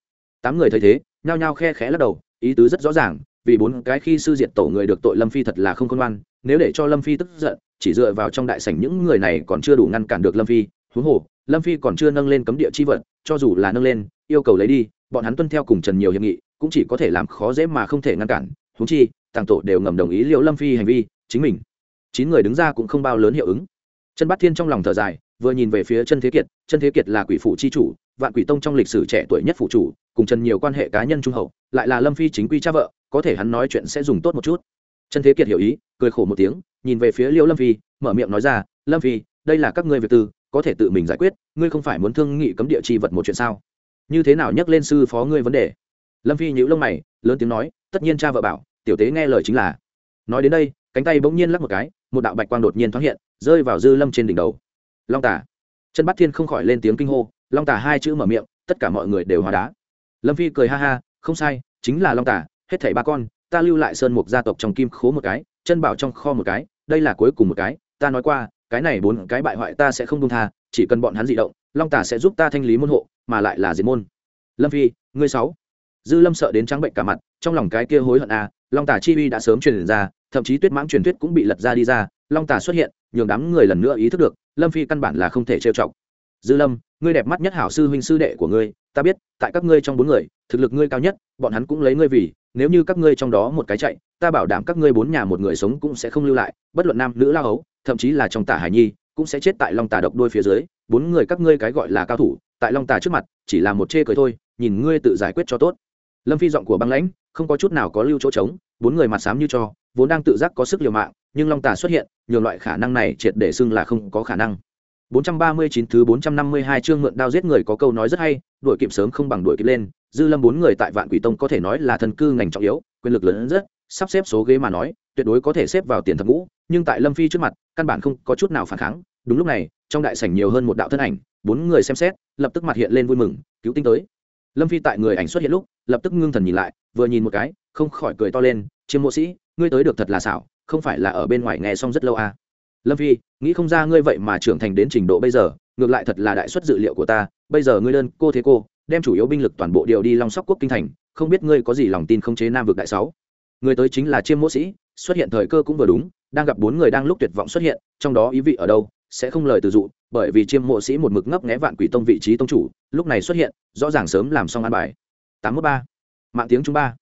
Tám người thấy thế nhao nhao khe khẽ lắc đầu ý tứ rất rõ ràng vì bốn cái khi sư diệt tổ người được tội lâm phi thật là không công an, nếu để cho lâm phi tức giận chỉ dựa vào trong đại sảnh những người này còn chưa đủ ngăn cản được lâm phi huống hồ lâm phi còn chưa nâng lên cấm địa chi vật cho dù là nâng lên yêu cầu lấy đi bọn hắn tuân theo cùng trần nhiều hiệp nghị cũng chỉ có thể làm khó dễ mà không thể ngăn cản huống chi tàng tổ đều ngầm đồng ý liệu lâm phi hành vi chính mình. Chín người đứng ra cũng không bao lớn hiệu ứng. Chân bát thiên trong lòng thở dài vừa nhìn về phía chân thế kiệt, chân thế kiệt là quỷ phụ chi chủ, vạn quỷ tông trong lịch sử trẻ tuổi nhất phụ chủ, cùng trần nhiều quan hệ cá nhân trung hậu, lại là lâm phi chính quy cha vợ, có thể hắn nói chuyện sẽ dùng tốt một chút. Chân thế kiệt hiểu ý, cười khổ một tiếng, nhìn về phía liêu lâm phi, mở miệng nói ra, lâm phi, đây là các ngươi việc tư, có thể tự mình giải quyết, ngươi không phải muốn thương nghị cấm địa chi vật một chuyện sao? Như thế nào nhắc lên sư phó ngươi vấn đề? Lâm phi nhíu lông mày, lớn tiếng nói, tất nhiên cha vợ bảo, tiểu tế nghe lời chính là. Nói đến đây, cánh tay bỗng nhiên lắc một cái, một đạo bạch quang đột nhiên thoáng hiện, rơi vào dư lâm trên đỉnh đầu long tả chân bắt thiên không khỏi lên tiếng kinh hô, long tả hai chữ mở miệng, tất cả mọi người đều hóa đá. Lâm phi cười ha ha, không sai, chính là long tả hết thảy ba con, ta lưu lại sơn mục gia tộc trong kim khố một cái, chân bảo trong kho một cái, đây là cuối cùng một cái, ta nói qua, cái này bốn cái bại hoại ta sẽ không công tha, chỉ cần bọn hắn dị động, long tả sẽ giúp ta thanh lý môn hộ, mà lại là diệt môn. Lâm phi, ngươi sáu. Dư lâm sợ đến trắng bệnh cả mặt, trong lòng cái kia hối hận à long tả chi uy đã sớm truyền ra, thậm chí tuyết mãng truyền thuyết cũng bị lật ra đi ra, long tả xuất hiện, nhường đám người lần nữa ý thức được lâm phi căn bản là không thể trêu chọc. Dư lâm, ngươi đẹp mắt nhất hảo sư huynh sư đệ của ngươi, ta biết, tại các ngươi trong bốn người, thực lực ngươi cao nhất, bọn hắn cũng lấy ngươi vì, nếu như các ngươi trong đó một cái chạy, ta bảo đảm các ngươi bốn nhà một người sống cũng sẽ không lưu lại, bất luận nam nữ lao hấu, thậm chí là trong tả hải nhi, cũng sẽ chết tại long tà độc đôi phía dưới, bốn người các ngươi cái gọi là cao thủ, tại long tà trước mặt, chỉ là một chê cười thôi, nhìn ngươi tự giải quyết cho tốt. Lâm phi giọng của băng lãnh, không có chút nào có lưu chỗ trống, bốn người mặt xám như cho, vốn đang tự giác có sức liều mạng, nhưng long tà xuất hiện nhường loại khả năng này triệt để xưng là không có khả năng 439 thứ 452 chương mượn đao giết người có câu nói rất hay, đuổi kịp sớm không bằng đuổi kịp lên, Dư Lâm bốn người tại Vạn Quỷ Tông có thể nói là thần cư ngành trọng yếu, quyền lực lớn rất, sắp xếp số ghế mà nói, tuyệt đối có thể xếp vào tiền thập ngũ, nhưng tại Lâm Phi trước mặt, căn bản không có chút nào phản kháng. Đúng lúc này, trong đại sảnh nhiều hơn một đạo thân ảnh, bốn người xem xét, lập tức mặt hiện lên vui mừng, cứu tinh tới. Lâm Phi tại người ảnh xuất hiện lúc, lập tức ngưng thần nhìn lại, vừa nhìn một cái không khỏi cười to lên chiêm mộ sĩ ngươi tới được thật là xảo không phải là ở bên ngoài nghe xong rất lâu à. lâm phi, nghĩ không ra ngươi vậy mà trưởng thành đến trình độ bây giờ, ngược lại thật là đại suất dự liệu của ta. Bây giờ ngươi đơn cô thế cô, đem chủ yếu binh lực toàn bộ điều đi long sóc quốc kinh thành, không biết ngươi có gì lòng tin không chế nam vực đại sáu. Người tới chính là chiêm mộ sĩ, xuất hiện thời cơ cũng vừa đúng, đang gặp bốn người đang lúc tuyệt vọng xuất hiện, trong đó ý vị ở đâu, sẽ không lời từ dụ, bởi vì chiêm mộ sĩ một mực ngấp nghé vạn quỷ tông vị trí tông chủ, lúc này xuất hiện, rõ ràng sớm làm xong an bài. Tám mươi ba. Mạng tiếng chúng ba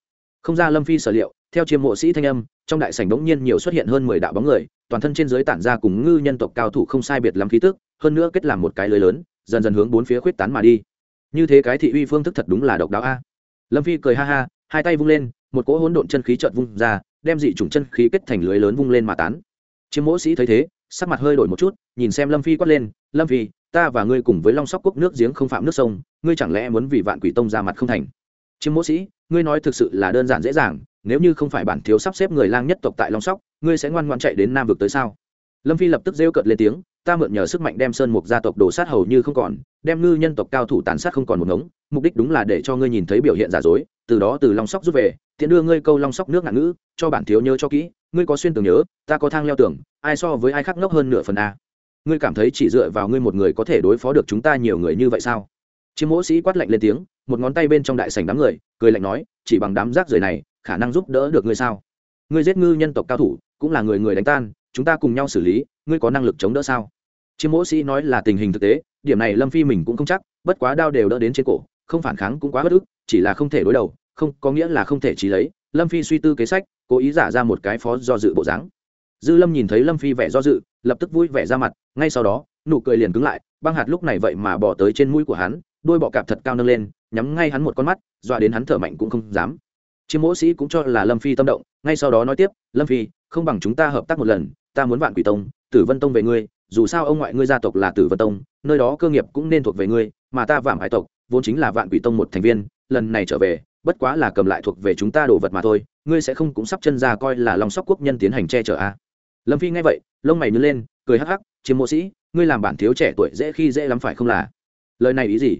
không ra lâm phi sở liệu, theo chiêm mộ sĩ thanh âm, trong đại sảnh đống nhiên nhiều xuất hiện hơn mười đạo bóng người, toàn thân trên dưới tản ra cùng ngư nhân tộc cao thủ không sai biệt lắm khí tức, hơn nữa kết làm một cái lưới lớn, dần dần hướng bốn phía khuyết tán mà đi. Như thế cái thị uy phương thức thật đúng là độc đáo a. Lâm phi cười ha ha, hai tay vung lên, một cỗ hỗn độn chân khí chợt vung ra, đem dị chủng chân khí kết thành lưới lớn vung lên mà tán. Chiêm mộ sĩ thấy thế, sắc mặt hơi đổi một chút, nhìn xem lâm phi quát lên, lâm phi, ta và ngươi cùng với long sóc quốc nước giếng không phạm nước sông, ngươi chẳng lẽ muốn vì vạn quỷ tông ra mặt không thành? Chiêm mỗ sĩ, ngươi nói thực sự là đơn giản dễ dàng, nếu như không phải bản thiếu sắp xếp người lang nhất tộc tại long sóc, ngươi sẽ ngoan ngoan chạy đến nam vực tới sao? Lâm phi lập tức rêu cợt lên tiếng, ta mượn nhờ sức mạnh đem sơn mục gia tộc đổ sát hầu như không còn, đem ngư nhân tộc cao thủ tàn sát không còn một ngống, mục đích đúng là để cho ngươi nhìn thấy biểu hiện giả dối, từ đó từ long sóc rút về, tiện đưa ngươi câu long sóc nước ngạn ngữ, cho bản thiếu nhớ cho kỹ, ngươi có xuyên tưởng nhớ, ta có thang leo tưởng ai so với ai khác ngốc hơn nửa phần a. Ngươi cảm thấy chỉ dựa vào ngươi một người có thể đối phó được chúng ta nhiều người như vậy sao? Chiêm mỗ sĩ quát lạnh lên tiếng, một ngón tay bên trong đại sảnh đám người, cười lạnh nói, chỉ bằng đám rác rưởi này, khả năng giúp đỡ được ngươi sao? Ngươi giết ngư nhân tộc cao thủ, cũng là người người đánh tan, chúng ta cùng nhau xử lý, ngươi có năng lực chống đỡ sao? Chiêm mỗ sĩ nói là tình hình thực tế, điểm này lâm phi mình cũng không chắc, bất quá đao đều đỡ đến trên cổ, không phản kháng cũng quá bất ức, chỉ là không thể đối đầu, không, có nghĩa là không thể trí lấy. Lâm phi suy tư kế sách, cố ý giả ra một cái phó do dự bộ dáng. Dư lâm nhìn thấy lâm phi vẻ do dự, lập tức vui vẻ ra mặt, ngay sau đó, nụ cười liền cứng lại, băng hạt lúc này vậy mà bỏ tới trên mũi của hắn đôi bọ cạp thật cao nâng lên, nhắm ngay hắn một con mắt, dọa đến hắn thở mạnh cũng không dám. Chiếm mỗ sĩ cũng cho là lâm phi tâm động, ngay sau đó nói tiếp, lâm phi, không bằng chúng ta hợp tác một lần, ta muốn vạn quỷ tông, tử vân tông về ngươi, dù sao ông ngoại ngươi gia tộc là tử vân tông, nơi đó cơ nghiệp cũng nên thuộc về ngươi, mà ta vạm hải tộc, vốn chính là vạn quỷ tông một thành viên, lần này trở về, bất quá là cầm lại thuộc về chúng ta đồ vật mà thôi, ngươi sẽ không cũng sắp chân ra coi là lòng sóc quốc nhân tiến hành che chở a à. lâm phi nghe vậy, lông mày nhớ lên, cười hắc hắc chiếm mộ sĩ, ngươi làm bản thiếu trẻ tuổi dễ khi dễ lắm phải không là? Lời này ý gì?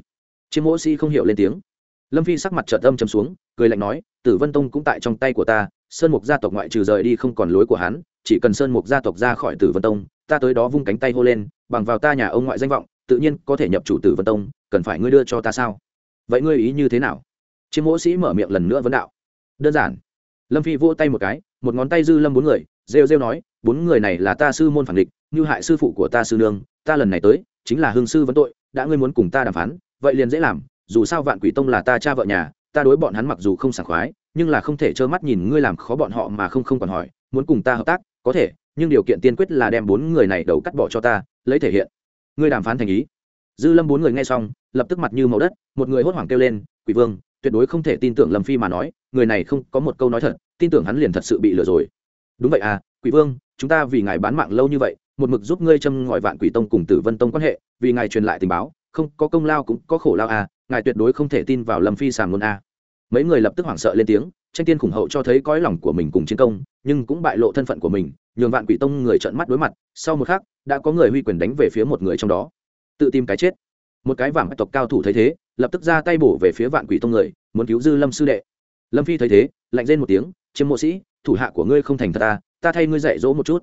Chiêm Mỗ sĩ không hiểu lên tiếng. Lâm phi sắc mặt trợt âm chấm xuống, cười lạnh nói, tử vân tông cũng tại trong tay của ta, sơn mục gia tộc ngoại trừ rời đi không còn lối của hắn, chỉ cần sơn mục gia tộc ra khỏi tử vân tông, ta tới đó vung cánh tay hô lên, bằng vào ta nhà ông ngoại danh vọng, tự nhiên có thể nhập chủ tử vân tông, cần phải ngươi đưa cho ta sao? Vậy ngươi ý như thế nào? Chiêm mỗ sĩ mở miệng lần nữa vấn đạo. Đơn giản. Lâm phi vỗ tay một cái, một ngón tay dư lâm bốn người, rêu rêu nói, bốn người này là ta sư môn phản địch, như hại sư phụ của ta sư nương, ta lần này tới, chính là hương sư vấn tội, đã ngươi muốn cùng ta đàm phán vậy liền dễ làm, dù sao vạn quỷ tông là ta cha vợ nhà, ta đối bọn hắn mặc dù không sảng khoái, nhưng là không thể trơ mắt nhìn ngươi làm khó bọn họ mà không không còn hỏi, muốn cùng ta hợp tác, có thể, nhưng điều kiện tiên quyết là đem bốn người này đầu cắt bỏ cho ta, lấy thể hiện. Ngươi đàm phán thành ý. Dư lâm bốn người nghe xong, lập tức mặt như màu đất, một người hốt hoảng kêu lên, quỷ vương, tuyệt đối không thể tin tưởng lâm phi mà nói, người này không có một câu nói thật, tin tưởng hắn liền thật sự bị lừa rồi. Đúng vậy à quỷ vương, chúng ta vì ngài bán mạng lâu như vậy, một mực giúp ngươi châm ngòi vạn quỷ tông cùng tử vân tông quan hệ, vì ngài truyền lại tình báo không, có công lao cũng có khổ lao à ngài tuyệt đối không thể tin vào lâm phi sàm luôn à. mấy người lập tức hoảng sợ lên tiếng, tranh tiên khủng hậu cho thấy cõi lòng của mình cùng chiến công, nhưng cũng bại lộ thân phận của mình, nhường vạn quỷ tông người trợn mắt đối mặt, sau một khắc, đã có người huy quyền đánh về phía một người trong đó. Tự tìm cái chết. Một cái vàng tộc cao thủ thấy thế, lập tức ra tay bổ về phía vạn quỷ tông người, muốn cứu dư lâm sư đệ. Lâm phi thấy thế, lạnh rên một tiếng, chiêm mộ sĩ, thủ hạ của ngươi không thành thật ta ta thay ngươi dạy dỗ một chút.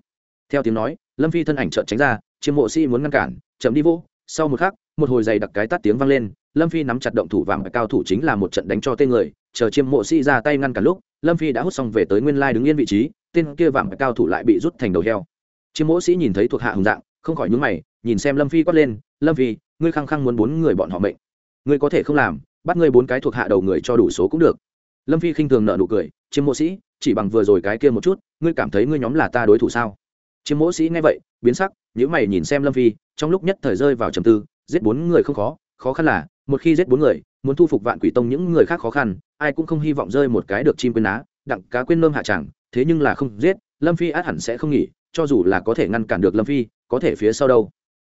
Theo tiếng nói, lâm phi thân ảnh trợn tránh ra, chiêm mộ sĩ muốn ngăn cản, chậm đi vô. Sau một khắc một hồi dày đặc cái tắt tiếng vang lên, lâm phi nắm chặt động thủ vàng cao thủ chính là một trận đánh cho tên người, chờ chiêm mộ sĩ ra tay ngăn cả lúc, lâm phi đã hút xong về tới nguyên lai đứng yên vị trí, tên kia vàng cao thủ lại bị rút thành đầu heo. Chiêm mộ sĩ nhìn thấy thuộc hạ hùng dạng, không khỏi nhúng mày, nhìn xem lâm phi quát lên, lâm phi, ngươi khăng khăng muốn bốn người bọn họ mệnh. Ngươi có thể không làm, bắt ngươi bốn cái thuộc hạ đầu người cho đủ số cũng được. Lâm phi khinh thường nợ nụ cười, chiêm mộ sĩ, chỉ bằng vừa rồi cái kia một chút, ngươi cảm thấy ngươi nhóm là ta đối thủ sao? Chiêm mộ sĩ nghe vậy, biến sắc nhữ mày nhìn xem lâm phi, trong lúc nhất thời rơi vào trầm tư giết bốn người không khó khó khăn là, một khi giết bốn người, muốn thu phục vạn quỷ tông những người khác khó khăn, ai cũng không hy vọng rơi một cái được chim quên á đặng cá quên nơm hạ chẳng, thế nhưng là không giết, lâm phi át hẳn sẽ không nghỉ, cho dù là có thể ngăn cản được lâm phi, có thể phía sau đâu.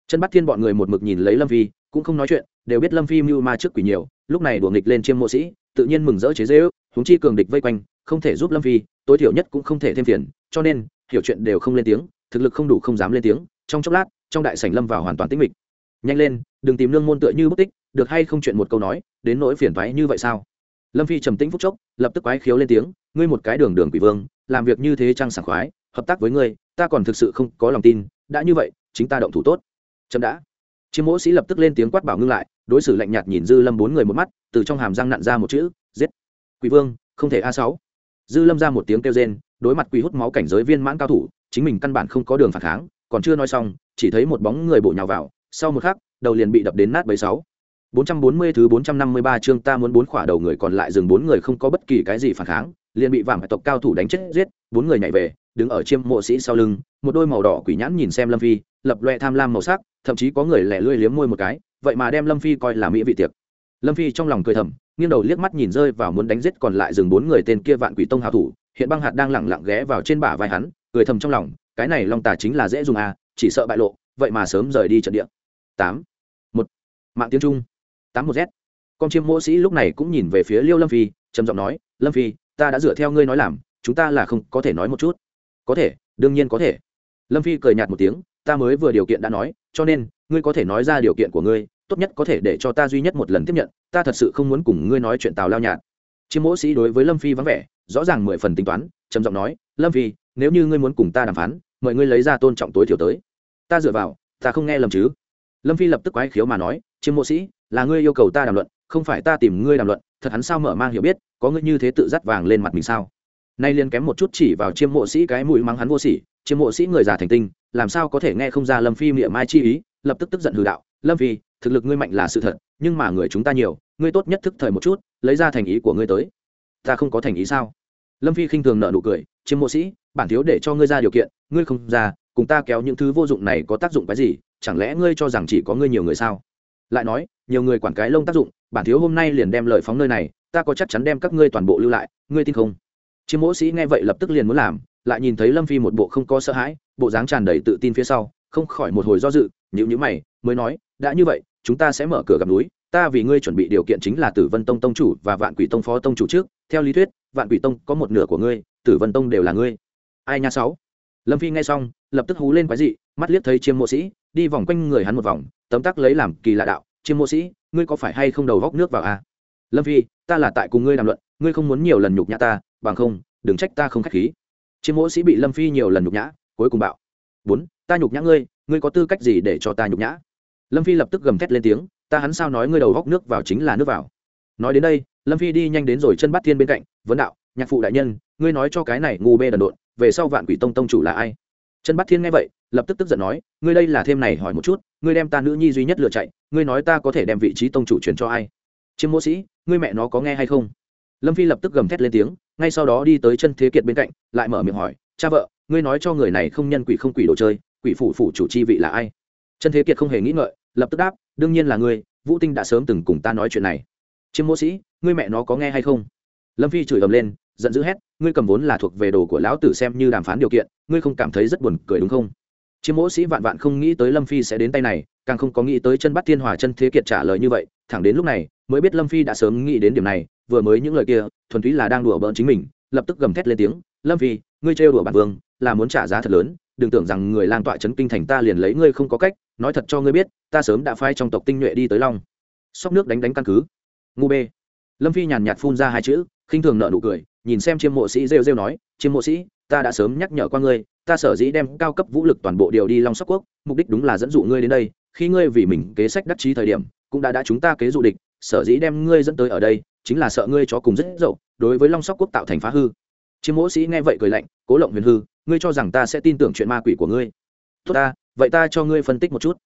Chân bắt thiên bọn người một mực nhìn lấy lâm phi, cũng không nói chuyện, đều biết lâm phi mưu ma trước quỷ nhiều, lúc này đùa nghịch lên chiêm mộ sĩ, tự nhiên mừng rỡ chế dễ ước húng chi cường địch vây quanh, không thể giúp lâm phi, tối thiểu nhất cũng không thể thêm phiền, cho nên, hiểu chuyện đều không lên tiếng, thực lực không đủ không dám lên tiếng, trong chốc lát, trong đại sảnh lâm vào hoàn toàn tĩnh mịch nhanh lên, đừng tìm lương môn tựa như bất tích, được hay không chuyện một câu nói, đến nỗi phiền thoái như vậy sao? Lâm phi trầm tĩnh phúc chốc, lập tức quái khiếu lên tiếng, ngươi một cái đường đường quỷ vương, làm việc như thế trăng sảng khoái, hợp tác với ngươi, ta còn thực sự không có lòng tin, đã như vậy, chính ta động thủ tốt. Chậm đã. Chiếm mỗ sĩ lập tức lên tiếng quát bảo ngưng lại, đối xử lạnh nhạt nhìn dư lâm bốn người một mắt, từ trong hàm răng nặn ra một chữ, giết. Quỷ vương, không thể a sáu. Dư lâm ra một tiếng kêu rên, đối mặt quỷ hút máu cảnh giới viên mãn cao thủ, chính mình căn bản không có đường phản kháng, còn chưa nói xong, chỉ thấy một bóng người bổ nhào vào sau một khắc đầu liền bị đập đến nát bấy sáu 440 thứ 453 chương ta muốn bốn khỏa đầu người còn lại dừng bốn người không có bất kỳ cái gì phản kháng, liền bị vàng tộc cao thủ đánh chết giết, bốn người nhảy về, đứng ở chiêm mộ sĩ sau lưng, một đôi màu đỏ quỷ nhãn nhìn xem Lâm Phi, lập loè tham lam màu sắc, thậm chí có người lẻ lươi liếm môi một cái, vậy mà đem Lâm Phi coi là mỹ vị tiệc. Lâm Phi trong lòng cười thầm, nghiêng đầu liếc mắt nhìn rơi vào muốn đánh giết còn lại dừng bốn người tên kia vạn quỷ tông hào thủ, hiện băng hạt đang lẳng lặng ghé vào trên bả vai hắn, cười thầm trong lòng, cái này long tà chính là dễ dùng à, chỉ sợ bại lộ, vậy mà sớm rời đi trận địa tám, một, Mạng tiếng Trung, tám một z. Con chiêm mỗ sĩ lúc này cũng nhìn về phía liêu lâm phi, trầm giọng nói, lâm phi, ta đã dựa theo ngươi nói làm, chúng ta là không có thể nói một chút. Có thể, đương nhiên có thể. Lâm phi cười nhạt một tiếng, ta mới vừa điều kiện đã nói, cho nên, ngươi có thể nói ra điều kiện của ngươi, tốt nhất có thể để cho ta duy nhất một lần tiếp nhận, ta thật sự không muốn cùng ngươi nói chuyện tào lao nhạt. Chiêm mỗ sĩ đối với lâm phi vắng vẻ, rõ ràng mười phần tính toán, trầm giọng nói, lâm phi, nếu như ngươi muốn cùng ta đàm phán, mời ngươi lấy ra tôn trọng tối thiểu tới. Ta dựa vào, ta không nghe lầm chứ? Lâm phi lập tức quái khiếu mà nói, chiêm mộ sĩ, là ngươi yêu cầu ta đàm luận, không phải ta tìm ngươi đàm luận, thật hắn sao mở mang hiểu biết, có ngươi như thế tự dắt vàng lên mặt mình sao? Nay liên kém một chút chỉ vào chiêm mộ sĩ cái mũi mắng hắn vô sỉ, chiêm mộ sĩ người già thành tinh, làm sao có thể nghe không ra lâm phi miệng mai chi ý, lập tức tức giận hừ đạo, lâm phi, thực lực ngươi mạnh là sự thật, nhưng mà người chúng ta nhiều, ngươi tốt nhất thức thời một chút, lấy ra thành ý của ngươi tới. Ta không có thành ý sao? Lâm phi khinh thường nợ nụ cười, chiêm mộ sĩ, bản thiếu để cho ngươi ra điều kiện, ngươi không ra, cùng ta kéo những thứ vô dụng này có tác dụng cái gì chẳng lẽ ngươi cho rằng chỉ có ngươi nhiều người sao? Lại nói, nhiều người quản cái lông tác dụng, bản thiếu hôm nay liền đem lời phóng nơi này, ta có chắc chắn đem các ngươi toàn bộ lưu lại, ngươi tin không? Chiêm mỗ sĩ nghe vậy lập tức liền muốn làm, lại nhìn thấy lâm phi một bộ không có sợ hãi, bộ dáng tràn đầy tự tin phía sau, không khỏi một hồi do dự nhữ nhữ mày, mới nói, đã như vậy, chúng ta sẽ mở cửa gặp núi, ta vì ngươi chuẩn bị điều kiện chính là tử vân tông tông chủ và vạn quỷ tông phó tông chủ trước, theo lý thuyết, vạn quỷ tông có một nửa của ngươi, tử vân tông đều là ngươi. Ai nha sáu. Lâm phi nghe xong, lập tức hú lên quái dị, mắt liếc thấy chiêm mộ sĩ đi vòng quanh người hắn một vòng, tấm tắc lấy làm kỳ lạ đạo, chiêm mộ sĩ, ngươi có phải hay không đầu góc nước vào à? lâm phi, ta là tại cùng ngươi đàm luận, ngươi không muốn nhiều lần nhục nhã ta, bằng không, đừng trách ta không k h á c h khí. Chiêm mộ sĩ bị lâm phi nhiều lần nhục nhã, cuối cùng bạo bốn, ta nhục nhã ngươi ngươi có tư cách gì để cho ta nhục nhã? Lâm phi lập tức gầm thét lên tiếng, ta hắn sao nói ngươi đầu góc nước vào chính là nước vào? Nói đến đây, lâm phi đi nhanh đến rồi chân bắt thiên bên cạnh, vấn đạo, nhạc phụ đại nhân, ngươi nói cho cái này ngu bê đần độn, về sau vạn quỷ tông tông chủ là ai? Chân bắt thiên nghe vậy, lập tức tức giận nói, ngươi đây là thêm này hỏi một chút, ngươi đem ta nữ nhi duy nhất lựa chạy, ngươi nói ta có thể đem vị trí tông chủ truyền cho ai? Chiêm mỗ sĩ, ngươi mẹ nó có nghe hay không? Lâm phi lập tức gầm thét lên tiếng, ngay sau đó đi tới chân thế kiệt bên cạnh, lại mở miệng hỏi, cha vợ, ngươi nói cho người này không nhân quỷ không quỷ đồ chơi, quỷ phủ phủ chủ chi vị là ai? Chân thế kiệt không hề nghĩ ngợi, lập tức đáp, đương nhiên là ngươi, vũ tinh đã sớm từng cùng ta nói chuyện này. Chiêm mỗ sĩ, ngươi mẹ nó có nghe hay không? Lâm phi chửi ầm lên, giận dữ hét ngươi cầm vốn là thuộc về đồ của lão tử xem như đàm phán điều kiện, ngươi không cảm thấy rất buồn cười đúng không? Chiêm mỗ sĩ vạn vạn không nghĩ tới lâm phi sẽ đến tay này, càng không có nghĩ tới chân bắt thiên hòa chân thế kiệt trả lời như vậy, thẳng đến lúc này, mới biết lâm phi đã sớm nghĩ đến điểm này, vừa mới những lời kia, thuần túy là đang đùa bỡn chính mình, lập tức gầm thét lên tiếng, lâm phi, ngươi trêu đùa bản vương, là muốn trả giá thật lớn, đừng tưởng rằng người lang tọa trấn kinh thành ta liền lấy ngươi không có cách, nói thật cho ngươi biết, ta sớm đã phai trong tộc tinh nhuệ đi tới long. Sóc nước đánh đánh căn cứ. Ngu bê. Lâm phi nhàn nhạt phun ra hai chữ, khinh thường nợ nụ cười nhìn xem chiêm mộ sĩ rêu rêu nói chiêm mộ sĩ ta đã sớm nhắc nhở qua ngươi ta sở dĩ đem cao cấp vũ lực toàn bộ điều đi long sóc quốc mục đích đúng là dẫn dụ ngươi đến đây. Khi ngươi vì mình kế sách đắc chí thời điểm cũng đã đã chúng ta kế dụ địch sở dĩ đem ngươi dẫn tới ở đây chính là sợ ngươi chó cùng rất dậu đối với long sóc quốc tạo thành phá hư. Chiêm mộ sĩ nghe vậy cười lạnh cố lộng huyền hư ngươi cho rằng ta sẽ tin tưởng chuyện ma quỷ của ngươi? Tốt ta vậy ta cho ngươi phân tích một chút.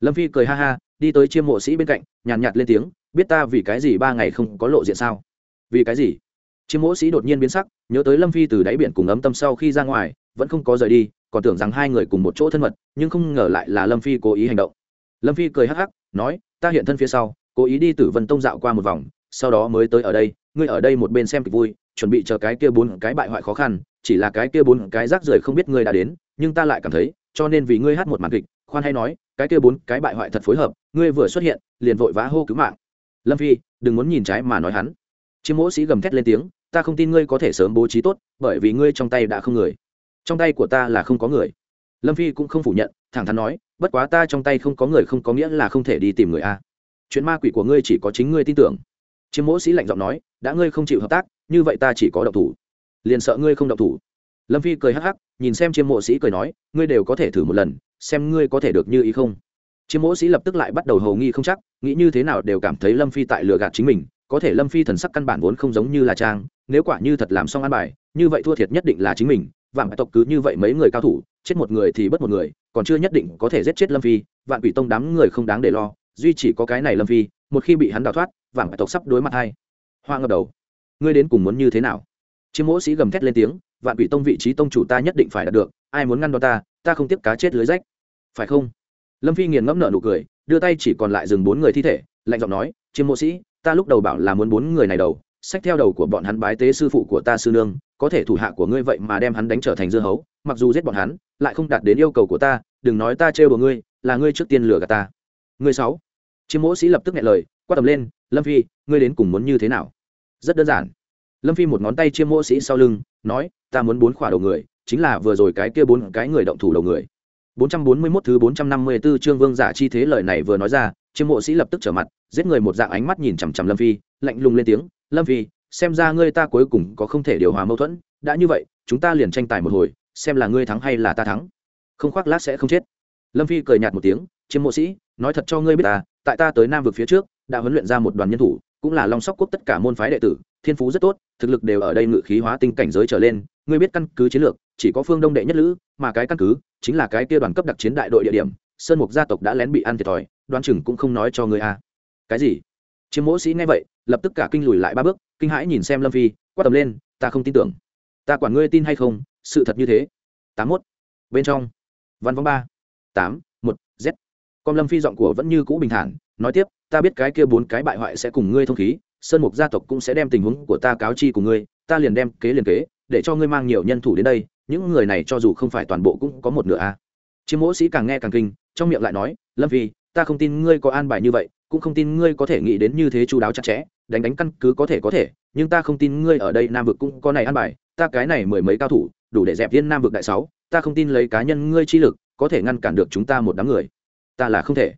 Lâm phi cười ha ha đi tới chiêm mộ sĩ bên cạnh nhàn nhạt, nhạt lên tiếng biết ta vì cái gì ba ngày không có lộ diện sao? Vì cái gì? Chiếm mỗ sĩ đột nhiên biến sắc, nhớ tới lâm phi từ đáy biển cùng ấm tâm sau khi ra ngoài, vẫn không có rời đi, còn tưởng rằng hai người cùng một chỗ thân mật, nhưng không ngờ lại là lâm phi cố ý hành động. Lâm phi cười hắc hắc, nói, ta hiện thân phía sau, cố ý đi tử vân tông dạo qua một vòng, sau đó mới tới ở đây, ngươi ở đây một bên xem kịch vui, chuẩn bị chờ cái kia bốn cái bại hoại khó khăn, chỉ là cái kia bốn cái rác rưởi không biết ngươi đã đến, nhưng ta lại cảm thấy, cho nên vì ngươi hát một màn kịch, khoan hay nói, cái kia bốn cái bại hoại thật phối hợp, ngươi vừa xuất hiện, liền vội vã hô cứu mạng. Lâm phi, đừng muốn nhìn trái mà nói hắn chiếm mỗ sĩ gầm thét lên tiếng, ta không tin ngươi có thể sớm bố trí tốt, bởi vì ngươi trong tay đã không người. Trong tay của ta là không có người. Lâm phi cũng không phủ nhận, thẳng thắn nói, bất quá ta trong tay không có người không có nghĩa là không thể đi tìm người a. Chuyện ma quỷ của ngươi chỉ có chính ngươi tin tưởng. Chiếm mỗ sĩ lạnh giọng nói, đã ngươi không chịu hợp tác, như vậy ta chỉ có độc thủ. Liền sợ ngươi không độc thủ. Lâm phi cười hắc hắc, nhìn xem chiêm mộ sĩ cười nói, ngươi đều có thể thử một lần, xem ngươi có thể được như ý không. Chiêm mỗ sĩ lập tức lại bắt đầu hầu nghi không chắc, nghĩ như thế nào đều cảm thấy lâm phi tại lừa gạt chính mình có thể lâm phi thần sắc căn bản vốn không giống như là trang, nếu quả như thật làm xong ăn bài, như vậy thua thiệt nhất định là chính mình, vạn bại tộc cứ như vậy mấy người cao thủ, chết một người thì bất một người, còn chưa nhất định có thể giết chết lâm phi, vạn quỷ tông đám người không đáng để lo, duy chỉ có cái này lâm phi, một khi bị hắn đào thoát, vạn bại tộc sắp đối mặt hay hoa ngập đầu. Ngươi đến cùng muốn như thế nào? Chiêm mỗ sĩ gầm thét lên tiếng, vạn quỷ tông vị trí tông chủ ta nhất định phải đạt được, ai muốn ngăn đo ta ta không tiếp cá chết lưới rách. Phải không? Lâm phi nghiền ngẫm nợ nụ cười, đưa tay chỉ còn lại dừng bốn người thi thể, lạnh giọng nói, chiêm mộ sĩ ta lúc đầu bảo là muốn bốn người này đầu sách theo đầu của bọn hắn bái tế sư phụ của ta sư nương có thể thủ hạ của ngươi vậy mà đem hắn đánh trở thành dưa hấu mặc dù giết bọn hắn lại không đạt đến yêu cầu của ta đừng nói ta trêu của ngươi là ngươi trước tiên lừa gạt ta. Ngươi sáu. Chiêm mỗ sĩ lập tức nghe lời quát tầm lên lâm phi ngươi đến cùng muốn như thế nào? Rất đơn giản. Lâm phi một ngón tay chiêm mỗ sĩ sau lưng nói ta muốn bốn khỏa đầu người chính là vừa rồi cái kia bốn cái người động thủ đầu người. 441 thứ 454 chương Vương giả chi thế lời này vừa nói ra, Chiêm Mộ Sĩ lập tức trở mặt, giết người một dạng ánh mắt nhìn chằm chằm Lâm Phi, lạnh lùng lên tiếng, "Lâm Phi, xem ra ngươi ta cuối cùng có không thể điều hòa mâu thuẫn, đã như vậy, chúng ta liền tranh tài một hồi, xem là ngươi thắng hay là ta thắng." Không khoác lát sẽ không chết. Lâm Phi cười nhạt một tiếng, "Chiêm Mộ Sĩ, nói thật cho ngươi biết ta, tại ta tới Nam vực phía trước, đã huấn luyện ra một đoàn nhân thủ, cũng là Long Sóc quốc tất cả môn phái đệ tử, thiên phú rất tốt, thực lực đều ở đây ngự khí hóa tinh cảnh giới trở lên, ngươi biết căn cứ chiến lược, chỉ có Phương Đông đệ nhất lữ, mà cái căn cứ chính là cái kia đoàn cấp đặc chiến đại đội địa điểm sơn mục gia tộc đã lén bị ăn thiệt thòi đoán chừng cũng không nói cho ngươi a cái gì? Chiếm mỗ sĩ nghe vậy, lập tức cả kinh lùi lại ba bước, kinh hãi nhìn xem lâm phi, quát tầm lên, ta không tin tưởng. Ta quản ngươi tin hay không, sự thật như thế. Tám mốt. Bên trong. Văn vong ba. Tám, một, z. Con lâm phi giọng của vẫn như cũ bình thản, nói tiếp, ta biết cái kia bốn cái bại hoại sẽ cùng ngươi thông khí, sơn mục gia tộc cũng sẽ đem tình huống của ta cáo chi của ngươi, ta liền đem kế liền kế, để cho ngươi mang nhiều nhân thủ đến đây, những người này cho dù không phải toàn bộ cũng có một nửa a. À. chiêm mỗ sĩ càng nghe càng kinh, trong miệng lại nói, lâm phi, ta không tin ngươi có an bài như vậy cũng không tin ngươi có thể nghĩ đến như thế chú đáo chặt chẽ, đánh đánh căn cứ có thể có thể, nhưng ta không tin ngươi ở đây nam vực cũng có này ăn bài, ta cái này mười mấy cao thủ, đủ để dẹp viên nam vực đại sáu, ta không tin lấy cá nhân ngươi chi lực, có thể ngăn cản được chúng ta một đám người. Ta là không thể.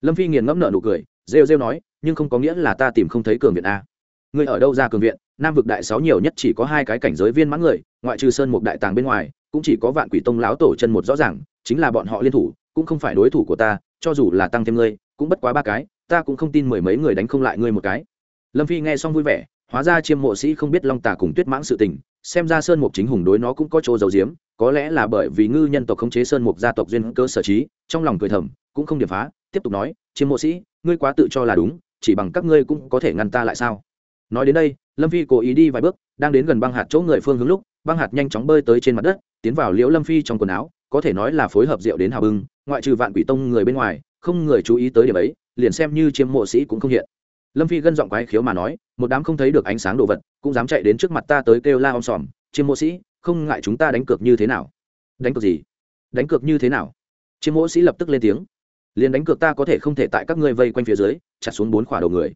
Lâm phi nghiền ngẫm nợ nụ cười, rêu rêu nói, nhưng không có nghĩa là ta tìm không thấy cường viện a. Ngươi ở đâu ra cường viện? Nam vực đại sáu nhiều nhất chỉ có hai cái cảnh giới viên mãn người, ngoại trừ sơn mục đại tàng bên ngoài, cũng chỉ có vạn quỷ tông lão tổ chân một rõ ràng, chính là bọn họ liên thủ, cũng không phải đối thủ của ta, cho dù là tăng thêm ngươi, cũng bất quá ba cái ta cũng không tin mười mấy người đánh không lại ngươi một cái. Lâm phi nghe xong vui vẻ, hóa ra chiêm mộ sĩ không biết long tà cùng tuyết mãng sự tình, xem ra sơn mục chính hùng đối nó cũng có chỗ giấu giếm, có lẽ là bởi vì ngư nhân tộc khống chế sơn mục gia tộc duyên cơ sở trí, trong lòng cười thầm, cũng không điểm phá, tiếp tục nói, chiêm mộ sĩ, ngươi quá tự cho là đúng, chỉ bằng các ngươi cũng có thể ngăn ta lại sao? Nói đến đây, lâm phi cố ý đi vài bước, đang đến gần băng hạt chỗ người phương hướng lúc, băng hạt nhanh chóng bơi tới trên mặt đất, tiến vào liễu lâm phi trong quần áo, có thể nói là phối hợp rượu đến hào bưng, ngoại trừ vạn quỷ tông người bên ngoài, không người chú ý tới điểm ấy liền xem như chiếm mộ sĩ cũng không hiện. Lâm phi gân giọng quái khiếu mà nói, một đám không thấy được ánh sáng đồ vật, cũng dám chạy đến trước mặt ta tới kêu la om sòm, chiêm mộ sĩ, không ngại chúng ta đánh cược như thế nào? Đánh cược gì? Đánh cược như thế nào? Chiêm mộ sĩ lập tức lên tiếng. Liền đánh cược ta có thể không thể tại các ngươi vây quanh phía dưới, chặt xuống bốn khỏa đầu người.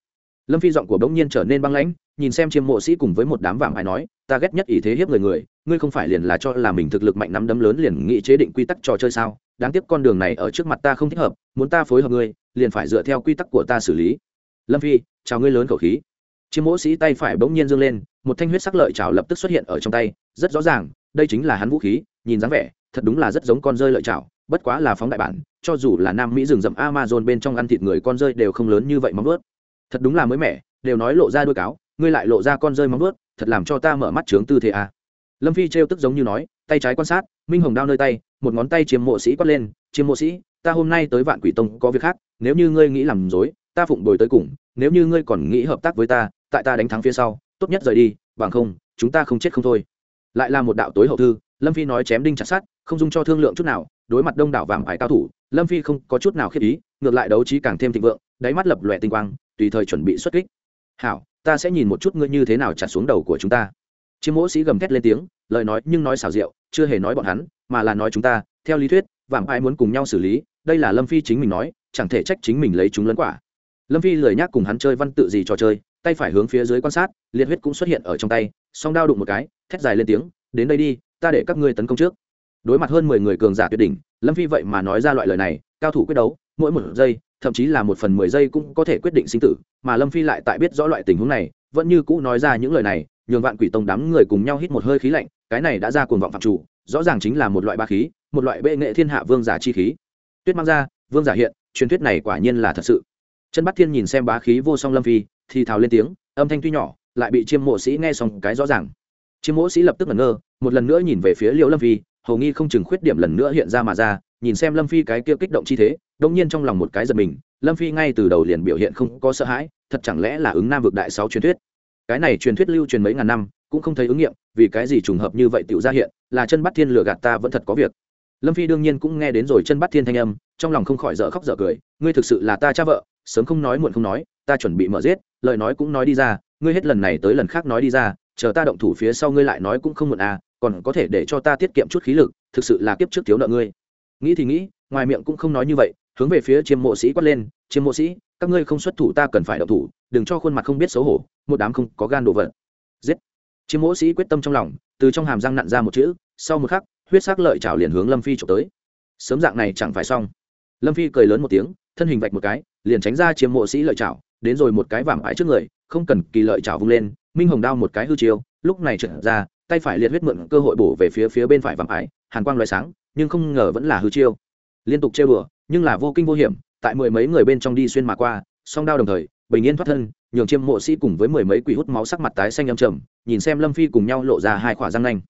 Lâm phi giọng của bỗng nhiên trở nên băng lãnh, nhìn xem chiêm mộ sĩ cùng với một đám vàng ai nói, ta ghét nhất ý thế hiếp người người, ngươi không phải liền là cho là mình thực lực mạnh nắm đấm lớn liền nghĩ chế định quy tắc trò chơi sao? Đáng tiếc con đường này ở trước mặt ta không thích hợp, muốn ta phối hợp ngươi liền phải dựa theo quy tắc của ta xử lý. Lâm phi, chào ngươi lớn khẩu khí. Chiêm mộ sĩ tay phải bỗng nhiên dâng lên, một thanh huyết sắc lợi chảo lập tức xuất hiện ở trong tay, rất rõ ràng, đây chính là hắn vũ khí, nhìn dáng vẻ, thật đúng là rất giống con rơi lợi chảo, bất quá là phóng đại bản, cho dù là nam mỹ rừng rậm amazon bên trong ăn thịt người con rơi đều không lớn như vậy móng ướt thật đúng là mới mẻ, đều nói lộ ra đuôi cáo, ngươi lại lộ ra con rơi móng vuốt, thật làm cho ta mở mắt trướng tư thế à. lâm phi trêu tức giống như nói, tay trái quan sát, minh hồng đao nơi tay, một ngón tay chiếm mộ sĩ quát lên chiếm mộ sĩ ta hôm nay tới vạn quỷ tông có việc khác, nếu như ngươi nghĩ làm dối, ta phụng đổi tới cùng, nếu như ngươi còn nghĩ hợp tác với ta, tại ta đánh thắng phía sau, tốt nhất rời đi, bằng không, chúng ta không chết không thôi. Lại là một đạo tối hậu thư, lâm phi nói chém đinh chặt sát không dung cho thương lượng chút nào, đối mặt đông đảo vàng ải cao thủ, lâm phi không có chút nào khiết ý, ngược lại đấu trí càng thêm thịnh vượng, đáy mắt lập lòe tinh quang, tùy thời chuẩn bị xuất kích. Hảo, ta sẽ nhìn một chút ngươi như thế nào chặt xuống đầu của chúng ta. Chiêm mỗ sĩ gầm thét lên tiếng, lời nói nhưng nói xảo diệu, chưa hề nói bọn hắn, mà là nói chúng ta, theo lý thuyết vạm ai muốn cùng nhau xử lý, đây là lâm phi chính mình nói, chẳng thể trách chính mình lấy chúng lấn quả. Lâm phi lười nhác cùng hắn chơi văn tự gì trò chơi, tay phải hướng phía dưới quan sát, liệt huyết cũng xuất hiện ở trong tay, song đao đụng một cái, thét dài lên tiếng, đến đây đi, ta để các ngươi tấn công trước. Đối mặt hơn mười người cường giả tuyệt đỉnh, lâm phi vậy mà nói ra loại lời này, cao thủ quyết đấu, mỗi một giây, thậm chí là một phần mười giây cũng có thể quyết định sinh tử, mà lâm phi lại tại biết rõ loại tình huống này, vẫn như cũ nói ra những lời này, nhường vạn quỷ tông đám người cùng nhau hít một hơi khí lạnh, cái này đã ra cuồng vọng phạm chủ, rõ ràng chính là một loại ba khí một loại bệ nghệ thiên hạ vương giả chi khí. Tuyết mang ra, vương giả hiện, truyền thuyết này quả nhiên là thật sự. Chân bắt thiên nhìn xem bá khí vô song lâm phi, thì thào lên tiếng, âm thanh tuy nhỏ, lại bị chiêm mộ sĩ nghe xong cái rõ ràng. Chiêm mộ sĩ lập tức ngẩn ngơ, một lần nữa nhìn về phía liễu lâm phi, hầu nghi không chừng khuyết điểm lần nữa hiện ra mà ra, nhìn xem lâm phi cái kia kích động chi thế đông nhiên trong lòng một cái giật mình, lâm phi ngay từ đầu liền biểu hiện không có sợ hãi, thật chẳng lẽ là ứng nam vực đại sáu truyền thuyết? Cái này truyền thuyết lưu truyền mấy ngàn năm, cũng không thấy ứng nghiệm, vì cái gì trùng hợp như vậy tựu ra hiện, là chân bắt thiên lừa gạt ta vẫn thật có việc lâm phi đương nhiên cũng nghe đến rồi chân bắt thiên thanh âm, trong lòng không khỏi dở khóc dở cười, ngươi thực sự là ta cha vợ, sớm không nói muộn không nói, ta chuẩn bị mở giết, lời nói cũng nói đi ra, ngươi hết lần này tới lần khác nói đi ra, chờ ta động thủ phía sau ngươi lại nói cũng không muộn à còn có thể để cho ta tiết kiệm chút khí lực, thực sự là kiếp trước thiếu nợ ngươi. Nghĩ thì nghĩ, ngoài miệng cũng không nói như vậy, hướng về phía chiêm mộ sĩ quát lên, chiêm mộ sĩ, các ngươi không xuất thủ ta cần phải động thủ, đừng cho khuôn mặt không biết xấu hổ, một đám không có gan đồ vật. Giết. Chiêm mộ sĩ quyết tâm trong lòng, từ trong hàm răng nặn ra một chữ, sau một khắc huyết sắc lợi chảo liền hướng lâm phi trộm tới. Sớm dạng này chẳng phải xong. Lâm phi cười lớn một tiếng, thân hình vạch một cái, liền tránh ra chiếm mộ sĩ lợi chảo, đến rồi một cái vảm ái trước người, không cần kỳ lợi chảo vung lên, minh hồng đao một cái hư chiêu, lúc này trở ra, tay phải liệt huyết mượn cơ hội bổ về phía phía bên phải vảm ái, hàn quang loại sáng, nhưng không ngờ vẫn là hư chiêu. Liên tục chơi bừa nhưng là vô kinh vô hiểm, tại mười mấy người bên trong đi xuyên mà qua, song đao đồng thời, bình yên thoát thân, nhường chiêm mộ sĩ cùng với mười mấy quỷ hút máu sắc mặt tái xanh âm trầm, nhìn xem lâm phi cùng nhau lộ ra hai khỏa răng nanh.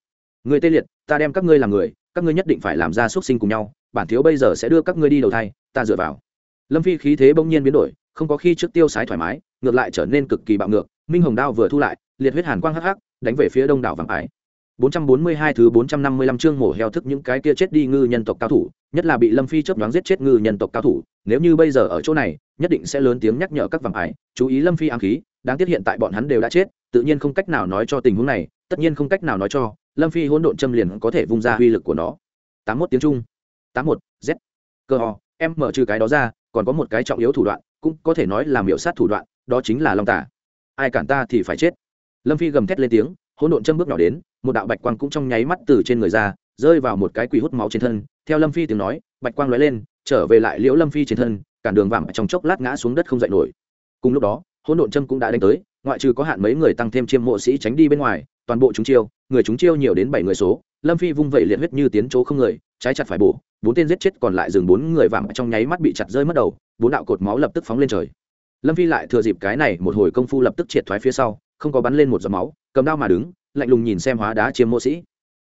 Người tê liệt ta đem các ngươi làm người các ngươi nhất định phải làm ra xuất sinh cùng nhau bản thiếu bây giờ sẽ đưa các ngươi đi đầu thai ta dựa vào. Lâm phi khí thế bỗng nhiên biến đổi không có khi trước tiêu sái thoải mái ngược lại trở nên cực kỳ bạo ngược minh hồng đao vừa thu lại liệt huyết hàn quang hắc hắc đánh về phía đông đảo vàng ái. 442 thứ 455 chương mổ heo thức những cái kia chết đi ngư nhân tộc cao thủ, nhất là bị Lâm Phi chớp nhoáng giết chết ngư nhân tộc cao thủ, nếu như bây giờ ở chỗ này, nhất định sẽ lớn tiếng nhắc nhở các vàng ái, chú ý Lâm Phi ám khí, đáng tiếc hiện tại bọn hắn đều đã chết, tự nhiên không cách nào nói cho tình huống này, tất nhiên không cách nào nói cho, Lâm Phi hỗn độn châm liền có thể vung ra uy lực của nó. 81 tiếng Trung, 81 Z. Cơ ho, em mở trừ cái đó ra, còn có một cái trọng yếu thủ đoạn, cũng có thể nói là miểu sát thủ đoạn, đó chính là Long Tả. Ai cản ta thì phải chết. Lâm Phi gầm thét lên tiếng, hỗn độn châm bước nhỏ đến, một đạo bạch quang cũng trong nháy mắt từ trên người ra rơi vào một cái quỷ hút máu trên thân theo lâm phi tiếng nói bạch quang lóe lên trở về lại liễu lâm phi trên thân cản đường vạm trong chốc lát ngã xuống đất không dậy nổi cùng lúc đó hỗn độn châm cũng đã đánh tới ngoại trừ có hạn mấy người tăng thêm chiêm mộ sĩ tránh đi bên ngoài, toàn bộ chúng chiêu, người chúng chiêu nhiều đến bảy người số, lâm phi vung vẩy liệt huyết như tiến chỗ không người, trái chặt phải bổ, bốn tên giết chết còn lại dừng bốn người vàng trong nháy mắt bị chặt rơi mất đầu, bốn đạo cột máu lập tức phóng lên trời. Lâm phi lại thừa dịp cái này một hồi công phu lập tức triệt thoái phía sau, không có bắn lên một giọt máu, cầm đao mà đứng, lạnh lùng nhìn xem hóa đá chiêm mộ sĩ.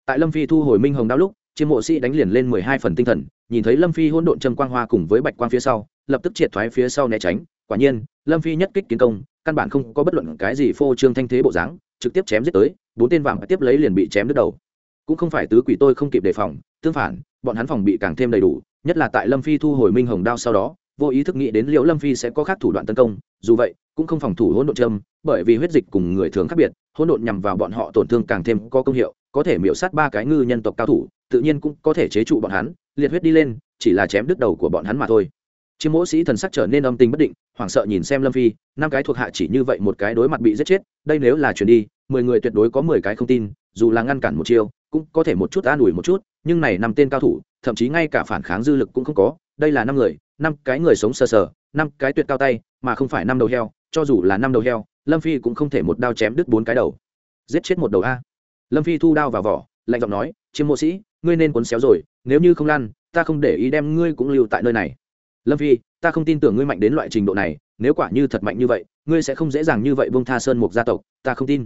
Tại lâm phi thu hồi minh hồng đao lúc, chiêm mộ sĩ đánh liền lên mười hai phần tinh thần, nhìn thấy lâm phi hỗn độn châm quang hoa cùng với bạch quang phía sau, lập tức triệt thoái phía sau né tránh quả nhiên, lâm phi nhất kích kiến công, căn bản không có bất luận cái gì phô trương thanh thế bộ dáng, trực tiếp chém giết tới, bốn tên vàng tiếp lấy liền bị chém đứt đầu. Cũng không phải tứ quỷ tôi không kịp đề phòng, tương phản, bọn hắn phòng bị càng thêm đầy đủ, nhất là tại lâm phi thu hồi minh hồng đao sau đó, vô ý thức nghĩ đến liệu lâm phi sẽ có khác thủ đoạn tấn công, dù vậy, cũng không phòng thủ hỗn độn châm, bởi vì huyết dịch cùng người thường khác biệt, hỗn độn nhằm vào bọn họ tổn thương càng thêm có công hiệu, có thể miễu sát ba cái ngư nhân tộc cao thủ, tự nhiên cũng có thể chế trụ bọn hắn, liệt huyết đi lên, chỉ là chém đứt đầu của bọn hắn mà thôi. Chiếm mỗ sĩ thần sắc trở nên âm tình bất định hoảng sợ nhìn xem lâm phi, năm cái thuộc hạ chỉ như vậy một cái đối mặt bị giết chết, đây nếu là chuyển đi, mười người tuyệt đối có mười cái không tin, dù là ngăn cản một chiêu, cũng có thể một chút an ủi một chút, nhưng này năm tên cao thủ, thậm chí ngay cả phản kháng dư lực cũng không có, đây là năm người, năm cái người sống sờ sờ, năm cái tuyệt cao tay, mà không phải năm đầu heo, cho dù là năm đầu heo, lâm phi cũng không thể một đao chém đứt bốn cái đầu. Giết chết một đầu a. Lâm phi thu đao vào vỏ, lạnh giọng nói, chiêm mộ sĩ, ngươi nên cuốn xéo rồi, nếu như không lan ta không để ý đem ngươi cũng lưu tại nơi này. Lâm phi ta không tin tưởng ngươi mạnh đến loại trình độ này, nếu quả như thật mạnh như vậy, ngươi sẽ không dễ dàng như vậy bông tha sơn mục gia tộc, ta không tin.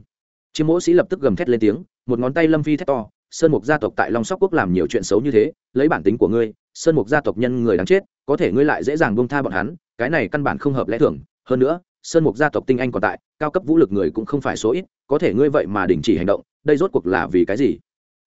Chiếm mỗ sĩ lập tức gầm thét lên tiếng, một ngón tay lâm phi thét to, sơn mục gia tộc tại long sóc quốc làm nhiều chuyện xấu như thế, lấy bản tính của ngươi, sơn mục gia tộc nhân người đáng chết, có thể ngươi lại dễ dàng bông tha bọn hắn, cái này căn bản không hợp lẽ thường. Hơn nữa, sơn mục gia tộc tinh anh còn tại, cao cấp vũ lực người cũng không phải số ít, có thể ngươi vậy mà đình chỉ hành động, đây rốt cuộc là vì cái gì?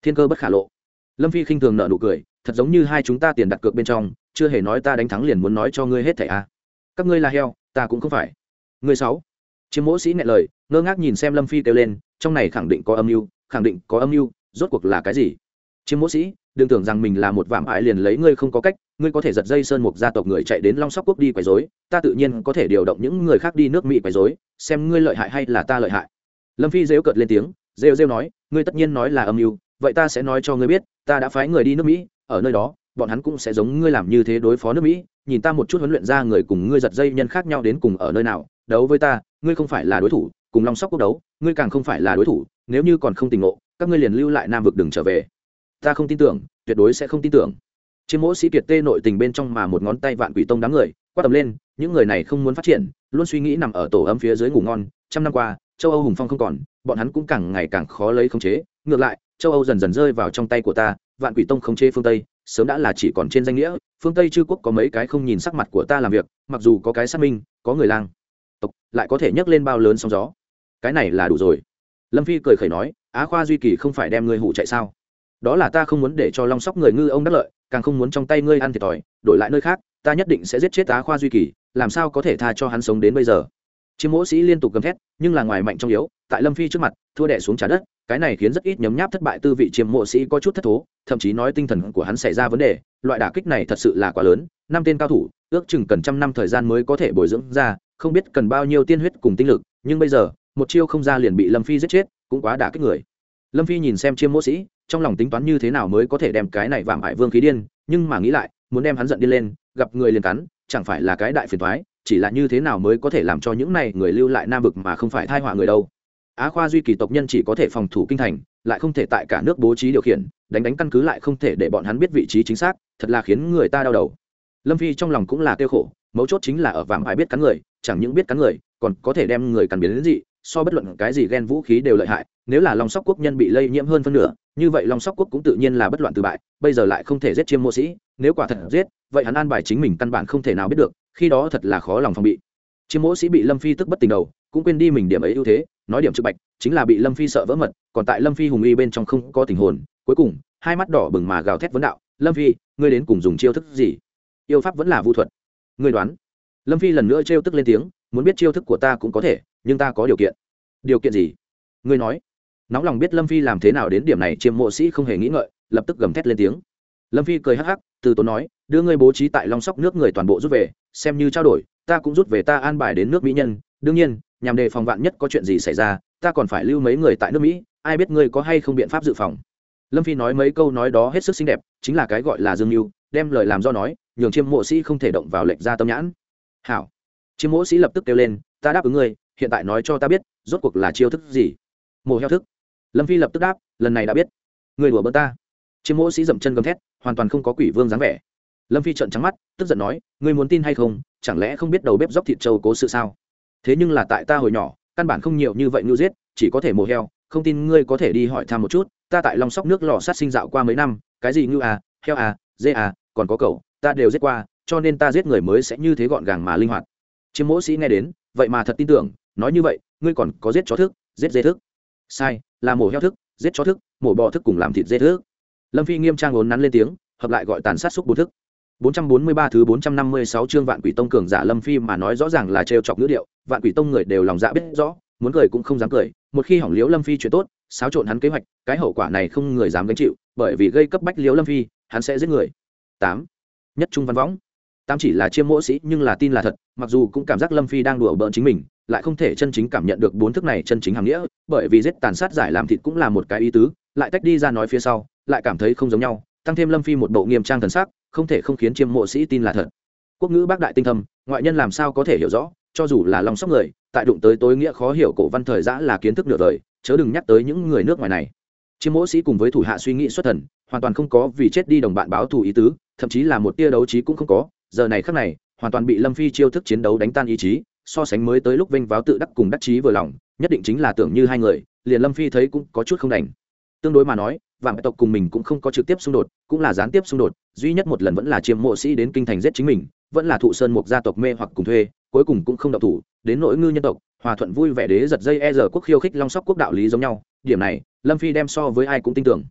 Thiên cơ bất khả lộ. Lâm phi khinh thường nợ nụ cười, thật giống như hai chúng ta tiền đặt cược bên trong chưa hề nói ta đánh thắng liền muốn nói cho ngươi hết thảy a à. các ngươi là heo, ta cũng không phải. Ngươi sáu. Chiêm mỗ sĩ nghẹn lời, ngơ ngác nhìn xem lâm phi kêu lên, trong này khẳng định có âm mưu, khẳng định có âm mưu, rốt cuộc là cái gì? Chiêm mỗ sĩ, đừng tưởng rằng mình là một vạm ải liền lấy ngươi không có cách, ngươi có thể giật dây sơn mục gia tộc người chạy đến long sóc quốc đi quấy dối ta tự nhiên có thể điều động những người khác đi nước mỹ quấy dối xem ngươi lợi hại hay là ta lợi hại. Lâm phi giễu cợt lên tiếng, rêu rêu nói, ngươi tất nhiên nói là âm mưu, vậy ta sẽ nói cho ngươi biết, ta đã phái người đi nước mỹ, ở nơi đó bọn hắn cũng sẽ giống ngươi làm như thế đối phó nước mỹ, nhìn ta một chút huấn luyện ra người cùng ngươi giật dây nhân khác nhau đến cùng ở nơi nào, đấu với ta, ngươi không phải là đối thủ, cùng long sóc quốc đấu, ngươi càng không phải là đối thủ, nếu như còn không tình ngộ, các ngươi liền lưu lại nam vực đừng trở về. Ta không tin tưởng, tuyệt đối sẽ không tin tưởng. Trên mỗi sĩ kiệt tê nội tình bên trong mà một ngón tay vạn quỷ tông đám người, quát tầm lên, những người này không muốn phát triển, luôn suy nghĩ nằm ở tổ ấm phía dưới ngủ ngon, trăm năm qua, châu âu hùng phong không còn, bọn hắn cũng càng ngày càng khó lấy khống chế, ngược lại, châu âu dần dần rơi vào trong tay của ta, vạn quỷ tông khống chế phương tây sớm đã là chỉ còn trên danh nghĩa, phương tây chư quốc có mấy cái không nhìn sắc mặt của ta làm việc, mặc dù có cái xác minh, có người lang. Tộc, lại có thể nhấc lên bao lớn sóng gió. Cái này là đủ rồi. Lâm phi cười khẩy nói, á khoa duy kỳ không phải đem ngươi hụ chạy sao? Đó là ta không muốn để cho long sóc người ngư ông đắc lợi, càng không muốn trong tay ngươi ăn thiệt thòi, đổi lại nơi khác, ta nhất định sẽ giết chết á khoa duy kỳ, làm sao có thể tha cho hắn sống đến bây giờ? Chiếm mỗ sĩ liên tục gầm thét, nhưng là ngoài mạnh trong yếu tại lâm phi trước mặt, thua đẻ xuống trả đất, cái này khiến rất ít nhấm nháp thất bại tư vị chiêm mộ sĩ có chút thất thố, thậm chí nói tinh thần của hắn xảy ra vấn đề, loại đả kích này thật sự là quá lớn, năm tên cao thủ, ước chừng cần trăm năm thời gian mới có thể bồi dưỡng ra, không biết cần bao nhiêu tiên huyết cùng tinh lực, nhưng bây giờ, một chiêu không ra liền bị lâm phi giết chết, cũng quá đả kích người. Lâm phi nhìn xem chiêm mộ sĩ, trong lòng tính toán như thế nào mới có thể đem cái này vạm hại vương khí điên, nhưng mà nghĩ lại, muốn đem hắn giận đi lên, gặp người liền cắn, chẳng phải là cái đại phiền thoái chỉ là như thế nào mới có thể làm cho những này người lưu lại nam vực mà không phải thai họa người đâu á khoa duy kỳ tộc nhân chỉ có thể phòng thủ kinh thành, lại không thể tại cả nước bố trí điều khiển, đánh đánh căn cứ lại không thể để bọn hắn biết vị trí chính xác, thật là khiến người ta đau đầu. Lâm phi trong lòng cũng là kêu khổ, mấu chốt chính là ở vàng ai biết cắn người, chẳng những biết cắn người, còn có thể đem người cắn biến đến gì so bất luận cái gì ghen vũ khí đều lợi hại, nếu là long sóc quốc nhân bị lây nhiễm hơn phân nửa, như vậy long sóc quốc cũng tự nhiên là bất loạn từ bại, bây giờ lại không thể giết chiêm mô sĩ, nếu quả thật giết, vậy hắn an bài chính mình căn bản không thể nào biết được, khi đó thật là khó lòng phòng bị chiêm mỗ sĩ bị lâm phi tức bất tình đầu, cũng quên đi mình điểm ấy ưu thế, nói điểm trực bạch, chính là bị lâm phi sợ vỡ mật, còn tại lâm phi hùng y bên trong không có tình hồn, cuối cùng, hai mắt đỏ bừng mà gào thét vấn đạo, lâm phi, ngươi đến cùng dùng chiêu thức gì? Yêu pháp vẫn là vũ thuật. Ngươi đoán. Lâm phi lần nữa trêu tức lên tiếng, muốn biết chiêu thức của ta cũng có thể, nhưng ta có điều kiện. Điều kiện gì? Ngươi nói. Nóng lòng biết lâm phi làm thế nào đến điểm này, chiêm mộ sĩ không hề nghĩ ngợi, lập tức gầm thét lên tiếng. Lâm phi cười hắc hắc, từ tốn nói, đưa ngươi bố trí tại long sóc nước người toàn bộ rút về, xem như trao đổi ta cũng rút về ta an bài đến nước mỹ nhân. Đương nhiên, nhằm đề phòng vạn nhất có chuyện gì xảy ra, ta còn phải lưu mấy người tại nước mỹ. Ai biết ngươi có hay không biện pháp dự phòng? Lâm phi nói mấy câu nói đó hết sức xinh đẹp, chính là cái gọi là dương mưu, đem lời làm do nói, nhường chiêm mộ sĩ không thể động vào lệnh ra tâm nhãn. Hảo. Chiêm mộ sĩ lập tức kêu lên, ta đáp ứng ngươi, hiện tại nói cho ta biết, rốt cuộc là chiêu thức gì? Mồ heo thức. Lâm phi lập tức đáp, lần này đã biết. Người đùa bỡ ta. Chiêm mộ sĩ dậm chân gầm thét, hoàn toàn không có quỷ vương dáng vẻ lâm phi trợn trắng mắt, tức giận nói, ngươi muốn tin hay không? Chẳng lẽ không biết đầu bếp dóc thịt trâu cố sự sao? Thế nhưng là tại ta hồi nhỏ, căn bản không nhiều như vậy ngưu giết, chỉ có thể mổ heo, không tin ngươi có thể đi hỏi thăm một chút, ta tại lòng sóc nước lò sát sinh dạo qua mấy năm, cái gì ngưu à heo à dê à còn có cậu ta đều giết qua, cho nên ta giết người mới sẽ như thế gọn gàng mà linh hoạt. Chiếm mỗ sĩ nghe đến, vậy mà thật tin tưởng, nói như vậy, ngươi còn có giết chó thức, giết dê thức? Sai, là mổ heo thức, giết chó thức, mổ bò thức cùng làm thịt dê thức. Lâm phi nghiêm trang ốn nắn lên tiếng, hợp lại gọi tàn sát xúc bốn thức. 443 thứ 456 chương Vạn Quỷ Tông cường giả Lâm Phi mà nói rõ ràng là trêu chọc ngữ điệu, Vạn Quỷ Tông người đều lòng dạ biết rõ, muốn cười cũng không dám cười, một khi hỏng liếu Lâm Phi chuyện tốt, xáo trộn hắn kế hoạch, cái hậu quả này không người dám gánh chịu, bởi vì gây cấp bách liếu Lâm Phi, hắn sẽ giết người. 8. Nhất trung văn võng. Tam chỉ là chiêm mỗ sĩ nhưng là tin là thật, mặc dù cũng cảm giác Lâm Phi đang đùa bỡn chính mình, lại không thể chân chính cảm nhận được bốn thức này chân chính hàm nghĩa, bởi vì giết tàn sát giải làm thịt cũng là một cái ý tứ, lại tách đi ra nói phía sau, lại cảm thấy không giống nhau, tăng thêm Lâm Phi một bộ nghiêm trang thần sắc, không thể không khiến chiêm mộ sĩ tin là thật. Quốc ngữ bác đại tinh thâm, ngoại nhân làm sao có thể hiểu rõ, cho dù là lòng sóc người, tại đụng tới tối nghĩa khó hiểu cổ văn thời giã là kiến thức nửa đời, chớ đừng nhắc tới những người nước ngoài này. Chiêm mộ sĩ cùng với thủ hạ suy nghĩ xuất thần, hoàn toàn không có vì chết đi đồng bạn báo thù ý tứ, thậm chí là một tia đấu trí cũng không có, giờ này khắc này, hoàn toàn bị lâm phi chiêu thức chiến đấu đánh tan ý chí, so sánh mới tới lúc vinh váo tự đắc cùng đắc chí vừa lòng, nhất định chính là tưởng như hai người, liền lâm phi thấy cũng có chút không đành. Tương đối mà nói vàng tộc cùng mình cũng không có trực tiếp xung đột, cũng là gián tiếp xung đột, duy nhất một lần vẫn là chiêm mộ sĩ đến kinh thành giết chính mình, vẫn là thụ sơn mục gia tộc mê hoặc cùng thuê, cuối cùng cũng không đậu thủ, đến nỗi ngư nhân tộc, hòa thuận vui vẻ đế giật dây e giờ quốc khiêu khích long sóc quốc đạo lý giống nhau, điểm này, lâm phi đem so với ai cũng tin tưởng.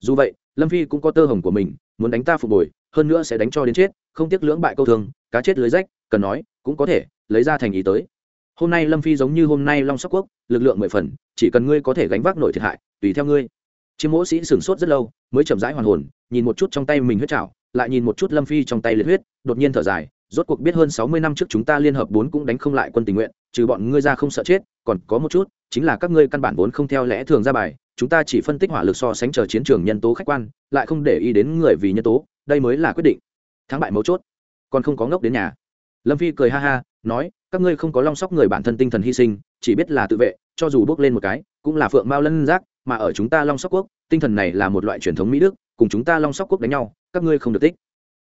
Dù vậy, lâm phi cũng có tơ hồng của mình, muốn đánh ta phục hồi, hơn nữa sẽ đánh cho đến chết, không tiếc lưỡng bại câu thường cá chết lưới rách, cần nói, cũng có thể, lấy ra thành ý tới. Hôm nay lâm phi giống như hôm nay long sóc quốc, lực lượng mười phần, chỉ cần ngươi có thể gánh vác nổi thiệt hại, tùy theo ngươi chiếm mỗ sĩ sửng sốt rất lâu, mới chậm rãi hoàn hồn, nhìn một chút trong tay mình huyết trảo, lại nhìn một chút lâm phi trong tay liệt huyết, đột nhiên thở dài, rốt cuộc biết hơn sáu mươi năm trước chúng ta liên hợp bốn cũng đánh không lại quân tình nguyện, trừ bọn ngươi ra không sợ chết, còn có một chút, chính là các ngươi căn bản vốn không theo lẽ thường ra bài, chúng ta chỉ phân tích hỏa lực so sánh chờ chiến trường nhân tố khách quan, lại không để ý đến người vì nhân tố, đây mới là quyết định. Thắng bại mấu chốt, còn không có ngốc đến nhà. Lâm phi cười ha ha, nói, các ngươi không có long sóc người bản thân tinh thần hy sinh, chỉ biết là tự vệ, cho dù bước lên một cái, cũng là phượng mao lân giác mà ở chúng ta long sóc quốc, tinh thần này là một loại truyền thống mỹ đức, cùng chúng ta long sóc quốc đánh nhau, các ngươi không được tích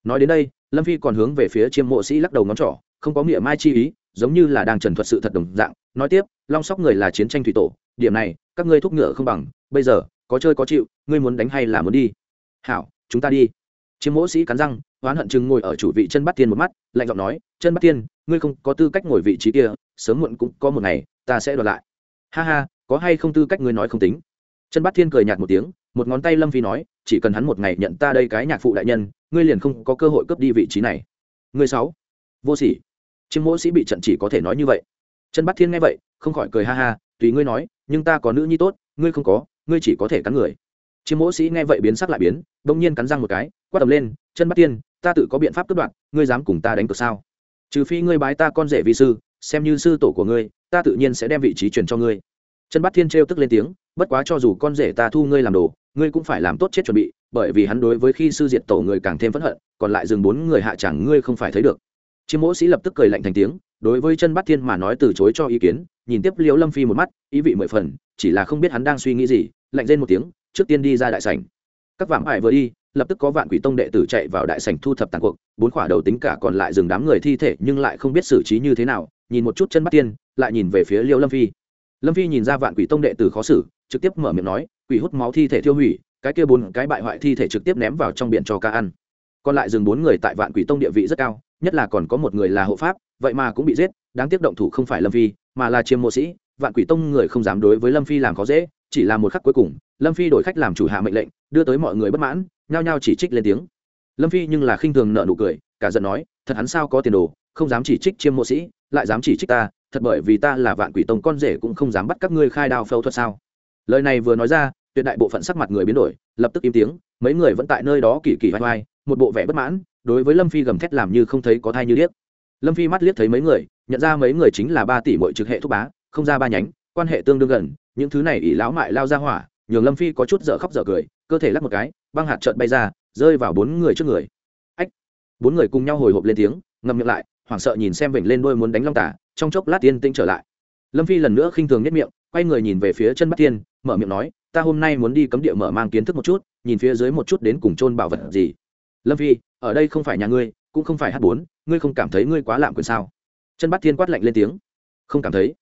nói đến đây, lâm phi còn hướng về phía chiêm mộ sĩ lắc đầu ngón trỏ, không có nghĩa mai chi ý, giống như là đang trần thuật sự thật đồng dạng, nói tiếp, long sóc người là chiến tranh thủy tổ, điểm này, các ngươi thúc ngựa không bằng, bây giờ, có chơi có chịu, ngươi muốn đánh hay là muốn đi? Hảo, chúng ta đi. Chiêm mộ sĩ cắn răng, oán hận chừng ngồi ở chủ vị chân bắt tiên một mắt, lạnh giọng nói, chân bắt tiên ngươi không có tư cách ngồi vị trí kia, sớm muộn cũng có một ngày, ta sẽ đoạt lại. Ha ha, có hay không tư cách ngươi nói không tính chân Bát thiên cười nhạt một tiếng một ngón tay lâm phi nói chỉ cần hắn một ngày nhận ta đây cái nhạc phụ đại nhân ngươi liền không có cơ hội cướp đi vị trí này. Ngươi sáu vô sỉ. Chiêm mỗ sĩ bị trận chỉ có thể nói như vậy. Chân Bát thiên nghe vậy không khỏi cười ha ha tùy ngươi nói nhưng ta có nữ nhi tốt ngươi không có ngươi chỉ có thể cắn người. Chiêm mỗ sĩ nghe vậy biến sắc lại biến bỗng nhiên cắn răng một cái quát tầm lên chân Bát Thiên, ta tự có biện pháp cướp đoạt ngươi dám cùng ta đánh cược sao? Trừ phi ngươi bái ta con rể vi sư xem như sư tổ của ngươi ta tự nhiên sẽ đem vị trí truyền cho ngươi chân bắt thiên trêu tức lên tiếng, bất quá cho dù con rể ta thu ngươi làm đồ, ngươi cũng phải làm tốt chết chuẩn bị, bởi vì hắn đối với khi sư diệt tổ người càng thêm phẫn hận, còn lại dừng bốn người hạ chẳng ngươi không phải thấy được. Chiêm mỗ sĩ lập tức cười lạnh thành tiếng, đối với chân bắt thiên mà nói từ chối cho ý kiến, nhìn tiếp liễu lâm phi một mắt, ý vị mười phần, chỉ là không biết hắn đang suy nghĩ gì, lạnh lên một tiếng, trước tiên đi ra đại sảnh. Các vạm ải vừa đi, lập tức có vạn quỷ tông đệ tử chạy vào đại sảnh thu thập tàn cuộc, bốn khỏa đầu tính cả còn lại dừng đám người thi thể nhưng lại không biết xử trí như thế nào, nhìn một chút chân bắt tiên lại nhìn về phía liễu lâm phi lâm phi nhìn ra vạn quỷ tông đệ tử khó xử, trực tiếp mở miệng nói, quỷ hút máu thi thể tiêu hủy, cái kia bốn cái bại hoại thi thể trực tiếp ném vào trong biển cho ca ăn. Còn lại dừng bốn người tại vạn quỷ tông địa vị rất cao, nhất là còn có một người là hộ pháp, vậy mà cũng bị giết, đáng tiếc động thủ không phải lâm phi, mà là chiêm mộ sĩ. Vạn quỷ tông người không dám đối với lâm phi làm khó dễ, chỉ là một khắc cuối cùng, lâm phi đổi khách làm chủ hạ mệnh lệnh, đưa tới mọi người bất mãn, nhao nhao chỉ trích lên tiếng. Lâm phi nhưng là khinh thường nợ nụ cười, cả giận nói, thật hắn sao có tiền đồ, không dám chỉ trích chiêm mộ sĩ, lại dám chỉ trích ta thật bởi vì ta là vạn quỷ tông con rể cũng không dám bắt các ngươi khai đao phẫu thuật sao? Lời này vừa nói ra, tuyệt đại bộ phận sắc mặt người biến đổi, lập tức im tiếng, mấy người vẫn tại nơi đó kỳ kỳ vai vai một bộ vẻ bất mãn, đối với lâm phi gầm thét làm như không thấy có thai như điếc. Lâm phi mắt liếc thấy mấy người, nhận ra mấy người chính là ba tỷ mọi trực hệ thúc bá, không ra ba nhánh, quan hệ tương đương gần, những thứ này ỷ lão mại lao ra hỏa, nhường lâm phi có chút dở khóc dở cười, cơ thể lắc một cái, băng hạt trợn bay ra, rơi vào bốn người trước người. Ách! Bốn người cùng nhau hồi hộp lên tiếng ngầm miệng lại hoảng sợ nhìn xem vểnh lên đôi muốn đánh long tả trong chốc lát tiên tinh trở lại. Lâm phi lần nữa khinh thường nhất miệng quay người nhìn về phía chân bắt Thiên, mở miệng nói ta hôm nay muốn đi cấm địa mở mang kiến thức một chút nhìn phía dưới một chút đến cùng chôn bảo vật gì. Lâm phi ở đây không phải nhà ngươi cũng không phải h bốn ngươi không cảm thấy ngươi quá lạm quyền sao? Chân bắt thiên quát lạnh lên tiếng. Không cảm thấy.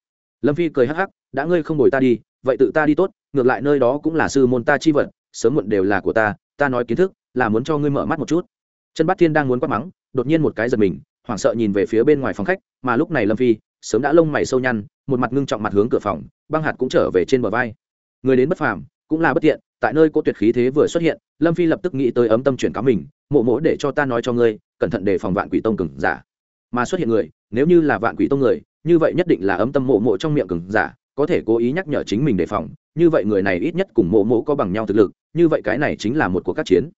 Lâm phi cười hắc hắc đã ngươi không đổi ta đi vậy tự ta đi tốt ngược lại nơi đó cũng là sư môn ta chi vật sớm muộn đều là của ta ta nói kiến thức là muốn cho ngươi mở mắt một chút. Chân bắt thiên đang muốn quát mắng đột nhiên một cái giật mình hoảng sợ nhìn về phía bên ngoài phòng khách, mà lúc này lâm phi, sớm đã lông mày sâu nhăn, một mặt ngưng trọng mặt hướng cửa phòng, băng hạt cũng trở về trên bờ vai. Người đến bất phàm, cũng là bất tiện, tại nơi có tuyệt khí thế vừa xuất hiện, lâm phi lập tức nghĩ tới ấm tâm chuyển cáo mình, mộ mỗ để cho ta nói cho ngươi, cẩn thận để phòng vạn quỷ tông cừng giả. Mà xuất hiện người, nếu như là vạn quỷ tông người, như vậy nhất định là ấm tâm mộ mộ trong miệng cừng giả, có thể cố ý nhắc nhở chính mình đề phòng, như vậy người này ít nhất cùng mộ mộ có bằng nhau thực lực, như vậy cái này chính là một cuộc các chiến.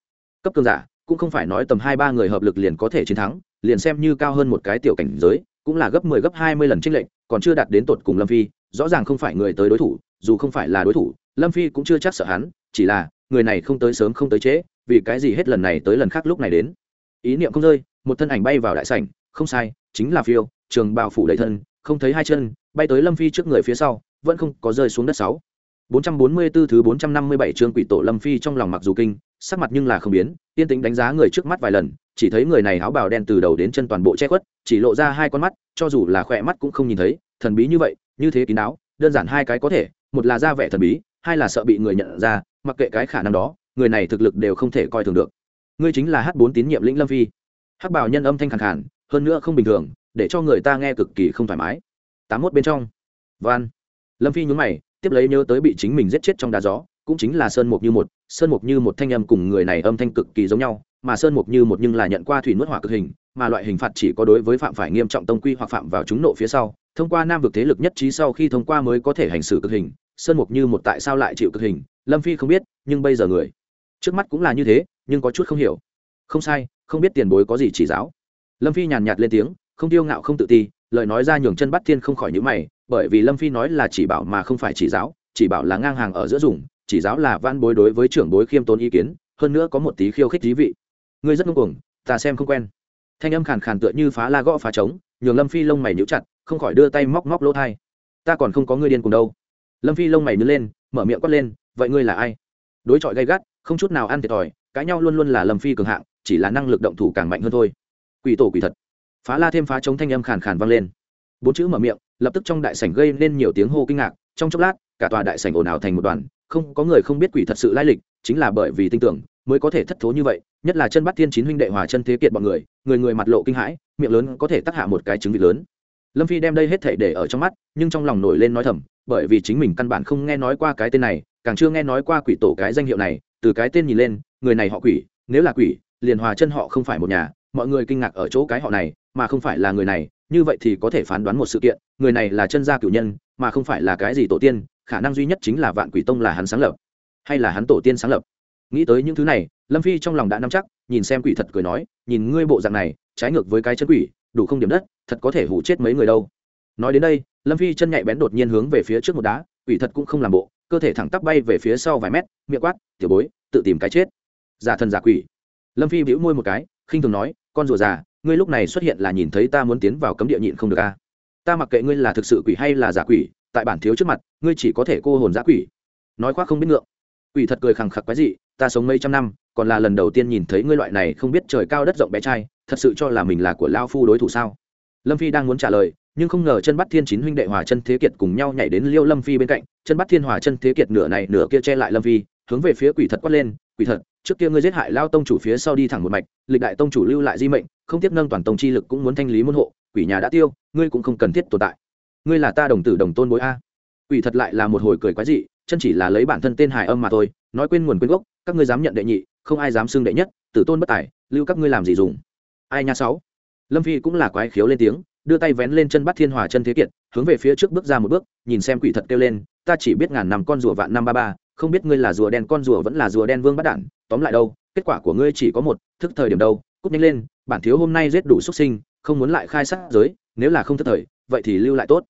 Cấp cường giả cũng không phải nói tầm hai ba người hợp lực liền có thể chiến thắng liền xem như cao hơn một cái tiểu cảnh giới cũng là gấp mười 10 gấp hai mươi lần trích lệnh còn chưa đạt đến tột cùng lâm phi rõ ràng không phải người tới đối thủ dù không phải là đối thủ lâm phi cũng chưa chắc sợ hắn chỉ là người này không tới sớm không tới trễ vì cái gì hết lần này tới lần khác lúc này đến. Ý niệm không rơi một thân ảnh bay vào đại sảnh không sai chính là phiêu trường bào phủ đầy thân không thấy hai chân bay tới lâm phi trước người phía sau vẫn không có rơi xuống đất sáu. 444 thứ 457 chương quỷ tổ Lâm Phi trong lòng mặc dù kinh, sắc mặt nhưng là không biến, yên tính đánh giá người trước mắt vài lần, chỉ thấy người này áo bào đen từ đầu đến chân toàn bộ che khuất, chỉ lộ ra hai con mắt, cho dù là khỏe mắt cũng không nhìn thấy, thần bí như vậy, như thế kín đáo, đơn giản hai cái có thể, một là ra vẻ thần bí, hai là sợ bị người nhận ra, mặc kệ cái khả năng đó, người này thực lực đều không thể coi thường được. Ngươi chính là h bốn tín nhiệm lĩnh Lâm Phi. Hắc bào nhân âm thanh khàn khàn, hơn nữa không bình thường, để cho người ta nghe cực kỳ không thoải mái. 81 bên trong. Van. Lâm Phi nhún mày, tiếp lấy nhớ tới bị chính mình giết chết trong đá gió cũng chính là sơn mục như một sơn mục như một thanh âm cùng người này âm thanh cực kỳ giống nhau, mà sơn mục như một nhưng là nhận qua thủy nuốt hỏa cực hình, mà loại hình phạt chỉ có đối với phạm phải nghiêm trọng tông quy hoặc phạm vào chúng nộ phía sau. Thông qua nam vực thế lực nhất trí sau khi thông qua mới có thể hành xử cực hình, sơn mục như một tại sao lại chịu cực hình, lâm phi không biết, nhưng bây giờ người trước mắt cũng là như thế, nhưng có chút không hiểu. Không sai, không biết tiền bối có gì chỉ giáo. Lâm phi nhàn nhạt lên tiếng, không tiêu ngạo, không tự ti, lời nói ra nhường chân bắt thiên không khỏi nhữ mày, bởi vì lâm phi nói là chỉ bảo mà không phải chỉ giáo, chỉ bảo là ngang hàng ở giữa dùng chỉ giáo là van bối đối với trưởng bối khiêm tốn ý kiến, hơn nữa có một tí khiêu khích thí vị. Ngươi rất ngông cuồng, ta xem không quen. Thanh âm khàn khàn tựa như phá la gõ phá trống, nhường lâm phi lông mày nhíu chặt, không khỏi đưa tay móc móc lỗ thai. Ta còn không có ngươi điên cùng đâu. Lâm phi lông mày nhớ lên, mở miệng quát lên, vậy ngươi là ai? Đối chọi gay gắt, không chút nào ăn thiệt thòi, cãi nhau luôn luôn là lâm phi cường hạng, chỉ là năng lực động thủ càng mạnh hơn thôi. Quỷ tổ quỷ thật. Phá la thêm phá trống thanh âm khàn khàn vang lên. Bốn chữ mở miệng, lập tức trong đại sảnh gây nên nhiều tiếng hô kinh ngạc, trong chốc lát, cả tòa đại sảnh ồn ào thành một đoàn không có người không biết quỷ thật sự lai lịch, chính là bởi vì tin tưởng mới có thể thất thố như vậy, nhất là chân bắt thiên chín huynh đệ hòa chân thế kiệt bọn người người người mặt lộ kinh hãi, miệng lớn có thể tác hạ một cái chứng vị lớn. Lâm phi đem đây hết thể để ở trong mắt, nhưng trong lòng nổi lên nói thầm, bởi vì chính mình căn bản không nghe nói qua cái tên này, càng chưa nghe nói qua quỷ tổ cái danh hiệu này, từ cái tên nhìn lên, người này họ quỷ, nếu là quỷ, liền hòa chân họ không phải một nhà, mọi người kinh ngạc ở chỗ cái họ này, mà không phải là người này, như vậy thì có thể phán đoán một sự kiện, người này là chân gia cửu nhân, mà không phải là cái gì tổ tiên khả năng duy nhất chính là vạn quỷ tông là hắn sáng lập, hay là hắn tổ tiên sáng lập. Nghĩ tới những thứ này, lâm phi trong lòng đã nắm chắc, nhìn xem quỷ thật cười nói, nhìn ngươi bộ dạng này, trái ngược với cái chân quỷ, đủ không điểm đất, thật có thể hủ chết mấy người đâu. Nói đến đây, lâm phi chân nhạy bén đột nhiên hướng về phía trước một đá, quỷ thật cũng không làm bộ, cơ thể thẳng tắp bay về phía sau vài mét, miệng quát, tiểu bối, tự tìm cái chết. Giả thần giả quỷ. Lâm phi bĩu môi một cái, khinh thường nói, con rùa già, ngươi lúc này xuất hiện là nhìn thấy ta muốn tiến vào cấm địa nhịn không được a à? ta mặc kệ ngươi là thực sự quỷ hay là giả quỷ tại bản thiếu trước mặt, ngươi chỉ có thể cô hồn giả quỷ. Nói khoác không biết ngượng. Quỷ thật cười khẳng khặc quái dị, ta sống mấy trăm năm, còn là lần đầu tiên nhìn thấy ngươi loại này không biết trời cao đất rộng bé trai, thật sự cho là mình là của lao phu đối thủ sao? Lâm phi đang muốn trả lời, nhưng không ngờ chân bắt thiên chín huynh đệ hòa chân thế kiệt cùng nhau nhảy đến liêu lâm phi bên cạnh, chân bắt thiên hòa chân thế kiệt nửa này nửa kia che lại lâm phi, hướng về phía quỷ thật quát lên, quỷ thật, trước kia ngươi giết hại lao tông chủ phía sau đi thẳng một mạch, lịch đại tông chủ lưu lại di mệnh, không tiếp nâng toàn tông chi lực cũng muốn thanh lý môn hộ, quỷ nhà đã tiêu, ngươi cũng không cần thiết tồn tại ngươi là ta đồng tử đồng tôn bối a. Quỷ thật lại là một hồi cười quái dị, chân chỉ là lấy bản thân tên hài âm mà thôi, nói quên nguồn quên gốc, các ngươi dám nhận đệ nhị, không ai dám xưng đệ nhất, tử tôn bất tài, lưu các ngươi làm gì dùng. Ai nha sáu. Lâm phi cũng là quái khiếu lên tiếng, đưa tay vén lên chân bắt thiên hòa chân thế kiệt, hướng về phía trước bước ra một bước, nhìn xem quỷ thật kêu lên, ta chỉ biết ngàn năm con rùa vạn năm ba ba, không biết ngươi là rùa đen con rùa vẫn là rùa đen vương bắt đản, tóm lại đâu, kết quả của ngươi chỉ có một, thức thời điểm đâu cúp nhanh lên, bản thiếu hôm nay giết đủ xuất sinh, không muốn lại khai sát giới, nếu là không thức thời, vậy thì lưu lại tốt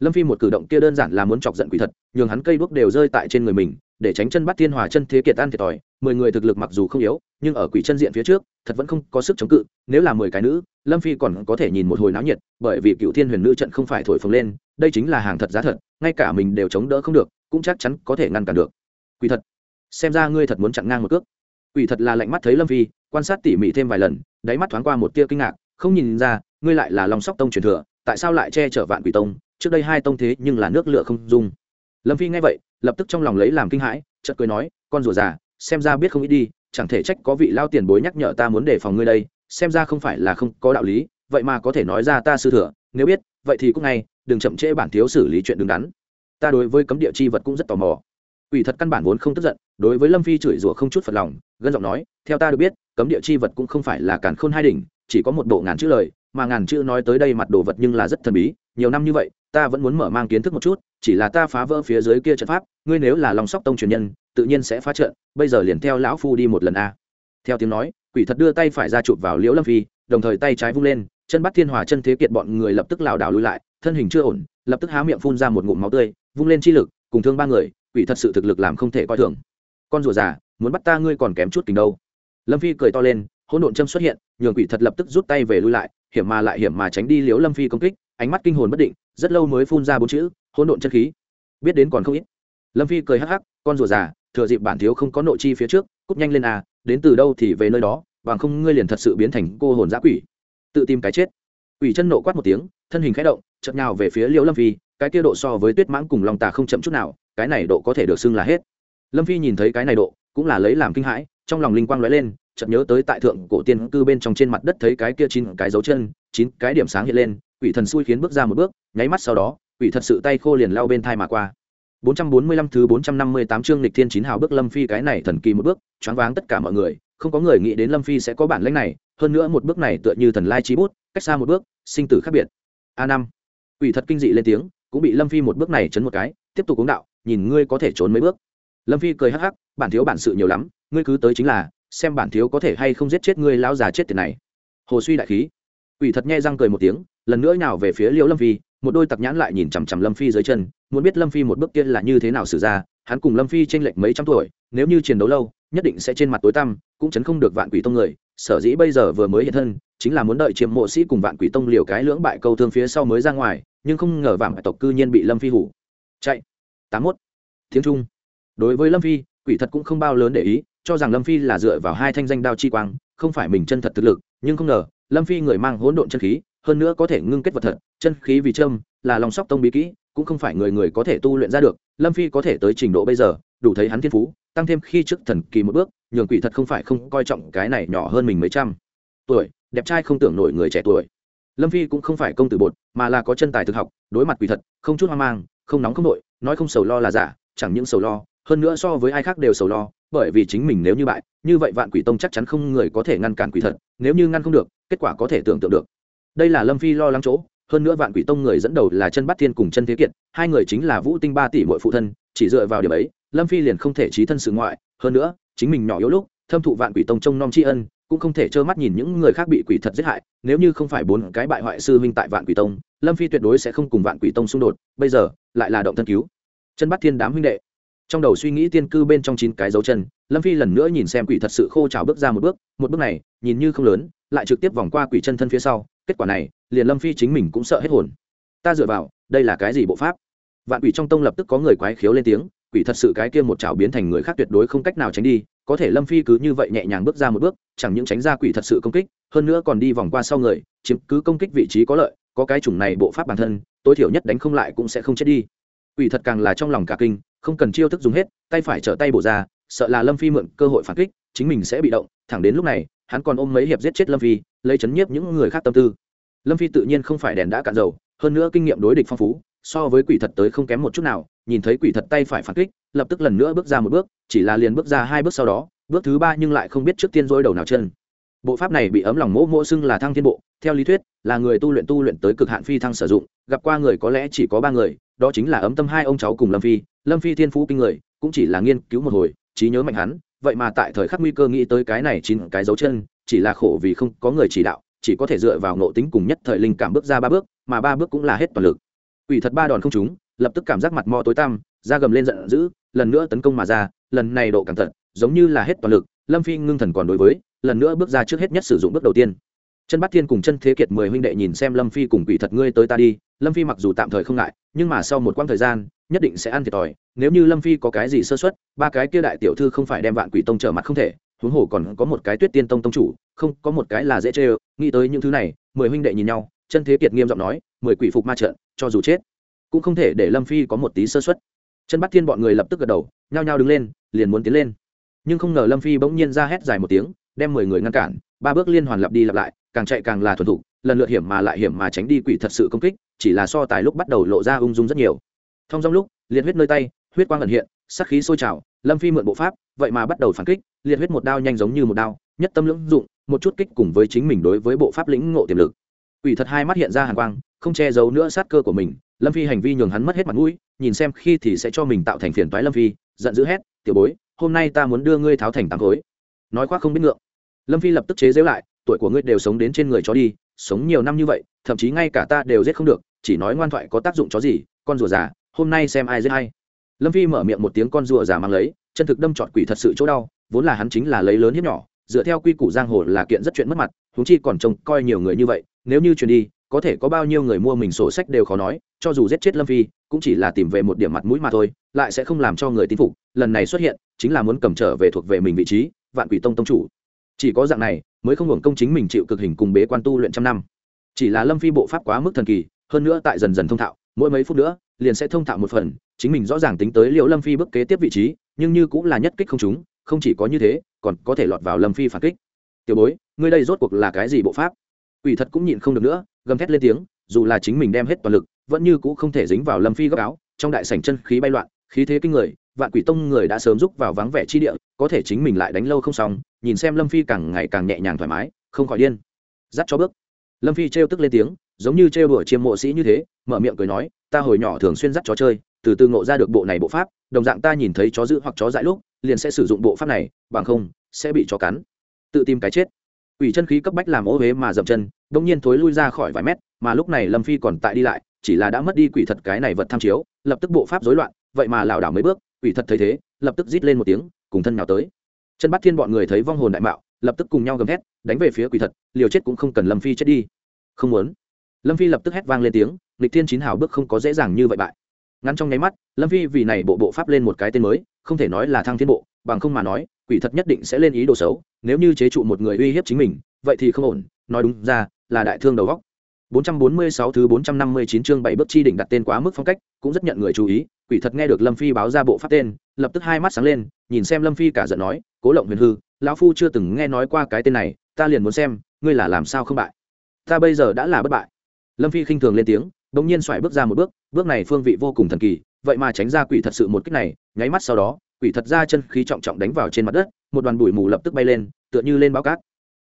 lâm phi một cử động kia đơn giản là muốn chọc giận quỷ thật, nhường hắn cây đuốc đều rơi tại trên người mình, để tránh chân bắt thiên hòa chân thế kiệt ăn thiệt thòi. Mười người thực lực mặc dù không yếu, nhưng ở quỷ chân diện phía trước, thật vẫn không có sức chống cự. Nếu là mười cái nữ, lâm phi còn có thể nhìn một hồi náo nhiệt, bởi vì cựu thiên huyền nữ trận không phải thổi phồng lên, đây chính là hàng thật giá thật, ngay cả mình đều chống đỡ không được, cũng chắc chắn có thể ngăn cản được. Quỷ thật, xem ra ngươi thật muốn chặn ngang một cước. Quỷ thật là lạnh mắt thấy lâm phi, quan sát tỉ mỉ thêm vài lần, đáy mắt thoáng qua một tia kinh ngạc, không nhìn ra, ngươi lại là lòng sóc tông truyền thừa, tại sao lại che chở vạn quỷ tông? Trước đây hai tông thế nhưng là nước lửa không dung. Lâm phi nghe vậy, lập tức trong lòng lấy làm kinh hãi, chợt cười nói, con rùa già, xem ra biết không ít đi, chẳng thể trách có vị lao tiền bối nhắc nhở ta muốn đề phòng ngươi đây, xem ra không phải là không có đạo lý, vậy mà có thể nói ra ta sư thừa, nếu biết, vậy thì cũng ngay, đừng chậm trễ bản thiếu xử lý chuyện đứng đắn. Ta đối với cấm địa chi vật cũng rất tò mò. Ủy thật căn bản vốn không tức giận, đối với lâm phi chửi rủa không chút phật lòng, gân giọng nói, theo ta được biết, cấm địa chi vật cũng không phải là càn khôn hai đỉnh, chỉ có một bộ ngàn chữ lời, mà ngàn chữ nói tới đây mặt đồ vật nhưng là rất thần bí, nhiều năm như vậy ta vẫn muốn mở mang kiến thức một chút, chỉ là ta phá vỡ phía dưới kia trận pháp, ngươi nếu là lòng sóc tông truyền nhân, tự nhiên sẽ phá trận, bây giờ liền theo lão phu đi một lần a. Theo tiếng nói, quỷ thật đưa tay phải ra chụp vào liễu lâm phi, đồng thời tay trái vung lên, chân bắt thiên hòa chân thế kiệt bọn người lập tức lảo đảo lùi lại, thân hình chưa ổn, lập tức há miệng phun ra một ngụm máu tươi, vung lên chi lực, cùng thương ba người, quỷ thật sự thực lực làm không thể coi thường. Con rùa già, muốn bắt ta ngươi còn kém chút tình đâu. Lâm phi cười to lên, hỗn độn châm xuất hiện, nhường quỷ thật lập tức rút tay về lui lại, hiểm mà lại hiểm mà tránh đi Liễu lâm phi công kích ánh mắt kinh hồn bất định, rất lâu mới phun ra bốn chữ, hỗn độn chân khí. Biết đến còn không ít. Lâm phi cười hắc hắc, con rùa già, thừa dịp bản thiếu không có nội chi phía trước, cút nhanh lên à đến từ đâu thì về nơi đó, bằng không ngươi liền thật sự biến thành cô hồn giã quỷ. Tự tìm cái chết. Quỷ chân nộ quát một tiếng, thân hình khẽ động chậm nhào về phía liễu lâm phi, cái kia độ so với tuyết mãng cùng lòng tà không chậm chút nào, cái này độ có thể được xưng là hết. Lâm phi nhìn thấy cái này độ, cũng là lấy làm kinh hãi, trong lòng linh quang lóe lên, chợt nhớ tới tại thượng cổ tiên cư bên trong trên mặt đất thấy cái kia chín cái dấu chân, chín cái điểm sáng hiện lên quỷ thần xui khiến bước ra một bước nháy mắt sau đó quỷ thật sự tay khô liền lao bên thai mà qua 445 thứ 458 chương lịch thiên chín hào bước Lâm Phi cái này thần kỳ một bước, choáng váng tất cả mọi người, không có người nghĩ đến Lâm Phi sẽ có bản lĩnh này, hơn nữa một bước này tựa như thần lai chí bút, cách xa một bước, sinh tử khác biệt. a năm Quỷ thật kinh dị lên tiếng, cũng bị Lâm Phi một bước này chấn một cái, tiếp tục uống đạo, nhìn ngươi có thể trốn mấy bước. Lâm Phi cười hắc hắc, bản thiếu bản sự nhiều lắm, ngươi cứ tới chính là, xem bản thiếu có thể hay không giết chết ngươi lão già chết tiền này. Hồ suy đại khí. Quỷ thật nghe răng cười một tiếng, lần nữa nhào về phía Liễu Lâm Phi, một đôi tặc nhãn lại nhìn chằm chằm lâm phi dưới chân muốn biết lâm phi một bước kia là như thế nào xử ra hắn cùng lâm phi tranh lệch mấy trăm tuổi nếu như chiến đấu lâu nhất định sẽ trên mặt tối tăm cũng chấn không được vạn quỷ tông người. Sở dĩ bây giờ vừa mới hiện thân chính là muốn đợi chiếm mộ sĩ cùng vạn quỷ tông liều cái lưỡng bại câu thương phía sau mới ra ngoài nhưng không ngờ vạn tộc cư nhiên bị lâm phi hủ. Chạy. Tám mốt. Tiếng trung. Đối với lâm phi quỷ thật cũng không bao lớn để ý cho rằng lâm phi là dựa vào hai thanh danh đao chi quang không phải mình chân thật thực lực nhưng không ngờ lâm phi người mang hỗn độn chân khí hơn nữa có thể ngưng kết vật thật, chân khí vì trâm là lòng sóc tông bí kỹ, cũng không phải người người có thể tu luyện ra được, lâm phi có thể tới trình độ bây giờ, đủ thấy hắn thiên phú, tăng thêm khi trước thần kỳ một bước, nhường quỷ thật không phải không coi trọng cái này nhỏ hơn mình mấy trăm tuổi, đẹp trai không tưởng nổi người trẻ tuổi. Lâm phi cũng không phải công tử bột, mà là có chân tài thực học, đối mặt quỷ thật, không chút hoang mang, không nóng không nội nói không sầu lo là giả, chẳng những sầu lo, hơn nữa so với ai khác đều sầu lo, bởi vì chính mình nếu như bại, như vậy vạn quỷ tông chắc chắn không người có thể ngăn cản quỷ thật, nếu như ngăn không được, kết quả có thể tưởng tượng được đây là lâm phi lo lắng chỗ, hơn nữa vạn quỷ tông người dẫn đầu là chân bắt thiên cùng chân thế kiệt, hai người chính là vũ tinh ba tỷ mỗi phụ thân, chỉ dựa vào điểm ấy, lâm phi liền không thể trí thân sự ngoại, hơn nữa, chính mình nhỏ yếu lúc, thâm thụ vạn quỷ tông trông nom tri ân, cũng không thể trơ mắt nhìn những người khác bị quỷ thật giết hại, nếu như không phải bốn cái bại hoại sư huynh tại vạn quỷ tông, lâm phi tuyệt đối sẽ không cùng vạn quỷ tông xung đột, bây giờ, lại là động thân cứu. Chân bắt thiên đám huynh đệ. Trong đầu suy nghĩ tiên cư bên trong chín cái dấu chân, lâm phi lần nữa nhìn xem quỷ thật sự khô trào bước ra một bước một bước này, nhìn như không lớn, lại trực tiếp vòng qua quỷ chân thân phía sau kết quả này, liền lâm phi chính mình cũng sợ hết hồn. Ta dựa vào, đây là cái gì bộ pháp? Vạn quỷ trong tông lập tức có người quái khiếu lên tiếng, quỷ thật sự cái kia một chảo biến thành người khác tuyệt đối không cách nào tránh đi, có thể lâm phi cứ như vậy nhẹ nhàng bước ra một bước, chẳng những tránh ra quỷ thật sự công kích, hơn nữa còn đi vòng qua sau người, chiếm cứ công kích vị trí có lợi, có cái chủng này bộ pháp bản thân, tối thiểu nhất đánh không lại cũng sẽ không chết đi. Quỷ thật càng là trong lòng cả kinh, không cần chiêu thức dùng hết, tay phải trở tay bổ ra, sợ là lâm phi mượn cơ hội phản kích, chính mình sẽ bị động, thẳng đến lúc này, hắn còn ôm mấy hiệp giết chết lâm phi lấy chấn nhiếp những người khác tâm tư. Lâm phi tự nhiên không phải đèn đã cạn dầu, hơn nữa kinh nghiệm đối địch phong phú, so với quỷ thật tới không kém một chút nào, nhìn thấy quỷ thật tay phải phản kích, lập tức lần nữa bước ra một bước, chỉ là liền bước ra hai bước sau đó, bước thứ ba nhưng lại không biết trước tiên dối đầu nào chân. Bộ pháp này bị ấm lòng mỗ mỗ xưng là thăng thiên bộ, theo lý thuyết, là người tu luyện tu luyện tới cực hạn phi thăng sử dụng, gặp qua người có lẽ chỉ có ba người, đó chính là ấm tâm hai ông cháu cùng lâm phi. Lâm phi thiên phú kinh người, cũng chỉ là nghiên cứu một hồi, trí nhớ mạnh hắn, vậy mà tại thời khắc nguy cơ nghĩ tới cái này chín cái dấu chân chỉ là khổ vì không có người chỉ đạo, chỉ có thể dựa vào nộ tính cùng nhất thời linh cảm bước ra ba bước, mà ba bước cũng là hết toàn lực. Ủy thật ba đòn không trúng, lập tức cảm giác mặt mò tối tăm ra gầm lên giận dữ, lần nữa tấn công mà ra, lần này độ cẩn thận giống như là hết toàn lực, lâm phi ngưng thần còn đối với, lần nữa bước ra trước hết nhất sử dụng bước đầu tiên. Chân bát thiên cùng chân thế kiệt mười huynh đệ nhìn xem lâm phi cùng quỷ thật ngươi tới ta đi, lâm phi mặc dù tạm thời không ngại, nhưng mà sau một quãng thời gian, nhất định sẽ ăn thiệt thòi, nếu như lâm phi có cái gì sơ xuất ba cái kia đại tiểu thư không phải đem vạn quỷ tông trở mặt không thể huống hồ còn có một cái tuyết tiên tông tông chủ, không, có một cái là dễ chê ơ, nghĩ tới những thứ này, mười huynh đệ nhìn nhau, chân thế kiệt nghiêm giọng nói, mười quỷ phục ma trận, cho dù chết, cũng không thể để lâm phi có một tí sơ xuất chân bắt thiên bọn người lập tức gật đầu, nhao nhao đứng lên, liền muốn tiến lên. Nhưng không ngờ lâm phi bỗng nhiên ra hét dài một tiếng, đem mười người ngăn cản, ba bước liên hoàn lặp đi lặp lại, càng chạy càng là thuần thục, lần lượt hiểm mà lại hiểm mà tránh đi quỷ thật sự công kích, chỉ là so tài lúc bắt đầu lộ ra ung dung rất nhiều. Thông trong lúc, liệt huyết nơi tay, huyết quang ẩn hiện, sắc khí sôi trào lâm phi mượn bộ pháp, vậy mà bắt đầu phản kích, liệt huyết một đao nhanh giống như một đao, nhất tâm lưỡng dụng, một chút kích cùng với chính mình đối với bộ pháp lĩnh ngộ tiềm lực. Quỷ thật hai mắt hiện ra hàn quang, không che giấu nữa sát cơ của mình, lâm phi hành vi nhường hắn mất hết mặt mũi, nhìn xem khi thì sẽ cho mình tạo thành phiền toái lâm phi, giận dữ hét, tiểu bối, hôm nay ta muốn đưa ngươi tháo thành tám khối. Nói khoác không biết ngượng. Lâm phi lập tức chế giễu lại, tuổi của ngươi đều sống đến trên người chó đi, sống nhiều năm như vậy, thậm chí ngay cả ta đều giết không được, chỉ nói ngoan thoại có tác dụng chó gì, con rùa già, hôm nay xem ai giết hay lâm phi mở miệng một tiếng con rùa già mang lấy, chân thực đâm trọt quỷ thật sự chỗ đau, vốn là hắn chính là lấy lớn hiếp nhỏ, dựa theo quy củ giang hồ là kiện rất chuyện mất mặt, huống chi còn trông coi nhiều người như vậy, nếu như truyền đi, có thể có bao nhiêu người mua mình sổ sách đều khó nói, cho dù giết chết lâm phi, cũng chỉ là tìm về một điểm mặt mũi mà thôi, lại sẽ không làm cho người tin phục, lần này xuất hiện, chính là muốn cầm trở về thuộc về mình vị trí, vạn quỷ tông tông chủ. Chỉ có dạng này, mới không hưởng công chính mình chịu cực hình cùng bế quan tu luyện trăm năm. Chỉ là lâm phi bộ pháp quá mức thần kỳ, hơn nữa tại dần dần thông thạo, mỗi mấy phút nữa liền sẽ thông thạo một phần, chính mình rõ ràng tính tới liệu lâm phi bước kế tiếp vị trí, nhưng như cũng là nhất kích không chúng không chỉ có như thế, còn có thể lọt vào lâm phi phản kích. Tiểu bối, ngươi đây rốt cuộc là cái gì bộ pháp? Ủy thật cũng nhịn không được nữa, gầm thét lên tiếng, dù là chính mình đem hết toàn lực, vẫn như cũng không thể dính vào lâm phi góc áo, trong đại sảnh chân khí bay loạn, khí thế kinh người, vạn quỷ tông người đã sớm rúc vào vắng vẻ chi địa, có thể chính mình lại đánh lâu không xong, nhìn xem lâm phi càng ngày càng nhẹ nhàng thoải mái, không khỏi điên. Dắt cho bước. Lâm phi trêu tức lên tiếng, giống như trêu đùa chiêm mộ sĩ như thế mở miệng cười nói, ta hồi nhỏ thường xuyên dắt chó chơi, từ từ ngộ ra được bộ này bộ pháp, đồng dạng ta nhìn thấy chó giữ hoặc chó dại lúc, liền sẽ sử dụng bộ pháp này, bằng không, sẽ bị chó cắn. Tự tìm cái chết. Ủy chân khí cấp bách làm ô huế mà dậm chân đông nhiên thối lui ra khỏi vài mét, mà lúc này lâm phi còn tại đi lại, chỉ là đã mất đi quỷ thật cái này vật tham chiếu, lập tức bộ pháp rối loạn, vậy mà lảo đảo mấy bước, quỷ thật thấy thế, lập tức rít lên một tiếng, cùng thân nào tới. Chân bắt thiên bọn người thấy vong hồn đại mạo, lập tức cùng nhau gầm thét, đánh về phía quỷ thật, liều chết cũng không cần lâm phi chết đi. Không muốn lâm phi lập tức hét vang lên tiếng lịch thiên chín hào bước không có dễ dàng như vậy bại ngắn trong nháy mắt lâm phi vì này bộ bộ pháp lên một cái tên mới không thể nói là thăng thiên bộ bằng không mà nói quỷ thật nhất định sẽ lên ý đồ xấu nếu như chế trụ một người uy hiếp chính mình vậy thì không ổn nói đúng ra là đại thương đầu góc 446 thứ 459 chương bảy bước chi đỉnh đặt tên quá mức phong cách, cũng rất nhận người chú ý, quỷ thật nghe được Lâm Phi báo ra bộ pháp tên, lập tức hai mắt sáng lên, nhìn xem Lâm Phi cả giận nói, Cố Lộng Huyền hư, lão phu chưa từng nghe nói qua cái tên này, ta liền muốn xem, ngươi là làm sao không bại. Ta bây giờ đã là bất bại. Lâm Phi khinh thường lên tiếng, bỗng nhiên xoài bước ra một bước, bước này phương vị vô cùng thần kỳ, vậy mà tránh ra quỷ thật sự một kích này, nháy mắt sau đó, quỷ thật ra chân khí trọng trọng đánh vào trên mặt đất, một đoàn bụi mù lập tức bay lên, tựa như lên báo cát.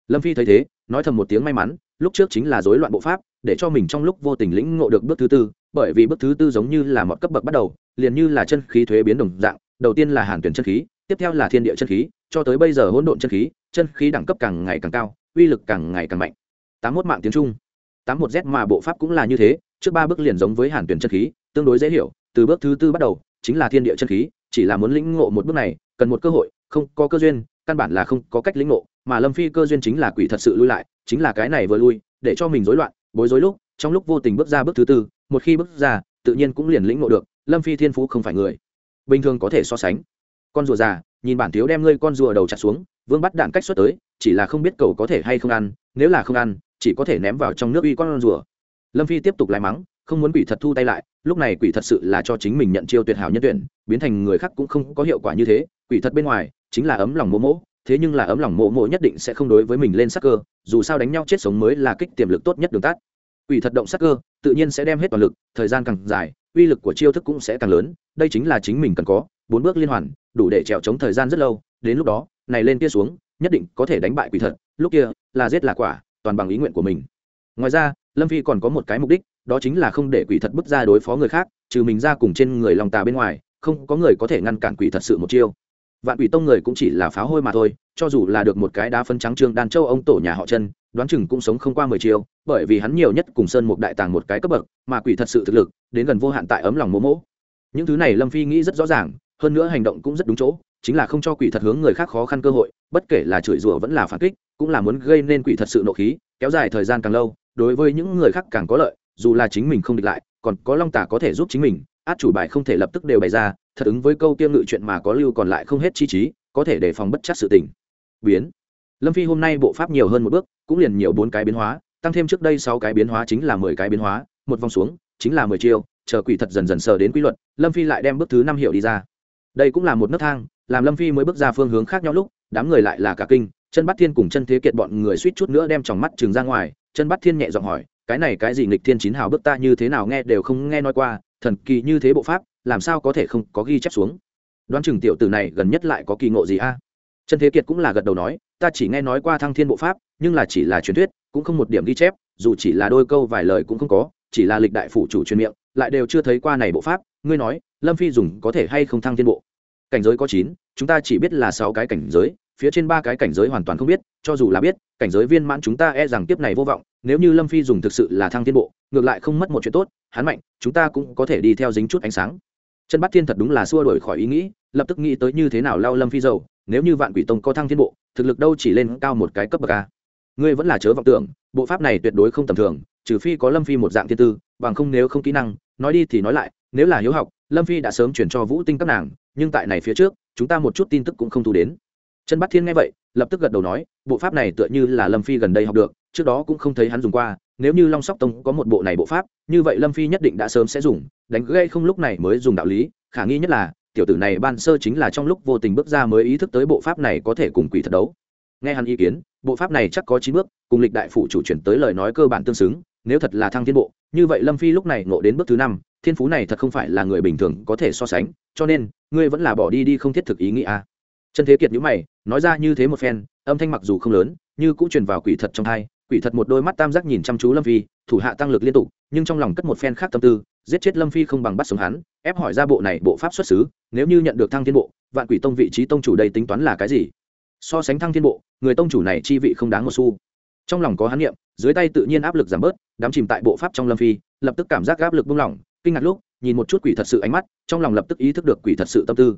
Lâm Phi thấy thế, nói thầm một tiếng may mắn, lúc trước chính là rối loạn bộ pháp, để cho mình trong lúc vô tình lĩnh ngộ được bước thứ tư bởi vì bước thứ tư giống như là một cấp bậc bắt đầu liền như là chân khí thuế biến đồng dạng đầu tiên là hàn tuyển chân khí tiếp theo là thiên địa chân khí cho tới bây giờ hỗn độn chân khí chân khí đẳng cấp càng ngày càng cao uy lực càng ngày càng mạnh tám mốt mạng tiếng trung tám một z mà bộ pháp cũng là như thế, trước ba bước liền giống với hàn tuyển chân khí, tương đối dễ hiểu, từ bước thứ tư bắt đầu, chính là thiên địa chân khí, chỉ là muốn lĩnh ngộ một bước này, cần một cơ hội, không có cơ duyên, căn bản là không có cách lĩnh ngộ, mà lâm phi cơ duyên chính là quỷ thật sự lui lại, chính là cái này vừa lui, để cho mình rối loạn, bối rối lúc, trong lúc vô tình bước ra bước thứ tư, một khi bước ra, tự nhiên cũng liền lĩnh ngộ được, lâm phi thiên phú không phải người. Bình thường có thể so sánh. Con rùa già, nhìn bản thiếu đem ngươi con rùa đầu chặt xuống, vương bắt đạn cách xuất tới, chỉ là không biết cầu có thể hay không ăn, nếu là không ăn chỉ có thể ném vào trong nước uy con rùa. Lâm phi tiếp tục lại mắng, không muốn quỷ thật thu tay lại, lúc này quỷ thật sự là cho chính mình nhận chiêu tuyệt hảo nhân tuyển, biến thành người khác cũng không có hiệu quả như thế, quỷ thật bên ngoài, chính là ấm lòng mỗ mỗ, thế nhưng là ấm lòng mỗ mỗ nhất định sẽ không đối với mình lên sắc cơ, dù sao đánh nhau chết sống mới là kích tiềm lực tốt nhất đường tắt. Quỷ thật động sắc cơ, tự nhiên sẽ đem hết toàn lực, thời gian càng dài, uy lực của chiêu thức cũng sẽ càng lớn, đây chính là chính mình cần có, bốn bước liên hoàn, đủ để trèo chống thời gian rất lâu, đến lúc đó, này lên kia xuống, nhất định có thể đánh bại quỷ thật, lúc kia, là giết là quả toàn bằng ý nguyện của mình. Ngoài ra, lâm phi còn có một cái mục đích, đó chính là không để quỷ thật bức ra đối phó người khác, trừ mình ra cùng trên người lòng tà bên ngoài, không có người có thể ngăn cản quỷ thật sự một chiêu. Vạn quỷ tông người cũng chỉ là pháo hôi mà thôi, cho dù là được một cái đá phân trắng trương đan châu ông tổ nhà họ chân, đoán chừng cũng sống không qua mười chiêu, bởi vì hắn nhiều nhất cùng sơn một đại tàng một cái cấp bậc, mà quỷ thật sự thực lực, đến gần vô hạn tại ấm lòng mỗ mỗ. Những thứ này lâm phi nghĩ rất rõ ràng, hơn nữa hành động cũng rất đúng chỗ chính là không cho quỷ thật hướng người khác khó khăn cơ hội, bất kể là chửi rủa vẫn là phản kích, cũng là muốn gây nên quỷ thật sự nộ khí, kéo dài thời gian càng lâu, đối với những người khác càng có lợi, dù là chính mình không địch lại, còn có long tả có thể giúp chính mình, át chủ bài không thể lập tức đều bày ra, thật ứng với câu tiêm ngự chuyện mà có lưu còn lại không hết chi trí, có thể đề phòng bất chắc sự tình. Biến. Lâm phi hôm nay bộ pháp nhiều hơn một bước, cũng liền nhiều bốn cái biến hóa, tăng thêm trước đây sáu cái biến hóa chính là mười cái biến hóa, một vòng xuống, chính là mười chiêu, chờ quỷ thật dần dần sờ đến quy luật, lâm phi lại đem bước thứ năm hiệu đi ra. Đây cũng là một nấc thang làm lâm phi mới bước ra phương hướng khác nhau lúc, đám người lại là cả kinh chân bắt thiên cùng chân thế kiệt bọn người suýt chút nữa đem tròng mắt trừng ra ngoài chân bắt thiên nhẹ giọng hỏi, cái này cái gì nghịch thiên chín hào bước ta như thế nào nghe đều không nghe nói qua, thần kỳ như thế bộ pháp, làm sao có thể không có ghi chép xuống? Đoán chừng tiểu tử này gần nhất lại có kỳ ngộ gì a? À? thế kiệt cũng là gật đầu nói, ta chỉ nghe nói qua thăng thiên bộ pháp, nhưng là chỉ là truyền thuyết, cũng không một điểm ghi chép, dù chỉ là đôi câu vài lời cũng không có, chỉ là lịch đại phủ chủ truyền miệng, lại đều chưa thấy qua này bộ pháp. Ngươi nói, lâm phi dùng có thể hay không thăng thiên bộ? Cảnh giới có chín, chúng ta chỉ biết là sáu cái cảnh giới, phía trên ba cái cảnh giới hoàn toàn không biết, cho dù là biết, cảnh giới viên mãn chúng ta e rằng tiếp này vô vọng, nếu như lâm phi dùng thực sự là thăng thiên bộ, ngược lại không mất một chuyện tốt, hắn mạnh, chúng ta cũng có thể đi theo dính chút ánh sáng. Chân bắt thiên thật đúng là xua đổi khỏi ý nghĩ, lập tức nghĩ tới như thế nào lao lâm phi dầu, nếu như vạn quỷ tông có thăng thiên bộ, thực lực đâu chỉ lên cao một cái cấp bậc a. Ngươi vẫn là chớ vọng tưởng, bộ pháp này tuyệt đối không tầm thường, trừ phi có lâm phi một dạng thiên tư, bằng không nếu không kỹ năng, nói đi thì nói lại, nếu là hiếu học, lâm phi đã sớm chuyển cho vũ tinh các nàng nhưng tại này phía trước, chúng ta một chút tin tức cũng không thu đến. Chân bắt thiên nghe vậy, lập tức gật đầu nói, bộ pháp này tựa như là lâm phi gần đây học được, trước đó cũng không thấy hắn dùng qua, nếu như long sóc tông có một bộ này bộ pháp, như vậy lâm phi nhất định đã sớm sẽ dùng, đánh gây không lúc này mới dùng đạo lý, khả nghi nhất là, tiểu tử này ban sơ chính là trong lúc vô tình bước ra mới ý thức tới bộ pháp này có thể cùng quỷ thật đấu. Nghe hắn ý kiến, bộ pháp này chắc có chín bước, cùng lịch đại phụ chủ chuyển tới lời nói cơ bản tương xứng, nếu thật là thăng thiên bộ, như vậy lâm phi lúc này ngộ đến bước thứ năm thiên phú này thật không phải là người bình thường có thể so sánh cho nên ngươi vẫn là bỏ đi đi không thiết thực ý nghĩa a à. chân thế kiệt nhữ mày nói ra như thế một phen âm thanh mặc dù không lớn như cũng truyền vào quỷ thật trong thai quỷ thật một đôi mắt tam giác nhìn chăm chú lâm phi thủ hạ tăng lực liên tục nhưng trong lòng cất một phen khác tâm tư giết chết lâm phi không bằng bắt sống hắn ép hỏi ra bộ này bộ pháp xuất xứ nếu như nhận được thăng thiên bộ vạn quỷ tông vị trí tông chủ đây tính toán là cái gì? So sánh thăng thiên bộ người tông chủ này chi vị không đáng một xu. Trong lòng có hắn niệm, dưới tay tự nhiên áp lực giảm bớt đám chìm tại bộ pháp trong lâm phi lập tức cảm giác áp lực buông lỏng kinh ngạc lúc, nhìn một chút quỷ thật sự ánh mắt, trong lòng lập tức ý thức được quỷ thật sự tâm tư.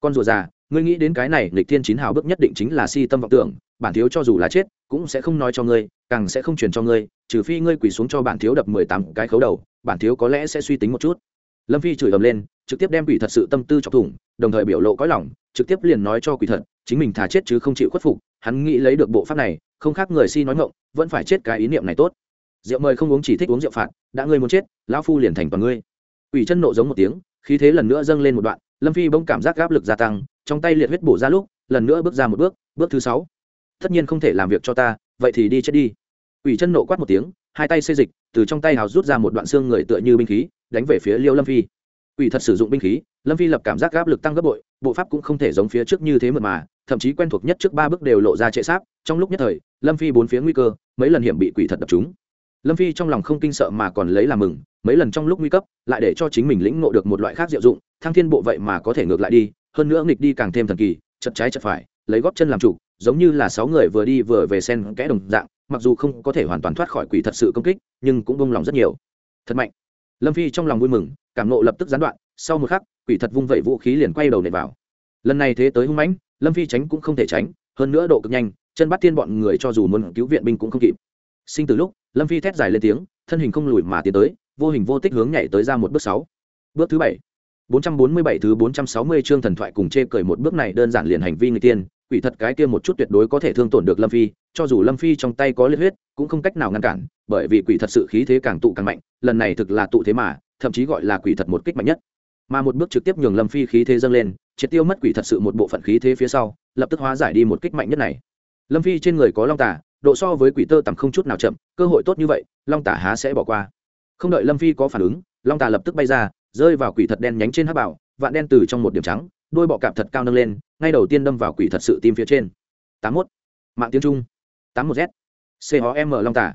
Con rùa già, ngươi nghĩ đến cái này lịch thiên chín hào bước nhất định chính là si tâm vọng tưởng, bản thiếu cho dù là chết, cũng sẽ không nói cho ngươi, càng sẽ không truyền cho ngươi, trừ phi ngươi quỳ xuống cho bản thiếu đập mười tám cái khấu đầu, bản thiếu có lẽ sẽ suy tính một chút. Lâm phi chửi ầm lên, trực tiếp đem quỷ thật sự tâm tư chọc thủng, đồng thời biểu lộ cõi lòng, trực tiếp liền nói cho quỷ thật, chính mình thà chết chứ không chịu khuất phục, hắn nghĩ lấy được bộ pháp này, không khác người si nói ngộng vẫn phải chết cái ý niệm này tốt rượu mời không uống chỉ thích uống rượu phạt, đã ngươi muốn chết, lão phu liền thành toàn ngươi. Quỷ chân nộ giống một tiếng, khí thế lần nữa dâng lên một đoạn, lâm phi bỗng cảm giác áp lực gia tăng, trong tay liệt huyết bổ ra lúc, lần nữa bước ra một bước bước thứ sáu. Tất nhiên không thể làm việc cho ta, vậy thì đi chết đi. Quỷ chân nộ quát một tiếng, hai tay xây dịch, từ trong tay hào rút ra một đoạn xương người tựa như binh khí, đánh về phía liêu lâm phi. Quỷ thật sử dụng binh khí, lâm phi lập cảm giác áp lực tăng gấp bội, bộ pháp cũng không thể giống phía trước như thế mượt mà, thậm chí quen thuộc nhất trước ba bước đều lộ ra trệ sáp, trong lúc nhất thời, lâm phi bốn phía nguy cơ, mấy lần hiểm bị quỷ thật đập chúng lâm phi trong lòng không kinh sợ mà còn lấy làm mừng, mấy lần trong lúc nguy cấp, lại để cho chính mình lĩnh ngộ được một loại khác diệu dụng, thăng thiên bộ vậy mà có thể ngược lại đi, hơn nữa nghịch đi càng thêm thần kỳ, chật trái chật phải, lấy góp chân làm chủ, giống như là sáu người vừa đi vừa về sen kẽ đồng dạng, mặc dù không có thể hoàn toàn thoát khỏi quỷ thật sự công kích, nhưng cũng bông lòng rất nhiều. Thật mạnh. Lâm phi trong lòng vui mừng, cảm nộ lập tức gián đoạn, sau một khắc, quỷ thật vung vẩy vũ khí liền quay đầu nệ vào. Lần này thế tới hung mãnh, lâm phi tránh cũng không thể tránh, hơn nữa độ cực nhanh, chân bắt tiên bọn người cho dù muốn cứu viện binh cũng không kịp. Sinh từ lúc lâm phi thét dài lên tiếng thân hình không lùi mà tiến tới vô hình vô tích hướng nhảy tới ra một bước sáu bước thứ bảy 447 thứ 460 chương thần thoại cùng chê cười một bước này đơn giản liền hành vi người tiên, quỷ thật cái kia một chút tuyệt đối có thể thương tổn được Lâm Phi, cho dù Lâm Phi trong tay có liệt huyết, cũng không cách nào ngăn cản, bởi vì quỷ thật sự khí thế càng tụ càng mạnh, lần này thực là tụ thế mà, thậm chí gọi là quỷ thật một kích mạnh nhất. Mà một bước trực tiếp nhường Lâm Phi khí thế dâng lên, triệt tiêu mất quỷ thật sự một bộ phận khí thế phía sau, lập tức hóa giải đi một kích mạnh nhất này. Lâm Phi trên người có long tà độ so với quỷ tơ tầm không chút nào chậm, cơ hội tốt như vậy, long tả há sẽ bỏ qua. Không đợi Lâm Phi có phản ứng, long tả lập tức bay ra, rơi vào quỷ thật đen nhánh trên hắc bảo vạn đen từ trong một điểm trắng đôi bọ cạp thật cao nâng lên ngay đầu tiên đâm vào quỷ thật sự tim phía trên. Tám mốt. Mạng tiếng trung. Tám một z. C ho m long tả.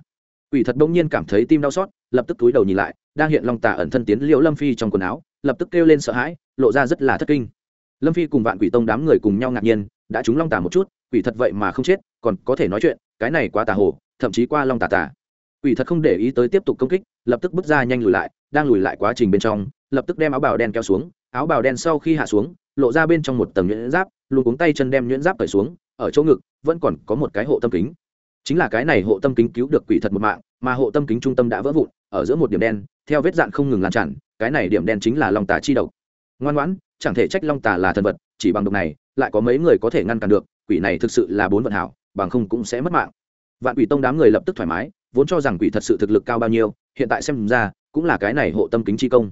Quỷ thật bỗng nhiên cảm thấy tim đau xót lập tức túi đầu nhìn lại đang hiện long tả ẩn thân tiến liễu lâm phi trong quần áo lập tức kêu lên sợ hãi lộ ra rất là thất kinh. Lâm phi cùng vạn quỷ tông đám người cùng nhau ngạc nhiên đã trúng long tả một chút quỷ thật vậy mà không chết còn có thể nói chuyện cái này quá tà hồ thậm chí qua long tà tà, quỷ thật không để ý tới tiếp tục công kích lập tức bước ra nhanh lùi lại đang lùi lại quá trình bên trong lập tức đem áo bào đen kéo xuống áo bào đen sau khi hạ xuống lộ ra bên trong một tầng nhuyễn giáp luôn cuống tay chân đem nhuyễn giáp cởi xuống ở chỗ ngực vẫn còn có một cái hộ tâm kính. Chính là cái này hộ tâm kính cứu được quỷ thật một mạng mà hộ tâm kính trung tâm đã vỡ vụn ở giữa một điểm đen theo vết dạn không ngừng lan tràn cái này điểm đen chính là long tà chi độc. Ngoan ngoãn chẳng thể trách long tà là thần vật chỉ bằng độc này lại có mấy người có thể ngăn cản được quỷ này thực sự là bốn vận hảo bằng không cũng sẽ mất mạng. Vạn quỷ tông đám người lập tức thoải mái, vốn cho rằng quỷ thật sự thực lực cao bao nhiêu, hiện tại xem ra, cũng là cái này hộ tâm kính chi công.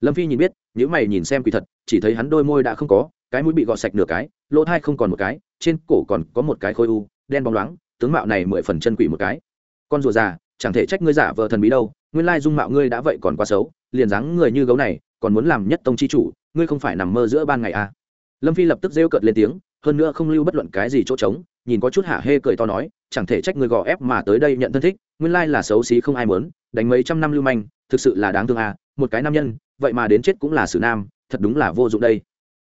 Lâm phi nhìn biết nếu mày nhìn xem quỷ thật, chỉ thấy hắn đôi môi đã không có, cái mũi bị gọt sạch nửa cái, lỗ thai không còn một cái, trên cổ còn có một cái khối u, đen bóng loáng, tướng mạo này mười phần chân quỷ một cái. Con rùa già, chẳng thể trách ngươi giả vợ thần bí đâu, nguyên lai dung mạo ngươi đã vậy còn quá xấu, liền dáng người như gấu này, còn muốn làm nhất tông chi chủ, ngươi không phải nằm mơ giữa ban ngày à. lâm phi lập tức rêu cợt lên tiếng, hơn nữa không lưu bất luận cái gì chỗ trống nhìn có chút hạ hê cười to nói, chẳng thể trách người gò ép mà tới đây nhận thân thích, nguyên lai là xấu xí không ai muốn, đánh mấy trăm năm lưu manh, thực sự là đáng thương à một cái nam nhân, vậy mà đến chết cũng là xử nam, thật đúng là vô dụng đây.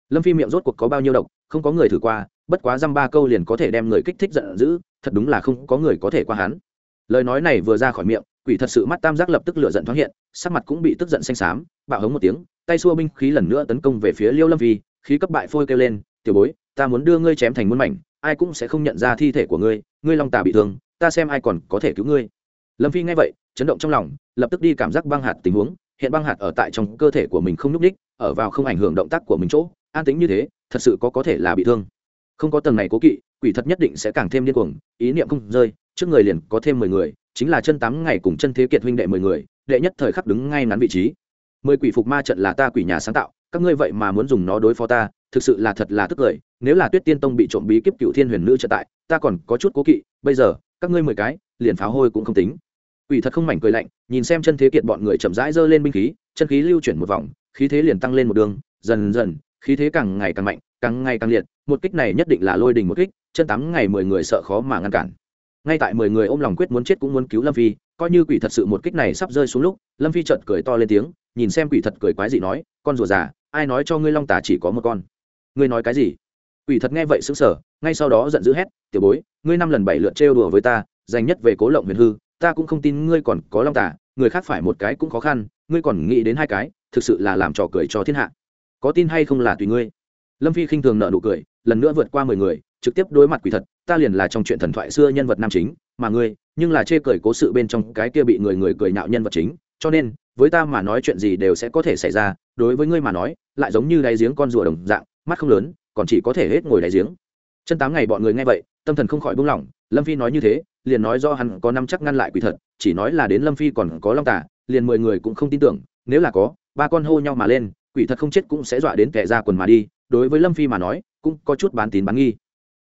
Lâm phi miệng rốt cuộc có bao nhiêu độc, không có người thử qua, bất quá dăm ba câu liền có thể đem người kích thích giận dữ, thật đúng là không có người có thể qua hắn. Lời nói này vừa ra khỏi miệng, quỷ thật sự mắt tam giác lập tức lửa giận thoáng hiện, sắc mặt cũng bị tức giận xanh xám, bạo hống một tiếng, tay xua binh khí lần nữa tấn công về phía liêu lâm phi, khí cấp bại phôi kêu lên, tiểu bối, ta muốn đưa ngươi chém thành muôn mảnh ai cũng sẽ không nhận ra thi thể của ngươi ngươi long tà bị thương, ta xem ai còn có thể cứu ngươi. Lâm phi nghe vậy, chấn động trong lòng, lập tức đi cảm giác băng hạt tình huống, hiện băng hạt ở tại trong cơ thể của mình không nhúc ních ở vào không ảnh hưởng động tác của mình chỗ, an tính như thế, thật sự có có thể là bị thương. Không có tầng này cố kỵ, quỷ thật nhất định sẽ càng thêm điên cuồng, ý niệm không rơi, trước người liền có thêm mười người, chính là chân tám ngày cùng chân thế kiệt huynh đệ mười người, đệ nhất thời khắc đứng ngay ngắn vị trí. Mười quỷ phục ma trận là ta quỷ nhà sáng tạo, các ngươi vậy mà muốn dùng nó đối phó ta thực sự là thật là tức cười, nếu là tuyết tiên tông bị trộm bí kiếp cựu thiên huyền nữ trở tại, ta còn có chút cố kỵ, bây giờ, các ngươi mười cái, liền pháo hôi cũng không tính. Quỷ thật không mảnh cười lạnh, nhìn xem chân thế kiệt bọn người chậm rãi giơ lên binh khí, chân khí lưu chuyển một vòng, khí thế liền tăng lên một đường, dần dần, khí thế càng ngày càng mạnh, càng ngày càng liệt, một kích này nhất định là lôi đình một kích, chân tám ngày mười người sợ khó mà ngăn cản. Ngay tại mười người ôm lòng quyết muốn chết cũng muốn cứu lâm phi, coi như quỷ thật sự một kích này sắp rơi xuống lúc, lâm phi chợt cười to lên tiếng, nhìn xem quỷ thật cười quái dị nói, con rùa già, ai nói cho ngươi long tả chỉ có một con? Ngươi nói cái gì? Quỷ thật nghe vậy sững sờ, ngay sau đó giận dữ hét, tiểu bối, ngươi năm lần bảy lượt trêu đùa với ta, dành nhất về cố lộng huyền hư, ta cũng không tin ngươi còn có long tả người khác phải một cái cũng khó khăn, ngươi còn nghĩ đến hai cái, thực sự là làm trò cười cho thiên hạ. Có tin hay không là tùy ngươi. Lâm phi khinh thường nợ nụ cười, lần nữa vượt qua mười người, trực tiếp đối mặt quỷ thật, ta liền là trong chuyện thần thoại xưa nhân vật nam chính, mà ngươi, nhưng là chê cười cố sự bên trong cái kia bị người người cười nạo nhân vật chính, cho nên, với ta mà nói chuyện gì đều sẽ có thể xảy ra, đối với ngươi mà nói, lại giống như đáy giếng con rùa đồng dạng mắt không lớn, còn chỉ có thể hết ngồi đáy giếng. Chân tám ngày bọn người nghe vậy, tâm thần không khỏi buông lỏng, lâm phi nói như thế, liền nói do hắn có năm chắc ngăn lại quỷ thật, chỉ nói là đến lâm phi còn có long tả liền mười người cũng không tin tưởng, nếu là có, ba con hô nhau mà lên, quỷ thật không chết cũng sẽ dọa đến kẻ ra quần mà đi, đối với lâm phi mà nói, cũng có chút bán tín bán nghi.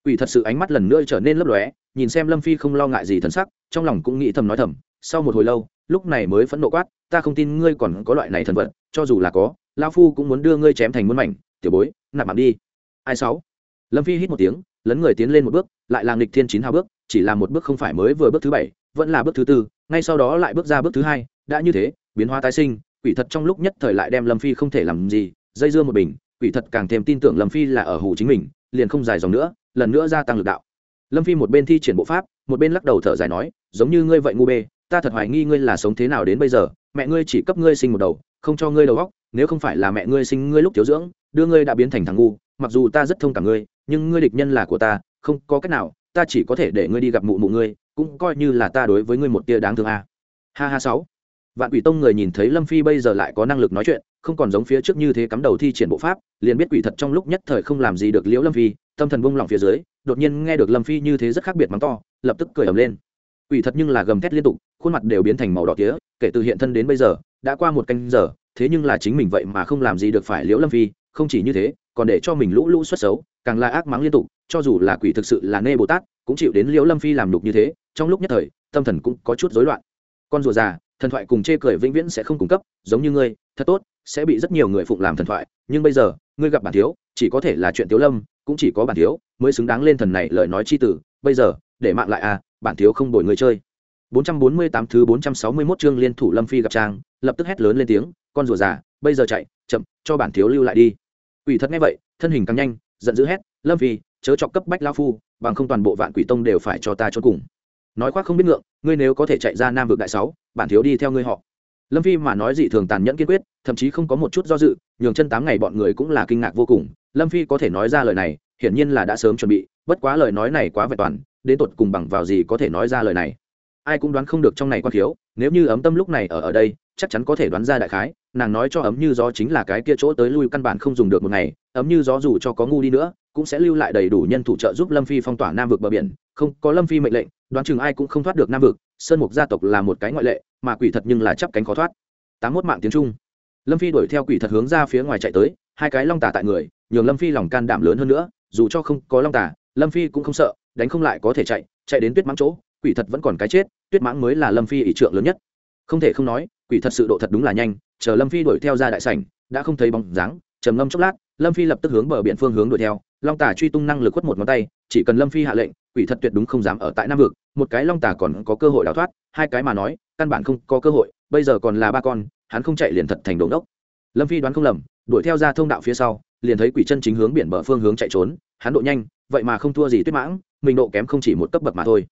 Quỷ thật sự ánh mắt lần nữa trở nên lấp lóe, nhìn xem lâm phi không lo ngại gì thân sắc, trong lòng cũng nghĩ thầm nói thầm, sau một hồi lâu, lúc này mới phẫn nộ quát, ta không tin ngươi còn có loại này thần vật, cho dù là có lao phu cũng muốn đưa ngươi chém thành muôn mảnh, tiểu bối nạp mạng đi. Ai sáu? Lâm phi hít một tiếng, lấn người tiến lên một bước, lại là nghịch thiên chín hào bước, chỉ là một bước không phải mới vừa bước thứ bảy, vẫn là bước thứ tư, ngay sau đó lại bước ra bước thứ hai, đã như thế, biến hóa tái sinh, quỷ thật trong lúc nhất thời lại đem lâm phi không thể làm gì, dây dưa một bình, quỷ thật càng thêm tin tưởng lâm phi là ở hủ chính mình, liền không dài dòng nữa, lần nữa gia tăng lực đạo. Lâm phi một bên thi triển bộ pháp, một bên lắc đầu thở dài nói, giống như ngươi vậy ngu bê, ta thật hoài nghi ngươi là sống thế nào đến bây giờ, mẹ ngươi chỉ cấp ngươi sinh một đầu, không cho ngươi đầu góc nếu không phải là mẹ ngươi sinh ngươi lúc thiếu dưỡng, đưa ngươi đã biến thành thằng ngu, mặc dù ta rất thông cảm ngươi, nhưng ngươi địch nhân là của ta, không có cách nào, ta chỉ có thể để ngươi đi gặp mụ mụ ngươi, cũng coi như là ta đối với ngươi một tia đáng thương a à. ha ha sáu vạn quỷ tông người nhìn thấy lâm phi bây giờ lại có năng lực nói chuyện, không còn giống phía trước như thế cắm đầu thi triển bộ pháp, liền biết quỷ thật trong lúc nhất thời không làm gì được liễu lâm phi, tâm thần bông lỏng phía dưới, đột nhiên nghe được lâm phi như thế rất khác biệt mắng to, lập tức cười ầm lên quỷ thật nhưng là gầm thét liên tục, khuôn mặt đều biến thành màu đỏ tía, kể từ hiện thân đến bây giờ, đã qua một canh giờ thế nhưng là chính mình vậy mà không làm gì được phải liễu lâm phi, không chỉ như thế, còn để cho mình lũ lũ xuất xấu, càng là ác mắng liên tục, cho dù là quỷ thực sự là nê bồ tát, cũng chịu đến liễu lâm phi làm đục như thế, trong lúc nhất thời, tâm thần cũng có chút rối loạn. Con rùa già, thần thoại cùng chê cười vĩnh viễn sẽ không cung cấp, giống như ngươi, thật tốt, sẽ bị rất nhiều người phụng làm thần thoại, nhưng bây giờ, ngươi gặp bản thiếu, chỉ có thể là chuyện thiếu lâm, cũng chỉ có bản thiếu mới xứng đáng lên thần này lời nói chi tử, bây giờ, để mạng lại à bản thiếu không đổi người chơi. 448 thứ 461 chương liên thủ lâm phi gặp trang lập tức hét lớn lên tiếng, con rùa già, bây giờ chạy, chậm, cho bản thiếu lưu lại đi. Quỷ thật nghe vậy, thân hình càng nhanh, giận dữ hét, lâm phi, chớ chọc cấp bách lao phu, bằng không toàn bộ vạn quỷ tông đều phải cho ta cho cùng. Nói khoác không biết ngượng, ngươi nếu có thể chạy ra nam vực đại sáu, bản thiếu đi theo ngươi họ. Lâm phi mà nói dị thường tàn nhẫn kiên quyết, thậm chí không có một chút do dự, nhường chân tám ngày bọn người cũng là kinh ngạc vô cùng. Lâm phi có thể nói ra lời này, hiển nhiên là đã sớm chuẩn bị, bất quá lời nói này quá vẹn toàn, đến tột cùng bằng vào gì có thể nói ra lời này? Ai cũng đoán không được trong này quan thiếu, nếu như ấm tâm lúc này ở ở đây chắc chắn có thể đoán ra đại khái, nàng nói cho ấm như gió chính là cái kia chỗ tới lui căn bản không dùng được một ngày, ấm như gió dù cho có ngu đi nữa, cũng sẽ lưu lại đầy đủ nhân thủ trợ giúp lâm phi phong tỏa nam vực bờ biển, không, có lâm phi mệnh lệnh, đoán chừng ai cũng không thoát được nam vực, sơn mục gia tộc là một cái ngoại lệ, mà quỷ thật nhưng là chắp cánh khó thoát. Tám mốt mạng tiếng trung. Lâm phi đuổi theo quỷ thật hướng ra phía ngoài chạy tới, hai cái long tả tại người, nhường lâm phi lòng can đảm lớn hơn nữa, dù cho không có long tả lâm phi cũng không sợ, đánh không lại có thể chạy chạy đến tuyết mãng chỗ, quỷ thật vẫn còn cái chết, tuyết mãng mới là lâm phi ỷ trượng lớn nhất. Không thể không nói quỷ thật sự độ thật đúng là nhanh, chờ lâm phi đuổi theo ra đại sảnh, đã không thấy bóng dáng, trầm ngâm chốc lát, lâm phi lập tức hướng bờ biển phương hướng đuổi theo, long tả truy tung năng lực quất một ngón tay, chỉ cần lâm phi hạ lệnh, quỷ thật tuyệt đúng không dám ở tại nam vực, một cái long tả còn có cơ hội đào thoát, hai cái mà nói, căn bản không có cơ hội, bây giờ còn là ba con, hắn không chạy liền thật thành đống đốc lâm phi đoán không lầm, đuổi theo ra thông đạo phía sau, liền thấy quỷ chân chính hướng biển bờ phương hướng chạy trốn, hắn độ nhanh, vậy mà không thua gì tuyết mãng, mình độ kém không chỉ một cấp bậc mà thôi.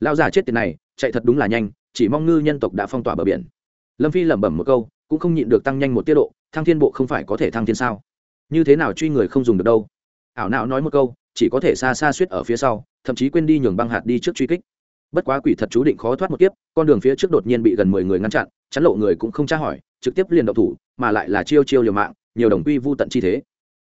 Lao già chết tiền này, chạy thật đúng là nhanh, chỉ mong ngư nhân tộc đã phong tỏa bờ biển lâm phi lẩm bẩm một câu, cũng không nhịn được tăng nhanh một tiết độ, thăng thiên bộ không phải có thể thăng thiên sao? Như thế nào truy người không dùng được đâu? Ảo não nói một câu, chỉ có thể xa xa suýt ở phía sau, thậm chí quên đi nhường băng hạt đi trước truy kích. Bất quá quỷ thật chú định khó thoát một kiếp, con đường phía trước đột nhiên bị gần mười người ngăn chặn, chắn lộ người cũng không tra hỏi, trực tiếp liền động thủ, mà lại là chiêu chiêu liều mạng, nhiều đồng quy vô tận chi thế.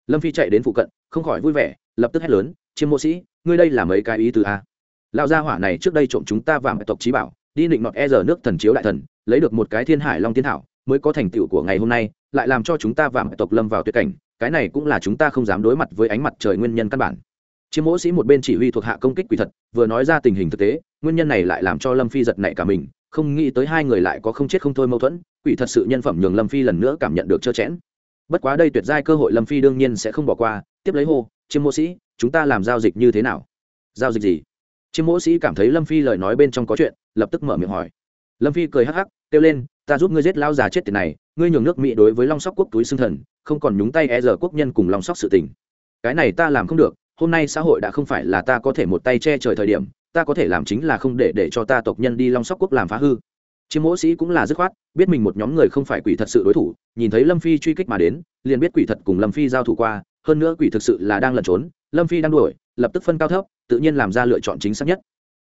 Lâm phi chạy đến phụ cận, không khỏi vui vẻ, lập tức hét lớn, chiêm mộ sĩ, ngươi đây là mấy cái ý từ a? Lão gia hỏa này trước đây trộm chúng ta vàng tộc trí bảo đi định nọt e giờ nước thần chiếu đại thần, lấy được một cái thiên hải long tiên thảo, mới có thành tựu của ngày hôm nay, lại làm cho chúng ta vàng tộc lâm vào tuyệt cảnh, cái này cũng là chúng ta không dám đối mặt với ánh mặt trời nguyên nhân căn bản. Chiếm mỗ sĩ một bên chỉ huy thuộc hạ công kích quỷ thật, vừa nói ra tình hình thực tế, nguyên nhân này lại làm cho lâm phi giật nảy cả mình, không nghĩ tới hai người lại có không chết không thôi mâu thuẫn, quỷ thật sự nhân phẩm nhường lâm phi lần nữa cảm nhận được trơ chẽn bất quá đây tuyệt giai cơ hội lâm phi đương nhiên sẽ không bỏ qua, tiếp lấy hô, chiêm mỗ sĩ, chúng ta làm giao dịch như thế nào? Giao dịch gì? Chiêm mỗ sĩ cảm thấy lâm phi lời nói bên trong có chuyện, lập tức mở miệng hỏi. Lâm phi cười hắc hắc, kêu lên, ta giúp ngươi giết lao già chết tiền này, ngươi nhường nước mỹ đối với long sóc quốc túi xương thần, không còn nhúng tay e giờ quốc nhân cùng long sóc sự tình. Cái này ta làm không được, hôm nay xã hội đã không phải là ta có thể một tay che trời thời điểm, ta có thể làm chính là không để để cho ta tộc nhân đi long sóc quốc làm phá hư. Chiêm mỗ sĩ cũng là dứt khoát, biết mình một nhóm người không phải quỷ thật sự đối thủ, nhìn thấy lâm phi truy kích mà đến, liền biết quỷ thật cùng lâm phi giao thủ qua, hơn nữa quỷ thực sự là đang lẩn trốn, lâm phi đang đuổi lập tức phân cao thấp tự nhiên làm ra lựa chọn chính xác nhất.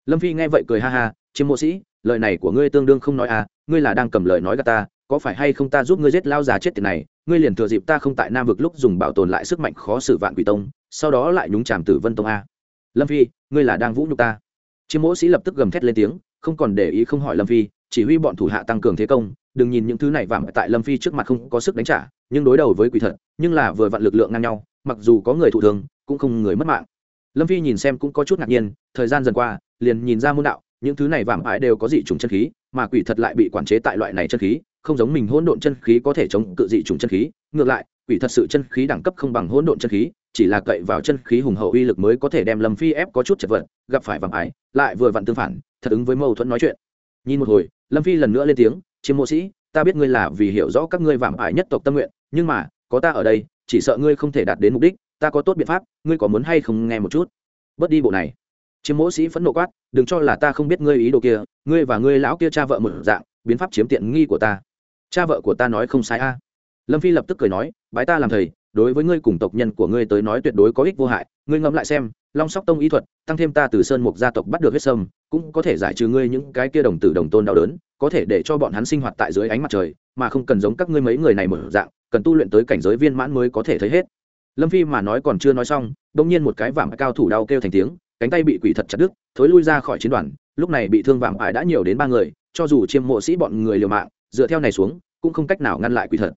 Lâm phi nghe vậy cười ha ha chiêm mộ sĩ lời này của ngươi tương đương không nói à ngươi là đang cầm lời nói gà ta có phải hay không ta giúp ngươi giết lao già chết tiền này ngươi liền thừa dịp ta không tại nam vực lúc dùng bảo tồn lại sức mạnh khó xử vạn quỷ tông sau đó lại nhúng chàm tử vân tông a. Lâm phi ngươi là đang vũ nhục ta. Chiêm mỗ sĩ lập tức gầm thét lên tiếng không còn để ý không hỏi lâm phi chỉ huy bọn thủ hạ tăng cường thế công đừng nhìn những thứ này vạm tại lâm phi trước mặt không có sức đánh trả nhưng đối đầu với quỷ thật nhưng là vừa vặn lực lượng ngang nhau mặc dù có người thụ thương, cũng không người mất mạng lâm phi nhìn xem cũng có chút ngạc nhiên, thời gian dần qua, liền nhìn ra môn đạo, những thứ này vạm ải đều có dị chủng chân khí, mà quỷ thật lại bị quản chế tại loại này chân khí, không giống mình hỗn độn chân khí có thể chống cự dị chủng chân khí, ngược lại, quỷ thật sự chân khí đẳng cấp không bằng hỗn độn chân khí, chỉ là cậy vào chân khí hùng hậu uy lực mới có thể đem lâm phi ép có chút chật vật, gặp phải vạm ải lại vừa vặn tương phản, thật ứng với mâu thuẫn nói chuyện. Nhìn một hồi, lâm phi lần nữa lên tiếng, chiêm mộ sĩ, ta biết ngươi là vì hiểu rõ các ngươi vạm ải nhất tộc tâm nguyện, nhưng mà, có ta ở đây, chỉ sợ ngươi không thể đạt đến mục đích ta có tốt biện pháp, ngươi có muốn hay không nghe một chút? Bớt đi bộ này. Chiếm mỗ sĩ phẫn nộ quát, đừng cho là ta không biết ngươi ý đồ kia, ngươi và ngươi lão kia cha vợ một dạng, biến pháp chiếm tiện nghi của ta. Cha vợ của ta nói không sai a. Lâm phi lập tức cười nói, bái ta làm thầy, đối với ngươi cùng tộc nhân của ngươi tới nói tuyệt đối có ích vô hại, ngươi ngẫm lại xem, long sóc tông ý thuật, tăng thêm ta từ sơn mục gia tộc bắt được huyết sâm, cũng có thể giải trừ ngươi những cái kia đồng tử đồng tôn đau đớn, có thể để cho bọn hắn sinh hoạt tại dưới ánh mặt trời, mà không cần giống các ngươi mấy người này mở dạng, cần tu luyện tới cảnh giới viên mãn mới có thể thấy hết lâm phi mà nói còn chưa nói xong đông nhiên một cái vạm cao thủ đau kêu thành tiếng, cánh tay bị quỷ thật chặt đứt, thối lui ra khỏi chiến đoàn. Lúc này bị thương vạm ải đã nhiều đến ba người, cho dù chiêm mộ sĩ bọn người liều mạng, dựa theo này xuống, cũng không cách nào ngăn lại quỷ thật.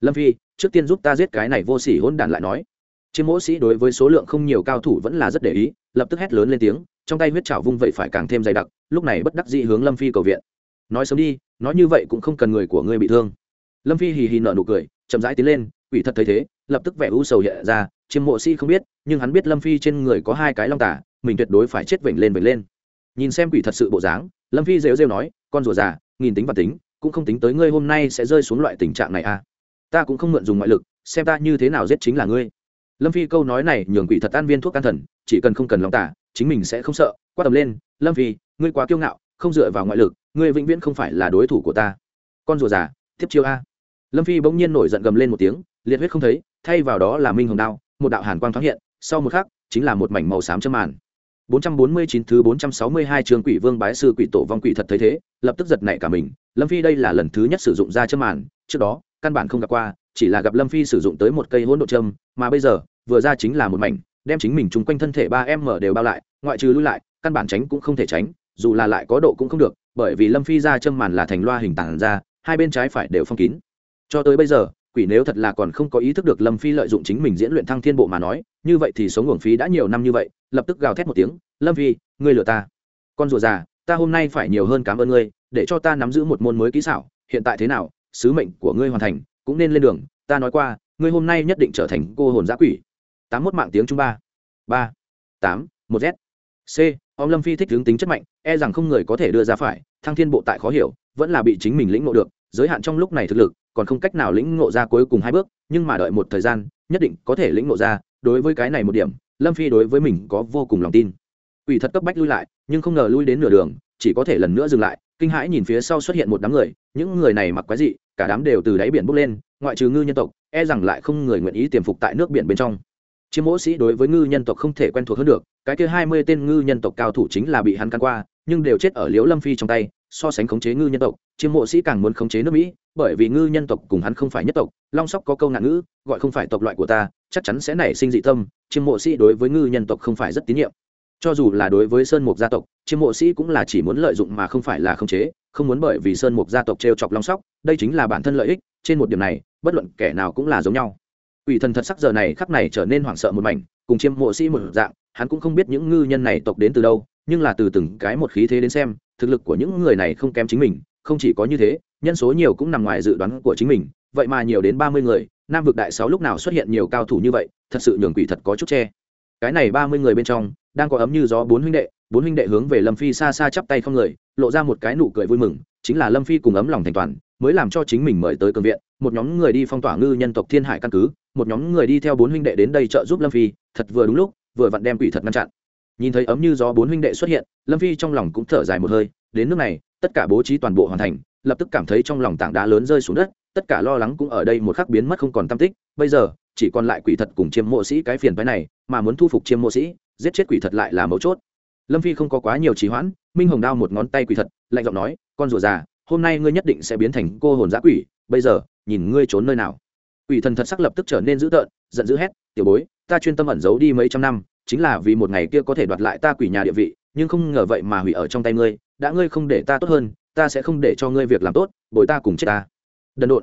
Lâm phi, trước tiên giúp ta giết cái này vô sỉ hôn đản lại nói. Chiêm mộ sĩ đối với số lượng không nhiều cao thủ vẫn là rất để ý, lập tức hét lớn lên tiếng, trong tay huyết trào vung vậy phải càng thêm dày đặc, lúc này bất đắc dĩ hướng lâm phi cầu viện. Nói sớm đi, nói như vậy cũng không cần người của ngươi bị thương. Lâm phi hì hì nở nụ cười, chậm rãi tiến lên quỷ thật thấy thế, lập tức vẻ u sầu hiện ra, chiêm mộ sĩ không biết, nhưng hắn biết lâm phi trên người có hai cái long tả, mình tuyệt đối phải chết vểnh lên vểnh lên. Nhìn xem quỷ thật sự bộ dáng, lâm phi rêu rêu nói, con rùa già, nghìn tính và tính, cũng không tính tới ngươi hôm nay sẽ rơi xuống loại tình trạng này à. Ta cũng không mượn dùng ngoại lực, xem ta như thế nào giết chính là ngươi. Lâm phi câu nói này nhường quỷ thật an viên thuốc can thần, chỉ cần không cần lòng tả, chính mình sẽ không sợ, quát tầm lên, lâm phi, ngươi quá kiêu ngạo, không dựa vào ngoại lực, ngươi vĩnh viễn không phải là đối thủ của ta. Con rùa già, tiếp chiêu a. Lâm phi bỗng nhiên nổi giận gầm lên một tiếng liệt huyết không thấy thay vào đó là minh hồng đao một đạo hàn quang thoáng hiện sau một khắc chính là một mảnh màu xám châm màn 449 thứ 462 trường quỷ vương bái sư quỷ tổ vong quỷ thật thấy thế, lập tức giật nảy cả mình, Lâm Phi đây là lần thứ nhất sử dụng ra châm màn, trước đó, căn bản không gặp qua, chỉ là gặp Lâm Phi sử dụng tới một cây hỗn độ châm, mà bây giờ, vừa ra chính là một mảnh, đem chính mình chung quanh thân thể 3m đều bao lại, ngoại trừ lui lại, căn bản tránh cũng không thể tránh, dù là lại có độ cũng không được, bởi vì Lâm Phi ra châm màn là thành loa hình tản ra, hai bên trái phải đều phong kín. Cho tới bây giờ, quỷ nếu thật là còn không có ý thức được lâm phi lợi dụng chính mình diễn luyện thăng thiên bộ mà nói, như vậy thì sống uổng phí đã nhiều năm như vậy, lập tức gào thét một tiếng, lâm phi, ngươi lừa ta. Con rùa già, ta hôm nay phải nhiều hơn cảm ơn ngươi, để cho ta nắm giữ một môn mới kỹ xảo, hiện tại thế nào, sứ mệnh của ngươi hoàn thành, cũng nên lên đường, ta nói qua, ngươi hôm nay nhất định trở thành cô hồn giã quỷ. Tám mốt mạng tiếng trung ba. Ba. Tám, một z. C. Ông lâm phi thích hướng tính chất mạnh e rằng không người có thể đưa ra phải, thăng thiên bộ tại khó hiểu, vẫn là bị chính mình lĩnh ngộ được giới hạn trong lúc này thực lực, còn không cách nào lĩnh ngộ ra cuối cùng hai bước, nhưng mà đợi một thời gian, nhất định có thể lĩnh ngộ ra, đối với cái này một điểm, lâm phi đối với mình có vô cùng lòng tin. Ủy thật cấp bách lui lại, nhưng không ngờ lui đến nửa đường, chỉ có thể lần nữa dừng lại, kinh hãi nhìn phía sau xuất hiện một đám người, những người này mặc quái dị, cả đám đều từ đáy biển bốc lên, ngoại trừ ngư nhân tộc e rằng lại không người nguyện ý tiềm phục tại nước biển bên trong. Chiếm mỗ sĩ đối với ngư nhân tộc không thể quen thuộc hơn được, cái kia hai mươi tên ngư nhân tộc cao thủ chính là bị hắn căn qua, nhưng đều chết ở liễu lâm phi trong tay so sánh khống chế ngư nhân tộc, chiêm mộ sĩ càng muốn khống chế nước mỹ, bởi vì ngư nhân tộc cùng hắn không phải nhất tộc, long sóc có câu ngạn ngữ, gọi không phải tộc loại của ta, chắc chắn sẽ nảy sinh dị tâm, chiêm mộ sĩ đối với ngư nhân tộc không phải rất tín nhiệm. Cho dù là đối với sơn mục gia tộc, chiêm mộ sĩ cũng là chỉ muốn lợi dụng mà không phải là khống chế, không muốn bởi vì sơn mục gia tộc t r e o chọc long sóc, đây chính là bản thân lợi ích, trên một điểm này, bất luận kẻ nào cũng là giống nhau. Ủy thần thật sắc giờ này khắc này trở nên hoảng sợ một mảnh, cùng chiêm mộ sĩ một dạng, hắn cũng không biết những ngư nhân này tộc đến từ đâu, nhưng là từ từng cái một khí thế đến xem thực lực của những người này không kém chính mình, không chỉ có như thế, nhân số nhiều cũng nằm ngoài dự đoán của chính mình, vậy mà nhiều đến ba mươi người, nam vực đại sáu lúc nào xuất hiện nhiều cao thủ như vậy, thật sự nhường quỷ thật có chút che. Cái này ba mươi người bên trong, đang có ấm như gió bốn huynh đệ, bốn huynh đệ hướng về lâm phi xa xa chắp tay không người, lộ ra một cái nụ cười vui mừng, chính là lâm phi cùng ấm lòng thành toàn, mới làm cho chính mình mời tới cường viện, một nhóm người đi phong tỏa ngư nhân tộc thiên hải căn cứ, một nhóm người đi theo bốn huynh đệ đến đây trợ giúp lâm phi, thật vừa đúng lúc, vừa vặn đem quỷ thật ngăn chặn nhìn thấy ấm như gió bốn huynh đệ xuất hiện, lâm phi trong lòng cũng thở dài một hơi, đến nước này, tất cả bố trí toàn bộ hoàn thành, lập tức cảm thấy trong lòng tảng đá lớn rơi xuống đất, tất cả lo lắng cũng ở đây một khắc biến mất không còn tâm tích. Bây giờ, chỉ còn lại quỷ thật cùng chiêm mộ sĩ cái phiền phái này, mà muốn thu phục chiêm mộ sĩ, giết chết quỷ thật lại là mấu chốt. Lâm phi không có quá nhiều trì hoãn, minh hồng đao một ngón tay quỷ thật, lạnh giọng nói, con rùa già, hôm nay ngươi nhất định sẽ biến thành cô hồn giã quỷ, bây giờ, nhìn ngươi trốn nơi nào. Quỷ thần thật sắc lập tức trở nên dữ tợn, giận dữ hét, tiểu bối, ta chuyên tâm ẩn giấu đi mấy trăm năm chính là vì một ngày kia có thể đoạt lại ta quỷ nhà địa vị, nhưng không ngờ vậy mà hủy ở trong tay ngươi, đã ngươi không để ta tốt hơn, ta sẽ không để cho ngươi việc làm tốt, bồi ta cùng chết ta. Đần độn.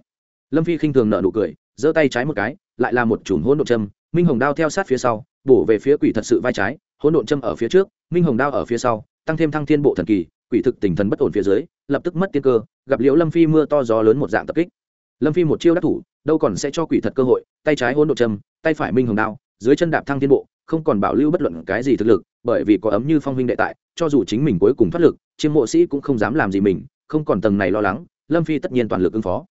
Lâm phi khinh thường nợ nụ cười, giơ tay trái một cái, lại là một chùm hỗn độn châm, minh hồng đao theo sát phía sau, bổ về phía quỷ thật sự vai trái, hỗn độn châm ở phía trước, minh hồng đao ở phía sau, tăng thêm thăng thiên bộ thần kỳ, quỷ thực tình thần bất ổn phía dưới, lập tức mất tiên cơ, gặp liễu lâm phi mưa to gió lớn một dạng tập kích. Lâm phi một chiêu đắc thủ, đâu còn sẽ cho quỷ thật cơ hội, tay trái hỗn độn châm, tay phải minh hồng đao, dưới chân đạp thăng thiên bộ không còn bảo lưu bất luận cái gì thực lực, bởi vì có ấm như phong huynh đệ tại, cho dù chính mình cuối cùng thoát lực, chiêm mộ sĩ cũng không dám làm gì mình, không còn tầng này lo lắng, lâm phi tất nhiên toàn lực ứng phó.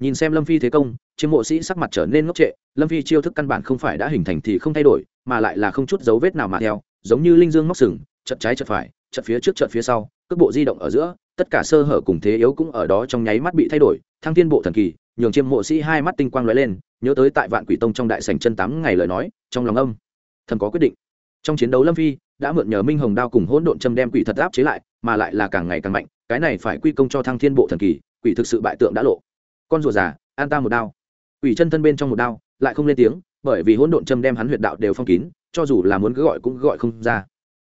Nhìn xem lâm phi thế công, chiêm mộ sĩ sắc mặt trở nên ngốc trệ, lâm phi chiêu thức căn bản không phải đã hình thành thì không thay đổi, mà lại là không chút dấu vết nào mà theo, giống như linh dương móc sừng chật trái chật phải chật phía trước chật phía sau, cước bộ di động ở giữa, tất cả sơ hở cùng thế yếu cũng ở đó trong nháy mắt bị thay đổi, thăng thiên bộ thần kỳ, nhường chiêm mộ sĩ hai mắt tinh quang lóe lên, nhớ tới tại vạn quỷ tông trong đại sành chân tám ngày lời nói, trong lòng âm thần có quyết định. Trong chiến đấu lâm phi đã mượn nhờ minh hồng đao cùng hỗn độn châm đem quỷ thật áp chế lại, mà lại là càng ngày càng mạnh, cái này phải quy công cho thăng thiên bộ thần kỳ, quỷ thực sự bại tượng đã lộ. Con rùa già, an ta một đao. Quỷ chân thân bên trong một đao, lại không lên tiếng, bởi vì hỗn độn châm đem hắn huyệt đạo đều phong kín, cho dù là muốn cứ gọi cũng gọi không ra.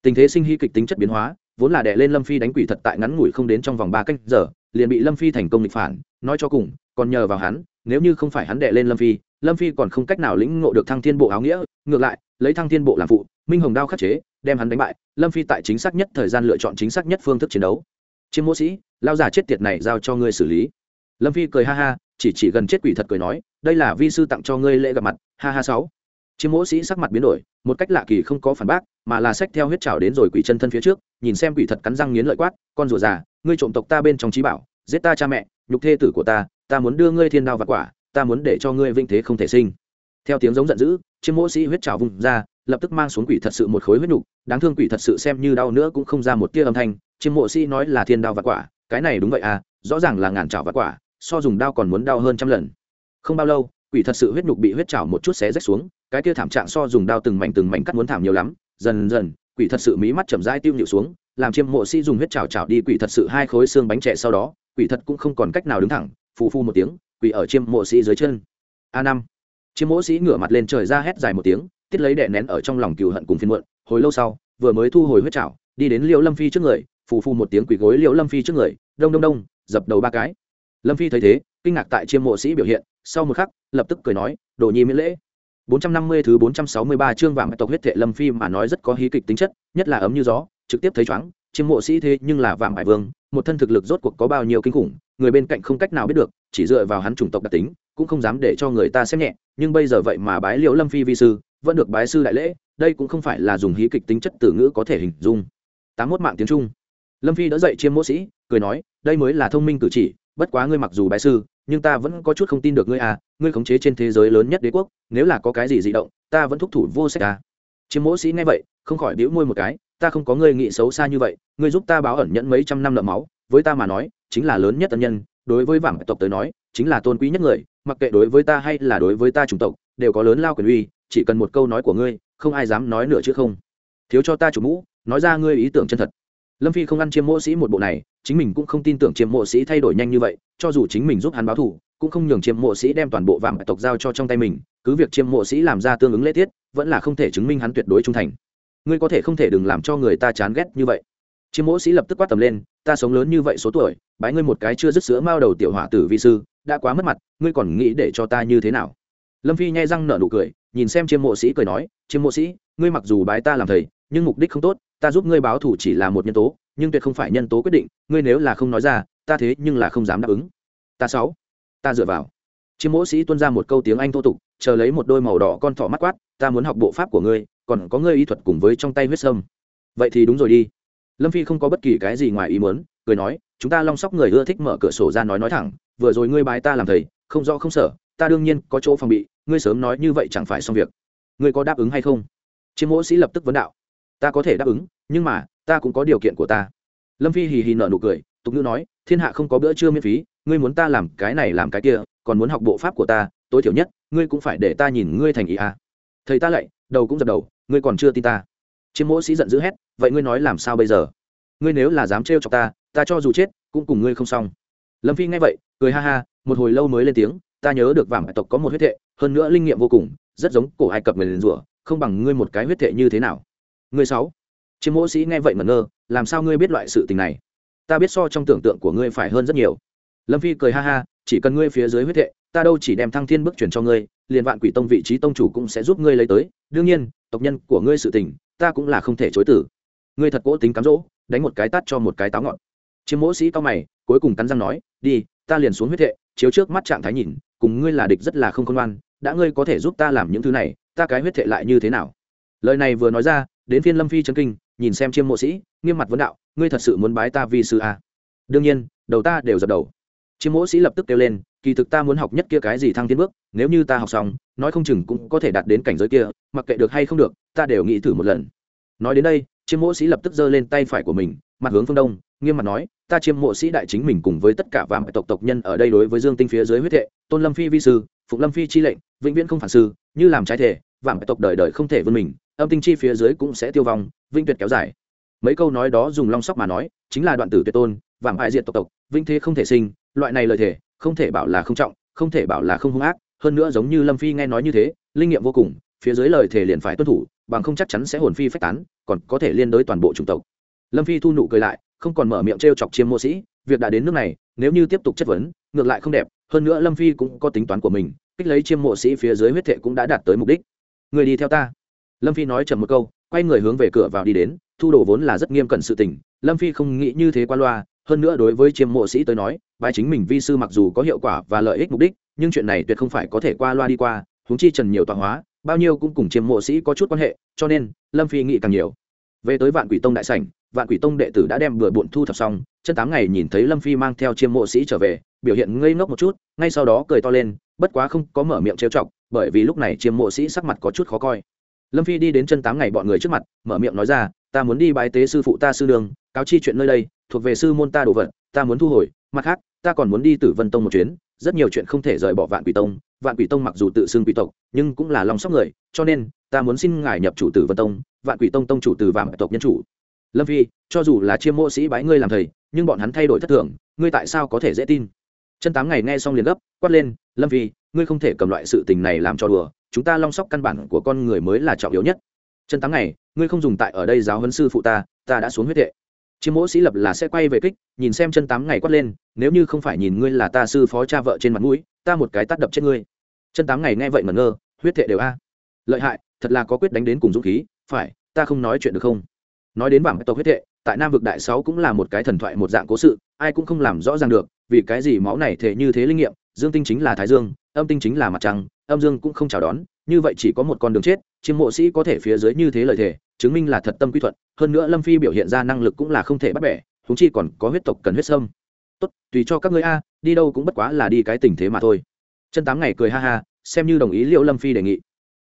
Tình thế sinh hy kịch tính chất biến hóa, vốn là đè lên lâm phi đánh quỷ thật tại ngắn ngủi không đến trong vòng ba canh giờ, liền bị lâm phi thành công nghịch phản, nói cho cùng, còn nhờ vào hắn, nếu như không phải hắn đè lên lâm phi lâm phi còn không cách nào lĩnh ngộ được thăng thiên bộ áo nghĩa, ngược lại lấy thăng thiên bộ làm phụ, minh hồng đao khắc chế, đem hắn đánh bại, lâm phi tại chính xác nhất thời gian lựa chọn chính xác nhất phương thức chiến đấu. Chiêm mỗ sĩ, lao giả chết tiệt này giao cho ngươi xử lý. Lâm phi cười ha ha, chỉ chỉ gần chết quỷ thật cười nói, đây là vi sư tặng cho ngươi lễ gặp mặt, ha ha sáu. Chiêm mỗ sĩ sắc mặt biến đổi, một cách lạ kỳ không có phản bác, mà là sách theo huyết trào đến rồi quỷ chân thân phía trước, nhìn xem quỷ thật cắn răng nghiến lợi quát, con rùa già, ngươi trộm tộc ta bên trong trí bảo, giết ta cha mẹ, nhục thê tử của ta ta muốn đưa ngươi thiên đao và quả, ta muốn để cho ngươi vinh thế không thể sinh theo tiếng giống giận dữ chiêm mỗ sĩ huyết trào vùng ra, lập tức mang xuống quỷ thật sự một khối huyết nhục, đáng thương quỷ thật sự xem như đau nữa cũng không ra một tia âm thanh chiêm mộ sĩ nói là thiên đao và quả, cái này đúng vậy à rõ ràng là ngàn trào và quả, so dùng đao còn muốn đau hơn trăm lần. Không bao lâu, quỷ thật sự huyết nhục bị huyết trào một chút xé rách xuống, cái kia thảm trạng so dùng đao từng mảnh từng mảnh cắt muốn thảm nhiều lắm, dần dần, quỷ thật sự mí mắt chậm rãi tiêu nhịu xuống, làm chiêm mộ sĩ dùng huyết trào trào đi quỷ thật sự hai khối xương bánh trẻ sau đó, quỷ thật cũng không còn cách nào đứng thẳng, phù phu một tiếng, quỷ ở chiêm mộ sĩ dưới chân. A năm chiêm mộ sĩ ngửa mặt lên trời ra hét dài một tiếng, tiết lấy đè nén ở trong lòng cừu hận cùng phiên muộn, hồi lâu sau, vừa mới thu hồi huyết trào đi đến liễu lâm phi trước người, phù phu một tiếng quỳ gối liễu lâm phi trước người, đông đông đông, dập đầu ba cái lâm phi thấy thế, kinh ngạc tại chiêm mộ sĩ biểu hiện, sau một khắc, lập tức cười nói, đồ nhi miễn lễ 450 thứ 463 chương vàng tộc huyết thệ lâm phi mà nói rất có hí kịch tính chất, nhất là ấm như gió, trực tiếp thấy choáng. chiêm mộ sĩ thế nhưng là vàng bại vương, một thân thực lực rốt cuộc có bao nhiêu kinh khủng, người bên cạnh không cách nào biết được, chỉ dựa vào hắn chủng tộc đặc tính cũng không dám để cho người ta xem nhẹ, nhưng bây giờ vậy mà bái liễu lâm phi vi sư, vẫn được bái sư đại lễ, đây cũng không phải là dùng hí kịch tính chất từ ngữ có thể hình dung. Tám mốt mạng tiếng trung. Lâm phi đỡ dậy chiêm mộ sĩ, cười nói, đây mới là thông minh cử chỉ, bất quá ngươi mặc dù bái sư, nhưng ta vẫn có chút không tin được ngươi à ngươi khống chế trên thế giới lớn nhất đế quốc, nếu là có cái gì dị động, ta vẫn thúc thủ vô sách à. Chiêm mộ sĩ nghe vậy, không khỏi đĩu môi một cái, ta không có ngươi nghĩ xấu xa như vậy, ngươi giúp ta báo ẩn nhẫn mấy trăm năm nợ máu, với ta mà nói, chính là lớn nhất tân nhân, đối với vàng tộc tới nói chính là tôn quý nhất người, mặc kệ đối với ta hay là đối với ta chủng tộc, đều có lớn lao quyền uy, chỉ cần một câu nói của ngươi, không ai dám nói nữa chứ không. Thiếu cho ta chủ mũ, nói ra ngươi ý tưởng chân thật. Lâm phi không ăn chiêm mộ sĩ một bộ này, chính mình cũng không tin tưởng chiêm mộ sĩ thay đổi nhanh như vậy, cho dù chính mình giúp hắn báo thù cũng không nhường chiêm mộ sĩ đem toàn bộ vàng tộc giao cho trong tay mình, cứ việc chiêm mộ sĩ làm ra tương ứng lễ tiết, vẫn là không thể chứng minh hắn tuyệt đối trung thành. Ngươi có thể không thể đừng làm cho người ta chán ghét như vậy chiêm mộ sĩ lập tức quát tầm lên, ta sống lớn như vậy số tuổi, bái ngươi một cái chưa dứt sữa mao đầu tiểu hỏa tử vi sư, đã quá mất mặt, ngươi còn nghĩ để cho ta như thế nào? Lâm phi nhai răng nở nụ cười, nhìn xem chiêm mộ sĩ cười nói, chiêm mộ sĩ, ngươi mặc dù bái ta làm thầy, nhưng mục đích không tốt, ta giúp ngươi báo thủ chỉ là một nhân tố, nhưng tuyệt không phải nhân tố quyết định, ngươi nếu là không nói ra, ta thế nhưng là không dám đáp ứng. Ta sáu, ta dựa vào. Chiêm mộ sĩ tuân ra một câu tiếng anh thô tục, chờ lấy một đôi màu đỏ con thỏ mắt quát, ta muốn học bộ pháp của ngươi, còn có ngươi y thuật cùng với trong tay huyết sâm. Vậy thì đúng rồi đi lâm phi không có bất kỳ cái gì ngoài ý muốn, cười nói, chúng ta long sóc người ưa thích mở cửa sổ ra nói nói thẳng, vừa rồi ngươi bái ta làm thầy, không rõ không sợ, ta đương nhiên có chỗ phòng bị, ngươi sớm nói như vậy chẳng phải xong việc. Ngươi có đáp ứng hay không? Chiếm mỗ sĩ lập tức vấn đạo. Ta có thể đáp ứng, nhưng mà, ta cũng có điều kiện của ta. Lâm phi hì hì nở nụ cười, tục ngữ nói, thiên hạ không có bữa trưa miễn phí, ngươi muốn ta làm cái này làm cái kia, còn muốn học bộ pháp của ta, tối thiểu nhất, ngươi cũng phải để ta nhìn ngươi thành ý à. thầy ta lạy đầu cũng dập đầu, ngươi còn chưa tin ta. Chiếm mỗ sĩ giận dữ hét vậy ngươi nói làm sao bây giờ? Ngươi nếu là dám trêu chọc ta ta cho dù chết, cũng cùng ngươi không xong. Lâm phi nghe vậy, cười ha ha, một hồi lâu mới lên tiếng, ta nhớ được vàng tộc có một huyết thệ, hơn nữa linh nghiệm vô cùng, rất giống cổ ai cập người liền rủa, không bằng ngươi một cái huyết thệ như thế nào? Ngươi sáu. Chiếm mỗ sĩ nghe vậy mà ngơ, làm sao ngươi biết loại sự tình này? Ta biết so trong tưởng tượng của ngươi phải hơn rất nhiều. Lâm phi cười ha ha, chỉ cần ngươi phía dưới huyết thệ, ta đâu chỉ đem thăng thiên bước chuyển cho ngươi, liền vạn quỷ tông vị trí tông chủ cũng sẽ giúp ngươi lấy tới. Đương nhiên, tộc nhân của ngươi sự tình, ta cũng là không thể chối tử ngươi thật cố tính cám dỗ, đánh một cái tắt cho một cái táo ngọn chiếm mỗ sĩ cao mày, cuối cùng cắn răng nói, đi, ta liền xuống huyết thệ, chiếu trước mắt trạng thái nhìn, cùng ngươi là địch rất là không công ngoan, đã ngươi có thể giúp ta làm những thứ này, ta cái huyết thệ lại như thế nào? Lời này vừa nói ra, đến phiên lâm phi chân kinh, nhìn xem chiêm mộ sĩ, nghiêm mặt vấn đạo, ngươi thật sự muốn bái ta vi sư à? đương nhiên, đầu ta đều dập đầu. Chiêm mộ sĩ lập tức kêu lên, kỳ thực ta muốn học nhất kia cái gì thăng tiến bước, nếu như ta học xong, nói không chừng cũng có thể đạt đến cảnh giới kia, mặc kệ được hay không được, ta đều nghĩ thử một lần. Nói đến đây chiêm mộ sĩ lập tức giơ lên tay phải của mình, mặt hướng phương đông, nghiêm mặt nói, ta chiêm mộ sĩ đại chính mình cùng với tất cả vàng tộc tộc nhân ở đây đối với dương tinh phía dưới huyết hệ tôn lâm phi vi sư, phụng lâm phi chi lệnh, vĩnh viễn không phản sư như làm trái thể vàng tộc đời đời không thể vươn mình, âm tinh chi phía dưới cũng sẽ tiêu vong vinh tuyệt kéo dài. Mấy câu nói đó dùng long sóc mà nói, chính là đoạn tử tuyệt tôn vàng hại diện tộc tộc vinh thế không thể sinh, loại này lời thể không thể bảo là không trọng, không thể bảo là không hung ác, hơn nữa giống như lâm phi nghe nói như thế, linh nghiệm vô cùng, phía dưới lời thể liền phải tuân thủ bằng không chắc chắn sẽ hồn phi phách tán, còn có thể liên đối toàn bộ chủng tộc. Lâm phi thu nụ cười lại, không còn mở miệng t r e o chọc chiêm mộ sĩ, việc đã đến nước này, nếu như tiếp tục chất vấn, ngược lại không đẹp, hơn nữa lâm phi cũng có tính toán của mình, kích lấy chiêm mộ sĩ phía dưới huyết thệ cũng đã đạt tới mục đích. Người đi theo ta. Lâm phi nói chầm một câu, quay người hướng về cửa vào đi đến, thu đồ vốn là rất nghiêm cẩn sự tình, lâm phi không nghĩ như thế qua loa, hơn nữa đối với chiêm mộ sĩ tới nói bài chính mình vi sư mặc dù có hiệu quả và lợi ích mục đích, nhưng chuyện này tuyệt không phải có thể qua loa đi qua, huống chi trần nhiều tọa hóa bao nhiêu cũng cùng chiêm mộ sĩ có chút quan hệ, cho nên, lâm phi nghĩ càng nhiều. Về tới vạn quỷ tông đại sảnh, vạn quỷ tông đệ tử đã đem bừa bộn thu thập xong, chân tám ngày nhìn thấy lâm phi mang theo chiêm mộ sĩ trở về, biểu hiện ngây ngốc một chút, ngay sau đó cười to lên, bất quá không có mở miệng trêu chọc, bởi vì lúc này chiêm mộ sĩ sắc mặt có chút khó coi. Lâm phi đi đến chân tám ngày bọn người trước mặt, mở miệng nói ra, ta muốn đi bái tế sư phụ ta sư đường, cáo chi chuyện nơi đây, thuộc về sư môn ta đồ vật, ta muốn thu hồi, mặt khác, ta còn muốn đi tử vân tông một chuyến, rất nhiều chuyện không thể rời bỏ vạn quỷ tông vạn quỷ tông mặc dù tự xưng quỷ tộc, nhưng cũng là lòng sóc người, cho nên, ta muốn xin ngài nhập chủ tử vân tông, vạn quỷ tông tông chủ từ vàng tộc nhân chủ. Lâm phi, cho dù là chiêm mộ sĩ bái ngươi làm thầy, nhưng bọn hắn thay đổi thất thường, ngươi tại sao có thể dễ tin? Chân tám ngày nghe xong liền gấp, quát lên, lâm phi, ngươi không thể cầm loại sự tình này làm cho đùa, chúng ta long sóc căn bản của con người mới là trọng yếu nhất. Chân tám ngày, ngươi không dùng tại ở đây giáo huấn sư phụ ta ta đã xuống huyết hệ. Chiêm mộ sĩ lập là sẽ quay về kích, nhìn xem chân tám ngày quát lên, nếu như không phải nhìn ngươi là ta sư phó cha vợ trên mặt mũi, ta một cái tắt đập chết ngươi chân tám ngày nghe vậy mà ngơ, huyết thệ đều a. Lợi hại, thật là có quyết đánh đến cùng dũng khí, phải, ta không nói chuyện được không? Nói đến bảng tộc huyết thệ, tại nam vực đại sáu cũng là một cái thần thoại một dạng cố sự, ai cũng không làm rõ ràng được, vì cái gì máu này thể như thế linh nghiệm, dương tinh chính là thái dương, âm tinh chính là mặt trăng, âm dương cũng không chào đón, như vậy chỉ có một con đường chết, chiêm mộ sĩ có thể phía dưới như thế lời thề, chứng minh là thật tâm quy thuận, hơn nữa lâm phi biểu hiện ra năng lực cũng là không thể bắt bẻ thúng chi còn có huyết tộc cần huyết sâm. Tốt, tùy cho các ngươi a, đi đâu cũng bất quá là đi cái tình thế mà thôi chân tám ngày cười ha ha xem như đồng ý liệu lâm phi đề nghị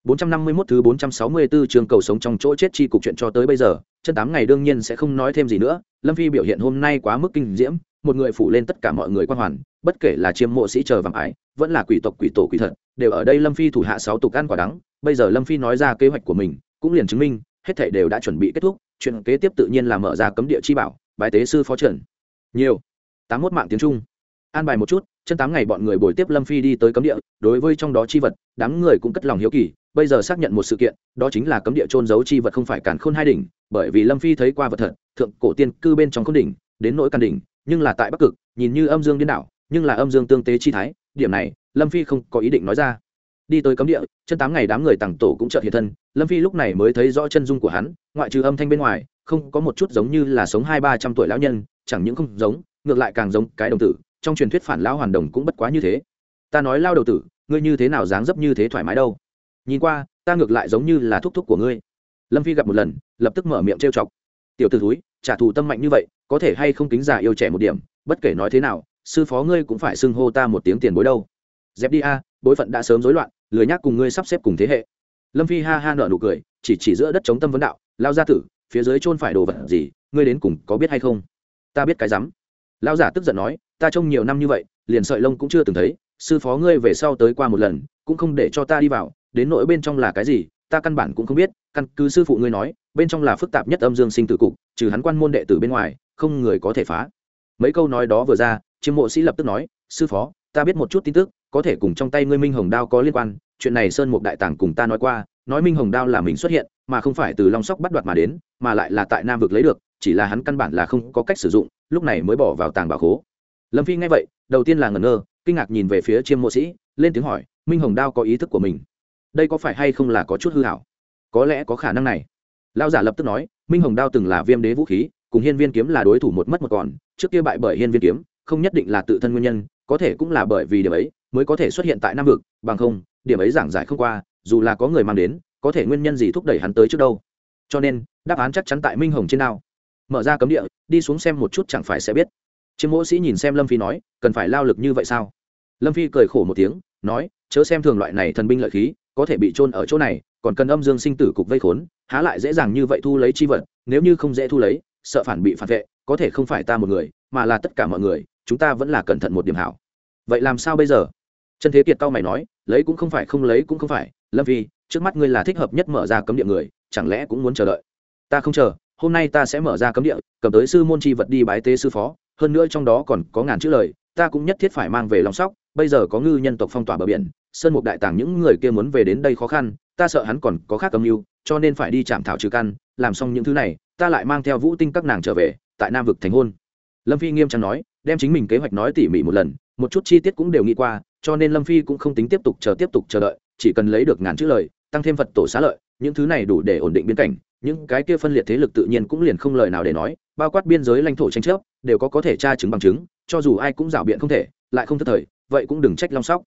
451 thứ 464 trường cầu sống trong chỗ chết chi cục chuyện cho tới bây giờ, chân tám ngày đương nhiên sẽ không nói thêm gì nữa, Lâm Phi biểu hiện hôm nay quá mức kinh diễm, một người phủ lên tất cả mọi người quan hoàn, bất kể là chiêm mộ sĩ chờ vàng ái, vẫn là quỷ tộc quỷ tổ quỷ thật, đều ở đây Lâm Phi thủ hạ sáu tục ăn quả đắng, bây giờ Lâm Phi nói ra kế hoạch của mình, cũng liền chứng minh, hết thảy đều đã chuẩn bị kết thúc, chuyện kế tiếp tự nhiên là mở ra cấm địa chi bảo, bài tế sư phó trận. Nhiều. 81 mạng tiếng Trung. An bài một chút, chân tám ngày bọn người buổi tiếp Lâm Phi đi tới cấm địa, đối với trong đó chi vật, đám người cũng cất lòng hiếu kỳ, bây giờ xác nhận một sự kiện đó chính là cấm địa trôn giấu chi vật không phải càn khôn hai đỉnh bởi vì lâm phi thấy qua vật thật thượng cổ tiên cư bên trong khôn đỉnh đến nỗi căn đỉnh nhưng là tại bắc cực nhìn như âm dương điên đảo nhưng là âm dương tương tế chi thái điểm này lâm phi không có ý định nói ra. Đi tới cấm địa chân tám ngày đám người tặng tổ cũng trợ hiện thân lâm phi lúc này mới thấy rõ chân dung của hắn ngoại trừ âm thanh bên ngoài không có một chút giống như là sống hai ba trăm tuổi lão nhân chẳng những không giống ngược lại càng giống cái đồng tử trong truyền thuyết phản lão hoàn đồng cũng bất quá như thế. Ta nói lao đầu tử, ngươi như thế nào dáng dấp như thế thoải mái đâu? Nhìn qua, ta ngược lại giống như là thúc thúc của ngươi. Lâm phi gặp một lần, lập tức mở miệng trêu chọc. Tiểu t ử thúi, trả thù tâm mạnh như vậy, có thể hay không kính già yêu trẻ một điểm, bất kể nói thế nào, sư phó ngươi cũng phải xưng hô ta một tiếng tiền bối đâu. Dẹp đi a, bối phận đã sớm rối loạn, lười nhác cùng ngươi sắp xếp cùng thế hệ. Lâm phi ha ha nở nụ cười, chỉ chỉ giữa đất chống tâm vấn đạo, lao gia tử, phía dưới chôn phải đồ vật gì, ngươi đến cùng có biết hay không? Ta biết cái rắm. Lao giả tức giận nói ta trông nhiều năm như vậy, liền sợi lông cũng chưa từng thấy, sư phó ngươi về sau tới qua một lần, cũng không để cho ta đi vào, đến nỗi bên trong là cái gì, ta căn bản cũng không biết, căn cứ sư phụ ngươi nói, bên trong là phức tạp nhất âm dương sinh tử cục, trừ hắn quan môn đệ tử bên ngoài, không người có thể phá. Mấy câu nói đó vừa ra, chiêm mộ sĩ lập tức nói, sư phó, ta biết một chút tin tức, có thể cùng trong tay ngươi minh hồng đao có liên quan, chuyện này sơn mục đại tàng cùng ta nói qua, nói minh hồng đao là mình xuất hiện, mà không phải từ long sóc bắt đoạt mà đến, mà lại là tại nam vực lấy được, chỉ là hắn căn bản là không có cách sử dụng, lúc này mới bỏ vào tàng bảo khố lâm phi nghe vậy, đầu tiên là ngẩn ngơ, kinh ngạc nhìn về phía chiêm mộ sĩ, lên tiếng hỏi, minh hồng đao có ý thức của mình? Đây có phải hay không là có chút hư hảo có lẽ có khả năng này. Lao giả lập tức nói, minh hồng đao từng là viêm đế vũ khí, cùng hiên viên kiếm là đối thủ một mất một còn, trước kia bại bởi hiên viên kiếm, không nhất định là tự thân nguyên nhân, có thể cũng là bởi vì điểm ấy mới có thể xuất hiện tại nam vực, bằng không, điểm ấy giảng giải không qua, dù là có người mang đến, có thể nguyên nhân gì thúc đẩy hắn tới trước đâu. Cho nên, đáp án chắc chắn tại minh hồng trên nào mở ra cấm địa, đi xuống xem một chút chẳng phải sẽ biết chiêm mỗ sĩ nhìn xem lâm phi nói, cần phải lao lực như vậy sao? Lâm phi cười khổ một tiếng, nói, chớ xem thường loại này thần binh lợi khí, có thể bị trôn ở chỗ này, còn cần âm dương sinh tử cục vây khốn, há lại dễ dàng như vậy thu lấy chi vật, nếu như không dễ thu lấy, sợ phản bị phản vệ, có thể không phải ta một người, mà là tất cả mọi người, chúng ta vẫn là cẩn thận một điểm hảo. Vậy làm sao bây giờ? Trần thế kiệt cao mày nói, lấy cũng không phải, không lấy cũng không phải, lâm phi, trước mắt ngươi là thích hợp nhất mở ra cấm địa người, chẳng lẽ cũng muốn chờ đợi? Ta không chờ, hôm nay ta sẽ mở ra cấm địa, cầm tới sư môn chi vật đi bái tế sư phó hơn nữa trong đó còn có ngàn chữ lời, ta cũng nhất thiết phải mang về lòng sóc, bây giờ có ngư nhân tộc phong tỏa bờ biển, sơn mục đại tàng những người kia muốn về đến đây khó khăn, ta sợ hắn còn có khác âm mưu, cho nên phải đi chạm thảo trừ căn, làm xong những thứ này, ta lại mang theo vũ tinh các nàng trở về, tại nam vực thành hôn. Lâm phi nghiêm trang nói, đem chính mình kế hoạch nói tỉ mỉ một lần, một chút chi tiết cũng đều nghĩ qua, cho nên lâm phi cũng không tính tiếp tục chờ tiếp tục chờ đợi, chỉ cần lấy được ngàn chữ lời, tăng thêm phật tổ xá lợi, những thứ này đủ để ổn định biên cảnh, những cái kia phân liệt thế lực tự nhiên cũng liền không lời nào để nói bao quát biên giới lãnh thổ tranh chấp, đều có có thể tra chứng bằng chứng, cho dù ai cũng rảo biện không thể, lại không thất thời, vậy cũng đừng trách long sóc.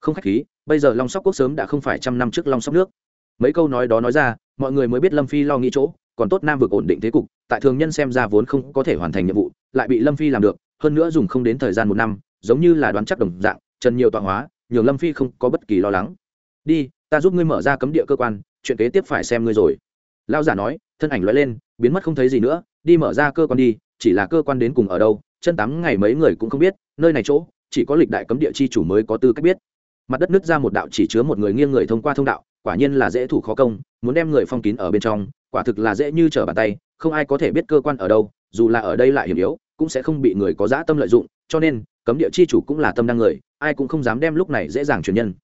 Không khách khí, bây giờ long sóc quốc sớm đã không phải trăm năm trước long sóc nước. Mấy câu nói đó nói ra, mọi người mới biết lâm phi lo nghĩ chỗ, còn tốt nam vực ổn định thế cục, tại thường nhân xem ra vốn không có thể hoàn thành nhiệm vụ, lại bị lâm phi làm được, hơn nữa dùng không đến thời gian một năm, giống như là đoán chắc đồng dạng trần nhiều tọa hóa, nhường lâm phi không có bất kỳ lo lắng. Đi, ta giúp ngươi mở ra cấm địa cơ quan, chuyện kế tiếp phải xem ngươi rồi lao giả nói, thân ảnh loại lên, biến mất không thấy gì nữa, đi mở ra cơ quan đi, chỉ là cơ quan đến cùng ở đâu, chân tám ngày mấy người cũng không biết, nơi này chỗ, chỉ có lịch đại cấm địa chi chủ mới có tư cách biết. Mặt đất nứt ra một đạo chỉ chứa một người nghiêng người thông qua thông đạo, quả nhiên là dễ thủ khó công, muốn đem người phong kín ở bên trong, quả thực là dễ như trở bàn tay, không ai có thể biết cơ quan ở đâu, dù là ở đây lại hiểm yếu, cũng sẽ không bị người có dã tâm lợi dụng, cho nên, cấm địa chi chủ cũng là tâm đăng người, ai cũng không dám đem lúc này dễ dàng truyền nhân.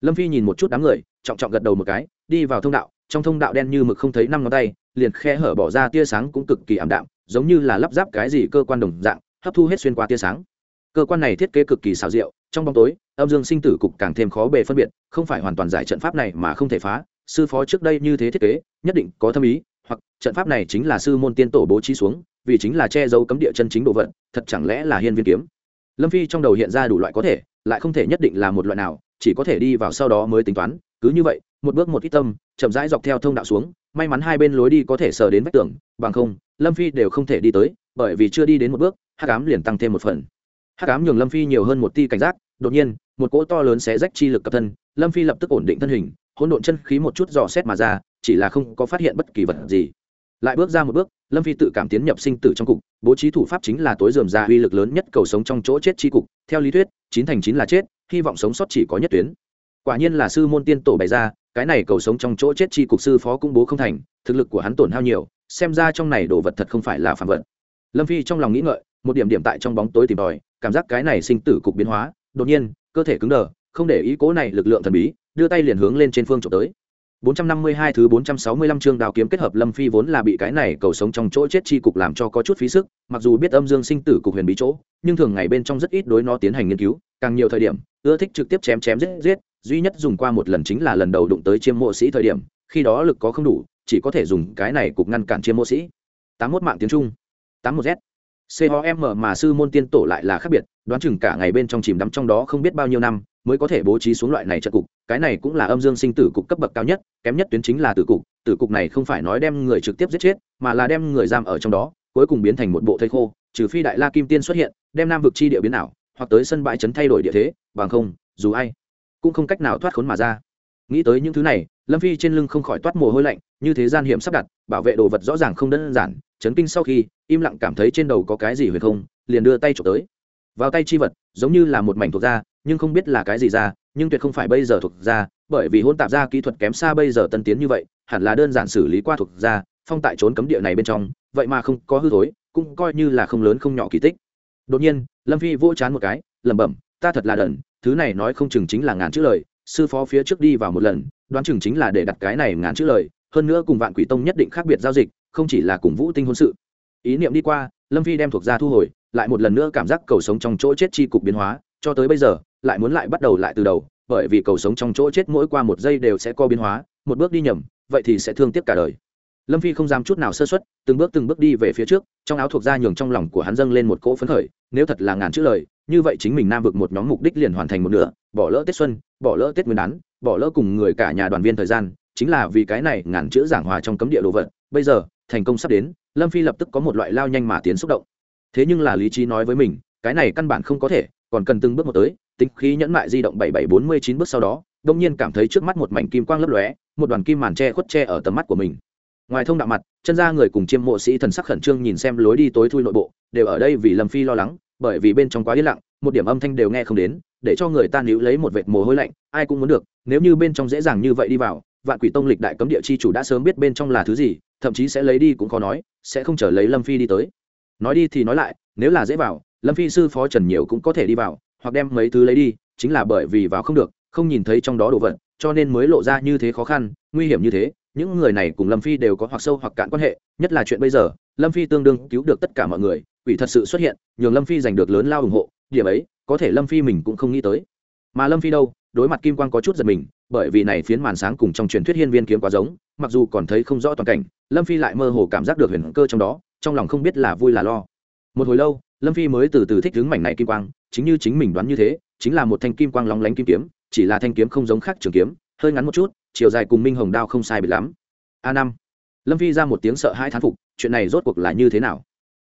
Lâm phi nhìn một chút đám người, trọng trọng gật đầu một cái, đi vào thông đạo trong thông đạo đen như mực không thấy năm ngón tay, liền khe hở bỏ ra tia sáng cũng cực kỳ ảm đạm, giống như là lắp ráp cái gì cơ quan đồng dạng, hấp thu hết xuyên qua tia sáng. Cơ quan này thiết kế cực kỳ xào rượu trong bóng tối, âm dương sinh tử cục càng thêm khó bề phân biệt, không phải hoàn toàn giải trận pháp này mà không thể phá, sư phó trước đây như thế thiết kế, nhất định có thâm ý, hoặc trận pháp này chính là sư môn tiên tổ bố trí xuống, vì chính là che giấu cấm địa chân chính đồ vật, thật chẳng lẽ là hiên viên kiếm? Lâm phi trong đầu hiện ra đủ loại có thể, lại không thể nhất định là một loại nào, chỉ có thể đi vào sau đó mới tính toán, cứ như vậy một bước một ít tâm, chậm rãi dọc theo thông đạo xuống, may mắn hai bên lối đi có thể sờ đến vách tường, bằng không, lâm phi đều không thể đi tới, bởi vì chưa đi đến một bước hát cám liền tăng thêm một phần. Hát cám nhường lâm phi nhiều hơn một ti cảnh giác, đột nhiên, một cỗ to lớn xé rách chi lực cập thân, lâm phi lập tức ổn định thân hình, hỗn độn chân khí một chút dò xét mà ra, chỉ là không có phát hiện bất kỳ vật gì. Lại bước ra một bước, lâm phi tự cảm tiến nhập sinh tử trong cục, bố trí thủ pháp chính là tối dườm ra uy lực lớn nhất cầu sống trong chỗ chết chi cục, theo lý thuyết, chín thành chín là chết, hy vọng sống sót chỉ có nhất tuyến. Quả nhiên là sư môn tiên tổ bày ra cái này cầu sống trong chỗ chết chi cục sư phó công bố không thành, thực lực của hắn tổn hao nhiều, xem ra trong này đồ vật thật không phải là phản vật. Lâm phi trong lòng nghĩ ngợi, một điểm điểm tại trong bóng tối tìm tòi, cảm giác cái này sinh tử cục biến hóa, đột nhiên, cơ thể cứng đờ, không để ý cố này lực lượng thần bí, đưa tay liền hướng lên trên phương trộm tới. 452 thứ 465 chương đào kiếm kết hợp Lâm Phi vốn là bị cái này cầu sống trong chỗ chết chi cục làm cho có chút phí sức, mặc dù biết âm dương sinh tử cục huyền bí chỗ, nhưng thường ngày bên trong rất ít đối nó tiến hành nghiên cứu, càng nhiều thời điểm, ưa thích trực tiếp chém chém giết giết, duy nhất dùng qua một lần chính là lần đầu đụng tới chiêm mộ sĩ thời điểm, khi đó lực có không đủ, chỉ có thể dùng cái này cục ngăn cản chiêm mộ sĩ. 81 mạng tiếng Trung, 81Z. COM mà sư môn tiên tổ lại là khác biệt, đoán chừng cả ngày bên trong chìm đắm trong đó không biết bao nhiêu năm, mới có thể bố trí xuống loại này trận cục, cái này cũng là âm dương sinh tử cục cấp bậc cao nhất, kém nhất tuyến chính là tử cục tử cục này không phải nói đem người trực tiếp giết chết, mà là đem người giam ở trong đó, cuối cùng biến thành một bộ thây khô, trừ phi đại la kim tiên xuất hiện, đem nam vực chi địa biến ảo, hoặc tới sân bãi trấn thay đổi địa thế, bằng không, dù ai cũng không cách nào thoát khốn mà ra. Nghĩ tới những thứ này, lâm phi trên lưng không khỏi toát mồ hôi lạnh, như thế gian hiểm sắp đặt, bảo vệ đồ vật rõ ràng không đơn giản, chấn kinh sau khi, im lặng cảm thấy trên đầu có cái gì huyền không, liền đưa tay trộm tới. Vào tay chi vật, giống như là một mảnh thuộc da nhưng không biết là cái gì ra, nhưng tuyệt không phải bây giờ thuộc ra, bởi vì hôn tạp ra kỹ thuật kém xa bây giờ tân tiến như vậy, hẳn là đơn giản xử lý qua thuộc ra, phong tại trốn cấm địa này bên trong, vậy mà không có hư thối, cũng coi như là không lớn không nhỏ kỳ tích. Đột nhiên, lâm phi vỗ chán một cái, lẩm bẩm, ta thật là đần, thứ này nói không chừng chính là ngàn chữ lời, sư phó phía trước đi vào một lần, đoán chừng chính là để đặt cái này ngàn chữ lời, hơn nữa cùng vạn quỷ tông nhất định khác biệt giao dịch, không chỉ là cùng vũ tinh hôn sự. Ý niệm đi qua, lâm phi đem thuộc ra thu hồi, lại một lần nữa cảm giác cầu sống trong chỗ chết chi cục biến hóa cho tới bây giờ, lại muốn lại bắt đầu lại từ đầu, bởi vì cầu sống trong chỗ chết mỗi qua một giây đều sẽ có biến hóa, một bước đi nhầm, vậy thì sẽ thương tiếc cả đời. Lâm phi không dám chút nào sơ xuất từng bước từng bước đi về phía trước, trong áo thuộc da nhường trong lòng của hắn dâng lên một cỗ phấn khởi, nếu thật là ngàn chữ lời, như vậy chính mình nam vực một nhóm mục đích liền hoàn thành một nửa, bỏ lỡ tết xuân, bỏ lỡ tết nguyên đán, bỏ lỡ cùng người cả nhà đoàn viên thời gian, chính là vì cái này ngàn chữ giảng hòa trong cấm địa đồ vật. Bây giờ, thành công sắp đến, lâm phi lập tức có một loại lao nhanh mà tiến xúc động. Thế nhưng là lý trí nói với mình, cái này căn bản không có thể còn cần từng bước một tới, tính khí nhẫn mại di động bảy bảy bốn mươi chín bước sau đó, đông nhiên cảm thấy trước mắt một mảnh kim quang lấp lóe, một đoàn kim màn tre khuất tre ở tầm mắt của mình. Ngoài thông đạo mặt, chân ra người cùng chiêm mộ sĩ thần sắc khẩn trương nhìn xem lối đi tối thui nội bộ, đều ở đây vì lâm phi lo lắng, bởi vì bên trong quá yên lặng, một điểm âm thanh đều nghe không đến, để cho người ta níu lấy một vệt mồ hôi lạnh, ai cũng muốn được, nếu như bên trong dễ dàng như vậy đi vào, vạn quỷ tông lịch đại cấm địa chi chủ đã sớm biết bên trong là thứ gì, thậm chí sẽ lấy đi cũng khó nói, sẽ không chờ lấy lâm phi đi tới. Nói đi thì nói lại, nếu là dễ vào lâm phi sư phó trần nhiều cũng có thể đi vào, hoặc đem mấy thứ lấy đi, chính là bởi vì vào không được, không nhìn thấy trong đó đồ vật, cho nên mới lộ ra như thế khó khăn, nguy hiểm như thế. Những người này cùng lâm phi đều có hoặc sâu hoặc cạn quan hệ, nhất là chuyện bây giờ, lâm phi tương đương cứu được tất cả mọi người, quỷ thật sự xuất hiện, nhường lâm phi giành được lớn lao ủng hộ, điểm ấy, có thể lâm phi mình cũng không nghĩ tới. Mà lâm phi đâu, đối mặt kim quan có chút giật mình, bởi vì này phiến màn sáng cùng trong truyền thuyết hiên viên kiếm quá giống, mặc dù còn thấy không rõ toàn cảnh, lâm phi lại mơ hồ cảm giác được huyền cơ trong đó, trong lòng không biết là vui là lo. Một hồi lâu lâm phi mới từ từ thích hướng mảnh này kim quang, chính như chính mình đoán như thế, chính là một thanh kim quang lóng lánh kim kiếm, chỉ là thanh kiếm không giống khác trường kiếm, hơi ngắn một chút, chiều dài cùng minh hồng đao không sai bị lắm. A năm. Lâm phi ra một tiếng sợ hai thán phục, chuyện này rốt cuộc là như thế nào?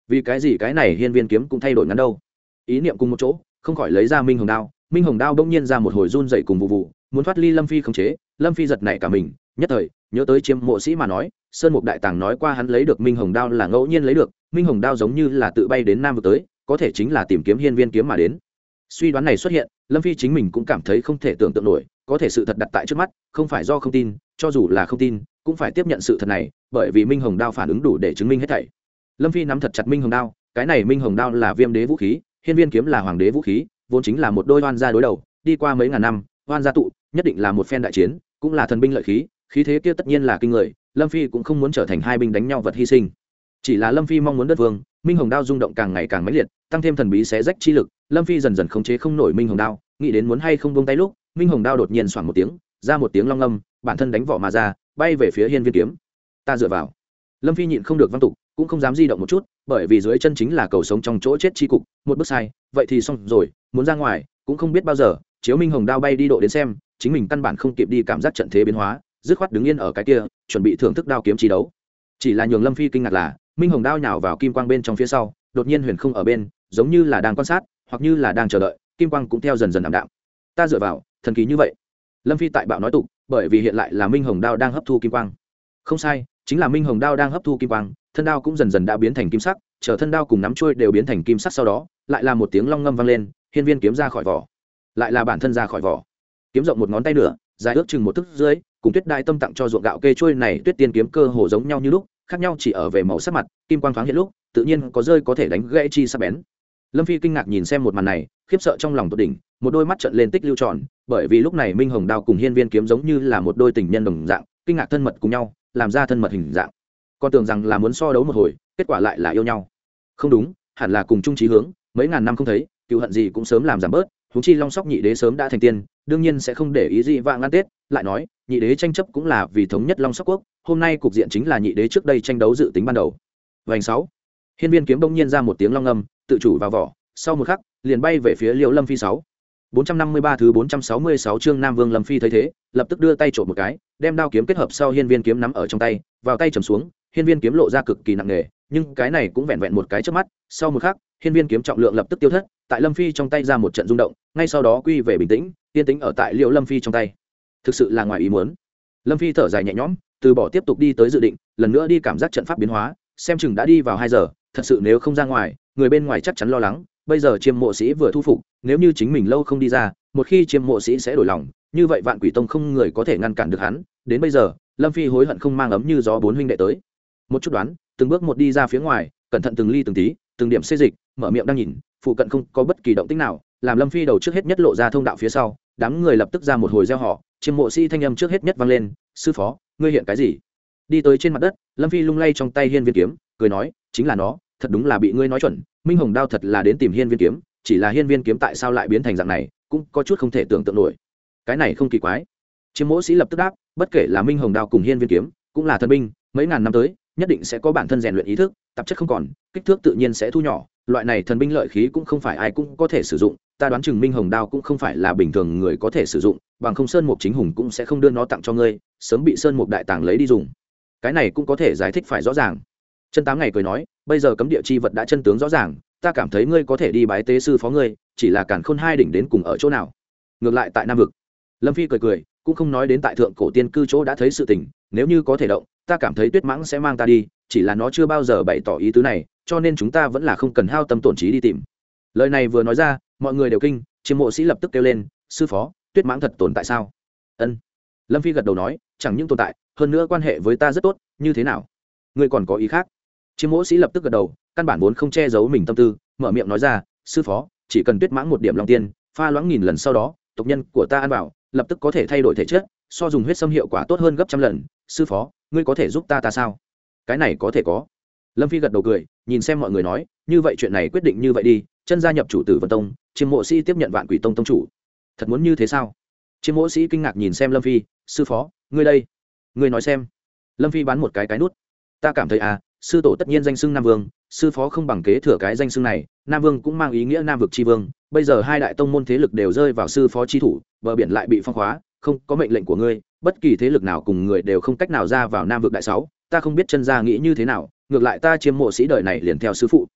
Vì cái gì cái này hiên viên kiếm cũng thay đổi ngắn đâu? Ý niệm cùng một chỗ, không khỏi lấy ra minh hồng đao, minh hồng đao đông nhiên ra một hồi run dậy cùng vụ vụ, muốn thoát ly lâm phi không chế, lâm phi giật nảy cả mình, nhất thời nhớ tới chiêm mộ sĩ mà nói, sơn mục đại tàng nói qua hắn lấy được minh hồng đao là ngẫu nhiên lấy được, minh hồng đao giống như là tự bay đến nam vực tới, có thể chính là tìm kiếm hiên viên kiếm mà đến. Suy đoán này xuất hiện, lâm phi chính mình cũng cảm thấy không thể tưởng tượng nổi, có thể sự thật đặt tại trước mắt, không phải do không tin, cho dù là không tin, cũng phải tiếp nhận sự thật này, bởi vì minh hồng đao phản ứng đủ để chứng minh hết thảy. Lâm phi nắm thật chặt minh hồng đao, cái này minh hồng đao là viêm đế vũ khí, hiên viên kiếm là hoàng đế vũ khí, vốn chính là một đôi oan gia đối đầu, đi qua mấy ngàn năm, oan gia tụ, nhất định là một phen đại chiến, cũng là thần binh lợi khí khí thế kia tất nhiên là kinh người, lâm phi cũng không muốn trở thành hai binh đánh nhau vật hy sinh. Chỉ là lâm phi mong muốn đất vương, minh hồng đao rung động càng ngày càng mãnh liệt, tăng thêm thần bí xé rách chi lực, lâm phi dần dần khống chế không nổi minh hồng đao, nghĩ đến muốn hay không buông tay lúc, minh hồng đao đột nhiên xoảng một tiếng, ra một tiếng long âm, bản thân đánh vỏ mà ra, bay về phía hiên viên kiếm. Ta dựa vào. Lâm phi nhịn không được văn tục, cũng không dám di động một chút, bởi vì dưới chân chính là cầu sống trong chỗ chết chi cục, một bước sai, vậy thì xong rồi, muốn ra ngoài, cũng không biết bao giờ, chiếu minh hồng đao bay đi độ đến xem, chính mình căn bản không kịp đi cảm giác trận thế biến hóa dứt khoát đứng yên ở cái kia, chuẩn bị thưởng thức đao kiếm chi đấu. Chỉ là nhường lâm phi kinh ngạc là, minh hồng đao nhào vào kim quang bên trong phía sau, đột nhiên huyền không ở bên, giống như là đang quan sát, hoặc như là đang chờ đợi, kim quang cũng theo dần dần ảm đạm. Ta dựa vào, thần kỳ như vậy. Lâm phi tại bạo nói tục, bởi vì hiện lại là minh hồng đao đang hấp thu kim quang. Không sai, chính là minh hồng đao đang hấp thu kim quang, thân đao cũng dần dần đã biến thành kim sắc, chờ thân đao cùng nắm trôi đều biến thành kim sắc sau đó, lại là một tiếng long ngâm vang lên, hiên viên kiếm ra khỏi vỏ. Lại là bản thân ra khỏi vỏ. Kiếm rộng một ngón tay nửa, dài ước chừng một thức dưới cùng tuyết đại tâm tặng cho ruộng gạo kê trôi này tuyết tiên kiếm cơ hồ giống nhau như lúc, khác nhau chỉ ở về màu sắc mặt, kim quang thoáng hiện lúc, tự nhiên có rơi có thể đánh gãy chi sắc bén. Lâm phi kinh ngạc nhìn xem một màn này, khiếp sợ trong lòng tột đỉnh, một đôi mắt trận lên tích lưu tròn, bởi vì lúc này minh hồng đao cùng hiên viên kiếm giống như là một đôi tình nhân đồng dạng, kinh ngạc thân mật cùng nhau, làm ra thân mật hình dạng. Con tưởng rằng là muốn so đấu một hồi, kết quả lại là yêu nhau. Không đúng, hẳn là cùng chung trí hướng, mấy ngàn năm không thấy, cựu hận gì cũng sớm làm giảm bớt thú chi long sóc nhị đế sớm đã thành tiên, đương nhiên sẽ không để ý gì vạng ngăn tết, lại nói nhị đế tranh chấp cũng là vì thống nhất long sóc quốc hôm nay cục diện chính là nhị đế trước đây tranh đấu dự tính ban đầu. Vành sáu. Hiên viên kiếm bỗng nhiên ra một tiếng long âm tự chủ vào vỏ sau một khắc liền bay về phía liễu lâm phi sáu. 453 thứ 466 chương Nam Vương Lâm Phi thấy thế, lập tức đưa tay chộp một cái, đem đao kiếm kết hợp sau hiên viên kiếm nắm ở trong tay, vào tay trầm xuống, hiên viên kiếm lộ ra cực kỳ nặng nề, nhưng cái này cũng vẹn vẹn một cái trước mắt, sau một khắc, hiên viên kiếm trọng lượng lập tức tiêu thất, tại Lâm Phi trong tay ra một trận rung động, ngay sau đó quy về bình tĩnh, yên tĩnh ở tại Liễu Lâm Phi trong tay. Thực sự là ngoài ý muốn. Lâm Phi thở dài nhẹ nhõm, từ bỏ tiếp tục đi tới dự định, lần nữa đi cảm giác trận pháp biến hóa, xem chừng đã đi vào 2 giờ, thật sự nếu không ra ngoài, người bên ngoài chắc chắn lo lắng, bây giờ chiêm mộ sĩ vừa thu phục nếu như chính mình lâu không đi ra một khi chiêm mộ sĩ sẽ đổi lòng như vậy vạn quỷ tông không người có thể ngăn cản được hắn đến bây giờ lâm phi hối hận không mang ấm như gió bốn huynh đệ tới một chút đoán từng bước một đi ra phía ngoài cẩn thận từng ly từng tí từng điểm xê dịch mở miệng đang nhìn phụ cận không có bất kỳ động tích nào làm lâm phi đầu trước hết nhất lộ ra thông đạo phía sau đám người lập tức ra một hồi gieo họ chiêm mộ sĩ thanh âm trước hết nhất vang lên, sư phó, ngươi hiện cái gì? Đi tới trên mặt đất, lâm phi lung lay trong tay hiên viên kiếm, cười nói, chính là nó, thật đúng là bị ngươi nói chuẩn, minh hồng đao thật là đến tìm hiên viên kiếm, chỉ là hiên viên kiếm tại sao lại biến thành dạng này, cũng có chút không thể tưởng tượng nổi. Cái này không kỳ quái. Chiêm mộ sĩ lập tức đáp, bất kể là minh hồng đao cùng hiên viên kiếm, cũng là thần binh, mấy ngàn năm tới, nhất định sẽ có bản thân rèn luyện ý thức, tạp chất không còn, kích thước tự nhiên sẽ thu nhỏ loại này thần binh lợi khí cũng không phải ai cũng có thể sử dụng, ta đoán chừng minh hồng đao cũng không phải là bình thường người có thể sử dụng, bằng không sơn mục chính hùng cũng sẽ không đưa nó tặng cho ngươi, sớm bị sơn mục đại tàng lấy đi dùng. Cái này cũng có thể giải thích phải rõ ràng. Chân tám ngày cười nói, bây giờ cấm địa chi vật đã chân tướng rõ ràng, ta cảm thấy ngươi có thể đi bái tế sư phó ngươi, chỉ là cản khôn hai đỉnh đến cùng ở chỗ nào? Ngược lại tại nam vực. Lâm phi cười cười, cũng không nói đến tại thượng cổ tiên cư chỗ đã thấy sự tình, nếu như có thể động, ta cảm thấy tuyết mãng sẽ mang ta đi, chỉ là nó chưa bao giờ bày tỏ ý tứ này cho nên chúng ta vẫn là không cần hao tâm tổn trí đi tìm. Lời này vừa nói ra, mọi người đều kinh, chiêm mộ sĩ lập tức kêu lên, sư phó, tuyết mãng thật tồn tại sao? Ân. Lâm phi gật đầu nói, chẳng những tồn tại, hơn nữa quan hệ với ta rất tốt, như thế nào? Ngươi còn có ý khác? Chiêm mộ sĩ lập tức gật đầu, căn bản vốn không che giấu mình tâm tư, mở miệng nói ra, sư phó, chỉ cần tuyết mãng một điểm long tiên, pha loãng nghìn lần sau đó, tộc nhân của ta ăn bảo lập tức có thể thay đổi thể chất, so dùng huyết sâm hiệu quả tốt hơn gấp trăm lần. Sư phó, ngươi có thể giúp ta ta sao? Cái này có thể có lâm phi gật đầu cười nhìn xem mọi người nói như vậy chuyện này quyết định như vậy đi chân gia nhập chủ tử vân tông chiêm mộ sĩ tiếp nhận vạn quỷ tông tông chủ. Thật muốn như thế sao? Chiêm mộ sĩ kinh ngạc nhìn xem lâm phi sư phó ngươi đây ngươi nói xem. Lâm phi bán một cái cái nút. Ta cảm thấy à sư tổ tất nhiên danh xưng nam vương sư phó không bằng kế thừa cái danh xưng này nam vương cũng mang ý nghĩa nam vực tri vương bây giờ hai đại tông môn thế lực đều rơi vào sư phó tri thủ bờ biển lại bị phong hóa, không có mệnh lệnh của ngươi bất kỳ thế lực nào cùng người đều không cách nào ra vào nam vực đại sáu ta không biết chân gia nghĩ như thế nào ngược lại ta chiêm mộ sĩ đời này liền theo sư phụ.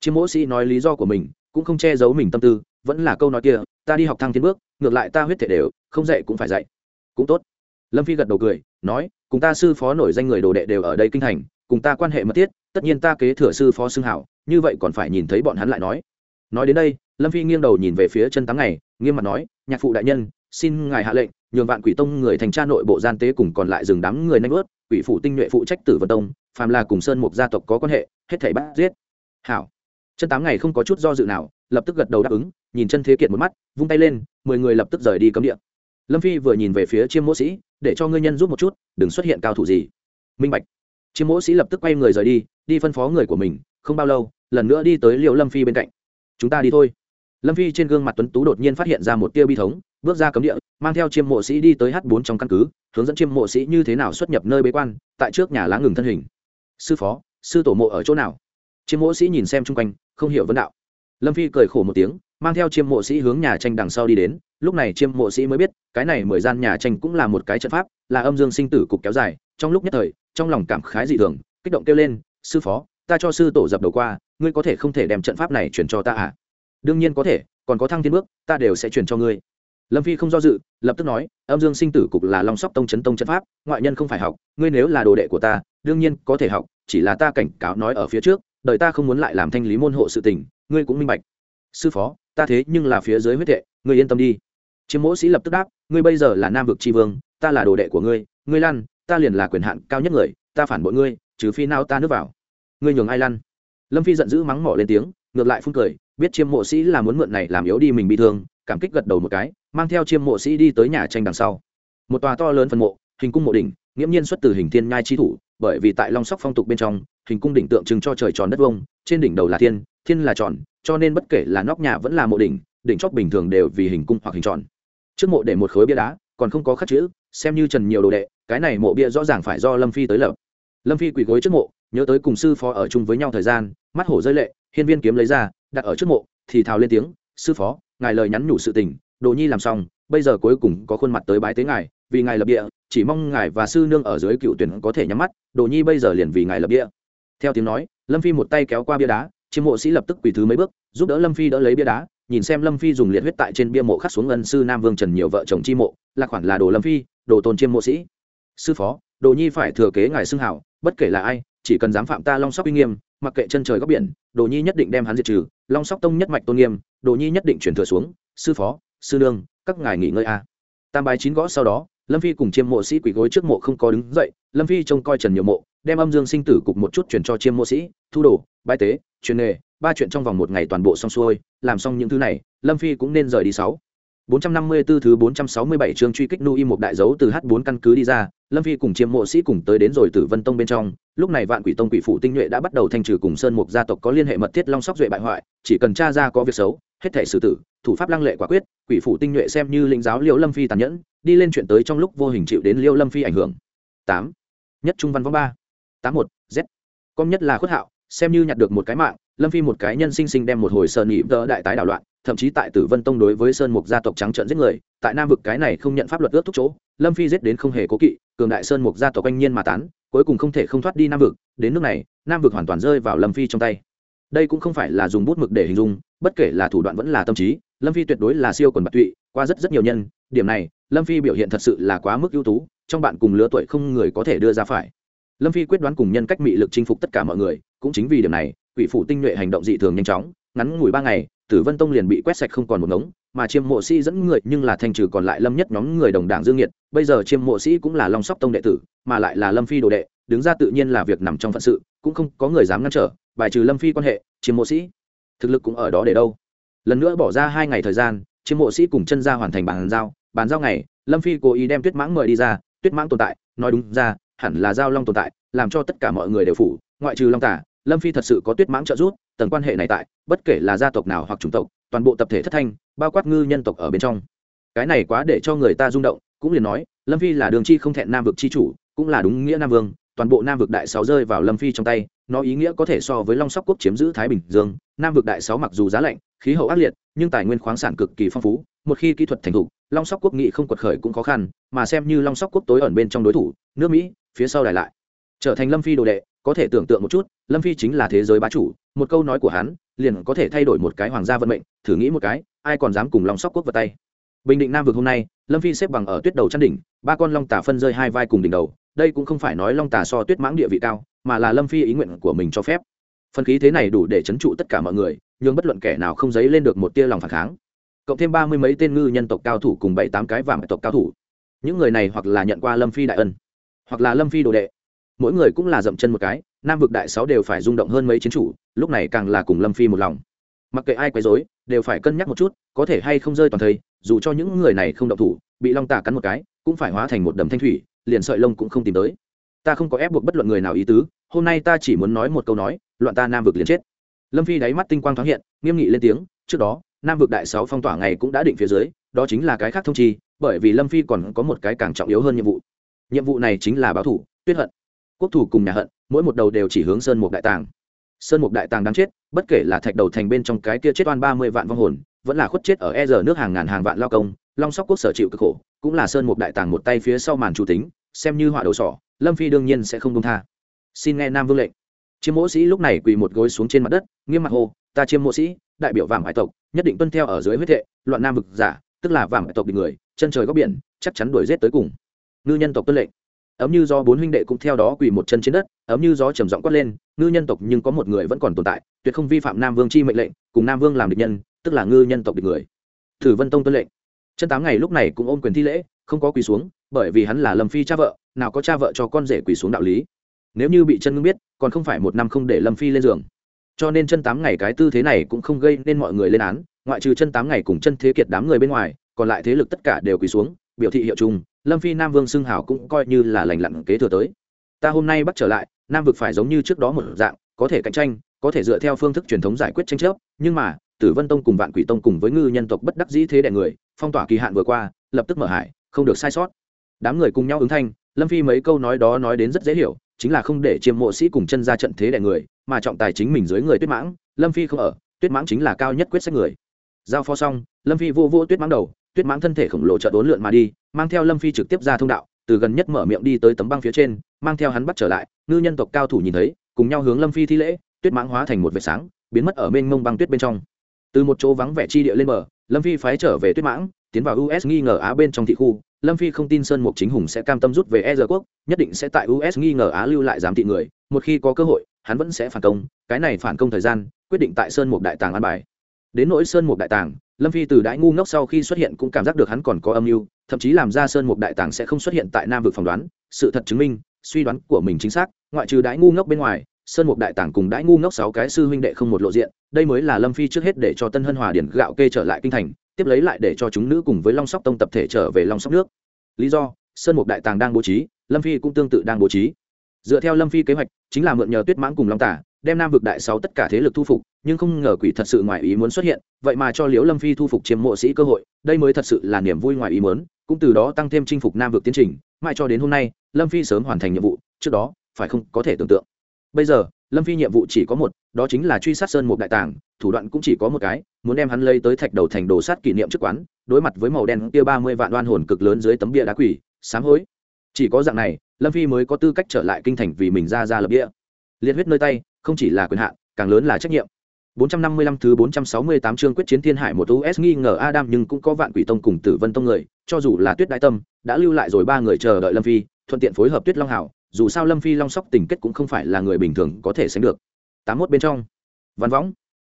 Chiêm mộ sĩ nói lý do của mình, cũng không che giấu mình tâm tư, vẫn là câu nói kia, ta đi học thăng tiến bước, ngược lại ta huyết thể đều, không dạy cũng phải dạy. Cũng tốt. Lâm phi gật đầu cười, nói, cùng ta sư phó nổi danh người đồ đệ đều ở đây kinh thành, cùng ta quan hệ mật thiết, tất nhiên ta kế thừa sư phó xưng hảo, như vậy còn phải nhìn thấy bọn hắn lại nói. Nói đến đây, lâm phi nghiêng đầu nhìn về phía chân tám ngày, nghiêm mặt nói, nhạc phụ đại nhân xin ngài hạ lệnh, nhường vạn quỷ tông người thành tra nội bộ gian tế cùng còn lại dừng đám người nanh ướt quỷ phủ tinh nhuệ phụ trách tử vân tông, phàm là cùng sơn mục gia tộc có quan hệ, hết thảy bắt giết. Hảo. Chân tám ngày không có chút do dự nào, lập tức gật đầu đáp ứng, nhìn chân thế kiệt một mắt, vung tay lên, mười người lập tức rời đi cấm địa. Lâm phi vừa nhìn về phía chiêm mỗ sĩ, để cho ngươi nhân giúp một chút, đừng xuất hiện cao thủ gì. Minh bạch. Chiêm mỗ sĩ lập tức quay người rời đi đi phân phó người của mình, không bao lâu, lần nữa đi tới liệu lâm phi bên cạnh. Chúng ta đi thôi. Lâm phi trên gương mặt tuấn tú đột nhiên phát hiện ra một tia bi thống bước ra cấm địa, mang theo chiêm mộ sĩ đi tới h bốn trong căn cứ, hướng dẫn chiêm mộ sĩ như thế nào xuất nhập nơi bế quan, tại trước nhà lá ngừng thân hình. Sư phó, sư tổ mộ ở chỗ nào? Chiêm mộ sĩ nhìn xem chung quanh, không hiểu vấn đạo. Lâm phi cười khổ một tiếng, mang theo chiêm mộ sĩ hướng nhà tranh đằng sau đi đến. Lúc này chiêm mộ sĩ mới biết, cái này mười gian nhà tranh cũng là một cái trận pháp, là âm dương sinh tử cục kéo dài. Trong lúc nhất thời, trong lòng cảm khái dị thường, kích động kêu lên, sư phó, ta cho sư tổ dập đầu qua, ngươi có thể không thể đem trận pháp này chuyển cho ta à? Đương nhiên có thể, còn có thăng thiên bước, ta đều sẽ chuyển cho ngươi lâm phi không do dự lập tức nói âm dương sinh tử cục là long sóc tông chấn tông trận pháp ngoại nhân không phải học ngươi nếu là đồ đệ của ta đương nhiên có thể học chỉ là ta cảnh cáo nói ở phía trước đợi ta không muốn lại làm thanh lý môn hộ sự tình ngươi cũng minh bạch. Sư phó ta thế nhưng là phía dưới huyết hệ, ngươi yên tâm đi. Chiếm mỗ sĩ lập tức đáp ngươi bây giờ là nam vực tri vương ta là đồ đệ của ngươi ngươi lăn ta liền là quyền hạn cao nhất người ta phản bội ngươi trừ phi nào ta nước vào. Ngươi nhường ai lăn? Lâm phi giận dữ mắng mỏ lên tiếng ngược lại phun cười biết chiêm mộ sĩ là muốn mượn này làm yếu đi mình bị thương cảm kích gật đầu một cái, mang theo chiêm mộ sĩ đi tới nhà tranh đằng sau. Một tòa to lớn phần mộ, hình cung mộ đỉnh, nghiễm nhiên xuất từ hình thiên nhai chi thủ, bởi vì tại long sóc phong tục bên trong, hình cung đỉnh tượng trưng cho trời tròn đất vông, trên đỉnh đầu là thiên thiên là tròn, cho nên bất kể là nóc nhà vẫn là mộ đỉnh đỉnh chóp bình thường đều vì hình cung hoặc hình tròn. Trước mộ để một khối bia đá, còn không có khắc chữ, xem như trần nhiều đồ đệ, cái này mộ bia rõ ràng phải do lâm phi tới lập. Lâm phi quỳ gối trước mộ, nhớ tới cùng sư phó ở chung với nhau thời gian, mắt hổ rơi lệ, hiên viên kiếm lấy ra, đặt ở trước mộ, thì thào lên tiếng, sư phó ngài lời nhắn nhủ sự tình, đồ nhi làm xong, bây giờ cuối cùng có khuôn mặt tới bái tế ngài, vì ngài lập địa, chỉ mong ngài và sư nương ở dưới cựu tuyển có thể nhắm mắt, đồ nhi bây giờ liền vì ngài lập địa. Theo tiếng nói, lâm phi một tay kéo qua bia đá, chiêm mộ sĩ lập tức quỳ thứ mấy bước, giúp đỡ lâm phi đỡ lấy bia đá, nhìn xem lâm phi dùng liệt huyết tại trên bia mộ khắc xuống ân sư nam vương trần nhiều vợ chồng chi mộ, là khoản là đồ lâm phi, đồ tôn chiêm mộ sĩ. Sư phó, đồ nhi phải thừa kế ngài xưng hảo, bất kể là ai, chỉ cần dám phạm ta long sóc uy nghiêm mặc kệ chân trời góc biển, đồ nhi nhất định đem hắn diệt trừ, long sóc tông nhất mạch tôn nghiêm, đồ nhi nhất định chuyển thừa xuống, sư phó, sư nương, các ngài nghỉ ngơi a. Tam bài chín gõ sau đó, lâm phi cùng chiêm mộ sĩ quỷ gối trước mộ không có đứng dậy, lâm phi trông coi trần nhiều mộ, đem âm dương sinh tử cục một chút chuyển cho chiêm mộ sĩ, thu đồ bãi tế, truyền nghề, ba chuyện trong vòng một ngày toàn bộ xong xuôi, làm xong những thứ này, lâm phi cũng nên rời đi sáu. 454 thứ 467 chương truy kích Nui một đại dấu từ H4 căn cứ đi ra, Lâm Phi cùng Chiêm Mộ Sĩ cùng tới đến rồi Tử Vân Tông bên trong, lúc này Vạn Quỷ Tông quỷ phụ tinh nhuệ đã bắt đầu thanh trừ cùng Sơn Mục gia tộc có liên hệ mật thiết long sóc duệ bại hoại, chỉ cần tra ra có việc xấu, hết thảy xử tử, thủ pháp lăng lệ quả quyết, quỷ phụ tinh nhuệ xem như linh giáo Liễu Lâm Phi tàn nhẫn, đi lên chuyện tới trong lúc vô hình chịu đến Liễu Lâm Phi ảnh hưởng. 8. Nhất trung văn vong 3. 81, Z. Công nhất là khuất hạo, xem như nhặt được một cái mạng, Lâm Phi một cái nhân sinh sinh đem một hồi sơn nhị đỡ đại tái đảo loạn, thậm chí tại Tử Vân Tông đối với Sơn Mục gia tộc trắng trợn giết người, tại Nam vực cái này không nhận pháp luật ước thúc chỗ, Lâm Phi giết đến không hề cố kỵ, cường đại Sơn Mục gia tộc anh nhiên mà tán, cuối cùng không thể không thoát đi Nam vực, đến nước này, Nam vực hoàn toàn rơi vào Lâm Phi trong tay. Đây cũng không phải là dùng bút mực để hình dung, bất kể là thủ đoạn vẫn là tâm trí, Lâm Phi tuyệt đối là siêu quần bạc tụy, qua rất rất nhiều nhân, điểm này, Lâm Phi biểu hiện thật sự là quá mức ưu tú, trong bạn cùng lứa tuổi không người có thể đưa ra phải. Lâm Phi quyết đoán cùng nhân cách mị lực chinh phục tất cả mọi người, cũng chính vì điểm này, quỷ phủ tinh nhuệ hành động dị thường nhanh chóng, ngắn ngủi ba ngày, tử vân tông liền bị quét sạch không còn một ngống mà chiêm mộ sĩ dẫn người nhưng là thanh trừ còn lại lâm nhất nhóm người đồng đảng dương nhiệt bây giờ chiêm mộ sĩ cũng là long sóc tông đệ tử mà lại là lâm phi đồ đệ đứng ra tự nhiên là việc nằm trong phận sự cũng không có người dám ngăn trở bài trừ lâm phi quan hệ chiêm mộ sĩ thực lực cũng ở đó để đâu. Lần nữa bỏ ra hai ngày thời gian chiêm mộ sĩ cùng chân ra hoàn thành bàn giao bàn giao ngày lâm phi cố ý đem tuyết mãng mời đi ra tuyết mãng tồn tại nói đúng ra hẳn là giao long tồn tại làm cho tất cả mọi người đều phủ ngoại trừ long tả lâm phi thật sự có tuyết mãng trợ giúp, tầng quan hệ này tại, bất kể là gia tộc nào hoặc chủng tộc, toàn bộ tập thể thất thanh, bao quát ngư nhân tộc ở bên trong. Cái này quá để cho người ta rung động, cũng liền nói, lâm phi là đường chi không thẹn nam vực chi chủ, cũng là đúng nghĩa nam vương, toàn bộ nam vực đại sáu rơi vào lâm phi trong tay, nó ý nghĩa có thể so với long sóc quốc chiếm giữ thái bình dương. Nam vực đại sáu mặc dù giá lạnh, khí hậu ác liệt, nhưng tài nguyên khoáng sản cực kỳ phong phú, một khi kỹ thuật thành thục, long sóc quốc nghị không quật khởi cũng khó khăn, mà xem như long sóc quốc tối ẩn bên trong đối thủ, nước mỹ, phía sau đài lại, trở thành lâm phi đồ đệ có thể tưởng tượng một chút, lâm phi chính là thế giới bá chủ, một câu nói của hắn, liền có thể thay đổi một cái hoàng gia vận mệnh, thử nghĩ một cái, ai còn dám cùng long sóc quốc vào tay. Bình định nam vực hôm nay, lâm phi xếp bằng ở tuyết đầu chăn đỉnh, ba con long tả phân rơi hai vai cùng đỉnh đầu, đây cũng không phải nói long tả so tuyết mãng địa vị cao, mà là lâm phi ý nguyện của mình cho phép. Phân khí thế này đủ để chấn trụ tất cả mọi người, nhưng bất luận kẻ nào không dấy lên được một tia lòng phản kháng. Cộng thêm ba mươi mấy tên ngư nhân tộc cao thủ cùng bảy tám cái vàng tộc cao thủ. Những người này hoặc là nhận qua lâm phi đại ân, hoặc là lâm phi đồ đệ mỗi người cũng là dậm chân một cái, nam vực đại sáu đều phải rung động hơn mấy chiến chủ, lúc này càng là cùng lâm phi một lòng. Mặc kệ ai quấy dối đều phải cân nhắc một chút, có thể hay không rơi toàn thây, dù cho những người này không động thủ, bị long tà cắn một cái, cũng phải hóa thành một đầm thanh thủy, liền sợi lông cũng không tìm tới. Ta không có ép buộc bất luận người nào ý tứ, hôm nay ta chỉ muốn nói một câu nói, loạn ta nam vực liền chết. Lâm phi đáy mắt tinh quang thoáng hiện, nghiêm nghị lên tiếng, trước đó, nam vực đại sáu phong tỏa ngày cũng đã định phía dưới, đó chính là cái khác thông chi, bởi vì lâm phi còn có một cái càng trọng yếu hơn nhiệm vụ. Nhiệm vụ này chính là báo thủ, tuyết hận quốc thủ cùng nhà hận, mỗi một đầu đều chỉ hướng sơn mục đại tàng. Sơn mục đại tàng đáng chết, bất kể là thạch đầu thành bên trong cái kia chết oan ba mươi vạn vong hồn, vẫn là khuất chết ở e giờ nước hàng ngàn hàng vạn lao công, long sóc quốc sở chịu cực khổ, cũng là sơn mục đại tàng một tay phía sau màn chủ tính, xem như họa đầu sỏ, lâm phi đương nhiên sẽ không công tha. Xin nghe nam vương lệnh. Chiêm mỗ sĩ lúc này quỳ một gối xuống trên mặt đất, nghiêm mặt hô, ta chiêm mỗ sĩ, đại biểu vàng hải tộc, nhất định tuân theo ở dưới huyết hệ loạn nam vực giả, tức là vàng hải tộc địch người, chân trời góc biển, chắc chắn đuổi giết tới cùng. Ngư nhân tộc tuân lệnh ấm như do bốn huynh đệ cũng theo đó quỳ một chân trên đất, ấm như gió trầm giọng quát lên, ngư nhân tộc nhưng có một người vẫn còn tồn tại, tuyệt không vi phạm nam vương chi mệnh lệnh, cùng nam vương làm địch nhân, tức là ngư nhân tộc địch người. Thử vân tông tuân lệnh. Chân tám ngày lúc này cũng ôm quyền thi lễ, không có quỳ xuống, bởi vì hắn là lâm phi cha vợ, nào có cha vợ cho con rể quỳ xuống đạo lý. Nếu như bị chân ngưng biết, còn không phải một năm không để lâm phi lên giường. Cho nên chân tám ngày cái tư thế này cũng không gây nên mọi người lên án, ngoại trừ chân tám ngày cùng chân thế kiệt đám người bên ngoài, còn lại thế lực tất cả đều quỳ xuống, biểu thị hiệu chung lâm phi nam vương xưng hảo cũng coi như là lành lặn kế thừa tới. Ta hôm nay bắt trở lại, nam vực phải giống như trước đó một dạng, có thể cạnh tranh, có thể dựa theo phương thức truyền thống giải quyết tranh chấp, nhưng mà, tử vân tông cùng vạn quỷ tông cùng với ngư nhân tộc bất đắc dĩ thế đại người, phong tỏa kỳ hạn vừa qua, lập tức mở hải, không được sai sót. Đám người cùng nhau ứng thanh, lâm phi mấy câu nói đó nói đến rất dễ hiểu, chính là không để chiêm mộ sĩ cùng chân ra trận thế đại người, mà trọng tài chính mình dưới người tuyết mãng. Lâm phi không ở, tuyết mãng chính là cao nhất quyết sách người. Giao phó xong, lâm phi vô vô tuyết mãng đầu tuyết mãng thân thể khổng lồ chợt đốn lượn mà đi, mang theo lâm phi trực tiếp ra thông đạo, từ gần nhất mở miệng đi tới tấm băng phía trên, mang theo hắn bắt trở lại, ngư nhân tộc cao thủ nhìn thấy, cùng nhau hướng lâm phi thi lễ, tuyết mãng hóa thành một vệt sáng, biến mất ở mênh mông băng tuyết bên trong. Từ một chỗ vắng vẻ chi địa lên bờ, lâm phi phái trở về tuyết mãng, tiến vào us nghi ngờ á bên trong thị khu. Lâm phi không tin sơn mục chính hùng sẽ cam tâm rút về e giờ quốc, nhất định sẽ tại us nghi ngờ á lưu lại giám thị người, một khi có cơ hội, hắn vẫn sẽ phản công, cái này phản công thời gian, quyết định tại sơn mục đại tàng an bài. Đến nỗi sơn mục đại tàng lâm phi từ đãi ngu ngốc sau khi xuất hiện cũng cảm giác được hắn còn có âm mưu, thậm chí làm ra sơn mục đại tàng sẽ không xuất hiện tại nam vực phỏng đoán. Sự thật chứng minh, suy đoán của mình chính xác, ngoại trừ đãi ngu ngốc bên ngoài, sơn mục đại tàng cùng đãi ngu ngốc sáu cái sư huynh đệ không một lộ diện, đây mới là lâm phi trước hết để cho tân hân hòa điển gạo kê trở lại kinh thành, tiếp lấy lại để cho chúng nữ cùng với long sóc tông tập thể trở về long sóc nước. Lý do, sơn mục đại tàng đang bố trí, lâm phi cũng tương tự đang bố trí. Dựa theo lâm phi kế hoạch, chính là mượn nhờ tuyết mãng cùng long tả đem nam vực đại sáu tất cả thế lực thu phục, nhưng không ngờ quỷ thật sự ngoài ý muốn xuất hiện, vậy mà cho liễu lâm phi thu phục chiếm mộ sĩ cơ hội, đây mới thật sự là niềm vui ngoài ý muốn, cũng từ đó tăng thêm chinh phục nam vực tiến trình, mãi cho đến hôm nay, lâm phi sớm hoàn thành nhiệm vụ, trước đó, phải không có thể tưởng tượng. Bây giờ, lâm phi nhiệm vụ chỉ có một, đó chính là truy sát sơn một đại tàng, thủ đoạn cũng chỉ có một cái, muốn đem hắn lấy tới thạch đầu thành đồ sát kỷ niệm trước quán, đối mặt với màu đen kia ba mươi vạn đoan hồn cực lớn dưới tấm bia đá quỷ, sám hối. Chỉ có dạng này, lâm phi mới có tư cách trở lại kinh thành vì mình ra ra lập địa. Liệt huyết nơi tay không chỉ là quyền hạn càng lớn là trách nhiệm 455 thứ 468 chương quyết chiến thiên hải một US nghi ngờ Adam nhưng cũng có vạn quỷ tông cùng Tử Vân tông người, cho dù là Tuyết Đại Tâm, đã lưu lại rồi ba người chờ đợi Lâm Phi, thuận tiện phối hợp Tuyết Long Hảo, dù sao Lâm Phi Long Sóc tình kết cũng không phải là người bình thường có thể sánh được. 81 bên trong. Văn Võng.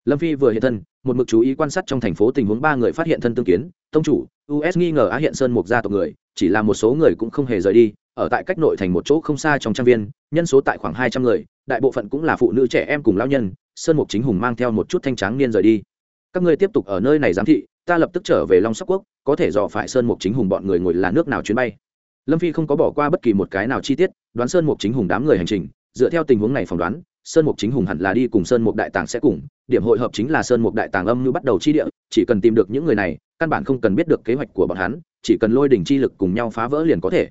Lâm Phi vừa hiện thân, một mực chú ý quan sát trong thành phố tình huống ba người phát hiện thân tương kiến, tông chủ, US nghi ngờ Á Hiện Sơn một gia tộc người, chỉ là một số người cũng không hề rời đi, ở tại cách nội thành một chỗ không xa trong trang viên, nhân số tại khoảng 200 người, đại bộ phận cũng là phụ nữ trẻ em cùng lão nhân, sơn mục chính hùng mang theo một chút thanh tráng niên rời đi. Các ngươi tiếp tục ở nơi này giám thị ta lập tức trở về long sóc quốc có thể dò phải sơn mục chính hùng bọn người ngồi là nước nào chuyến bay. Lâm phi không có bỏ qua bất kỳ một cái nào chi tiết đoán sơn mục chính hùng đám người hành trình dựa theo tình huống này phỏng đoán sơn mục chính hùng hẳn là đi cùng sơn mục đại tàng sẽ cùng điểm hội hợp chính là sơn mục đại tàng âm như bắt đầu chi địa chỉ cần tìm được những người này căn bản không cần biết được kế hoạch của bọn hắn chỉ cần lôi đỉnh chi lực cùng nhau phá vỡ liền có thể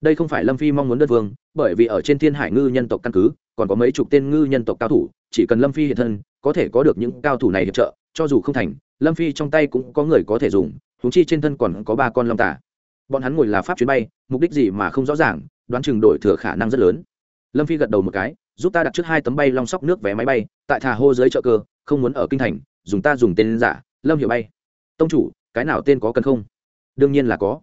đây không phải lâm phi mong muốn đơn vương bởi vì ở trên thiên hải ngư nhân tộc căn cứ, còn có mấy chục tên ngư nhân tộc cao thủ, chỉ cần lâm phi hiện thân, có thể có được những cao thủ này hiệp trợ, cho dù không thành, lâm phi trong tay cũng có người có thể dùng húng chi trên thân còn có ba con long tả bọn hắn ngồi là pháp chuyến bay, mục đích gì mà không rõ ràng, đoán chừng đổi thừa khả năng rất lớn. Lâm phi gật đầu một cái, giúp ta đặt trước hai tấm bay long sóc nước vé máy bay, tại thà hô dưới chợ cơ, không muốn ở kinh thành, dùng ta dùng tên giả, lâm hiệu bay. Tông chủ, cái nào tên có cần không? Đương nhiên là có.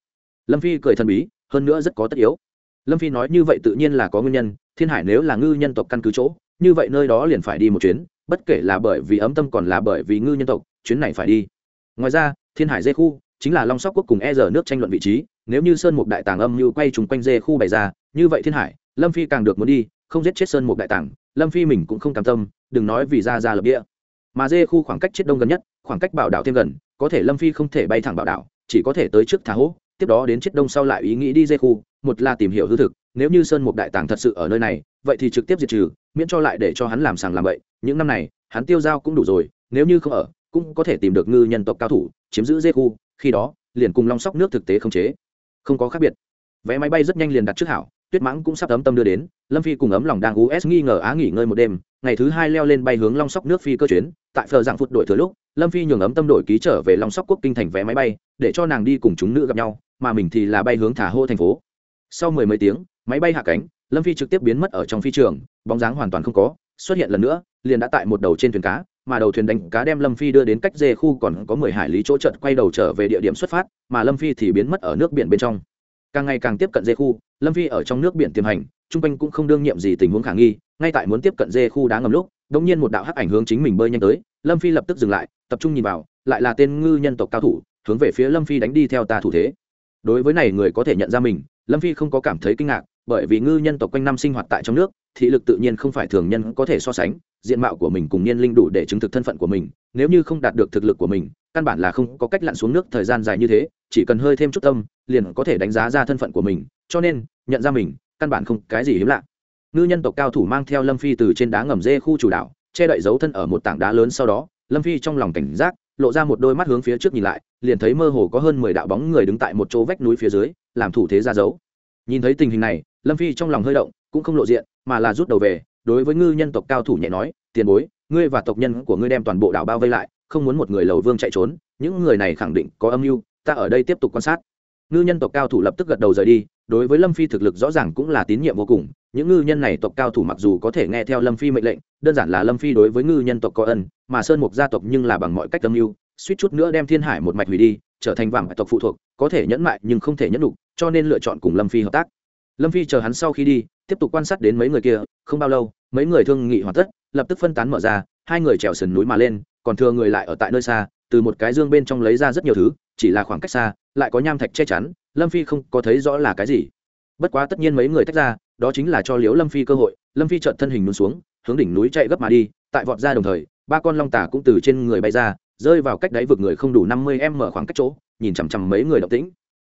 Lâm phi cười thần bí hơn nữa rất có tất yếu. Lâm phi nói như vậy tự nhiên là có nguyên nhân, thiên hải nếu là ngư nhân tộc căn cứ chỗ, như vậy nơi đó liền phải đi một chuyến, bất kể là bởi vì ấm tâm còn là bởi vì ngư nhân tộc, chuyến này phải đi. Ngoài ra, thiên hải dê khu chính là long sóc quốc cùng e rờ nước tranh luận vị trí, nếu như sơn mục đại tàng âm như quay trùng quanh dê khu bày ra, như vậy thiên hải, lâm phi càng được muốn đi, không giết chết sơn mục đại tàng, lâm phi mình cũng không cam tâm, đừng nói vì ra ra lập địa. Mà dê khu khoảng cách chết đông gần nhất, khoảng cách bảo đảo thêm gần, có thể lâm phi không thể bay thẳng bảo đảo, chỉ có thể tới trước thả hố tiếp đó đến chết đông sau lại ý nghĩ đi dê khu, một là tìm hiểu hư thực, nếu như sơn mục đại tàng thật sự ở nơi này, vậy thì trực tiếp diệt trừ, miễn cho lại để cho hắn làm sàng làm bậy, những năm này, hắn tiêu dao cũng đủ rồi, nếu như không ở, cũng có thể tìm được ngư nhân tộc cao thủ, chiếm giữ dê khu, khi đó, liền cùng long sóc nước thực tế không chế. Không có khác biệt. Vé máy bay rất nhanh liền đặt trước hảo, tuyết mãng cũng sắp ấm tâm đưa đến, lâm phi cùng ấm lòng đang us nghi ngờ á nghỉ ngơi một đêm, ngày thứ hai leo lên bay hướng long sóc nước phi cơ chuyến, tại phờ dạng phút đổi thừa lúc, lâm phi nhường ấm tâm đổi ký trở về long sóc quốc kinh thành vé máy bay, để cho nàng đi cùng chúng nữ gặp nhau mà mình thì là bay hướng thả hô thành phố. Sau mười mấy tiếng, máy bay hạ cánh, lâm phi trực tiếp biến mất ở trong phi trường, bóng dáng hoàn toàn không có, xuất hiện lần nữa, liền đã tại một đầu trên thuyền cá, mà đầu thuyền đánh cá đem lâm phi đưa đến cách dê khu còn có mười hải lý chỗ trận quay đầu trở về địa điểm xuất phát, mà lâm phi thì biến mất ở nước biển bên trong. Càng ngày càng tiếp cận dê khu, lâm phi ở trong nước biển tiềm hành, chung quanh cũng không đương nhiệm gì tình huống khả nghi, ngay tại muốn tiếp cận dê khu đá ngầm lúc đ nhiên một đạo hắc ảnh hướng chính mình bơi nhanh tới, lâm phi lập tức dừng lại, tập trung nhìn vào, lại là tên ngư nhân tộc cao thủ, hướng về phía lâm phi đánh đi theo ta thủ thế đối với này người có thể nhận ra mình, lâm phi không có cảm thấy kinh ngạc, bởi vì ngư nhân tộc quanh năm sinh hoạt tại trong nước, thị lực tự nhiên không phải thường nhân có thể so sánh, diện mạo của mình cùng niên linh đủ để chứng thực thân phận của mình, nếu như không đạt được thực lực của mình, căn bản là không có cách lặn xuống nước thời gian dài như thế, chỉ cần hơi thêm chút tâm, liền có thể đánh giá ra thân phận của mình, cho nên, nhận ra mình, căn bản không cái gì hiếm lạ. Ngư nhân tộc cao thủ mang theo lâm phi từ trên đá ngầm dê khu chủ đạo, che đậy dấu thân ở một tảng đá lớn sau đó, lâm phi trong lòng cảnh giác lộ ra một đôi mắt hướng phía trước nhìn lại, liền thấy mơ hồ có hơn mười đạo bóng người đứng tại một chỗ vách núi phía dưới, làm thủ thế ra dấu. Nhìn thấy tình hình này, lâm phi trong lòng hơi động, cũng không lộ diện, mà là rút đầu về, đối với ngư nhân tộc cao thủ nhẹ nói, tiền bối, ngươi và tộc nhân của ngươi đem toàn bộ đảo bao vây lại, không muốn một người lầu vương chạy trốn, những người này khẳng định có âm mưu, ta ở đây tiếp tục quan sát. Ngư nhân tộc cao thủ lập tức gật đầu rời đi, đối với lâm phi thực lực rõ ràng cũng là tín nhiệm vô cùng những ngư nhân này tộc cao thủ mặc dù có thể nghe theo lâm phi mệnh lệnh đơn giản là lâm phi đối với ngư nhân tộc có ân mà sơn mục gia tộc nhưng là bằng mọi cách âm mưu suýt chút nữa đem thiên hải một mạch hủy đi trở thành vàng tộc phụ thuộc có thể nhẫn mại nhưng không thể nhẫn đủ, cho nên lựa chọn cùng lâm phi hợp tác. Lâm phi chờ hắn sau khi đi tiếp tục quan sát đến mấy người kia không bao lâu mấy người thương nghị hoàn tất lập tức phân tán mở ra hai người trèo sườn núi mà lên còn thừa người lại ở tại nơi xa từ một cái dương bên trong lấy ra rất nhiều thứ chỉ là khoảng cách xa lại có nham thạch che chắn lâm phi không có thấy rõ là cái gì. Bất quá tất nhiên mấy người tách ra đó chính là cho liễu lâm phi cơ hội. Lâm phi trợn thân hình nôn xuống, hướng đỉnh núi chạy gấp mà đi, tại vọt ra đồng thời, ba con long tả cũng từ trên người bay ra, rơi vào cách đáy vực người không đủ năm mươi em mở khoảng cách chỗ, nhìn chằm chằm mấy người động tĩnh.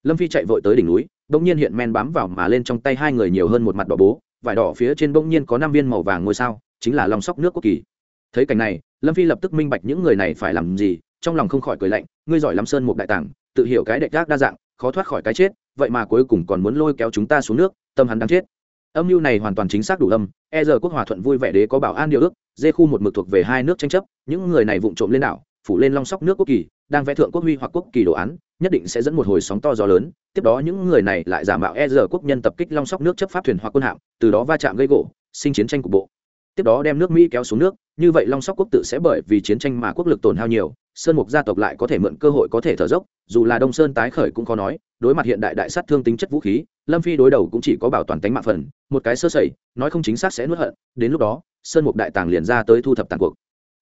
Lâm phi chạy vội tới đỉnh núi, bỗng nhiên hiện men bám vào mà lên trong tay hai người nhiều hơn một mặt đỏ bố, vải đỏ phía trên bỗng nhiên có năm viên màu vàng ngôi sao, chính là long sóc nước quốc kỳ. Thấy cảnh này, lâm phi lập tức minh bạch những người này phải làm gì, trong lòng không khỏi cười lạnh, ngươi giỏi lắm sơn một đại tảng tự hiểu cái đệch gác đa dạng, khó thoát khỏi cái chết, vậy mà cuối cùng còn muốn lôi kéo chúng ta xuống nước, tâm hắn đang chết âm mưu này hoàn toàn chính xác đủ âm e giờ quốc hòa thuận vui vẻ đế có bảo an điều ước, dê khu một mực thuộc về hai nước tranh chấp, những người này vụng trộm lên đảo, phủ lên long sóc nước quốc kỳ, đang vẽ thượng quốc huy hoặc quốc kỳ đồ án, nhất định sẽ dẫn một hồi sóng to gió lớn, tiếp đó những người này lại giả mạo e giờ quốc nhân tập kích long sóc nước chấp pháp thuyền hoặc quân hạm, từ đó va chạm gây gỗ, sinh chiến tranh cục bộ tiếp đó đem nước mỹ kéo xuống nước, như vậy long sóc quốc tự sẽ bởi vì chiến tranh mà quốc lực tổn hao nhiều, sơn mục gia tộc lại có thể mượn cơ hội có thể thở dốc, dù là đông sơn tái khởi cũng khó nói, đối mặt hiện đại đại sát thương tính chất vũ khí, lâm phi đối đầu cũng chỉ có bảo toàn tính mạng phần, một cái sơ sẩy, nói không chính xác sẽ nuốt hận, đến lúc đó, sơn mục đại tàng liền ra tới thu thập tàn cuộc.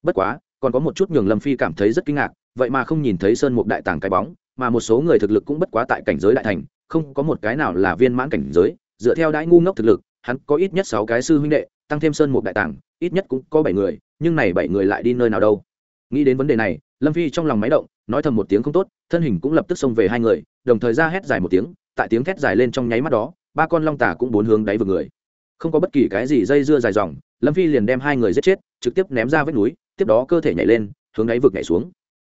Bất quá, còn có một chút nhường lâm phi cảm thấy rất kinh ngạc, vậy mà không nhìn thấy sơn mục đại tàng cái bóng, mà một số người thực lực cũng bất quá tại cảnh giới đại thành, không có một cái nào là viên mãn cảnh giới, dựa theo đãi ngu ngốc thực lực hắn có ít nhất sáu cái sư huynh đệ tăng thêm sơn mục đại tàng ít nhất cũng có bảy người nhưng này bảy người lại đi nơi nào đâu? Nghĩ đến vấn đề này lâm phi trong lòng máy động nói thầm một tiếng không tốt thân hình cũng lập tức xông về hai người đồng thời ra hét dài một tiếng tại tiếng thét dài lên trong nháy mắt đó ba con long tả cũng bốn hướng đáy vực người. Không có bất kỳ cái gì dây dưa dài dòng lâm phi liền đem hai người giết chết trực tiếp ném ra vách núi tiếp đó cơ thể nhảy lên hướng đáy vực nhảy xuống.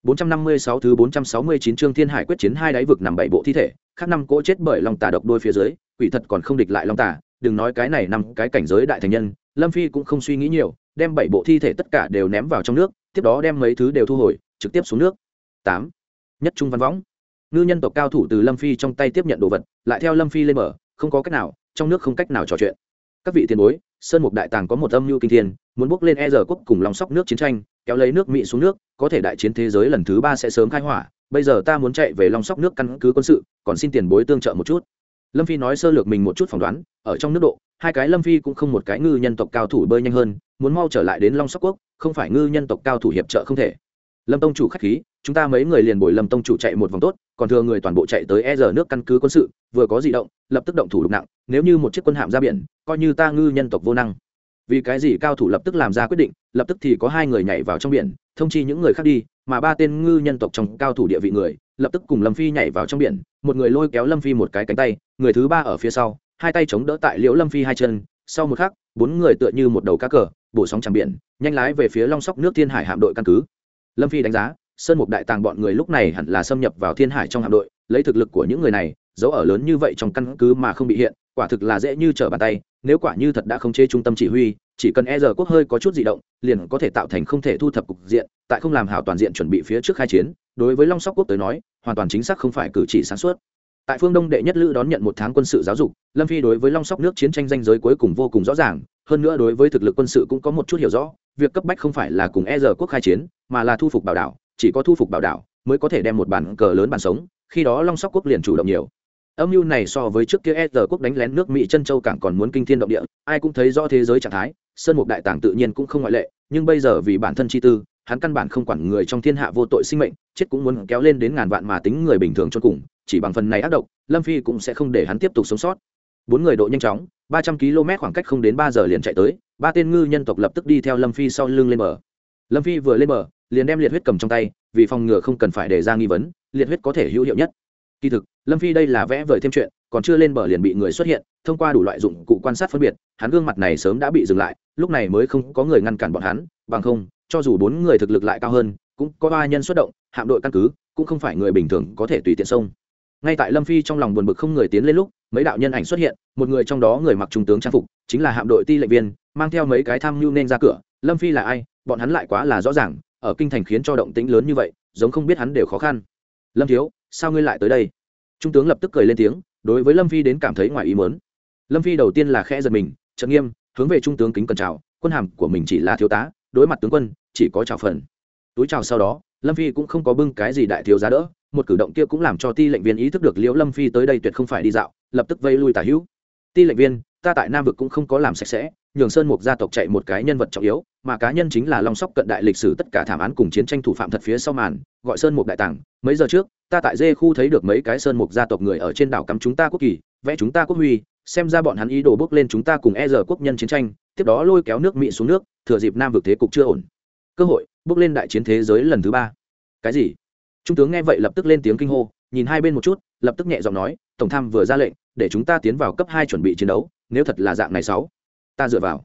456 thứ 469 chương Thiên Hải quyết chiến hai đáy vực nằm bảy bộ thi thể, khác năm cỗ chết bởi long tà độc đôi phía dưới, quỷ thật còn không địch lại long tà, đừng nói cái này nằm cái cảnh giới đại thành nhân, Lâm Phi cũng không suy nghĩ nhiều, đem bảy bộ thi thể tất cả đều ném vào trong nước, tiếp đó đem mấy thứ đều thu hồi, trực tiếp xuống nước. 8. Nhất trung văn võng. Ngư nhân tộc cao thủ từ Lâm Phi trong tay tiếp nhận đồ vật, lại theo Lâm Phi lên mở không có cách nào, trong nước không cách nào trò chuyện. Các vị tiền bối, Sơn Mục đại tàng có một âm nhu kinh thiên, muốn bước lên e giờ quốc cùng lòng sóc nước chiến tranh, kéo lấy nước mỹ xuống nước có thể đại chiến thế giới lần thứ ba sẽ sớm khai hỏa bây giờ ta muốn chạy về long sóc nước căn cứ quân sự còn xin tiền bối tương trợ một chút lâm phi nói sơ lược mình một chút phỏng đoán, ở trong nước độ, hai cái lâm phi cũng không một cái ngư nhân tộc cao thủ bơi nhanh hơn, muốn mau trở lại đến long sóc quốc, không phải ngư nhân tộc cao thủ hiệp trợ không thể. Lâm tông chủ k h á c h khí, chúng ta mấy người liền bồi lâm tông chủ chạy một vòng tốt, còn thừa người toàn bộ chạy tới e giờ nước căn cứ quân sự, vừa có di động, lập tức động thủ lục nặng, nếu như một chiếc quân hạm ra biển, coi như ta ngư nhân tộc vô năng. Vì cái gì cao thủ lập tức làm ra quyết định, lập tức thì có hai người nhảy vào trong biển, thông chi những người khác đi, mà ba tên ngư nhân tộc trong cao thủ địa vị người, lập tức cùng lâm phi nhảy vào trong biển, một người lôi kéo lâm phi một cái cánh tay người thứ ba ở phía sau, hai tay chống đỡ tại liễu lâm phi hai chân, sau một khắc, bốn người tựa như một đầu cá cờ, bổ sóng tràng biển, nhanh lái về phía long sóc nước thiên hải hạm đội căn cứ. Lâm phi đánh giá, sơn mục đại tàng bọn người lúc này hẳn là xâm nhập vào thiên hải trong hạm đội, lấy thực lực của những người này, dấu ở lớn như vậy trong căn cứ mà không bị hiện, quả thực là dễ như trở bàn tay, nếu quả như thật đã không chế trung tâm chỉ huy, chỉ cần e giờ quốc hơi có chút di động, liền có thể tạo thành không thể thu thập cục diện, tại không làm hảo toàn diện chuẩn bị phía trước khai chiến, đối với long sóc quốc tới nói, hoàn toàn chính xác không phải cử chỉ sáng suốt tại phương đông đệ nhất lữ đón nhận một tháng quân sự giáo dục, lâm phi đối với long sóc nước chiến tranh danh giới cuối cùng vô cùng rõ ràng, hơn nữa đối với thực lực quân sự cũng có một chút hiểu rõ, việc cấp bách không phải là cùng e giờ quốc khai chiến, mà là thu phục bảo đảo, chỉ có thu phục bảo đảo mới có thể đem một bản cờ lớn bàn sống, khi đó long sóc quốc liền chủ động nhiều. Âm mưu này so với trước kia e giờ quốc đánh lén nước mỹ chân châu cảng còn muốn kinh thiên động địa, ai cũng thấy rõ thế giới trạng thái, sơn mục đại tàng tự nhiên cũng không ngoại lệ, nhưng bây giờ vì bản thân chi tư, hắn căn bản không quản người trong thiên hạ vô tội sinh mệnh, chết cũng muốn kéo lên đến ngàn vạn mà tính người bình thường cho cùng chỉ bằng phần này ác độc, lâm phi cũng sẽ không để hắn tiếp tục sống sót. Bốn người độ nhanh chóng, ba trăm km khoảng cách không đến ba giờ liền chạy tới, ba tên ngư nhân tộc lập tức đi theo lâm phi sau lưng lên bờ. Lâm phi vừa lên bờ, liền đem liệt huyết cầm trong tay, vì phòng ngừa không cần phải để ra nghi vấn, liệt huyết có thể hữu hiệu nhất. Kỳ thực, lâm phi đây là vẽ vời thêm chuyện, còn chưa lên bờ liền bị người xuất hiện, thông qua đủ loại dụng cụ quan sát phân biệt, hắn gương mặt này sớm đã bị dừng lại, lúc này mới không có người ngăn cản bọn hắn, bằng không, cho dù bốn người thực lực lại cao hơn, cũng có ba nhân xuất động, hạm đội căn cứ, cũng không phải người bình thường có thể tùy tiện xông ngay tại lâm phi trong lòng buồn bực không người tiến lên lúc, mấy đạo nhân ảnh xuất hiện, một người trong đó người mặc trung tướng trang phục, chính là hạm đội ti lệnh viên, mang theo mấy cái tham mưu nên ra cửa. Lâm phi là ai? Bọn hắn lại quá là rõ ràng, ở kinh thành khiến cho động tĩnh lớn như vậy, giống không biết hắn đều khó khăn. Lâm thiếu, sao ngươi lại tới đây? Trung tướng lập tức cười lên tiếng, đối với lâm phi đến cảm thấy ngoài ý mớn lâm phi đầu tiên là khẽ giật mình trận nghiêm, hướng về trung tướng kính cần chào, quân hàm của mình chỉ là thiếu tá, đối mặt tướng quân, chỉ có chào phần. Túi chào sau đó lâm phi cũng không có bưng cái gì đại thiếu giá đỡ, một cử động kia cũng làm cho ti lệnh viên ý thức được liễu lâm phi tới đây tuyệt không phải đi dạo, lập tức vây lui tả hữu. Ti lệnh viên, ta tại nam vực cũng không có làm sạch sẽ, nhường sơn mục gia tộc chạy một cái nhân vật trọng yếu, mà cá nhân chính là long sóc cận đại lịch sử tất cả thảm án cùng chiến tranh thủ phạm thật phía sau màn, gọi sơn mục đại tàng. Mấy giờ trước, ta tại dê khu thấy được mấy cái sơn mục gia tộc người ở trên đảo cắm chúng ta quốc kỳ, vẽ chúng ta quốc huy, xem ra bọn hắn ý đồ bước lên chúng ta cùng e giờ quốc nhân chiến tranh, tiếp đó lôi kéo nước mỹ xuống nước, thừa dịp nam vực thế cục chưa ổn. Cơ hội bước lên đại chiến thế giới lần thứ ba. Cái gì? Trung tướng nghe vậy lập tức lên tiếng kinh hô, nhìn hai bên một chút, lập tức nhẹ giọng nói, tổng tham vừa ra lệnh, để chúng ta tiến vào cấp hai chuẩn bị chiến đấu, nếu thật là dạng này sáu, ta dựa vào.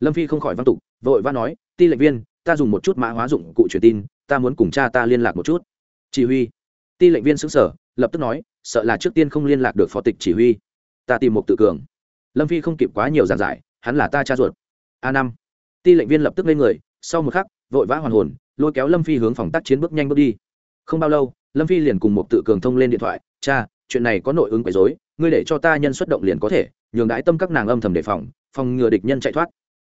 Lâm phi không khỏi văn tục, vội vã nói, ti lệnh viên, ta dùng một chút mã hóa dụng cụ truyền tin, ta muốn cùng cha ta liên lạc một chút. Chỉ huy. Ti lệnh viên xứng sở lập tức nói, sợ là trước tiên không liên lạc được phó tịch chỉ huy. Ta tìm một tự cường. Lâm phi không kịp quá nhiều giảng giải, hắn là ta cha ruột. A năm. Ti lệnh viên lập tức lên người, sau một khắc vội vã hoàn hồn, lôi kéo lâm phi hướng phòng tác chiến bước nhanh bước đi. Không bao lâu, lâm phi liền cùng một tự cường thông lên điện thoại. Cha, chuyện này có nội ứng quấy dối ngươi để cho ta nhân xuất động liền có thể, nhường đãi tâm các nàng âm thầm đề phòng phòng ngừa địch nhân chạy thoát.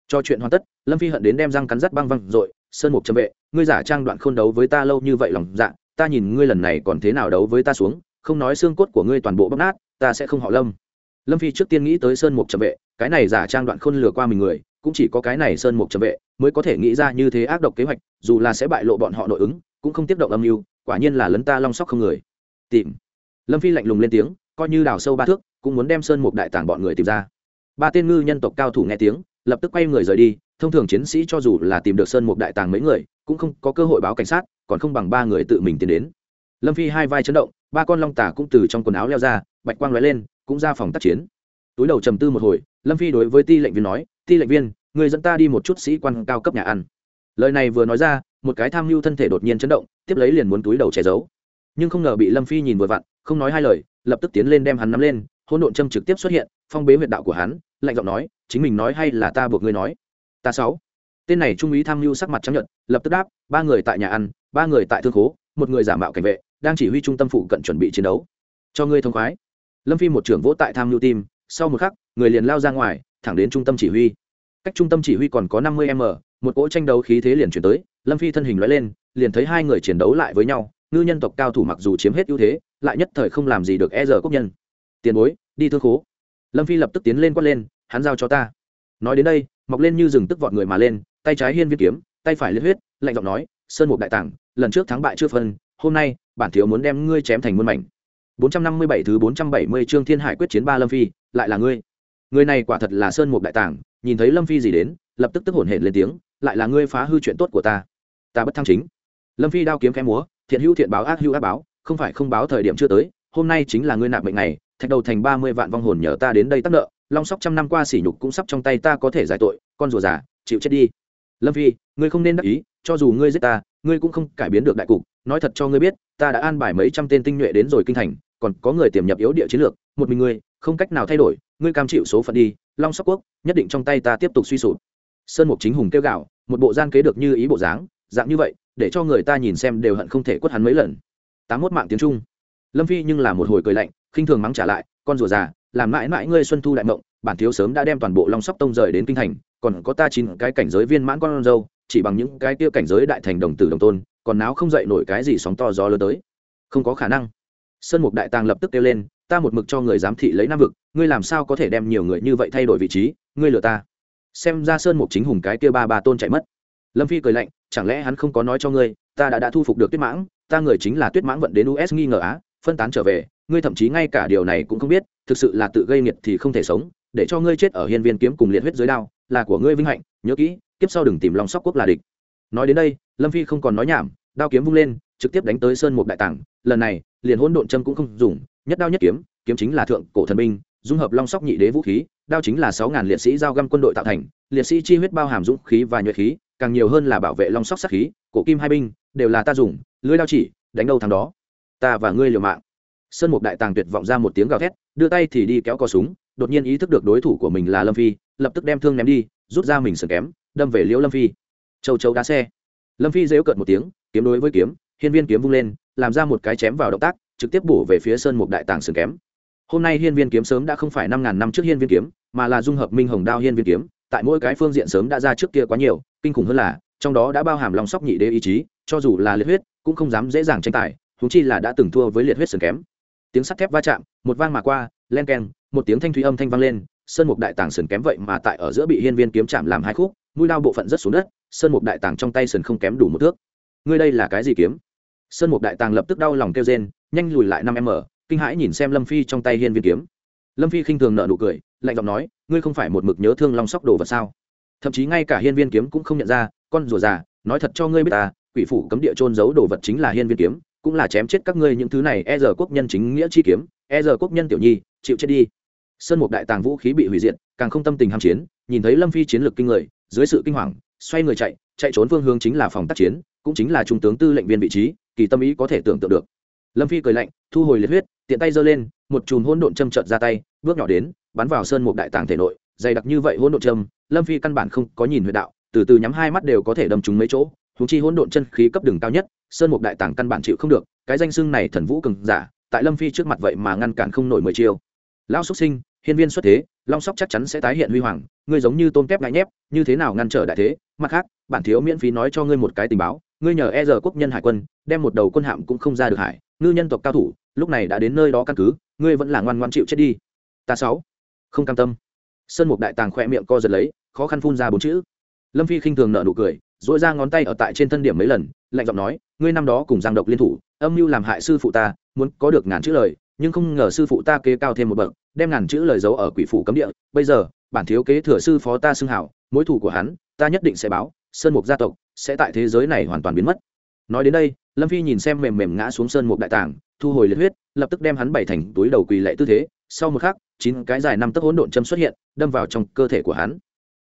Cho chuyện hoàn tất, lâm phi hận đến đem răng cắn rắt băng văng rồi sơn mục châm vệ, ngươi giả trang đoạn khôn đấu với ta lâu như vậy lòng dạ ta nhìn ngươi lần này còn thế nào đấu với ta xuống, không nói xương cốt của ngươi toàn bộ bóc nát, ta sẽ không họ lâm. Lâm phi trước tiên nghĩ tới sơn mục châm vệ, cái này giả trang đoạn khôn lừa qua mình người cũng chỉ có cái này sơn mục trầm vệ mới có thể nghĩ ra như thế ác độc kế hoạch, dù là sẽ bại lộ bọn họ nội ứng, cũng không tiếp động âm mưu, quả nhiên là lấn ta long sóc không người. Tìm. Lâm phi lạnh lùng lên tiếng, coi như đào sâu ba thước, cũng muốn đem sơn mục đại tàng bọn người tìm ra. Ba tên ngư nhân tộc cao thủ nghe tiếng, lập tức quay người rời đi, thông thường chiến sĩ cho dù là tìm được sơn mục đại tàng mấy người, cũng không có cơ hội báo cảnh sát, còn không bằng ba người tự mình tiến đến. Lâm phi hai vai chấn động, ba con long tả cũng từ trong quần áo leo ra, bạch quang lóe lên, cũng ra phòng tác chiến. Túi đầu trầm tư một hồi, lâm phi đối với ti lệnh viên nói ti lệnh viên, người dẫn ta đi một chút sĩ quan cao cấp nhà ăn. Lời này vừa nói ra, một cái tham mưu thân thể đột nhiên chấn động, tiếp lấy liền muốn túi đầu che giấu. Nhưng không ngờ bị lâm phi nhìn vừa vặn, không nói hai lời, lập tức tiến lên đem hắn nắm lên, hỗn độn châm trực tiếp xuất hiện, phong bế huyệt đạo của hắn, lạnh giọng nói, chính mình nói hay là ta buộc ngươi nói? Ta sáu. Tên này trung úy tham mưu sắc mặt trắng nhận lập tức đáp, ba người tại nhà ăn, ba người tại thương khố, một người giả mạo cảnh vệ, đang chỉ huy trung tâm phụ cận chuẩn bị chiến đấu. Cho ngươi thông khoái. Lâm phi một trưởng vỗ tại tham mưu tim, sau một khắc, người liền lao ra ngoài thẳng đến trung tâm chỉ huy. Cách trung tâm chỉ huy còn có năm mươi m một cỗ tranh đấu khí thế liền chuyển tới lâm phi thân hình nói lên liền thấy hai người chiến đấu lại với nhau ngư nhân tộc cao thủ mặc dù chiếm hết ưu thế lại nhất thời không làm gì được e giờ quốc nhân. Tiền bối đi thương khố. Lâm phi lập tức tiến lên quát lên hắn giao cho ta. Nói đến đây mọc lên như rừng tức vọt người mà lên tay trái hiên viên kiếm tay phải liệt huyết lạnh giọng nói sơn mục đại tảng lần trước thắng bại chưa phân hôm nay bản thiếu muốn đem ngươi chém thành muôn mảnh. 457 thứ 470 chương Thiên Hải quyết chiến ba Lâm Phi, lại là ngươi. Người này quả thật là sơn một đại tàng, nhìn thấy Lâm Phi gì đến, lập tức tức hổn hển lên tiếng, lại là ngươi phá hư chuyện tốt của ta. Ta bất thăng chính. Lâm Phi đao kiếm khẽ múa, thiện hữu thiện báo ác hữu ác báo, không phải không báo thời điểm chưa tới, hôm nay chính là ngươi nạp mệnh ngày, thạch đầu thành 30 vạn vong hồn nhờ ta đến đây tắc nợ, long sóc trăm năm qua sỉ nhục cũng sắp trong tay ta có thể giải tội, con rùa già, chịu chết đi. Lâm Phi, ngươi không nên đắc ý, cho dù ngươi giết ta, ngươi cũng không cải biến được đại cục, nói thật cho ngươi biết, ta đã an bài mấy trăm tên tinh nhuệ đến rồi kinh thành, còn có người tiềm nhập yếu địa chiến lược, một mình ngươi, không cách nào thay đổi, ngươi cam chịu số phận đi, long sóc quốc, nhất định trong tay ta tiếp tục suy sụp. Sơn Mục Chính Hùng kêu gạo, một bộ gian kế được như ý bộ dáng, dạng như vậy, để cho người ta nhìn xem đều hận không thể quất hắn mấy lần. Tám mốt mạng tiếng trung. Lâm phi nhưng là một hồi cười lạnh khinh thường mắng trả lại con rùa già làm mãi mãi ngươi xuân thu đại mộng bản thiếu sớm đã đem toàn bộ long sóc tông rời đến kinh thành còn có ta chín cái cảnh giới viên mãn con dâu chỉ bằng những cái kia cảnh giới đại thành đồng tử đồng tôn còn náo không dậy nổi cái gì sóng to gió lớn tới. Không có khả năng. Sơn mục đại tàng lập tức kêu lên ta một mực cho người giám thị lấy nam vực, ngươi làm sao có thể đem nhiều người như vậy thay đổi vị trí, ngươi lừa ta. Xem ra sơn mục chính hùng cái kia ba ba tôn chạy mất. Lâm phi cười lạnh, chẳng lẽ hắn không có nói cho ngươi, ta đã đã thu phục được tuyết mãng, ta người chính là tuyết mãng vận đến us nghi ngờ á, phân tán trở về, ngươi thậm chí ngay cả điều này cũng không biết, thực sự là tự gây nghiệt thì không thể sống, để cho ngươi chết ở hiên viên kiếm cùng liệt huyết dưới đao, là của ngươi vinh hạnh, nhớ kỹ, kiếp sau đừng tìm lòng sóc quốc là địch. Nói đến đây, lâm phi không còn nói nhảm, đao kiếm vung lên, trực tiếp đánh tới sơn một đại tảng lần này, liền hỗn độn châm cũng không dùng nhất đao nhất kiếm kiếm chính là thượng cổ thần binh, dung hợp long sóc nhị đế vũ khí, đao chính là sáu ngàn liệt sĩ giao găm quân đội tạo thành, liệt sĩ chi huyết bao hàm dũng khí và nhuệ khí, càng nhiều hơn là bảo vệ long sóc sát khí, cổ kim hai binh, đều là ta dùng, lưới đao chỉ, đánh đâu thằng đó. Ta và ngươi liều mạng. Sơn mục đại tàng tuyệt vọng ra một tiếng gào thét, đưa tay thì đi kéo cò súng, đột nhiên ý thức được đối thủ của mình là lâm phi, lập tức đem thương ném đi, rút ra mình sườn kém, đâm về liễu lâm phi. Châu châu đá xe. Lâm phi dễu cợt một tiếng, kiếm đối với kiếm, hiên viên kiếm vung lên, làm ra một cái chém vào động tác trực tiếp bổ về phía sơn mục đại tàng sườn kém. Hôm nay hiên viên kiếm sớm đã không phải năm ngàn năm trước hiên viên kiếm, mà là dung hợp minh hồng đao hiên viên kiếm, tại mỗi cái phương diện sớm đã ra trước kia quá nhiều, kinh khủng hơn là, trong đó đã bao hàm lòng sóc nhị đế ý chí, cho dù là liệt huyết, cũng không dám dễ dàng tranh tài húng chi là đã từng thua với liệt huyết sườn kém. Tiếng sắt thép va chạm, một vang mà qua, len keng, một tiếng thanh thúy âm thanh vang lên, sơn mục đại tàng sườn kém vậy mà tại ở giữa bị hiên viên kiếm chạm làm hai khúc, mũi lao bộ phận rất xuống đất, sơn mục đại tàng trong tay sườn không kém đủ một thước. Ngươi đây là cái gì kiếm? Sơn mục đại tàng lập tức đau lòng kêu rên nhanh lùi lại năm m kinh hãi nhìn xem lâm phi trong tay hiên viên kiếm. Lâm phi khinh thường nợ nụ cười, lạnh giọng nói, ngươi không phải một mực nhớ thương long sóc đồ vật sao? Thậm chí ngay cả hiên viên kiếm cũng không nhận ra, con rùa già, nói thật cho ngươi biết ta, quỷ phủ cấm địa trôn giấu đồ vật chính là hiên viên kiếm, cũng là chém chết các ngươi những thứ này e giờ quốc nhân chính nghĩa chi kiếm e giờ quốc nhân tiểu nhi, chịu chết đi. Sơn mục đại tàng vũ khí bị hủy diệt, càng không tâm tình ham chiến, nhìn thấy lâm phi chiến lược kinh người, dưới sự kinh hoàng, xoay người chạy chạy trốn phương hướng chính là phòng tác chiến, cũng chính là trung tướng tư lệnh viên vị trí, kỳ tâm ý có thể tưởng tượng được lâm phi cười lạnh, thu hồi liệt huyết, tiện tay giơ lên, một chùm hôn độn châm trợt ra tay, bước nhỏ đến, bắn vào sơn mục đại tàng thể nội, dày đặc như vậy hôn độn châm, lâm phi căn bản không có nhìn huyệt đạo, từ từ nhắm hai mắt đều có thể đâm trúng mấy chỗ húng chi hôn độn chân khí cấp đường cao nhất, sơn mục đại tàng căn bản chịu không được, cái danh xưng này thần vũ cường giả, tại lâm phi trước mặt vậy mà ngăn cản không nổi mười chiêu. Lão xuất sinh, hiên viên xuất thế, long sóc chắc chắn sẽ tái hiện huy hoàng, ngươi giống như tôm tép ngại nhép, như thế nào ngăn trở đại thế? Mặt khác, bản thiếu miễn phí nói cho ngươi một cái tình báo, ngươi nhờ e giờ quốc nhân hải quân, đem một đầu quân hạm cũng không ra được hải ngư nhân tộc cao thủ, lúc này đã đến nơi đó căn cứ, ngươi vẫn là ngoan ngoan chịu chết đi. Ta sáu, không cam tâm. Sơn mục đại tàng khỏe miệng co giật lấy, khó khăn phun ra bốn chữ. Lâm phi khinh thường nợ nụ cười dỗi ra ngón tay ở tại trên thân điểm mấy lần, lạnh giọng nói, ngươi năm đó cùng giang độc liên thủ, âm mưu làm hại sư phụ ta, muốn có được ngàn chữ lời, nhưng không ngờ sư phụ ta kế cao thêm một bậc, đem ngàn chữ lời giấu ở quỷ phủ cấm địa. Bây giờ, bản thiếu kế thừa sư phó ta xưng hảo, mối thủ của hắn, ta nhất định sẽ báo, sơn mục gia tộc sẽ tại thế giới này hoàn toàn biến mất. Nói đến đây lâm phi nhìn xem mềm mềm ngã xuống sơn một đại tàng, thu hồi liệt huyết, lập tức đem hắn bày thành túi đầu quỳ lệ tư thế. Sau một khắc, chín cái dài năm tấc hỗn độn châm xuất hiện, đâm vào trong cơ thể của hắn.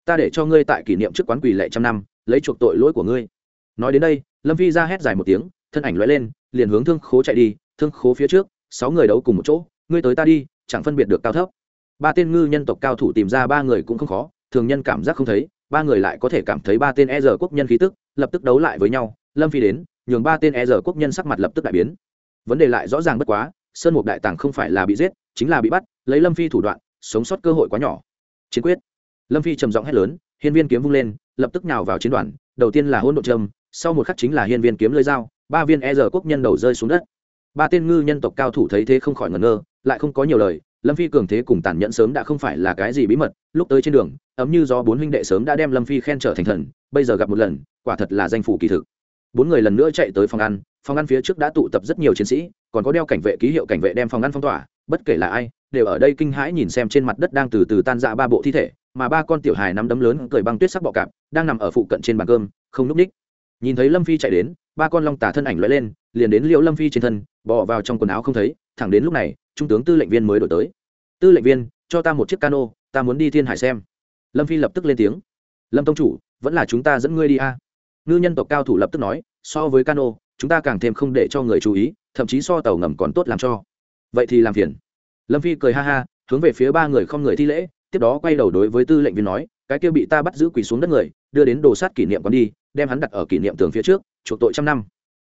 Ta để cho ngươi tại kỷ niệm trước quán quỳ lệ trăm năm, lấy chuộc tội lỗi của ngươi. Nói đến đây, lâm phi ra hét dài một tiếng, thân ảnh lóe lên, liền hướng thương khố chạy đi. Thương khố phía trước, sáu người đấu cùng một chỗ, ngươi tới ta đi, chẳng phân biệt được cao thấp. Ba tên ngư nhân tộc cao thủ tìm ra ba người cũng không khó, thường nhân cảm giác không thấy, ba người lại có thể cảm thấy ba tên e giờ quốc nhân khí tức, lập tức đấu lại với nhau. Lâm phi đến nhường ba tên e giờ quốc nhân sắc mặt lập tức đại biến. Vấn đề lại rõ ràng bất quá, sơn mục đại tàng không phải là bị giết, chính là bị bắt, lấy lâm phi thủ đoạn, sống sót cơ hội quá nhỏ. Chiến quyết. Lâm phi trầm giọng hét lớn, hiên viên kiếm vung lên, lập tức nhào vào chiến đoàn, đầu tiên là hôn đ ộ trâm, sau một khắc chính là hiên viên kiếm lơi dao, ba viên e giờ quốc nhân đầu rơi xuống đất. Ba tên ngư nhân tộc cao thủ thấy thế không khỏi ngẩn ngơ, lại không có nhiều lời, lâm phi cường thế cùng tàn nhẫn sớm đã không phải là cái gì bí mật, lúc tới trên đường, ấm như do bốn huynh đệ sớm đã đem lâm phi khen trở thành thần, bây giờ gặp một lần, quả thật là danh phủ kỳ thực bốn người lần nữa chạy tới phòng ăn phòng ăn phía trước đã tụ tập rất nhiều chiến sĩ, còn có đeo cảnh vệ ký hiệu cảnh vệ đem phòng ăn phong tỏa, bất kể là ai, đều ở đây kinh hãi nhìn xem trên mặt đất đang từ từ tan ra ba bộ thi thể, mà ba con tiểu hài nắm đấm lớn cười băng tuyết sắc bọ cạp, đang nằm ở phụ cận trên bàn cơm, không núp ních. Nhìn thấy lâm phi chạy đến, ba con long tả thân ảnh lóe lên, liền đến liễu lâm phi trên thân bỏ vào trong quần áo không thấy, thẳng đến lúc này, trung tướng tư lệnh viên mới đổi tới. Tư lệnh viên, cho ta một chiếc cano, ta muốn đi thiên hải xem. Lâm phi lập tức lên tiếng. Lâm tông chủ, vẫn là chúng ta dẫn ngươi đi a ngư nhân tộc cao thủ lập tức nói, so với cano, chúng ta càng thêm không để cho người chú ý, thậm chí so tàu ngầm còn tốt làm cho. Vậy thì làm phiền. Lâm phi cười ha ha, hướng về phía ba người không người thi lễ, tiếp đó quay đầu đối với tư lệnh viên nói, cái kia bị ta bắt giữ quỳ xuống đất người, đưa đến đồ sát kỷ niệm còn đi, đem hắn đặt ở kỷ niệm tường phía trước, chuộc tội trăm năm.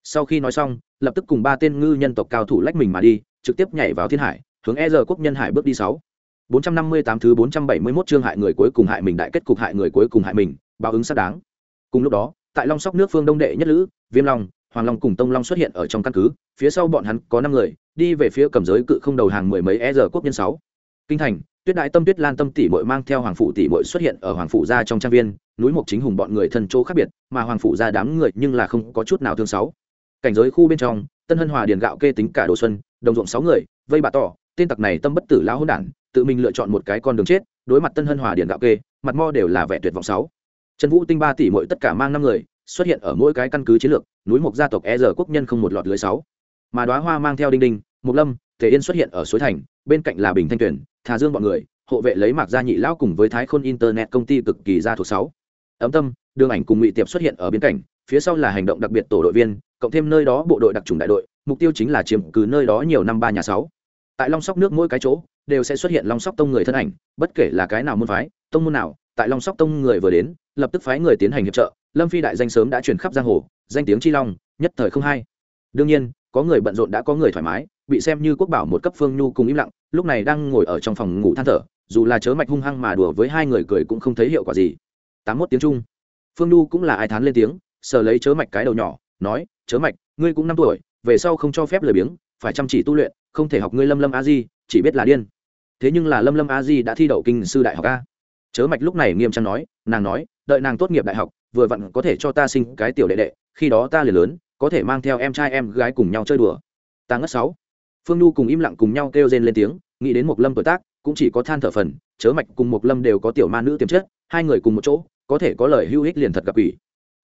Sau khi nói xong, lập tức cùng ba tên ngư nhân tộc cao thủ lách mình mà đi, trực tiếp nhảy vào thiên hải, hướng e giờ quốc nhân hải bước đi sáu. Bốn trăm năm mươi tám thứ bốn trăm bảy mươi 471 chương hại người cuối cùng hại mình đại kết cục hại người cuối cùng hại mình, báo ứng xác đáng. Cùng lúc đó tại long sóc nước phương đông đệ nhất lữ, viêm long, hoàng long cùng tông long xuất hiện ở trong căn cứ, phía sau bọn hắn có năm người, đi về phía cầm giới cự không đầu hàng mười mấy e giờ quốc nhân sáu. Kinh thành, tuyết đại tâm, tuyết lan tâm tỷ mội mang theo hoàng phụ tỷ mội xuất hiện ở hoàng phụ gia trong trang viên, núi mộc chính hùng bọn người thân chỗ khác biệt, mà hoàng phụ gia đám người nhưng là không có chút nào thương sáu. Cảnh giới khu bên trong, tân hân hòa điền gạo kê tính cả đồ xuân, đồng ruộng sáu người, vây bà tỏ, tên tặc này tâm bất tử lão hỗn đản, tự mình lựa chọn một cái con đường chết, đối mặt tân hân hòa điền gạo kê, mặt mo đều là vẻ tuyệt vọng sáu trần vũ tinh ba tỷ mỗi tất cả mang năm người, xuất hiện ở mỗi cái căn cứ chiến lược, núi mộc gia tộc e giờ quốc nhân không một lọt lưới sáu. Mà đoá hoa mang theo đinh đinh, mộc lâm thể yên xuất hiện ở suối thành, bên cạnh là bình thanh tuyển thà dương bọn người, hộ vệ lấy mạc gia nhị lão cùng với thái khôn internet công ty cực kỳ gia thuộc sáu. Ấm tâm, đường ảnh cùng ngụy tiệp xuất hiện ở bên cạnh, phía sau là hành động đặc biệt tổ đội viên, cộng thêm nơi đó bộ đội đặc trùng đại đội, mục tiêu chính là chiếm cứ nơi đó nhiều năm ba nhà sáu. Tại long sóc nước mỗi cái chỗ, đều sẽ xuất hiện long sóc tông người thân ảnh, bất kể là cái nào môn phái, tông môn nào tại long sóc tông người vừa đến, lập tức phái người tiến hành hiệp trợ. Lâm phi đại danh sớm đã truyền khắp giang hồ, danh tiếng chi long, nhất thời không hay. Đương nhiên, có người bận rộn đã có người thoải mái, bị xem như quốc bảo một cấp phương nhu cùng im lặng, lúc này đang ngồi ở trong phòng ngủ than thở, dù là chớ mạch hung hăng mà đùa với hai người cười cũng không thấy hiệu quả gì. Tám mốt tiếng trung, phương nhu cũng là ai thán lên tiếng, sờ lấy chớ mạch cái đầu nhỏ, nói, chớ mạch, ngươi cũng năm tuổi, về sau không cho phép lười biếng, phải chăm chỉ tu luyện, không thể học ngươi lâm lâm a di, chỉ biết là điên. Thế nhưng là lâm lâm a di đã thi đậu kinh sư đại học a chớ mạch lúc này nghiêm trang nói, nàng nói, đợi nàng tốt nghiệp đại học, vừa vặn có thể cho ta sinh cái tiểu đệ đệ, khi đó ta liền lớn, có thể mang theo em trai em gái cùng nhau chơi đùa. Ta ngất sáu. Phương nhu cùng im lặng cùng nhau kêu rên lên tiếng, nghĩ đến một lâm tuổi tác, cũng chỉ có than thở phần, chớ mạch cùng một lâm đều có tiểu ma nữ tiềm chất, hai người cùng một chỗ, có thể có lời hưu hích liền thật gặp ủy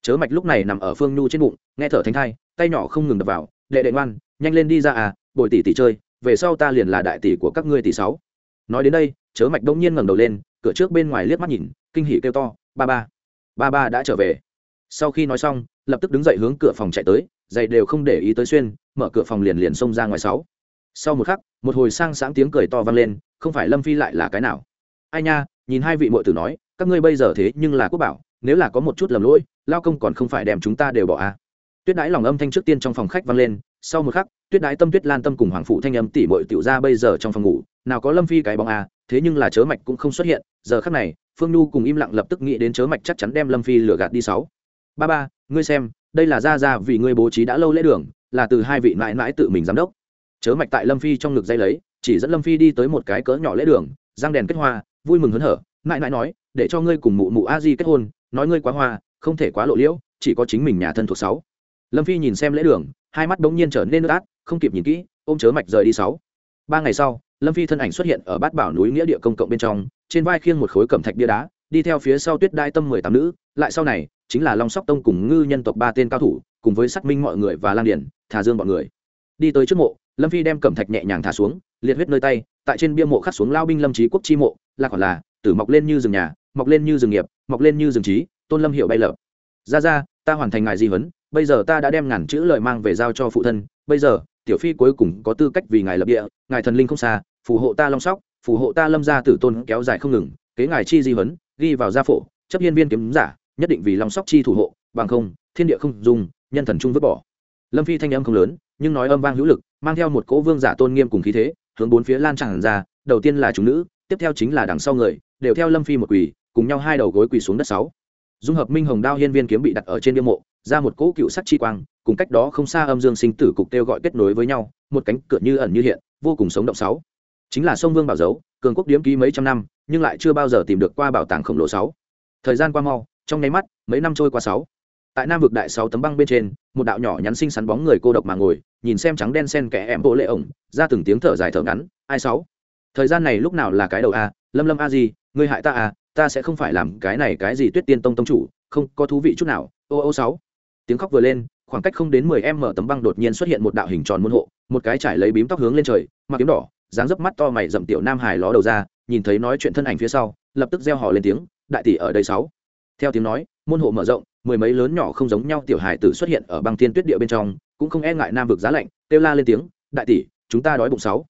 chớ mạch lúc này nằm ở phương nhu trên bụng, nghe thở thánh thai, tay nhỏ không ngừng đập vào, đệ đệ ngoan, nhanh lên đi ra à bồi tỷ tỷ chơi, về sau ta liền là đại tỷ của các ngươi tỷ sáu. Nói đến đây, chớ mạch đông nhiên ngẩng đầu lên cửa trước bên ngoài liếc mắt nhìn kinh hỉ kêu to ba ba ba ba đã trở về. Sau khi nói xong lập tức đứng dậy hướng cửa phòng chạy tới giày đều không để ý tới xuyên mở cửa phòng liền liền xông ra ngoài sáu. Sau một khắc một hồi sang sáng tiếng cười to vang lên không phải lâm phi lại là cái nào? Ai nha nhìn hai vị muội tử nói các ngươi bây giờ thế nhưng là quốc bảo nếu là có một chút lầm lỗi lao công còn không phải đem chúng ta đều bỏ à. tuyết đái lòng âm thanh trước tiên trong phòng khách vang lên sau một khắc tuyết đái tâm tuyết lan tâm cùng hoàng phụ thanh âm tỉ mội tiểu ra bây giờ trong phòng ngủ nào có lâm phi cái bóng à, thế nhưng là chớ mạch cũng không xuất hiện, giờ khắc này, phương nhu cùng im lặng lập tức nghĩ đến chớ mạch chắc chắn đem lâm phi lừa gạt đi sáu. Ba ba, ngươi xem, đây là ra ra vì ngươi bố trí đã lâu lễ đường, là từ hai vị mãi mãi tự mình giám đốc. Chớ mạch tại lâm phi trong ngực dây lấy, chỉ dẫn lâm phi đi tới một cái cỡ nhỏ lễ đường, răng đèn kết hoa, vui mừng hớn hở, mãi mãi nói, để cho ngươi cùng mụ mụ a di kết hôn, nói ngươi quá hoa, không thể quá lộ liễu, chỉ có chính mình nhà thân thuộc sáu. Lâm phi nhìn xem lễ đường, hai mắt bỗng nhiên trở nên nước át, không kịp nhìn kỹ, ôm chớ mạch rời đi sáu. Ba ngày sau lâm phi thân ảnh xuất hiện ở bát bảo núi nghĩa địa công cộng bên trong, trên vai khiêng một khối cẩm thạch bia đá, đi theo phía sau tuyết đai tâm mười tám nữ, lại sau này, chính là long sóc tông cùng ngư nhân tộc ba tên cao thủ, cùng với xác minh mọi người và lang điển thả dương bọn người. Đi tới trước mộ, lâm phi đem cẩm thạch nhẹ nhàng thả xuống, liệt huyết nơi tay, tại trên bia mộ khắc xuống lao binh lâm trí quốc chi mộ, là còn là, tử mọc lên như rừng nhà, mọc lên như rừng nghiệp, mọc lên như rừng trí, tôn lâm hiệu bay lợp ra ra, ta hoàn thành ngài di huấn, bây giờ ta đã đem ngàn chữ lời mang về giao cho phụ thân, bây giờ tiểu phi cuối cùng có tư cách vì ngài lập địa, ngài thần linh không xa, phù hộ ta long sóc, phù hộ ta lâm gia tử tôn kéo dài không ngừng, kế ngài chi di huấn, ghi vào gia phổ, chấp hiên viên kiếm giả, nhất định vì long sóc chi thủ hộ, bằng không, thiên địa không dùng, nhân thần trung vứt bỏ. Lâm phi thanh âm không lớn, nhưng nói âm vang hữu lực, mang theo một cỗ vương giả tôn nghiêm cùng khí thế, hướng bốn phía lan tràn ra, đầu tiên là chúng nữ, tiếp theo chính là đằng sau người, đều theo lâm phi một quỳ, cùng nhau hai đầu gối quỳ xuống đất sáu. Dung hợp minh hồng đao hiên viên kiếm bị đặt ở trên bia mộ, ra một cỗ cựu sắc chi quang cùng cách đó không xa âm dương sinh tử cục kêu gọi kết nối với nhau, một cánh cửa như ẩn như hiện, vô cùng sống động sáu. Chính là sông vương bảo dấu cường quốc điếm ký mấy trăm năm, nhưng lại chưa bao giờ tìm được qua bảo tàng khổng lồ sáu. Thời gian qua mau, trong nháy mắt, mấy năm trôi qua sáu. Tại nam vực đại sáu tấm băng bên trên, một đạo nhỏ nhắn xinh xắn bóng người cô độc mà ngồi, nhìn xem trắng đen sen kẽ em bộ lệ ổng, ra từng tiếng thở dài thở ngắn, ai sáu? Thời gian này lúc nào là cái đầu a? Lâm lâm a gì? Ngươi hại ta à? Ta sẽ không phải làm cái này cái gì tuyết tiên tông tông chủ, không có thú vị chút nào. Ô ô, sáu. Tiếng khóc vừa lên khoảng cách không đến mười em mở tấm băng đột nhiên xuất hiện một đạo hình tròn môn hộ, một cái trải lấy bím tóc hướng lên trời, mặc kiếm đỏ, dáng dấp mắt to mày dậm tiểu nam hải ló đầu ra, nhìn thấy nói chuyện thân ảnh phía sau, lập tức reo hò lên tiếng, đại tỷ ở đây sáu. Theo tiếng nói, môn hộ mở rộng, mười mấy lớn nhỏ không giống nhau tiểu hải tử xuất hiện ở băng thiên tuyết địa bên trong, cũng không e ngại nam vực giá lạnh, kêu la lên tiếng, đại tỷ, chúng ta đói bụng sáu.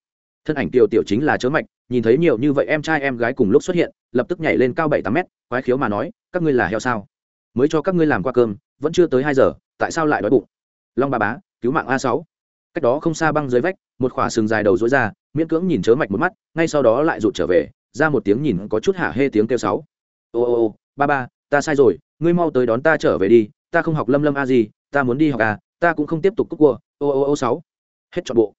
Thân ảnh tiểu tiểu chính là chớ mạch, nhìn thấy nhiều như vậy em trai em gái cùng lúc xuất hiện, lập tức nhảy lên cao bảy tám mét, quái khiếu mà nói, các ngươi là heo sao? Mới cho các ngươi làm qua cơm, vẫn chưa tới hai giờ, tại sao lại đói bụng? Long ba bá, cứu mạng a sáu. Cách đó không xa băng dưới vách, một khỏa sừng dài đầu dối ra, miễn cưỡng nhìn chớ mạch một mắt, ngay sau đó lại rụt trở về, ra một tiếng nhìn có chút hả hê tiếng kêu sáu. Ô ô ô, ba ba, ta sai rồi, ngươi mau tới đón ta trở về đi, ta không học lâm lâm a gì ta muốn đi học à ta cũng không tiếp tục cúc cua. Ô ô ô sáu. Hết chọn bộ.